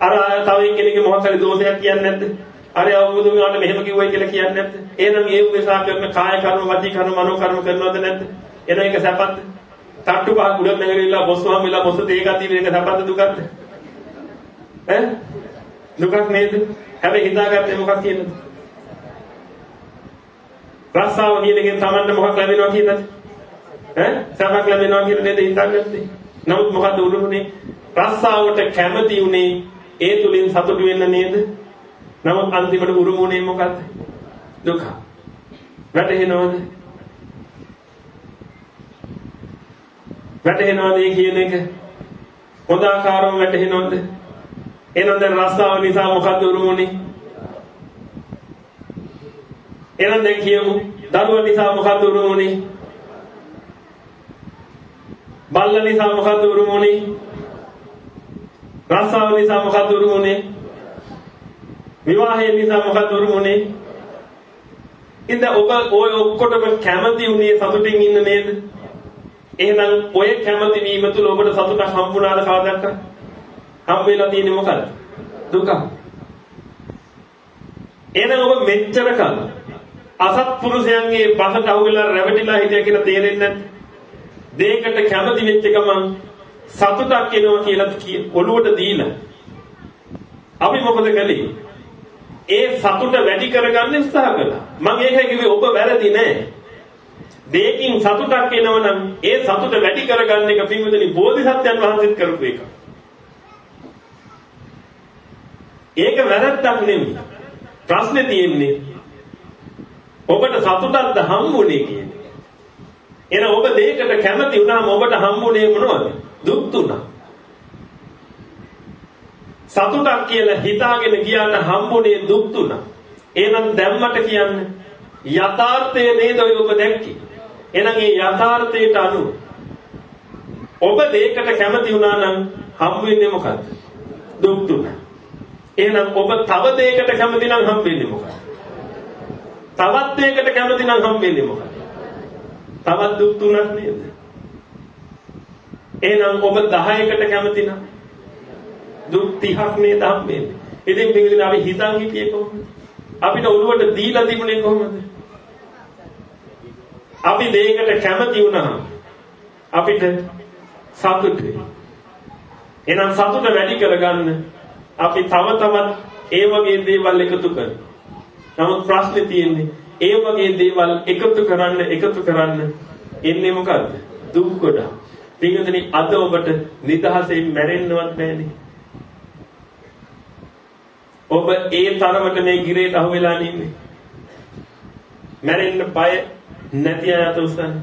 අර තව එක්කෙනෙක්ගේ මොහොත හරි දෝෂයක් කියන්නේ නැද්ද? අර අවබෝධ වුණාට මෙහෙම කිව්වයි කියලා කියන්නේ නැද්ද? එහෙනම් ඒ උදෙසා කරන කාය කර්ම, වචී කර්ම, මනෝ කර්ම කරනවද නැද්ද? එන එක සැපත්. තට්ටු පහ උඩ නැගිලා බොස් වහම වෙලා බොස් තේකක් තියෙන එක සැපත් දුකක්ද? ඈ? දුකක් නේද? හැබැයි හිතාගත්තේ මොකක් කියලාද? රස්සාව කියන එකෙන් Tamanne මොකක් ලැබෙනවා කියලාද? ඈ සමක් ලැබෙනවා කියලා නේද හිතාගත්තේ. නමුත් මොකද උරුමනේ? රස්සාවට කැමති උනේ ඒ තුලින් සතුටු වෙන්න නේද? නමුත් අන්තිමට උරුමුනේ මොකද්ද? දුක. වැටහෙනවද? වැටහෙනවද කියන එක? හොඳ ආකාරව වැටහෙනවද? එහෙනම් දැන් රස්සාව නිසා මොකද්ද උරුමුනේ? එහෙනම් දැන් කියමු දරුවා නිසා මොකද්ද උරුමුනේ? බල්ල නිසා මොකද්ද උරුමුනේ? රස්සාව නිසා මොකද්ද උරුමුනේ? විවාහය නිසා මොකද්ද උරුමුනේ? ඉතින් ඔබ ඔය ඔක්කොටම කැමති උනේ සතුටින් ඉන්න නේද? එහෙනම් ඔය කැමති වීම තුළ ඔබට සතුටක් හම්බුණාද කවදාවත්? හම්බ වෙලා තියෙන්නේ මොකද්ද? දුක. එහෙනම් ඔබ මෙච්චර කල් අසත්පුරුෂයන්ගේ බසට අහුවෙලා රැවටිලා හිටියා කියලා තේරෙන්නේ නැද්ද? දෙයකට කැමති වෙච්ච ගමන් සතුටක් එනවා කියලා ඔළුවට දීලා අපි මොකද කළේ? ඒ සතුට වැඩි කරගන්න උත්සාහ කළා. මම ඒකයි කිව්වේ ඔබ වැරදි නෑ. දෙයකින් සතුටක් එනවනම් ඒ සතුට වැඩි කරගන්න එක පින්වදනි බෝධිසත්වයන් වහන්සේත් කරපු එක. ඒක වැරද්දක් නෙමෙයි. ප්‍රශ්නේ තියෙන්නේ ඔබට සතුටක්ද හම්බුනේ කියන්නේ. එහෙනම් ඔබ දෙයකට කැමති වුණාම ඔබට හම්බුනේ මොනවද? දුක් තුනක්. සතුටක් කියලා හිතාගෙන ගියාට හම්බුනේ දුක් තුනක්. එහෙනම් දැම්මට කියන්නේ යථාර්ථය නේද ඔබ දැක්කේ? එහෙනම් ඒ යථාර්ථයට අනුව ඔබ දෙයකට කැමති වුණා නම් හම්බ වෙන්නේ මොකද්ද? දුක් තුනක්. එහෙනම් ඔබ තව දෙයකට කැමති නම් හම්බ වෙන්නේ මොකක්ද? තවත් දෙයකට කැමති නම් හම්බ වෙන්නේ මොකක්ද? තවත් දුක් තුනක් නේද? එහෙනම් ඔබ 10කට කැමති නම් දුක් 30ක් නේද හම්බෙන්නේ. ඉතින් පිටින් අපි හිතන් හිටියේ කොහොමද? අපිට ඔළුවට දීලා තිබුණේ කොහොමද? අපි දෙයකට කැමති වුණාම අපිට සතුටුයි. එහෙනම් සතුට වැඩි කරගන්න අපි තව තවත් ඒ වගේ දේවල් එකතු කරනවා. නමුත් ප්‍රශ්නේ තියෙන්නේ ඒ වගේ දේවල් එකතු කරන්න එකතු කරන්න එන්නේ මොකද්ද? දුක් ගොඩක්. පින්වතුනි අද ඔබට නිදහසෙන් මැරෙන්නවත් බෑනේ. ඔබ ඒ තරමට මේ ගිරේට අහු වෙලා ඉන්නේ. මැරෙන්න බය නැති අය අත උස්සන්න.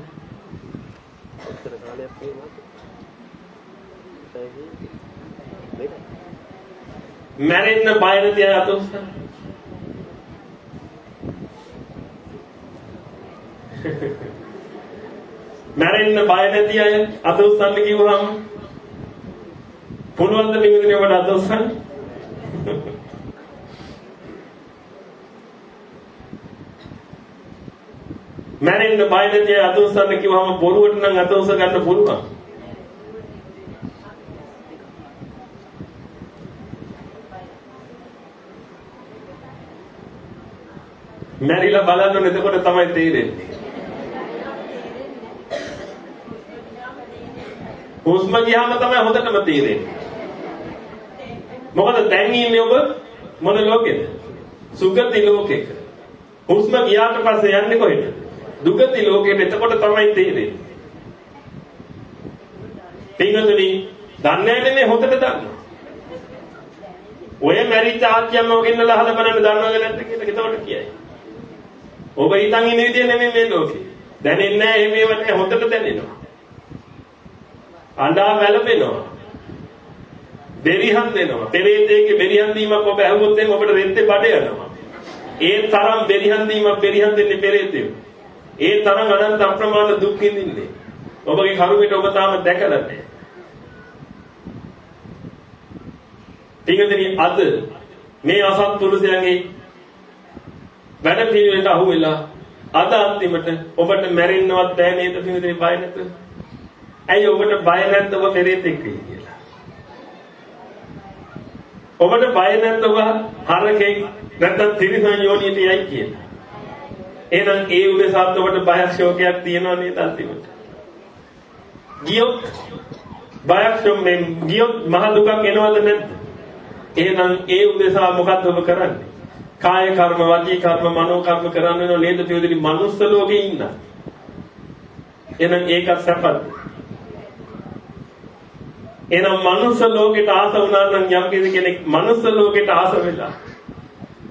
මැරෙන්න බය නැති අය අත උස්සන්න. මැරෙන්න බය නැති අය අත උස්සන්න කිව්වහම පුළුවන් ද මේකනේ ඔබට අත උස්සන්න? මැරෙන්න බය නැති අය අත උස්සන්න කිව්වහම බොරුවට නම් අත උස්ස ගන්න පුළුවන්. මැරිලා බලන්න ඕනේ එතකොට තමයි තේරෙන්නේ. හුස්ම ගියාම තමයි හොඳටම තේරෙන්නේ. මොකද දැන් ඉන්නේ ඔබ මොන ලෝකෙද? සුගති ලෝකෙක. හුස්ම ගියාට පස්සේ යන්නේ කොහෙද? දුගති ලෝකෙට එතකොට තමයි තේරෙන්නේ. පින්වතුනි, දන්නේ නැන්නේ හොඳට දන්නවා. ඔය මැරිච්ච ආත්‍යම්ම ඔගෙන්නලා අහලා බලන්න දන්නවද නැද්ද කියලා එතකොට කියයි. ඔබ හිතන් ඉන්න විදිය නෙමෙයි මේ ලෝකේ. දැනෙන්නේ නැහැ මේව නැහැ හොඳට දැනෙනවා. අඬා වැළපෙනවා. බෙරිහන් දෙනවා. පෙරේතේගේ බෙරිහන් දීමක් ඔබ ඇහුවොත් එම් ඔබට රෙද්දේ බඩ යනවා. ඒ තරම් බෙරිහන් දීමක් බෙරිහන් දෙන්නේ පෙරේතේ. ඒ තරම් අනන්ත අප්‍රමාණ දුක් විඳින්නේ. ඔබගේ කරුමෙට ඔබ තාම දැකලා නැහැ. පිටුදින අද මේ අසත්පුරුෂයන්ගේ වැඩ පිළිවෙලට අහු වෙලා අද අන්තිමට ඔබට මැරෙන්නවත් බෑ නේද පිළිදෙන බය නැතුව. ඇයි ඔබට බය නැත්ද ඔබ පෙරේත එක්ක කියලා? ඔබට බය නැත්ද ඔබ හරකෙක් නැත්නම් තිරිසන් යෝනියට යයි කියලා? එහෙනම් ඒ උදෙසාත් ඔබට බයක් ශෝකයක් තියෙනව නේද අන්තිමට? ගියොත් බයක් ශෝකෙන් ගියොත් මහ දුකක් එනවද නැද්ද? එහෙනම් ඒ උදෙසා මොකද්ද ඔබ කරන්නේ? කාය කර්ම, වාචික කර්ම, මනෝ කර්ම කරන්න වෙනව නේද පියදෙනි මනුස්ස ලෝකේ ඉන්න. එහෙනම් ඒකත් සැපද? එහෙනම් මනුස්ස ලෝකෙට ආස වුණා නම් යම් කෙනෙක් මනුස්ස ලෝකෙට ආස වෙලා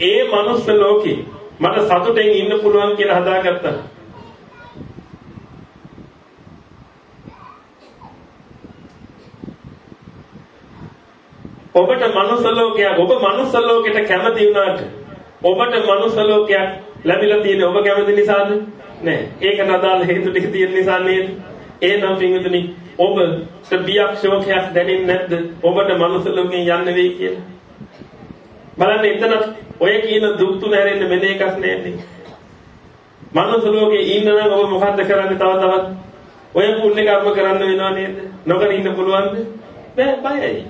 ඒ මනුස්ස ලෝකේ මට සතුටෙන් ඉන්න පුළුවන් කියලා හදාගත්තා. ඔබට මනුස්ස ලෝකයක් ඔබ මනුස්ස ලෝකෙට කැමති වුණාට ඔබට මනුස්ස ලෝකයක් ලැබිලා තියෙන්නේ ඔබ කැමති නිසාද? නෑ. ඒකට අදාළ හේතු ටික තියෙන නිසා නේද? එහෙනම් පින්විතනි ඔබ සබියක් ශෝකයක් දැනෙන්නේ නැද්ද? ඔබට මනුස්ස ලෝකෙන් යන්න වෙයි කියලා. බලන්න එතන ඔය කියන දුක් තුන හැරෙන්න වෙන එකක් නෑනේ. මනුස්ස ලෝකේ ඉන්න නම් ඔබ මොකද්ද කරන්නේ තව තවත්? ඔය පුණ්‍ය කර්ම කරන්න වෙනව නේද? නොකර ඉන්න පුළුවන්ද? බෑ බයයි.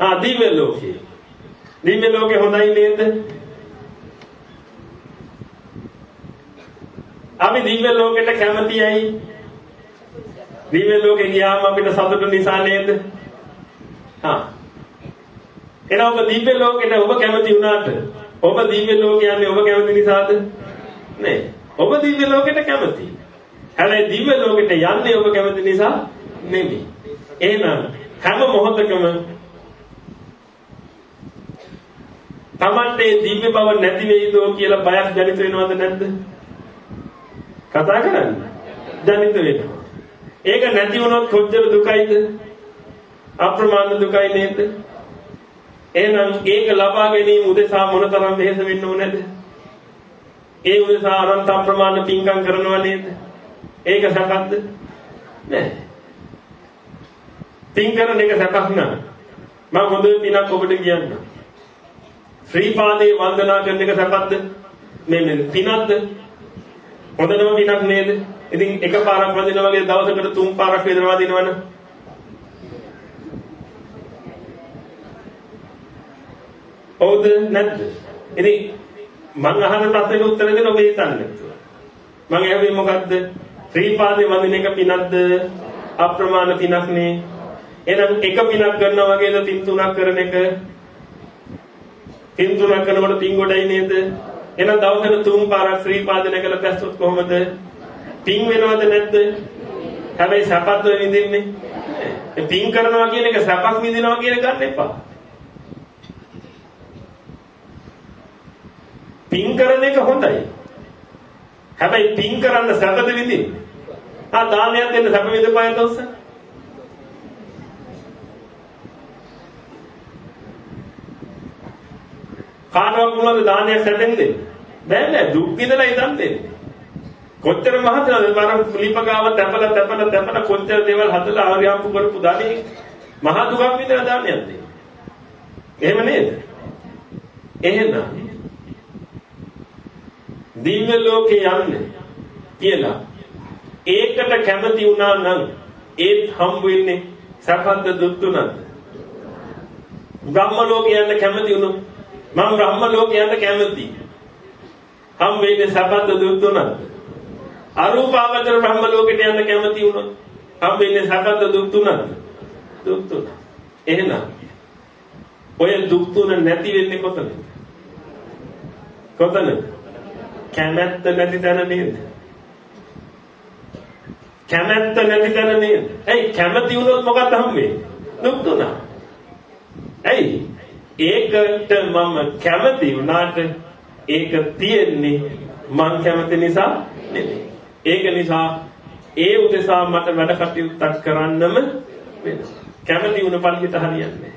ආ දිව්‍ය ලෝකේ දිව්‍ය ලෝකේ හොඳයි නේද? අපි දිව්‍ය ලෝකෙට කැමතියි. දිව්‍ය ලෝකේ ගියාම අපිට සතුටු නිසා නේද? හා. එහෙනම් ඔබ දිව්‍ය ලෝකෙට ඔබ කැමති වුණාට ඔබ දිව්‍ය ලෝකේ යන්නේ ඔබ කැමති නිසාද? නෑ. ඔබ දිව්‍ය ලෝකෙට කැමති. හැබැයි දිව්‍ය ලෝකෙට යන්නේ ඔබ කැමති නිසා නෙමෙයි. එහෙනම් හැම මොහොතකම Tamante දිව්‍ය බව නැති වෙයිදෝ කියලා බයක් ජනිත වෙනවද නැද්ද? කතා කරන්නේ. ජනිත වෙනවා. ඒක නැති වුණොත් කොච්චර දුකයිද? අප්‍රමාණ දුකයි නේද? එහෙනම් ඒක ලබා ගැනීම උදෙසා මොනතරම් වෙහෙස වෙන්න ඕනේද? ඒ උදෙසා අනන්ත අප්‍රමාණ පින්කම් කරනවා නේද? ඒක සැපක්ද? නෑ. පින් කරන එක සැපක් නෑ. මම හොඳ පිනක් ඔබට කියන්නම්. ශ්‍රී පාදේ වන්දනා කරන එක සැපක්ද? මේ මේ පිනක්ද? හොඳනම පිනක් නේද? ඉතින් එකපාරක් වදිනා වගේ දවසකට තුන් පාරක් වේදනාව දිනවනේ. හවුද නැද්ද? ඉතින් මං අහන ප්‍රශ්නෙට උත්තර දෙන්න ඔබ හිතන්නේ. මං ඇහුවේ මොකද්ද? ශ්‍රී පාදේ වදින එක පිනක්ද? අප්‍රමාණ පිනක් නේ. එහෙනම් එක පිනක් කරනවා වගේද පින් තුනක් කරන එක? පින් තුනක් කරනකොට පින් ගොඩයි නේද? එහෙනම් දවසට තුන් පාරක් ශ්‍රී පාදනය කළ පැස්සොත් කොහොමද? පින් වෙනවද නැද්ද? හැබැයි සැපත් විඳින්නේ. පින් කරනවා කියන එක සැපක් විඳිනවා කියන ගන්න එපා. පින් කරන එක හොඳයි. හැබැයි පින් කරන්න සැපද විඳින්නේ. ආ දානයක් දෙන්න සැප විඳපායත උස්ස. කාටවත් මොනවද දානයක් සැපෙන් දෙන්නේ? බෑ නෑ දුක් විඳලා ඉඳන් දෙන්නේ. කොච්චර මහතනද බර ලිපගාව තැපල තැපල තැපල කොච්චර දේවල් හදලා ආර්යම්පු කරපු දානේ මහ දුකක් විඳලා දානයක් දෙන්නේ. එහෙම නේද? එහෙනම් දිව්‍ය ලෝකේ යන්න කියලා ඒකට කැමති වුණා නම් ඒත් හම්බ වෙන්නේ සැපද දුක්තුනද බ්‍රහ්ම ලෝකේ යන්න කැමති වුණොත් මම බ්‍රහ්ම ලෝකේ යන්න කැමති හම්බ වෙන්නේ සැපද දුක්තුනද අරූපාවචර බ්‍රහ්ම ලෝකෙට යන්න කැමති වුණොත් හම්බ වෙන්නේ සැපද දුක්තුනද දුක්තුන එහෙනම් ඔය දුක්තුන නැති වෙන්නේ කොතනද කොතනද කැමැත්ත නැති තැන නේද? කැමැත්ත නැති තැන නේද? ඇයි කැමති වුණොත් මොකක්ද හම්බෙන්නේ? දුක් දුනා. ඇයි? ඒකට මම කැමති වුණාට ඒක තියෙන්නේ මං කැමති නිසා නෙමෙයි. ඒක නිසා ඒ උදෙසා මට වැඩ කටයුත්තක් කරන්නම වෙනවා. කැමති වුණ පළියට හරියන්නේ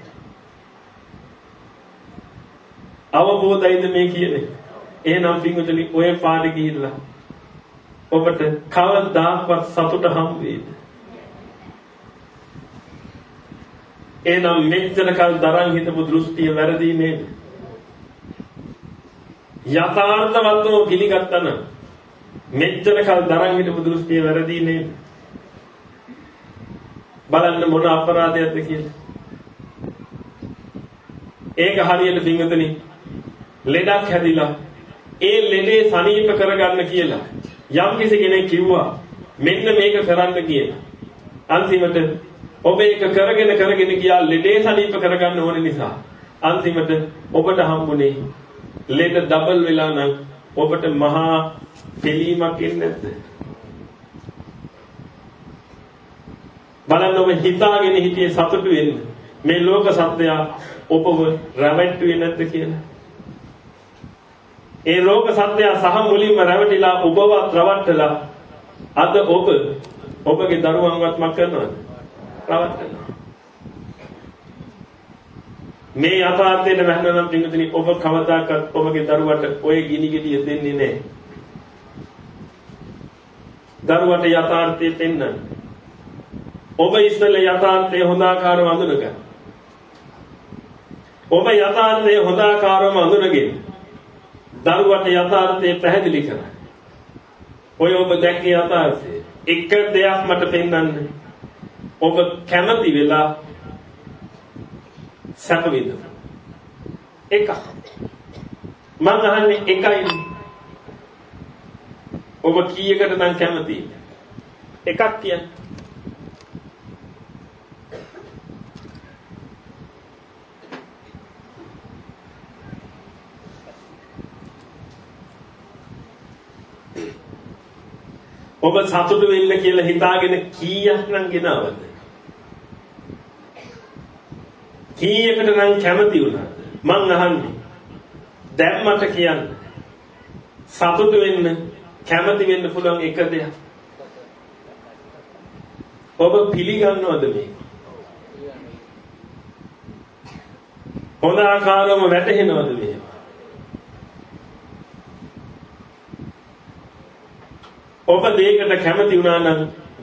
අවබෝධයිද මේ කියන්නේ? එහෙනම් පින්වතුනි ඔය පාඩේ ගිහිල්ලා ඔබට කවදාවත් සතුට හම් වේද? එහෙනම් මෙච්චර කල් දරන් හිටපු දෘෂ්ටිය වැරදි නේද? යථාර්ථවත්ව පිළිගත්තා නම් මෙච්චර කල් දරන් හිටපු දෘෂ්ටිය වැරදි නේද? බලන්න මොන අපරාධයක්ද කියලා. ඒක හරියට පින්වතුනි ලෙඩක් හැදිලා ඒ ලෙඩේ සනීප කරගන්න කියලා යම් කිසි කෙනෙක් කිව්වා මෙන්න මේක කරන්න කියලා. අන්තිමට ඔබ ඒක කරගෙන කරගෙන ගියා ලෙඩේ සනීප කරගන්න ඕන නිසා. අන්තිමට ඔබට හම්බුනේ ලෙඩ ඩබල් වෙලා නම් ඔබට මහා පිළීමක් එන්නේ නැද්ද? බලන්න ඔබ හිතාගෙන හිටියේ සතුටු වෙන්න. මේ ලෝක සත්‍යය ඔබව රැවට්ටුවේ නැද්ද කියලා? ඒ ලෝක සත්‍යය සහ මුලින්ම රැවටිලා ඔබව රවට්ටලා අද ඔබ ඔබගේ දරුවන්වත් මක් කරනවද? රවට්ටනවා. මේ යථාර්ථයට වැහෙනම් පිටුදිනි ඔබ කවදාකවත් ඔබගේ දරුවට ඔය ගිනි ගෙඩිය දෙන්නේ නැහැ. දරුවට යථාර්ථය පෙන්වන්න. ඔබ ඉස්සෙල්ලා යථාර්ථය හොඳාකාරව අඳුනගන්න. ඔබ යථාර්ථය හොඳාකාරව අඳුනගෙන දරුවට යථාර්ථය පැහැදිලි කරයි. ඔය ඔබ දැක්කේ යථාර්ථය. එක දෙයක් මට පෙන්වන්න. ඔබ කැමති වෙලා සැප විඳින්න. එකක්. මං අහන්නේ එකයි. ඔබ කීයකට නම් කැමතියි? එකක් කියන්නේ. ඔබ සතුටු වෙන්න කියලා හිතාගෙන කීයක් නම් ගෙනවද? කීයකට නම් කැමති වුණාද? මං අහන්නේ. දැන් මට කියන්න. සතුටු වෙන්න කැමති වෙන්න පුළුවන් එක දෙයක්. ඔබ පිළිගන්නවද මේක? හොඳ ආකාරවම වැටහෙනවද මේක? ඔබ දෙයකට කැමති වුණා නම්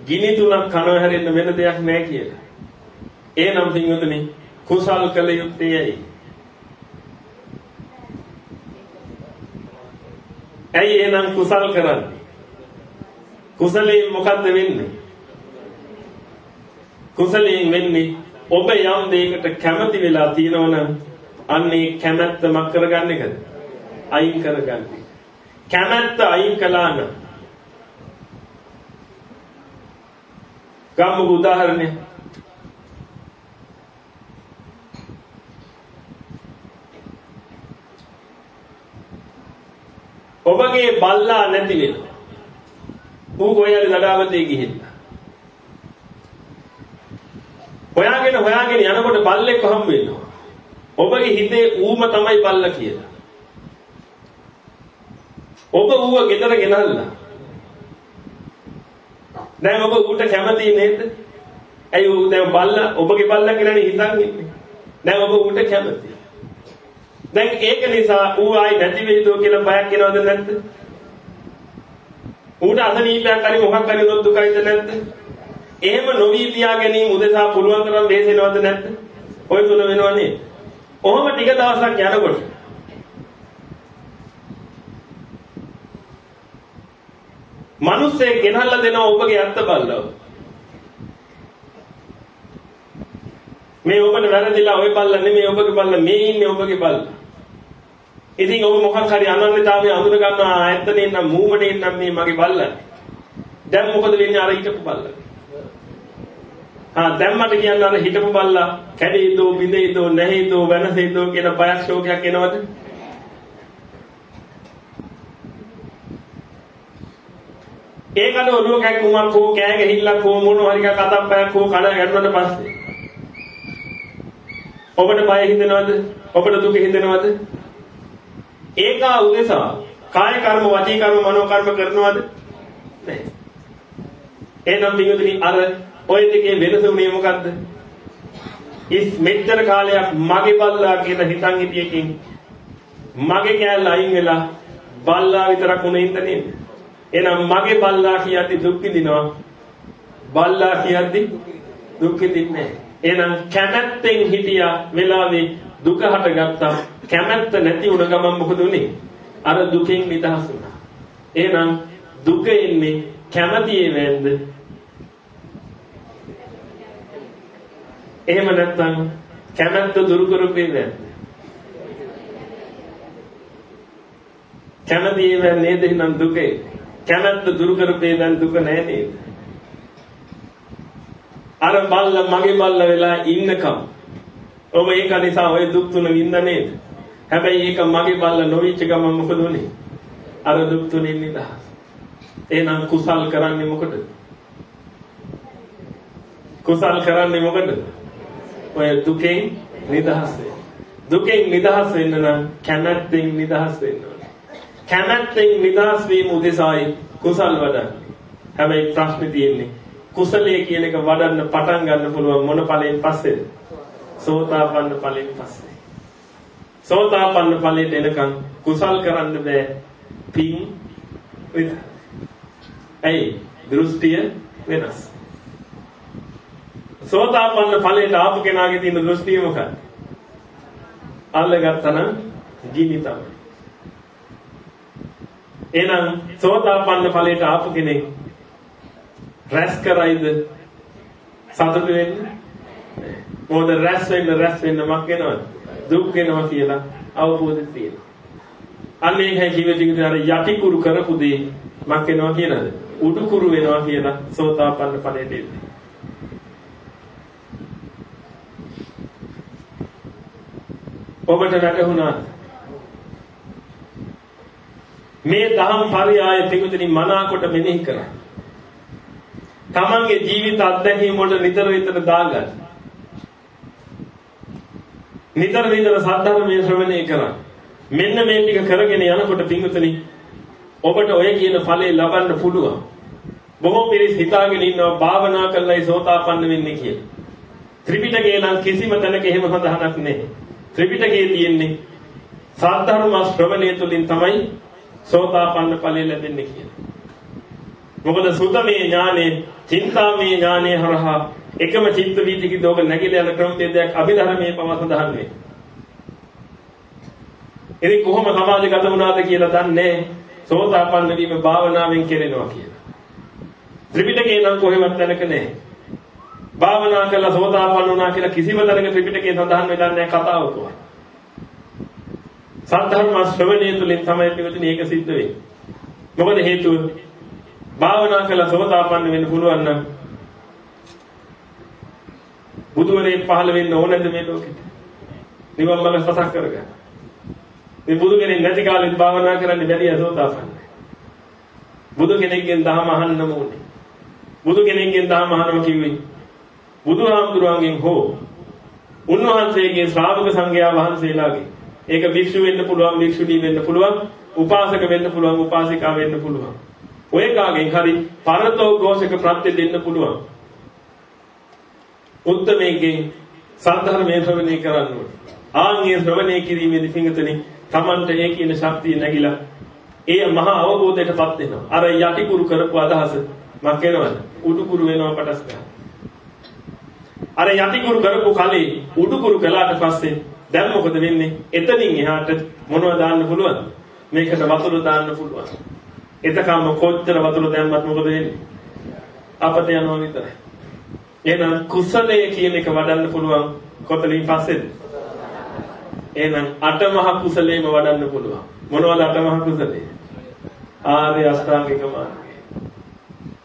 ගිනි තුනක් කනව හැරෙන්න වෙන දෙයක් නැහැ කියලා. එහෙනම් පින්වතුනි කුසල් කළ යුත්තේ ඇයි? ඇයි එහෙනම් කුසල් කරන්නේ? කුසලයෙන් මොකද්ද වෙන්නේ? කුසලයෙන් වෙන්නේ ඔබ යම් දෙයකට කැමති වෙලා තියෙනවනම් අන්නේ කැමැත්ත මක් කරගන්න එකද? අයින් කරගන්න. කැමැත්ත අයින් කළා නම් ගම්මුක උදාහරණයක් ඔබගේ බල්ලා නැති වෙනවා. ඌ කොහේද දඩාවතේ ගිහිල්ලා. හොයාගෙන හොයාගෙන යනකොට බල්ලෙක් හම්බ වෙනවා. ඔබගේ හිතේ ඌම තමයි බල්ලා කියලා. ඔබ ඌව ගෙදර ගෙනල්ලා. දැන් ඔබ ඌට කැමති නේද? ඇයි ඌ දැන් බල්ලා ඔබගේ බල්ලා කියලානේ හිතන් ඉන්නේ. දැන් ඔබ ඌට කැමති. දැන් ඒක නිසා ඌ ආයි නැති වෙයිද කියලා බයක් එනවද නැද්ද? ඌට අසනීපයක් හරි මොකක් හරි උනොත් දුකයිද නැද්ද? එහෙම නොවි පියා ගැනීම උදෙසා පුළුවන් තරම් වෙහෙසෙනවද නැද්ද? ඔය තුන වෙනවනේ. ඔහොම ටික දවසක් යනකොට මිනිස්සේ ගෙනල්ලා දෙනවා ඔබගේ අත්ත බල්ලව. මේ ඔබට වැරදිලා ඔය බල්ලා නෙමෙයි ඔබගේ බල්ලා මේ ඉන්නේ ඔබගේ බල්ලා. ඉතින් ඔබ මොකක් හරි අනන්‍යතාවය අඳුර ගන්නවා ඇත්තනේ නම් මූමනේ නම් මේ මගේ බල්ලා. දැන් මොකද වෙන්නේ අර හිටපු බල්ලා? ආ දැන් මට කියන්න අර හිටපු බල්ලා කැඩේදෝ බිඳේදෝ නැහැදෝ වෙනසේදෝ කියන බයක් ශෝකයක් එනවද? ඒකට ඔළුව කැක්කුමක් හෝ කෑ ගහිල්ලක් හෝ මොන හරි එකක් අතක් පයක් හෝ කන ගැටුණාට පස්සේ ඔබට බය හිතෙනවද? ඔබට දුක හිතෙනවද? ඒකා උදෙසා කාය කර්ම වචී කර්ම මනෝ කර්ම කරනවද? නැහැ. එහෙනම් පිටුදිනි අර ඔය දෙකේ වෙනස උනේ මොකද්ද? ඉස් මෙච්චර කාලයක් මගේ බල්ලා කියලා හිතන් හිටියකින් මගේ කෑල්ල අයින් වෙලා බල්ලා විතරක් උනේ ඉඳ නේද? එහෙනම් මගේ බල්ලා කියද්දි දුක් විඳිනවා. බල්ලා කියද්දි දුක් විඳින්නේ නැහැ. එහෙනම් කැමැත්තෙන් හිටියා වෙලාවේ දුක හටගත්තා. කැමැත්ත නැති වුණ ගමන් මොකද උනේ? අර දුකෙන් නිදහස් වුණා. එහෙනම් දුක එන්නේ කැමැතියේ වෙන්ද? එහෙම නැත්නම් කැමැත්ත දුරු කරපේ වෙන්ද? කැමැතියේ වෙන් නේද එහෙනම් දුකේ? කැමැත්ත දුරු කරපේ දැන් දුක නැහැ නේද? අර බල්ල මගේ බල්ල වෙලා ඉන්නකම් ඔබ ඒක නිසා ওই දුක් තුන විඳ නේද? හැබැයි ඒක මගේ බල්ල නොවිච්ච ගමන් මොකද උනේ? අර දුක් තුනෙන් නිදහස්. එහෙනම් කුසල් කරන්නේ මොකටද? කුසල් කරන්නේ මොකටද? ඔය දුකෙන් නිදහස් වෙන්න. දුකෙන් නිදහස් වෙන්න නම් කැමැත්තෙන් නිදහස් වෙන්න ඕනේ. කැමැත්තෙන් නිදහස් වීම උදෙසායි කුසල් වඩන්න. හැබැයි ප්‍රශ්නේ තියෙන්නේ කුසලයේ කියන එක වඩන්න පටන් ගන්න පුළුවන් මොන ඵලයෙන් පස්සේද? සෝතාපන්න ඵලයෙන් පස්සේ. සෝතාපන්න ඵලයට එනකන් කුසල් කරන්න බෑ. පින් විත. ඇයි? දෘෂ්ටිය වෙනස්. සෝතාපන්න ඵලයට ආපු කෙනාගේ තියෙන දෘෂ්ටිය මොකක්ද? අල්ලගත්තනම් ගිනි තමයි. එහෙනම් සෝතාපන්න ඵලයට ආපු කෙනෙක් රැස් කරයිද සතුට වෙන්නේ මොකද රැස් වෙන්න රැස් වෙන්න මක් වෙනවද දුක් වෙනවා කියලා අවබෝධය තියෙනවා. අන්න ඒකයි කිව්වේ ටික අර යටි කුරු කරපු දේ මක් වෙනවා කියලාද? උඩු කුරු වෙනවා කියලා සෝතාපන්න ඵලයට එන්නේ. ඔබට වැටහුණා මේ දහම් පරයය පිටුදින මනාකොට මෙනෙහි කරා. තමන්ගේ ජීවිත අත්දැකීම් වලට නිතර නිතර දාගන්න. නිතර නිතර සද්ධර්මයේ ශ්‍රවණය කරා. මෙන්න මේ ටික කරගෙන යනකොට පිටුදින ඔබට ඔය කියන ඵලය ලබන්න පුළුවන්. බොහෝ පිරිස් හිතාගෙන ඉන්නවා භාවනා කළායි සෝතාපන්න වෙන්නේ කියලා. ත්‍රිපිටකේ නම් කිසිම තැනක එහෙම සඳහනක් නැහැ. ත්‍රිපිටකයේ තියෙන්නේ සාධර්ම ශ්‍රවණය තුළින් තමයි සෝතාපන්න ඵලය ලැබෙන්නේ කියලා. මොකද සුතමේ ඥානේ, චින්තාමේ ඥානේ හරහා එකම චිත්ත වීතිකි දෝග නැගිලා යන ක්‍රමවේදයක් අභිධර්මයේ පව සඳහන් වේ. ඉතින් කොහොම සමාජගත වුණාද කියලා දන්නේ සෝතාපන්න වීම භාවනාවෙන් කෙරෙනවා කියලා. ත්‍රිපිටකේ නම් කොහෙවත් තැනක නැහැ. භාවනා කළා සෝතාපන්න වුණා කියලා කිසිම තැනක ත්‍රිපිටකේ සඳහන් වෙලා නැහැ කතාවක. සද්ධර්ම ශ්‍රවණය තුළින් තමයි පිළිතුරු මේක සිද්ධ වෙන්නේ. මොකද හේතුව භාවනා කළා සෝතාපන්න වෙන්න පුළුවන් නම් බුදුරේ පහළ වෙන්න ඕනද මේ ලෝකෙට? නිවන් මඟ සසක් කරගන්න. මේ බුදු කෙනෙක් නැති කාලෙත් භාවනා කරන්න බැරි අසෝතාපන්න. බුදු කෙනෙක්ගෙන් දහම අහන්නම ඕනේ. බුදු කෙනෙක්ගෙන් දහම අහනවා කිව්වේ බුදුහාමුදුරුවන්ගෙන් හෝ උන්වහන්සේගේ ශ්‍රාවක සංඝයා වහන්සේලාගේ ඒක භික්ෂු වෙන්න පුළුවන් භික්ෂුණී වෙන්න පුළුවන් උපාසක වෙන්න පුළුවන් උපාසිකා වෙන්න පුළුවන් ඔය කාගෙන් හරි පරතෝ ഘോഷක ප්‍රත්‍ය දෙන්න පුළුවන් උත්තමයෙන් සද්ධර්මයේ ශ්‍රවණය කරන්න ඕනේ ආන්ගේ ශ්‍රවණය කිරීමේදී පිංගතනේ Tamante ඒ කියන ශක්තිය නැగిලා ඒ මහා අවබෝධයටපත් වෙනවා අර යටි කුරු කරපු අදහස මක් වෙනවද උඩු කුරු වෙනවා පටස් ගන්න අර යටිකුරු කරපු කලේ උඩුකුරු කළාට පස්සේ දැන් මොකද වෙන්නේ? එතනින් එහාට මොනවද දාන්න පුළුවන්? මේකට වතුර දාන්න පුළුවන්. එතකම කොච්චර වතුර දැම්මත් මොකද වෙන්නේ? අපත යනවා විතරයි. එහෙනම් කුසලයේ කියන එක වඩන්න පුළුවන් කොතනින් පස්සේද? එහෙනම් අටමහ කුසලයේම වඩන්න පුළුවන්. මොනවද අටමහ කුසලයේ? ආර්ය අෂ්ටාංගික මාර්ගය.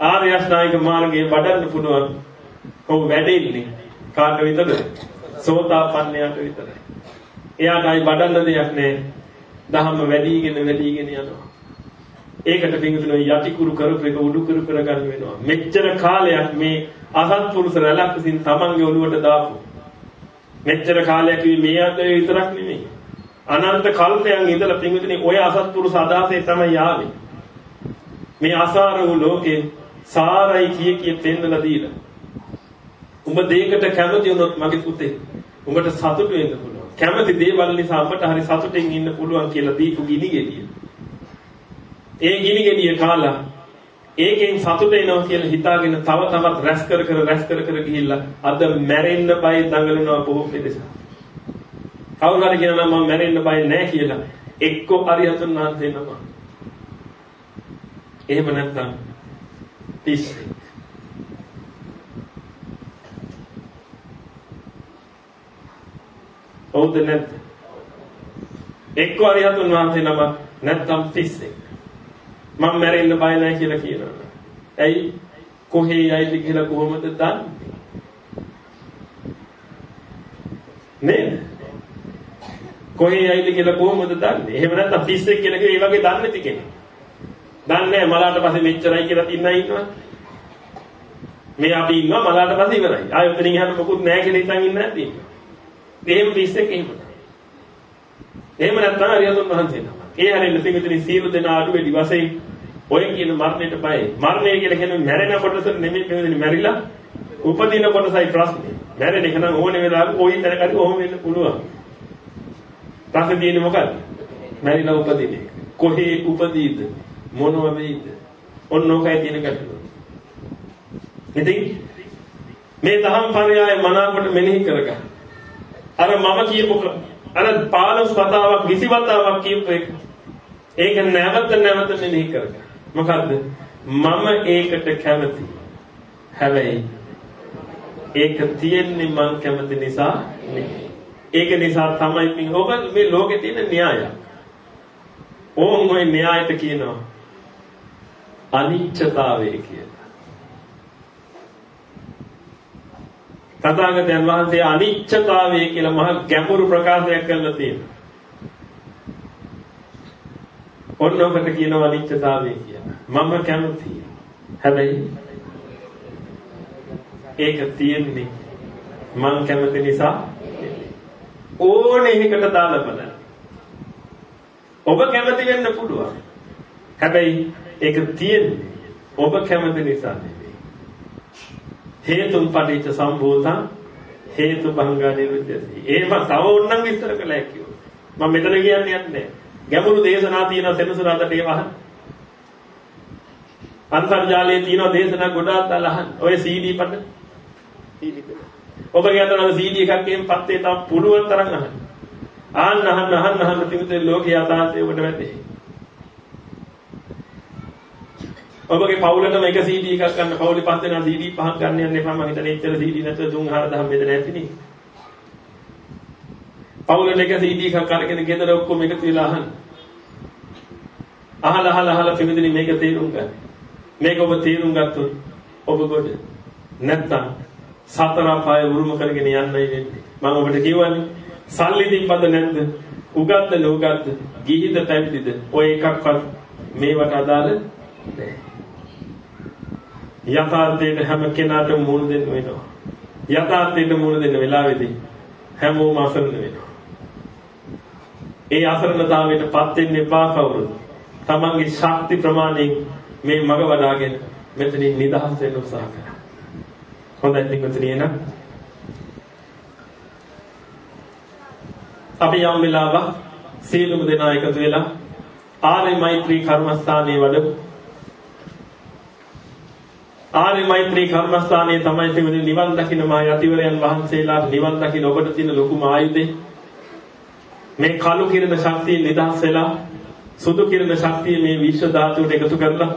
ආර්ය අෂ්ටාංගික මාර්ගයේ වඩන්න පුළුවන්. ඔව් වැඩෙන්නේ කාට විතරද? සෝතාපන්නයට විතරයි. එයාටයි බඩන්න දෙයක් නැහැ. දහම වැඩිගෙන වැඩිගෙන යනවා. ඒකට පිංගුතුන යටිකුරු කරපු එක උඩු කරු කරගන්න වෙනවා. මෙච්චර කාලයක් මේ අසත්පුරුෂ රැලක් විසින් තමන්ගේ ඔළුවට දාපු. මෙච්චර කාලයක් මේ අතේ විතරක් නෙමෙයි. අනන්ත කල්පයන් ඉඳලා පිංගුතුනි ඔය අසත්පුරුෂ අදහසේ තමයි ආවේ. මේ අසාර වූ ලෝකේ සාරයි කිය කිය පෙන්නලා දීලා උඹ දෙයකට කැමති වුණොත් මගේ පුතේ උඹට සතුටු වෙන්න පුළුවන්. කැමති දේවල් නිසා අපට හරි සතුටින් ඉන්න පුළුවන් කියලා දීපු ගිනි ගෙඩිය. ඒ ගිනි ගෙඩිය කාලා ඒකෙන් සතුට එනවා කියලා හිතාගෙන තව තවත් රැස් කර කර රැස් කර කර ගිහිල්ලා අද මැරෙන්න බය දඟලනවා බොහෝ පිළිස. කවුරු හරි කියනවා මම මැරෙන්න බය නැහැ කියලා එක්ක අරිහතුන් වහන්සේ නම. එහෙම නැත්නම් පිස්සේ හවුද නැද්ද? එක්ක අරිහතුන් වහන්සේ නම නැත්නම් පිස්සෙක්. මම මැරෙන්න බය නැහැ කියලා කියනවා. ඇයි කොහේ යයිද කියලා කොහොමද දන්නේ? නේද? කොහේ යයිද කියලා කොහොමද දන්නේ? එහෙම නැත්නම් පිස්සෙක් කියලා කිව්වේ ඒ වගේ දන්නේ නැති කෙනෙක්. දන්නේ මලාට පස්සේ මෙච්චරයි කියලා තින්නයි ඉන්නවා. මේ අපි ඉන්නවා මලාට පස්සේ ඉවරයි. ආයෙ උතනින් එහාට මොකුත් නැහැ කියලා හිතන් ඉන්නේ නැද්ද? එහෙම පිස්සෙක් එහෙම. එහෙම නැත්නම් අරියතුන් වහන්සේ නම. ඒ හැරෙන්න පිටින් සියලු දෙනා අඩු වෙඩි වශයෙන් ඔය කියන මරණයට බයයි. මරණය කියලා කියන්නේ මැරෙන කොටස නෙමෙයි පිටින් මැරිලා උපදින කොටසයි ප්‍රශ්නේ. මැරෙන එක නම් ඕනේ වෙලාවක ওই තැනකට ඔහොම වෙන්න පුළුවන්. ප්‍රශ්නේ තියෙන්නේ මොකද්ද? මැරිලා උපදින එක. කොහේ උපදීද? මොනව වෙයිද? ඔන්න ඔකයි තියෙන ගැටලුව. ඉතින් මේ දහම් පරයය මනාවට මෙනෙහි කරගන්න. අර මම කියපු අර 15 වතාවක් 20 වතාවක් කියපු එක. ඒක නැවත නැවත මෙනෙහි කරගන්න. මොකද්ද? මම ඒකට කැමති. හැබැයි ඒක තියෙන්නේ මං කැමති නිසා නෙමෙයි. ඒක නිසා තමයි පින් ඔබ මේ ලෝකේ තියෙන න්‍යාය. ඕම් ওই න්‍යායට කියනවා අනිච්චතාවය කියලා. තථාගතයන් වහන්සේ අනිච්චතාවය කියලා මහ ගැඹුරු ප්‍රකාශයක් කරලා තියෙනවා. ඔන්න ඔකට කියනවා අනිච්චතාවය කියලා. මම කැමතියි. හැබැයි ඒක තියෙන්නේ මං කැමති නිසා ඕනේ එකකට දාලා බලන්න. ඔබ කැමති වෙන්න පුළුවන්. හැබැයි ඒක තියෙන්නේ ඔබ කැමති නිසා නෙවෙයි. හේතුන් පටිච්ච සම්භූතං හේතු භංගා නිරුද්ධති. ඒව තව ඕනනම් විස්තර කළ හැකියි. මම මෙතන කියන්නේ නැහැ. ගැඹුරු දේශනා තියෙන සෙනසුරාදට ඒව අහන්න. අන්තර්ජාලයේ තියෙන දේශනා ගොඩාක් දාලා අහන්න. ඔය CD පට CD ඔබගේ අතන CD එකක් එහෙම පත්තේ තම පුළුවන් තරම් අහන්න. ආන්න අහන්න අහන්න අහන්න තිබුතේ ලෝකයේ යථාර්ථය ඔබට වැටේ. ඔබගේ පවුලටම එක CD එකක් ගන්න පවුලේ පස් දෙනා CD පහක් ගන්න යන්න එපා මම හිතන්නේ එච්චර CD නැතුව 3 4000 බෙද නැතිනේ. පවුලට එක CD එකක් අරගෙන ගෙදර ඔක්කොම එකතු වෙලා අහන්න. අහලා අහලා අහලා පිළිදෙනි මේක තේරුම් ගන්න. මේක ඔබ තේරුම් ගත්තොත් ඔබ ගොඩ නැත්තම් සතර පාය උරුම කරගෙන යන්නයි වෙන්නේ. මම ඔබට කියවන්නේ සල්ලි දීපද නැද්ද? උගත්ද නුගත්ද? ගිහිද පැවිදිද? ඔය එකක්වත් මේවට අදාළ නැහැ. යථාර්ථයට හැම කෙනාටම මුහුණ දෙන්න වෙනවා. යථාර්ථයට මුහුණ දෙන්න වෙලාවේදී හැමෝම අසරණ වෙනවා. ඒ අසරණතාවයට පත් වෙන්න එපා කවුරුත්. තමන්ගේ ශක්ති ප්‍රමාණයෙන් මේ මග වඩාගෙන මෙතනින් නිදහස් වෙන්න උත්සාහ කරන්න. හොඳයි පිටුතුණිය නේද? අපි යම් වෙලාවක් සීලමු දෙනා එකතු වෙලා ආර්ය මෛත්‍රී කර්මස්ථානයේ වඩමු. ආර්ය මෛත්‍රී කර්මස්ථානයේ තමයි තිබෙන නිවන් දකින්න මා යතිවරයන් වහන්සේලා නිවන් දකින්න ඔබට තියෙන ලොකුම ආයුධේ මේ කළු කිරණ ශක්තිය නිදහස් වෙලා සුදු කිරණ ශක්තිය මේ විශ්ව ධාතුවට එකතු කරලා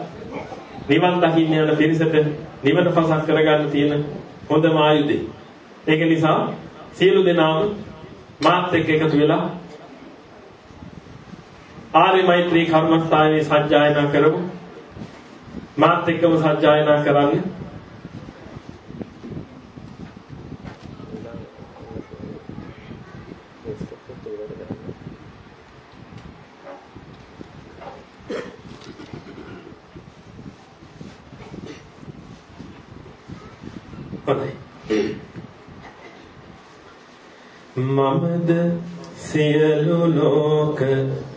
නිවන් දකින්න යන පිරිසට නිවන පසක් කරගන්න තියෙන හොඳම ආයුධය. ඒක නිසා සියලු දෙනාම මාත් එක්ක එකතු වෙලා ආර්ය මෛත්‍රී කර්මස්ථානයේ සජ්ජායනා කරමු. මාත් එක්කම සජ්ජායනා කරන්නේ හොඳයි. මමද සියලු ලෝක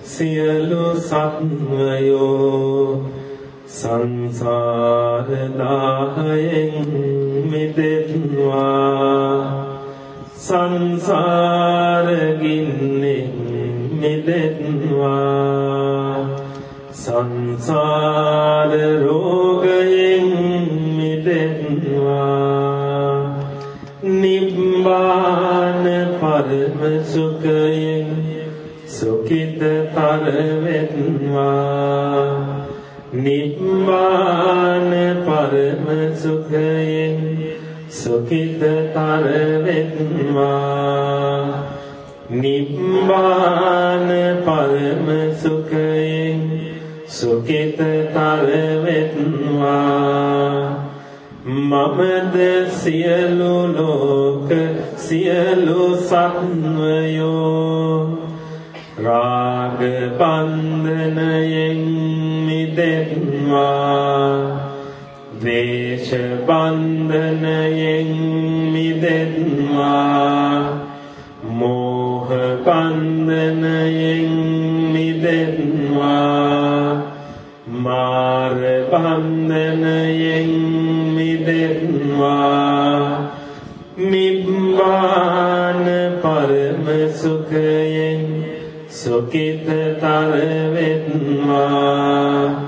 සියලු සත්වයෝ සංසාර දාහයෙන් මිදෙත්වා සංසාර ගින්නෙන් මිදෙත්වා සංසාර රෝගයෙන් මිදෙත්වා නිබ්බාන පරම සුඛයෙන් සුඛිතතර වෙත්වා නිබ්බාන පරම සුඛයෙන් සුඛිතතර වෙත්වා නිබ්බාන පරම සුඛයෙන් සුඛිතතර වෙත්වා මමද සියලු ලෝක සියලු සත්වයෝ. රාග බන්ධනයෙන් මිදෙත්වා ද්වේෂ බන්ධනයෙන් මිදෙත්වා මෝහ බන්ධනයෙන් මිදෙත්වා මාර බන්ධනයෙන් මිදෙත්වා නිබ්බාන පරම සුඛයෙන් සුඛිතතර වෙත්වා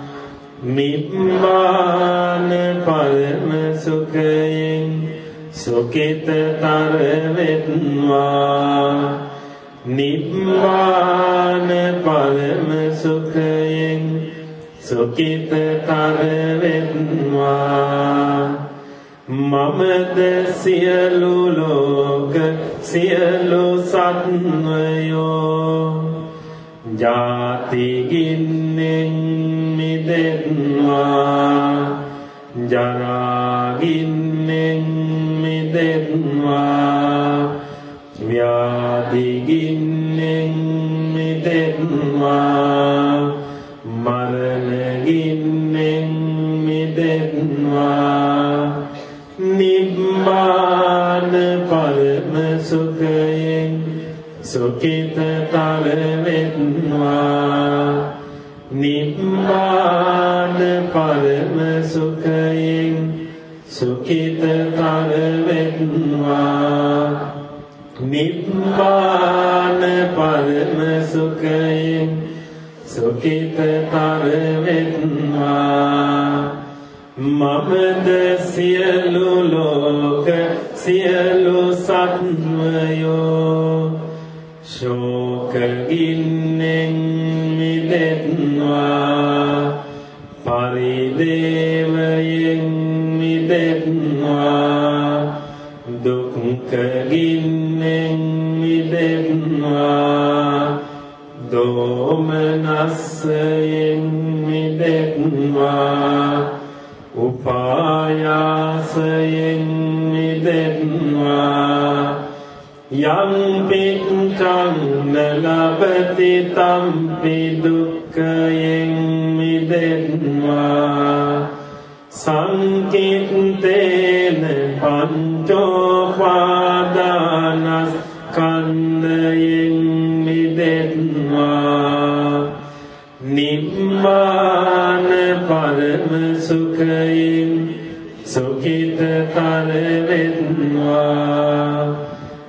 නිබ්බාන පරම සුඛයෙන් සුඛිතතර වෙත්වා නිබ්බාන පරම සුඛයෙන් සුඛිතතර වෙත්වා මමද සියලු ලෝක සියලු සත්වයෝ ජාති ගින්නෙන් මිදෙත්වා ජරා ගින්නෙන් මිදෙත්වා සුඛිතතර වෙත්වා නිබ්බාන පරම සුඛයෙන් සුඛිතතර වෙත්වා නිබ්බාන පරම සුඛයෙන් සුඛිතතර වෙත්වා මමද සියලු ලෝක සියලු සත්වයෝ ශෝක ගින්නෙන් මිදෙත්වා පරිදේවයෙන් මිදෙත්වා දුක්ඛ ගින්නෙන් මිදෙත්වා දෝමනස්සයෙන් මිදෙත්වා උපායාසයෙන් මිදෙත්වා යම් පිටං නලබති තම්පි දුක්ඛයෙන් මිදෙත්වා සංකිට්ඨේන පංචෝපාදානස්කන්ධයෙන් මිදෙත්වා නිම්මාන පරම සුඛයෙන් සුඛිතතර වෙත්වා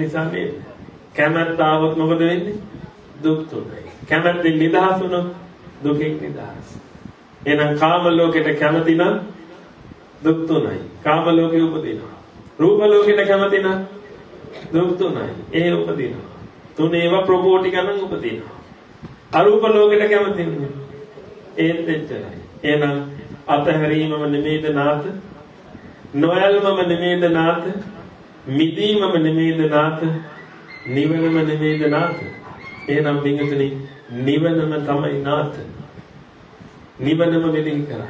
නිසා නේද කැමැත්ත ආවොත් මොකද වෙන්නේ දුක් තුනයි කැමැත්තෙන් නිදහස් වුණොත් දුකෙන් නිදහස් එහෙනම් කාම ලෝකෙට කැමති නම් දුක් තුනයි කාම ලෝකෙ උපදිනවා රූප ලෝකෙට කැමති නම් දුක් තුනයි. ඒ උපදිනවා. තුනේව ප්‍රොපෝටි ගණන් උපදිනවා. අරූප ලෝකෙට කැමති නෙමෙයි. ඒත් එච්චරයි. එහෙනම් අතහැරීමම නෙමෙයිද නාත? නොයල්මම නෙමෙයිද නාත? මිදීමම නෙමෙයිද නාත? නිවනම නෙමෙයිද නාත? එහෙනම් බින්දුනි නිවනම තමයි නාත. නිවනම මෙලින් කරා.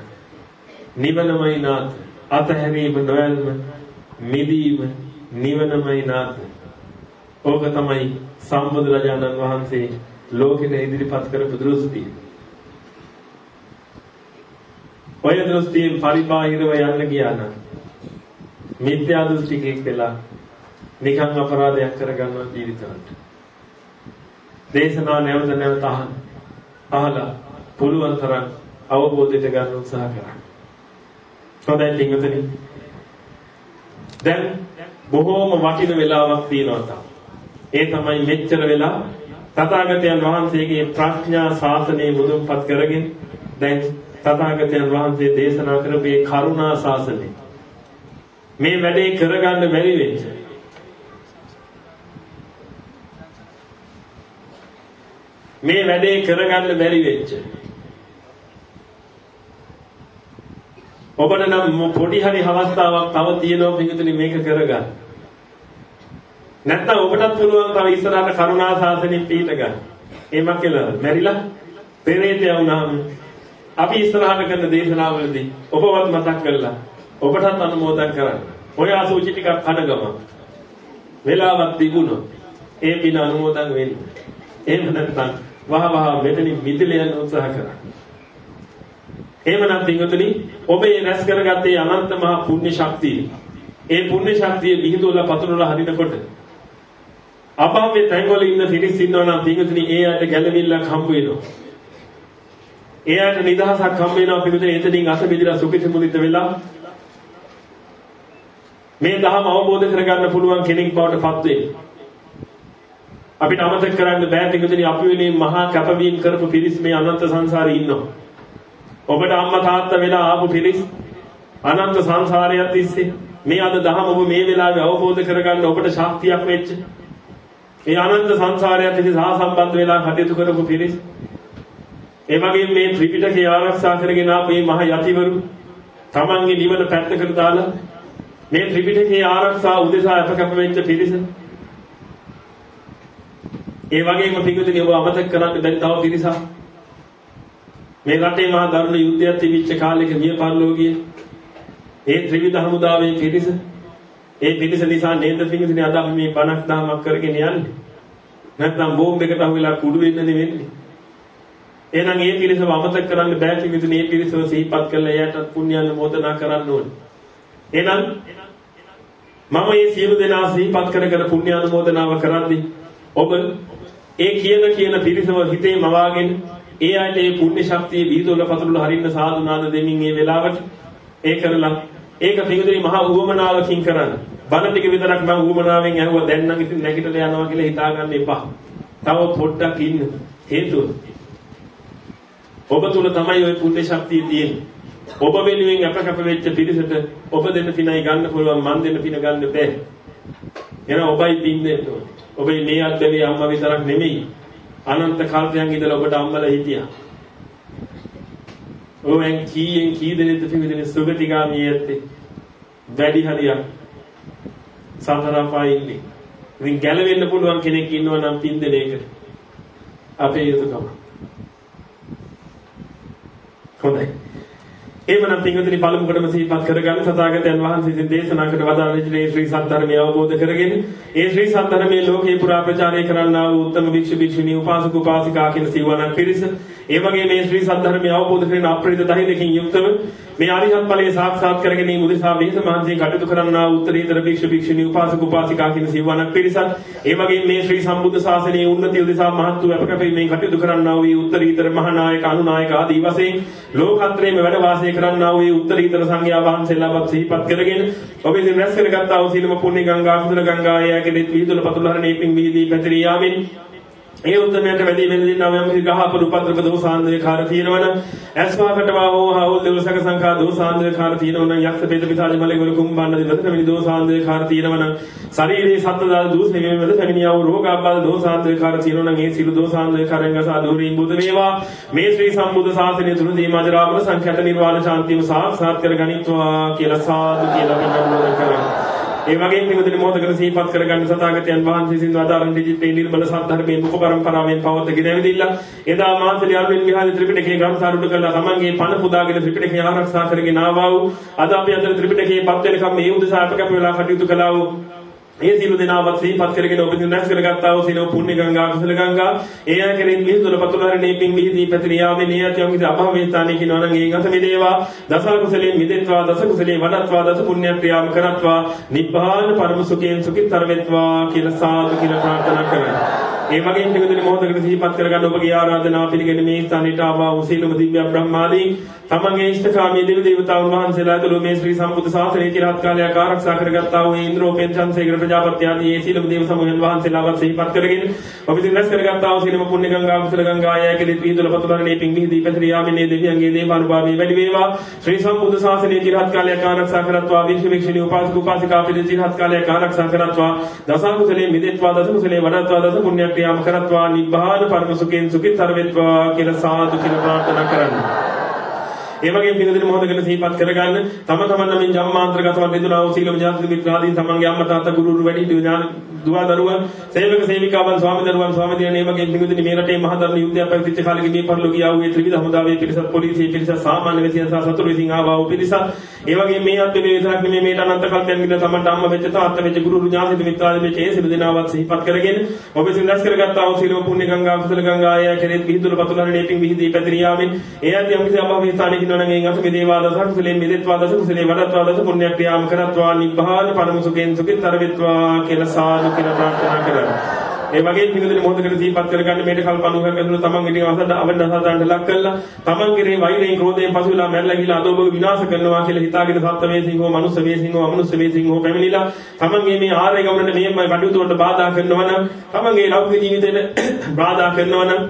නිවනමයි නාත. අතහැරීම නොයල්ම මිදීම නිවනමයි නාත. ඕක තමයි සම්බුදුරජාණන් වහන්සේ ලෝකෙට ඉදිරිපත් කරපු දෘෂ්ටිය. ඔය දෘෂ්ටියෙන් පරිබාහිරව යන්න ගියා නම් මිත්‍යා දෘෂ්ටිකෙක් වෙලා නිකන් අපරාධයක් කරගන්නවා ජීවිතවලට. දේශනා නැවත නැවත අහන්න. අහලා පුළුවන් තරම් අවබෝධයට ගන්න උත්සාහ කරන්න. හොඳයි පින්වතුනි. දැන් බොහෝම වටින වෙලාවක් තියෙනවා තා. ඒ තමයි මෙච්චර වෙලා තථාගතයන් වහන්සේගේ ප්‍රඥා ශාසනය මුදුන්පත් කරගෙන දැන් තථාගතයන් වහන්සේ දේශනා කරපු මේ කරුණා ශාසනය මේ වැඩේ කරගන්න බැරි වෙච්ච මේ වැඩේ කරගන්න බැරි වෙච්ච ඔබට නම් පොඩි හරි අවස්ථාවක් තව තියෙනවා පිටුතුනි මේක කරගන්න. නැත්නම් ඔබටත් පුළුවන් තව ඉස්සරහට කරුණා සාසනෙ පිට ගන්න. එමක් කියලා මැරිලා පෙරේතය වුණාම අපි ඉස්සරහට කරන දේශනාවලදී ඔබවත් මතක් කරලා ඔබටත් අනුමෝදන් කරන්න. ඔය අසුචි ටිකක් කන ගම. වෙලාවක් තිබුණොත් ඒ පින අනුමෝදන් වෙන්න. එහෙම නැත්නම් වහ වහ මෙතනින් මිදෙල යන උත්සාහ කරන්න. එහෙමනම් පින්වතුනි ඔබ මේ රැස් කරගත්තේ අනන්ත මහා පුණ්‍ය ශක්තිය. ඒ පුණ්‍ය ශක්තිය විහිදුවලා පතුරවලා හරිනකොට අභාවයේ තැන්වල ඉන්න පිරිස් ඉන්නවා නම් පින්වතුනි ඒ අයට ගැළවිල්ලක් හම්බ වෙනවා. ඒ අයට නිදහසක් හම්බ වෙනවා පිටුදේ එතනින් අස බෙදලා සුඛිත මුදිත වෙලා මේ ධහම අවබෝධ කරගන්න පුළුවන් කෙනෙක් බවට පත් වෙන්න. අපිට අමතක කරන්න බෑ පිටුදේ අපි වෙනේ මහා කැපවීම කරපු පිරිස් මේ අනන්ත සංසාරේ ඉන්නවා. ඔබට අම්මා තාත්තා වෙලා ආපු පිරිස් අනන්ත සංසාරයක් තිස්සේ මේ අද දහම ඔබ මේ වෙලාවේ අවබෝධ කරගන්න ඔබට ශක්තියක් වෙච්ච. ඒ අනන්ත සංසාරයක් තිස්සේ සාසම්බන්ධ වෙලා කටයුතු කරපු පිරිස් ඒ වගේම මේ ත්‍රිපිටකය ආරක්ෂා කරගෙන ආපු මේ මහ යතිවරු තමන්ගේ නිවන පැත්තකට දාලා මේ ත්‍රිපිටකයේ ආරක්ෂා උදෙසා අපකප වෙච්ච පිරිස. ඒ වගේම පිටුදිනේ ඔබ අමතක කරන්න බැරි තව පිරිසක්. මේ රටේ මහා දරුණු යුද්ධයක් තිබිච්ච කාලෙක මිය පරලෝකීය ඒ ත්‍රිවිධ හමුදාවේ පිරිස. ඒ පිරිස නිසා නේද පිටුදිනේ අද අපි මේ බණක් දහමක් කරගෙන යන්නේ. නැත්නම් බෝම්බ එකට අහුවෙලා කුඩු වෙන්නනේ වෙන්නේ එහෙනම් මේ පිරිසව අමතක කරන්න බෑ කිවිදුනේ මේ පිරිසව සිහිපත් කරලා එයාට පුණ්‍ය අනුමෝදනා කරන්න ඕනේ. එහෙනම් මම මේ සියලු දෙනා සිහිපත් කර කර පුණ්‍ය අනුමෝදනාව කරද්දී ඔබ ඒ කියන කියන පිරිසව හිතේ මවාගෙන ඒ අයට මේ පුණ්‍ය ශක්තිය බීදොල පතුරුල හරින්න සාදු නාද දෙමින් මේ වෙලාවට ඒ කරලා ඒක පිටුදේ මහා උවමනාවකින් කරන්න. බණ ටික විතරක් මම උවමනාවෙන් ඇහුවා දැන් නම් ඉතින් නැගිටලා යනවා කියලා හිතාගන්න එපා. තව පොඩ්ඩක් ඉන්න. හේතුව ඔබ තුල තමයි ওই පුණ්‍ය ශක්තිය තියෙන්නේ. ඔබ වෙනුවෙන් අපකප වෙච්ච පිරිසට ඔබ දෙන්න පිනයි ගන්න පුළුවන් මන් දෙන්න පින ගන්න බෑ. එන ඔබයි පින් දෙන්න ඕනේ. ඔබේ මේ අද්දවේ අම්මා විතරක් නෙමෙයි. අනන්ත කල්පයන් ඉඳලා ඔබට අම්මලා හිටියා. ඔවෙන් කීයෙන් කී දෙනෙක්ද පිවිදෙන සුගතිගාමී යත්තේ. වැඩි හරියක් සතර අපායේ ඉන්නේ. ඉතින් ගැලවෙන්න පුළුවන් කෙනෙක් ඉන්නවා නම් පින් දෙන එක අපේ යුතුයකම. හොඳයි. එහෙමනම් පින්වතුනි පළමු කොටම සිහිපත් කරගන්න සතාගතයන් වහන්සේ විසින් දේශනා කොට වදාළ විදිහේ ශ්‍රී සද්ධර්මය අවබෝධ කරගෙන ඒ ශ්‍රී සද්ධර්මයේ ලෝකේ පුරා ප්‍රචාරය කරන්නා වූ උත්තම භික්ෂු භික්ෂුණී උපාසක උපාසිකා කියන සිවණක් පිරිස ඒ වගේ මේ ශ්‍රී සද්ධර්මය අවබෝධ කරගෙන අප්‍රේත ධෛර්යකින් යුක්තව මේ ආරිහත් ඵලයේ සාක්ෂාත් කරගෙන මුදිසා විහිස මහන්සිය කටයුතු කරන්නා උත්තරීතර භික්ෂු භික්ෂුණී උපාසක උපාසිකා කියන සිවණක් පිරිසත් ඒ වගේ මේ ශ්‍රී සම්බුද්ධ ශාසනයේ උන්නතිය උදෙසා මහත් වූ අපකපේ මේ කටයුතු කරන්නා වූ උත්තරීතර මහානායක අනුනායක ආදී වශයෙන් ලෝකත්‍රයේම වැඩ වාසය කරන්නා වූ උත්තරීතර සංඝයා වහන්සේලාවත් සිහිපත් කරගෙන ඔබ ඉතින් රැස් කරගත්තා වූ සීලම පුණ්‍ය ගංගා කුසල ගංගා යැගෙත් විදුල පතුලහරණේ පිං විහිදී පැතිරී යාමෙන් ඒ උද්දමයට වැඩි වෙනදී නම් යම් ගහපු උපද්‍රව දෝසාන්දේකාර තියෙනවනම් ඇස්වාකටවා හෝ හවුල් දෙවසක සංඛා දෝසාන්දේකාර තියෙනවනම් යක්ෂ පෙත පිතාජ මලෙවල කුම්බන්න දෙවත මෙනි දෝසාන්දේකාර තියෙනවනම් ශරීරයේ සත්ත්වදාල දෝෂ නිවීමද පැමිණියා වූ රෝගාබාධ දෝසාන්දේකාර තියෙනවනම් ඒ සිළු දෝසාන්දේකාරයන් ගසා දුරින් බුද වේවා. මේ ශ්‍රී සම්බුද්ධ ශාසනය තුලදී මජරාමර සංඛ්‍යාත නිර්වාණ ශාන්තියම සාක්ෂාත් කර ගනිත්වා කියලා සාදු කියලා පිළිගන්නවා කරා ඒ වගේම පිටුදින මොහොතකට සිහිපත් කරගන්න සතාගතයන් වහන්සේ සිඳ ආදාරණ දිජිත්තේ නිර්මල සත්‍ධර්මයේ මුඛ පරම්පරාවෙන් පවත්ගෙන ඇවිදිලා එදා මාතලේ අරවින්ද විහාරේ ත්‍රිපිටකයේ ග්‍රන්ථාරූඪ කළා තමන්ගේ පණ පුදාගෙන ත්‍රිපිටකය ආරක්ෂා කරගෙන ආවා වූ. අද අපි අතර ත්‍රිපිටකයේ පත් වෙනකම් මේ උදෙසා අප කැප වෙලා කටයුතු කළා වූ ඒ සියලු දෙනාවත් සිහිපත් කරගෙන ඔබ දිනස් කරගත්තා වූ සිනෝ පුණ්‍ය ගංගා කුසල ගංගා. ඒ අය කෙරෙන් මිහිඳුල පතුලහරණේ පින් මිහිදී පැතිරියාවේ නියතියම් විද අභවයේ ස්ථානයේ කිනවනම් ඒ ගත මිදේවා දස කුසලයෙන් මිදෙත්වා දස කුසලයෙන් වඩත්වා දස පුණ්‍ය ක්‍රියාම කරත්වා නිබ්බාන පරම සුඛයෙන් සුඛිතර වෙත්වා කියලා සාදු කියලා ප්‍රාර්ථනා කරනවා. ඒ වගේම පිටුදින මොහොතකට සිහිපත් කරගන්න ඔබගේ ආරාධනාව පිළිගෙන මේ ස්ථානයට ආවා වූ සීලම දිව්‍ය බ්‍රහ්මාදී තමන්ගේ ඉෂ්ඨකාමී දෙවි දේවතාවුන් වහන්සේලා තුළු මේ ශ්‍රී සම්බුද්ධ ශාසනය চিරාත් කාලයක් ආරක්ෂා කරගත්තා වූ ඉන්ද්‍රෝපේන් චන්සේකර ප්‍රජාපති ආදී ඒ සීලම දේව සමූහයන් වහන්සේලාවත් සිහිපත් කරගෙන ඔබ ඉතින් රැස් කරගත්තා වූ සීලම පුණ්‍ය ගංගා කුසල ගංගා යැකෙලිත් වීදුල පතුලන්නේ පිං විහිදී පැතිරියාමින් මේ දෙවියන්ගේ දේවානුභාවී වැඩි වේවා. ශ්‍රී සම්බුද්ධ ශාසනය চিරාත් කාලයක් ආරක්ෂා කරත්වා. වික්ෂිවික්ෂිනී උපාසක උපාසිකා පිළිදී চিරාත් කාලයක් ආරක්ෂා කරත්වා. දසකුසලේ මිදෙත්වා දසකුසලේ වඩත්වා දස පුණ්‍ය ක්‍රියාම කරත්වා. නිබ්බාන පරම සුඛෙන් සුඛිතර වෙත්වා කියලා සාදු කියලා ප්‍රාර්ථනා කරන්නේ. ඒ වගේම පිනදින මොහොතකට සිහිපත් කරගන්න. තම තමන් නම් ජම්මාන්තරගතව නිදුනා වූ සීලම ජාති මිත්‍රාදීන් තමන්ගේ අම්මා තාත්තා ගුරුවරු වැඩි ඥාන දුවා දරුවන් සේවක සේවිකාවන් ස්වාමි දරුවන් ස්වාමි දිනේ මේ වගේ පිනදින මේ රටේ මහා ධර්ම යුද්ධයක් පැවතිච්ච කාලෙක මේ පරිලෝකිය ආ වූ ත්‍රිවිධ හමුදාවේ පිරිසත් පොලිසිය පිරිසත් සාමාන්‍ය විසියන් සහ සතුරු විසින් ආවා වූ පිරිසත් ඒ වගේ මේ අත් මේ විතරක් නෙමෙයි මේට අනන්ත කල්පයන් ගින තමන්ට අම්මා වෙච්ච තාත්තා වෙච්ච ගුරුවරු ඥාති මිත්‍රාදී වෙච්ච ඒ සිළු දෙනාවත් සිහිපත් කරගෙන ඔබ සින්දස් කරගත්තා වූ සීලම පුණ්‍ය ගංගා කුසල ගංගා ආය කෙරෙත් පිහිදුල පතුලරණේ පිං විහිදී පැතිරියාවෙන් ඒ අධ්‍ය යම් කිසි අභවී ස්ථානයක ඉන්නවනම් එයින් අත මේ වේවා දස කුසලයෙන් මිදෙත්වා දස කුසලේ වඩත්වා දස පුණ්‍ය ක්‍රියාම කරත්වා නිබ්බාන පරම සුඛෙන් සුඛිතර වෙත්වා කියලා සාදු කියලා ප්‍රාර්ථනා කරනවා. ඒ වගේ පිළිදෙන මොහොතකට දීපත් කරගන්න මේට කල්ප 90ක් ඇතුළත තමන් ඉතින් අසද අවන්න අසදාන්න ලක් කළා තමන්ගේ වෛරයෙන් ක්‍රෝධයෙන් පසුලා මැරලා ගිහලා අද ඔබ විනාශ කරනවා කියලා හිතාගෙන සත්ත්ව වේසින් හෝ මනුස්ස වේසින් හෝ අමනුස්ස වේසින් හෝ පැමිණිලා තමන්ගේ මේ ආර්ය ගමනට මේ කටයුතු වලට බාධා කරනවා නම් තමන්ගේ ලෞකික ජීවිතේට බාධා කරනවා නම්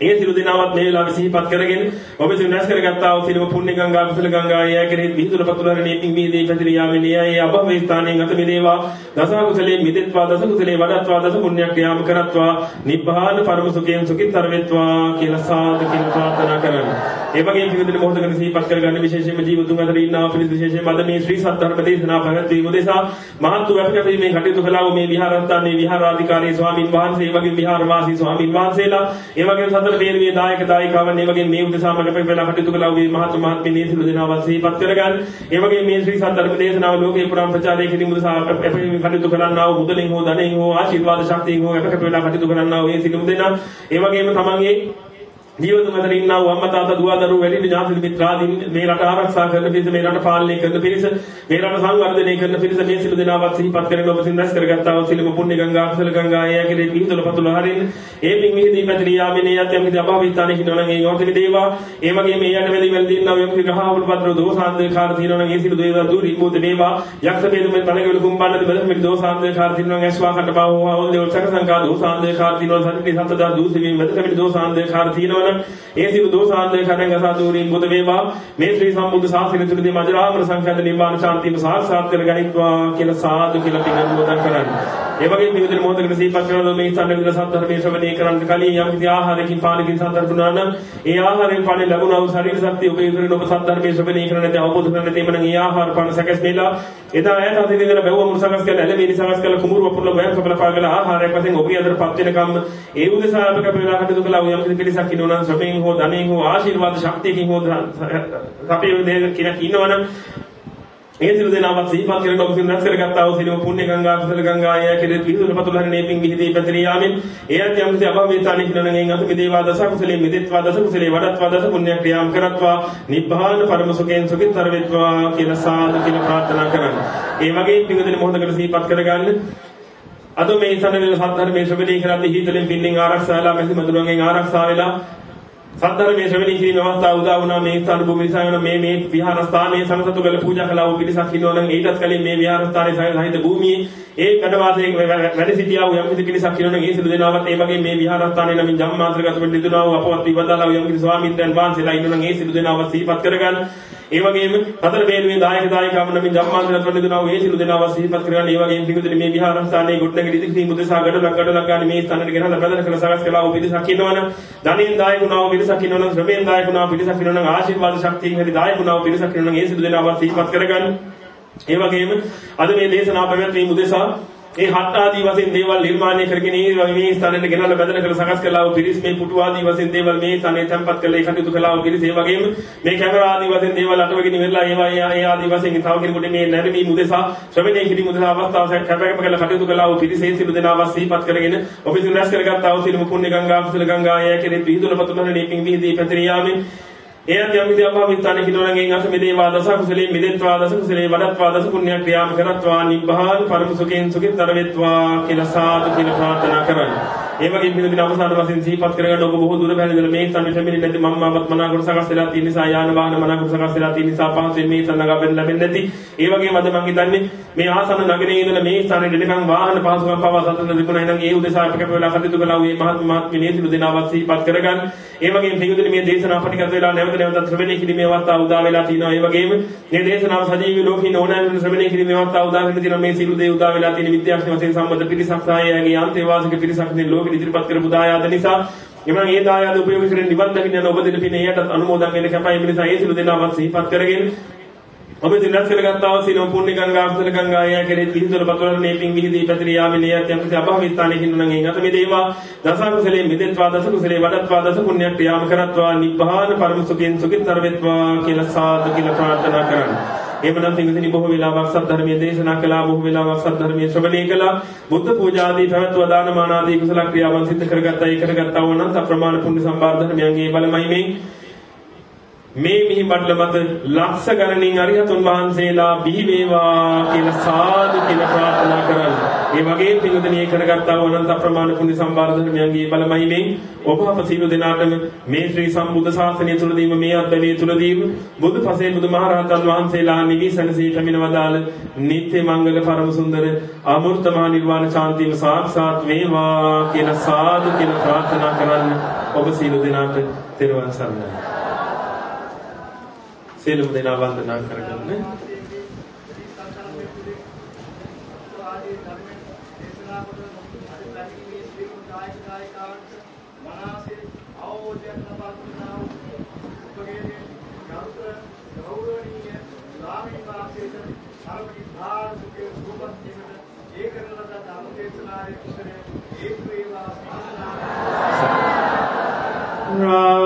ඒ සිළු දෙනාවත් මේ වෙලාවේ සිහිපත් කරගෙන ඔබ සිල් නැස් කරගත්තා වූ සිළුම පුණ්‍ය ගංගා කුසල ගංගා යය කෙරෙහි විහිදුල පතුලරණේ පිං මේ දේ පැතිර යාමේ නියයි අභව ස්ථානයෙන් අත මෙදේවා. දස කුසලේ මිදෙත්වා දස කුසලේ වඩත්වා දස පුණ්‍යක් ක්‍රියාම කරත්වා. නිබ්බාන පරම සුඛයෙන් සුඛිතර වෙත්වා කියලා සාදු කියලා ප්‍රාර්ථනා කරනවා ඒ වගේම පිළිදෙන මොහොතකට සිහිපත් කරගන්න විශේෂයෙන්ම ජීවතුන් අතර ඉන්නා පිළිද විශේෂයෙන්ම අද මේ ශ්‍රී සද්ධර්ම දේශනා පැවැත්වීම උදෙසා මහත් වූ අපිට මේ කටයුතු කළා වූ මේ විහාරස්ථානයේ විහාරාධිකාරී ස්වාමින් වහන්සේ වගේ විහාරවාසී ස්වාමින් වහන්සේලා. ඒ වගේම සතර පේරුවේ දායක දායිකාවන් ඒ වගේ මේ උදෙසාම කැප වෙලා කටයුතු කළා වූ මහත් මහත්මී මේ සිළු දෙනාවත් සිහිපත් කරගන්න. ඒ වගේ මේ ශ්‍රී සද්ධර්ම දේශනාව ලෝකේ පුරාම ප්‍රචාරය කිරීම උදෙසා අපේ කටයුතු කරන්නා වූ මුදලින් හෝ ධනෙන් හෝ ආශිර්වාද ශක්තියෙන් හෝ අප කැප වෙලා කටයුතු කරන්නා වූ මේ සිළු දෙනා ඒ වගේම තමන්ගේ ජීවිත මතර ඉන්නා වූ අම්මා තාත්තා දුව දරුවෝ වැඩි ඥාති මිත්‍රාදීන් මේ රට ආරක්ෂා කරන පිරිස මේ රට පාලනය කරන පිරිස මේ රට සංවර්ධනය කරන පිරිස මේ සිළු දෙනාවත් සිහිපත් කරගෙන ඔබ සින්දස් කරගත්තා වූ සිළුම පුණ්‍ය ගංගා කුසල ගංගා යකේ පිහිටල පතුල හරින්න. ඒ පින් විහිදී පැතිරී යාමේ නේ යත් යම් කිසි අභාවිතානේ හිනවනම් ඒ යොතේ දේවා. ඒ වගේ මේ යට වෙලි වෙලි දින්නා යම් කිසි ගහවල පත්‍ර දෝසාන්දේකාර තියෙනවනම් ඒ සිළු දේවා දුරි මොද මේවා. යක්ෂ බේද මේ තලගෙවල කුම්බන්නද බද මේ දෝසාන්දේකාර තියෙනවනම් ඇස්වා කඩ බව හොවල් දේවල් සක සංකා දෝසාන්දේකාර තියෙනවනම් සත්‍ය සත්දා දූසි වීම මෙතන මේ දෝසාන්දේකාර තියෙනවනම් ඒ සිළු දෝසාන්දේ කණංග සාදූරින් බුද වේවා මේ ශ්‍රී සම්බුද්ධ ශාසනය තුලදී මජරාමර සංඛ්‍යාත නිර්වාණ ශාන්තියම සාක්ෂාත් කර ගනිත්වා කියලා සාදු කියලා පින් අනුමෝදන් කරන්නේ. ඒ වගේම මේ විදිහට මොහොතකට සිහිපත් කරනවා මේ ස්ථාන විදිහට සත්‍ධර්මයේ ශ්‍රවණය කරන්න කලින් යම් කිසි ආහාරකින් පානකින් සම්දර්ශුණා නම් ඒ ආහාරයෙන් පානේ ලැබුණා වූ ශරීර ශක්තිය උපයෝග කරගෙන ඔබ සත්‍ධර්මයේ ශ්‍රවණය කරන නැති අවබෝධ කරන නැති එමනම් ඒ ආහාර පාන සකස් වෙලා එදා ඈත අතීතේ ඉඳලා බැවුව මුසකස් කරලා ඇලෙමේ නිසකස් කරලා කුමුරු වපුරලා වයන් කපල පාගල ආහාරයක් වශයෙන් ඔබේ අතර පත් වෙනකම් ඒ උදෙසා අප කැප වෙලා කටයුතු කළා යම් කිසි පිළිසක් ඉන්නවනම් ශ්‍රමයෙන් හෝ ධනෙන් හෝ ආශිර්වාද ශක්තියකින් හෝ අපේ දෙයක් කියලා ඉන්නවනම් ඒ සිළු දෙනාවත් සිහිපත් කරගෙන ඔබ සින්දස් කරගත්තා වූ සිළුම පුණ්‍ය ගංගා කුසල ගංගා ආය කෙරෙහි පිහිදුන පතුලහරණේ පිං විහිදී පැතිරී යාමෙන් ඒ අත් යම් කිසි අභවේතානේ කිනනගෙන් එන් අත මිදේවා දස කුසලේ මිදෙත්වා දස කුසලේ වඩත්වා දස පුණ්‍ය ක්‍රියාම් කරත්වා නිබ්බාන පරම සුඛෙන් සුඛිතර වෙත්වා කියලා සාදු කියලා ප්‍රාර්ථනා කරන්න. ඒ වගේ පිංගුදෙන මොහොතකට සිහිපත් කරගන්න අද මේ සනවිල සද්ධර්මයේ ශ්‍රවණය කරද්දී හිතලෙන් පින්නින් ආරක්ෂාලා මෙහි මඳුරන්ගෙන් ආරක්ෂා වෙලා සද්ධර්මයේ ශ්‍රවණය කිරීමේ අවස්ථාව උදා වුණා. මේ ස්ථාන භූමිය නිසා වෙන මේ මේ විහාරස්ථානයේ සංසතු කළ පූජා කළා වූ පිරිසක් ඉන්නවා නම් ඊටත් කලින් මේ විහාරස්ථානයේ සහිත භූමියේ ඒ කඩවාසයේ වැඩ සිටියා වූ යම් කිසි පිරිසක් ඉන්නවා නම් ඒ සිළු දෙනාවත් ඒ වගේ මේ විහාරස්ථානයේ නමින් ජම්මාන්තරගත වෙන්න දිනුනා වූ අපවත් විවදාලා වූ යම් කිසි ස්වාමීන් වහන්සේලා ඉන්නවා නම් ඒ සිළු දෙනාවත් සිහිපත් කරගන්න. ඒ වගේම හතර බේරුවේ දායක දායිකාවන් නම් ජම්මාන්තර කරන දෙනා ඒ සිළු දෙනාව සිහිපත් කරගන්න ඒ වගේම පිඟුතුනි මේ විහාරස්ථානයේ ගොඩනැගිලි ඉදිරි මුදසා ගඩලක් ගඩලක් ගන්න මේ ස්ථානෙට ගෙනහලා ප්‍රදාන කළ සකස් කළා වූ පිරිසක් ඉන්නවනම් ධනෙන් දායකුණා වූ පිරිසක් ඉන්නවනම් ශ්‍රමයෙන් දායකුණා වූ පිරිසක් ඉන්නවනම් ආශිර්වාද ශක්තියෙන් හරි දායකුණා වූ පිරිසක් ඉන්නවනම් ඒ සිළු දෙනාව සිහිපත් කරගන්න. ඒ වගේම අද මේ දේශනාව පැවැත්වීම උදෙසා ඒ හත් ආදී වශයෙන් දේවල් නිර්මාණය කරගෙන ඒ මේ ස්ථානෙට ගෙනල්ලා බඳන කර සකස් කළා වූ පිරිස් මේ පුටු ආදී වශයෙන් දේවල් මේ ස්ථානයේ තැන්පත් කළේ. කටයුතු කළා වූ පිරිස් ඒ වගේම මේ කැමරා ආදී වශයෙන් දේවල් අටවගෙන ඉවරලා ඒවා ඒ ආදී වශයෙන් තව කෙනෙකුට මේ නැරඹීම උදෙසා ශ්‍රවණය කිරීම උදෙසා අවස්ථාව කැපකැප කළ කටයුතු කළා වූ පිරිස් ඒ සිළු දෙනාව සිහිපත් කරගෙන ඔබ සිල් රැස් කරගත්තා වූ සිළුම පුණ්‍ය ගංගා කුසල ගංගා යැයි කෙරේ පිහිදුල පතුලන නීපින් විහිදී පැතිරියාමෙන් එයත් යම් විදිහක් භාවිතාන කිනෝණගෙන් අස මෙදේවා දස කුසලේ මිදෙත්වා දස කුසලේ වඩත්වා දස පුණ්‍ය ක්‍රියාම කරත්වා නිබ්බහාන පරම සුඛෙන් සුඛිතර වෙත්වා කියලා සාදු කියලා ප්‍රාර්ථනා කරන්නේ ඒ වගේ පිළිදින අවසාන වශයෙන් සිහිපත් කරගන්න ඔබ බොහෝ දුර බැලඳලා මේ තන දෙමින් නැති මම්මාවත් මනාකොට සකස් වෙලා තියෙන නිසා යාන වාහන මනාකොට සකස් වෙලා තියෙන නිසා පහසුවෙන් මේ තන නගා බෙන්න ලැබෙන්නේ නැති. ඒ වගේම අද මම හිතන්නේ මේ ආසන නගරේ ඉඳලා මේ ස්ථානෙට දෙනකම් වාහන පහසුකම් පවා සතුටු තිබුණා නම් ඒ උදෙසා අප කැප වෙලා කටයුතු කළා වූ මේ මහත් මහත්මිය නේසිලු දෙනාවත් සිහිපත් කරගන්න. ඒ වගේම පිළිදින මේ දේශනා අපටිගත වෙලා නැවත නැවතත් ශ්‍රවණය කිරීමේ අවස්ථාව උදා වෙලා තිනවා ඒ වගේම මේ දේශනාව සජීවී ලෝකීන ඕනෑම ශ්‍රවණය කිරීමේ අවස්ථාව උදා වෙලා තිනවා මේ සිළු දේ උදා වෙලා තියෙන විද්‍යාඥ වශයෙන් සම්බන්ධ පිරිසක් සායයගේ අන්තේවාසික පිරිසක් නේ ලෝකෙ ඉදිරිපත් කරපු දායාද නිසා එමනම් ඒ දායාද උපයෝග කරගෙන නිවන් දකින්න යන ඔබ දෙන පින එයටත් අනුමෝදන් වෙන්න කැපයි මේ නිසා ඒ සිළු දෙනාවත් සිහිපත් කරගෙන ඔබ දිනස් කරගත්තා වූ සීලම් පුණ්‍ය ගංගා අකුසල ගංගා ආය කෙරේ පිහිටුල පතවල නේපින් විහිදී පැතිරී යාමේ නියත් යම් කිසි අභාවිතානේ හින්නම් එන් අත මේ දේවා. දස කුසලේ මිදෙත්වා දස කුසලේ වඩත්වා දස පුණ්‍ය ක්‍රියාම කරත්වා නිබ්බාන පරම සුඛෙන් සුඛිතර වෙත්වා කියලා සාදු කියලා ප්‍රාර්ථනා කරන්නේ. එහෙමනම් පින්විතනි බොහෝ වෙලාවක් සද්ධර්මයේ දේශනා කළා බොහෝ වෙලාවක් සද්ධර්මයේ ශ්‍රවණය කළා. බුද්ධ පූජා ආදී පැවැත්ව දාන මාන ආදී කුසල ක්‍රියාවන් සිදු කරගත්තා ඒ කරගත්තා වුණත් අප්‍රමාණ පුණ්‍ය සම්බාර ධර්මයන්ගේ බලමයි මේ මේ මිහි මඩල මත ලක්ෂ ගණනින් අරිහතුන් වහන්සේලා බිහි වේවා කියලා සාදු කියලා ප්‍රාර්ථනා කරන්න. ඒ වගේ පිළිදෙනිය කරගත්තා වූ අනන්ත ප්‍රමාණ පුණ්‍ය සම්භාර ධර්මයන්ගේ බලමයි මේ ඔබ අප සියලු දෙනාටම මේ ශ්‍රී සම්බුද්ධ ශාසනය තුලදීම මේ අත්දැකීම තුලදීම බුදු පසේ බුදු මහරහතන් වහන්සේලා නිවිසනසී පැමිණවදාල නිත්‍ය මංගල පරම සුන්දර අමෘත මහ නිර්වාණ ශාන්තියම සාක්ෂාත් වේවා කියලා සාදු කියලා ප්‍රාර්ථනා කරන්න ඔබ සියලු දෙනාට තෙරුවන් සරණයි සියලුම දෙනා වන්දනා කරගන්න. රාග ගින්නෙන්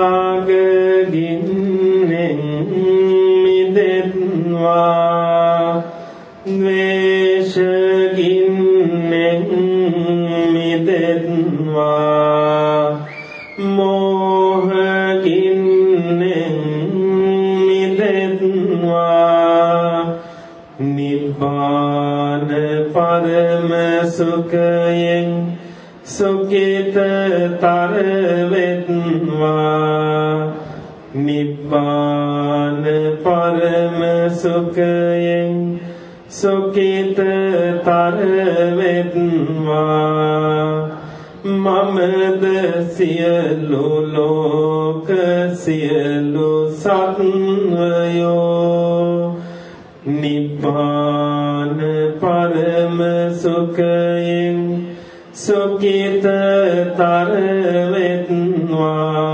සුඛයෙන් සුඛිතතර වෙත්වා නිබ්බාන පරම සුඛයෙන් සුඛිතතර වෙත්වා මමද සියලු ලෝක සියලු සත්වයෝ සුඛිතතර වෙත්වා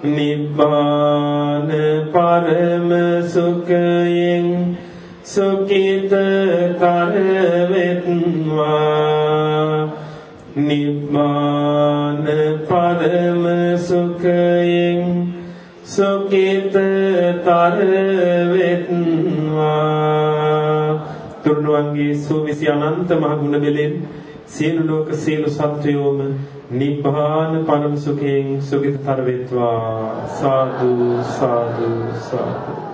නිබ්බාන පරම සුඛයෙන් සුඛිතතර වෙත්වා නිබ්බාන පරම සුඛයෙන් සුඛිතතර වෙත්වා තුරුණුවන්ගේ සූවිසි අනන්ත මහ ගුණ බෙලෙන් සියලු ලෝක සියලු සත්වයෝම නිබ්බාන පරම සුඛයෙන් සුඛිතතර වෙත්වා සාදු සාදු සාදු.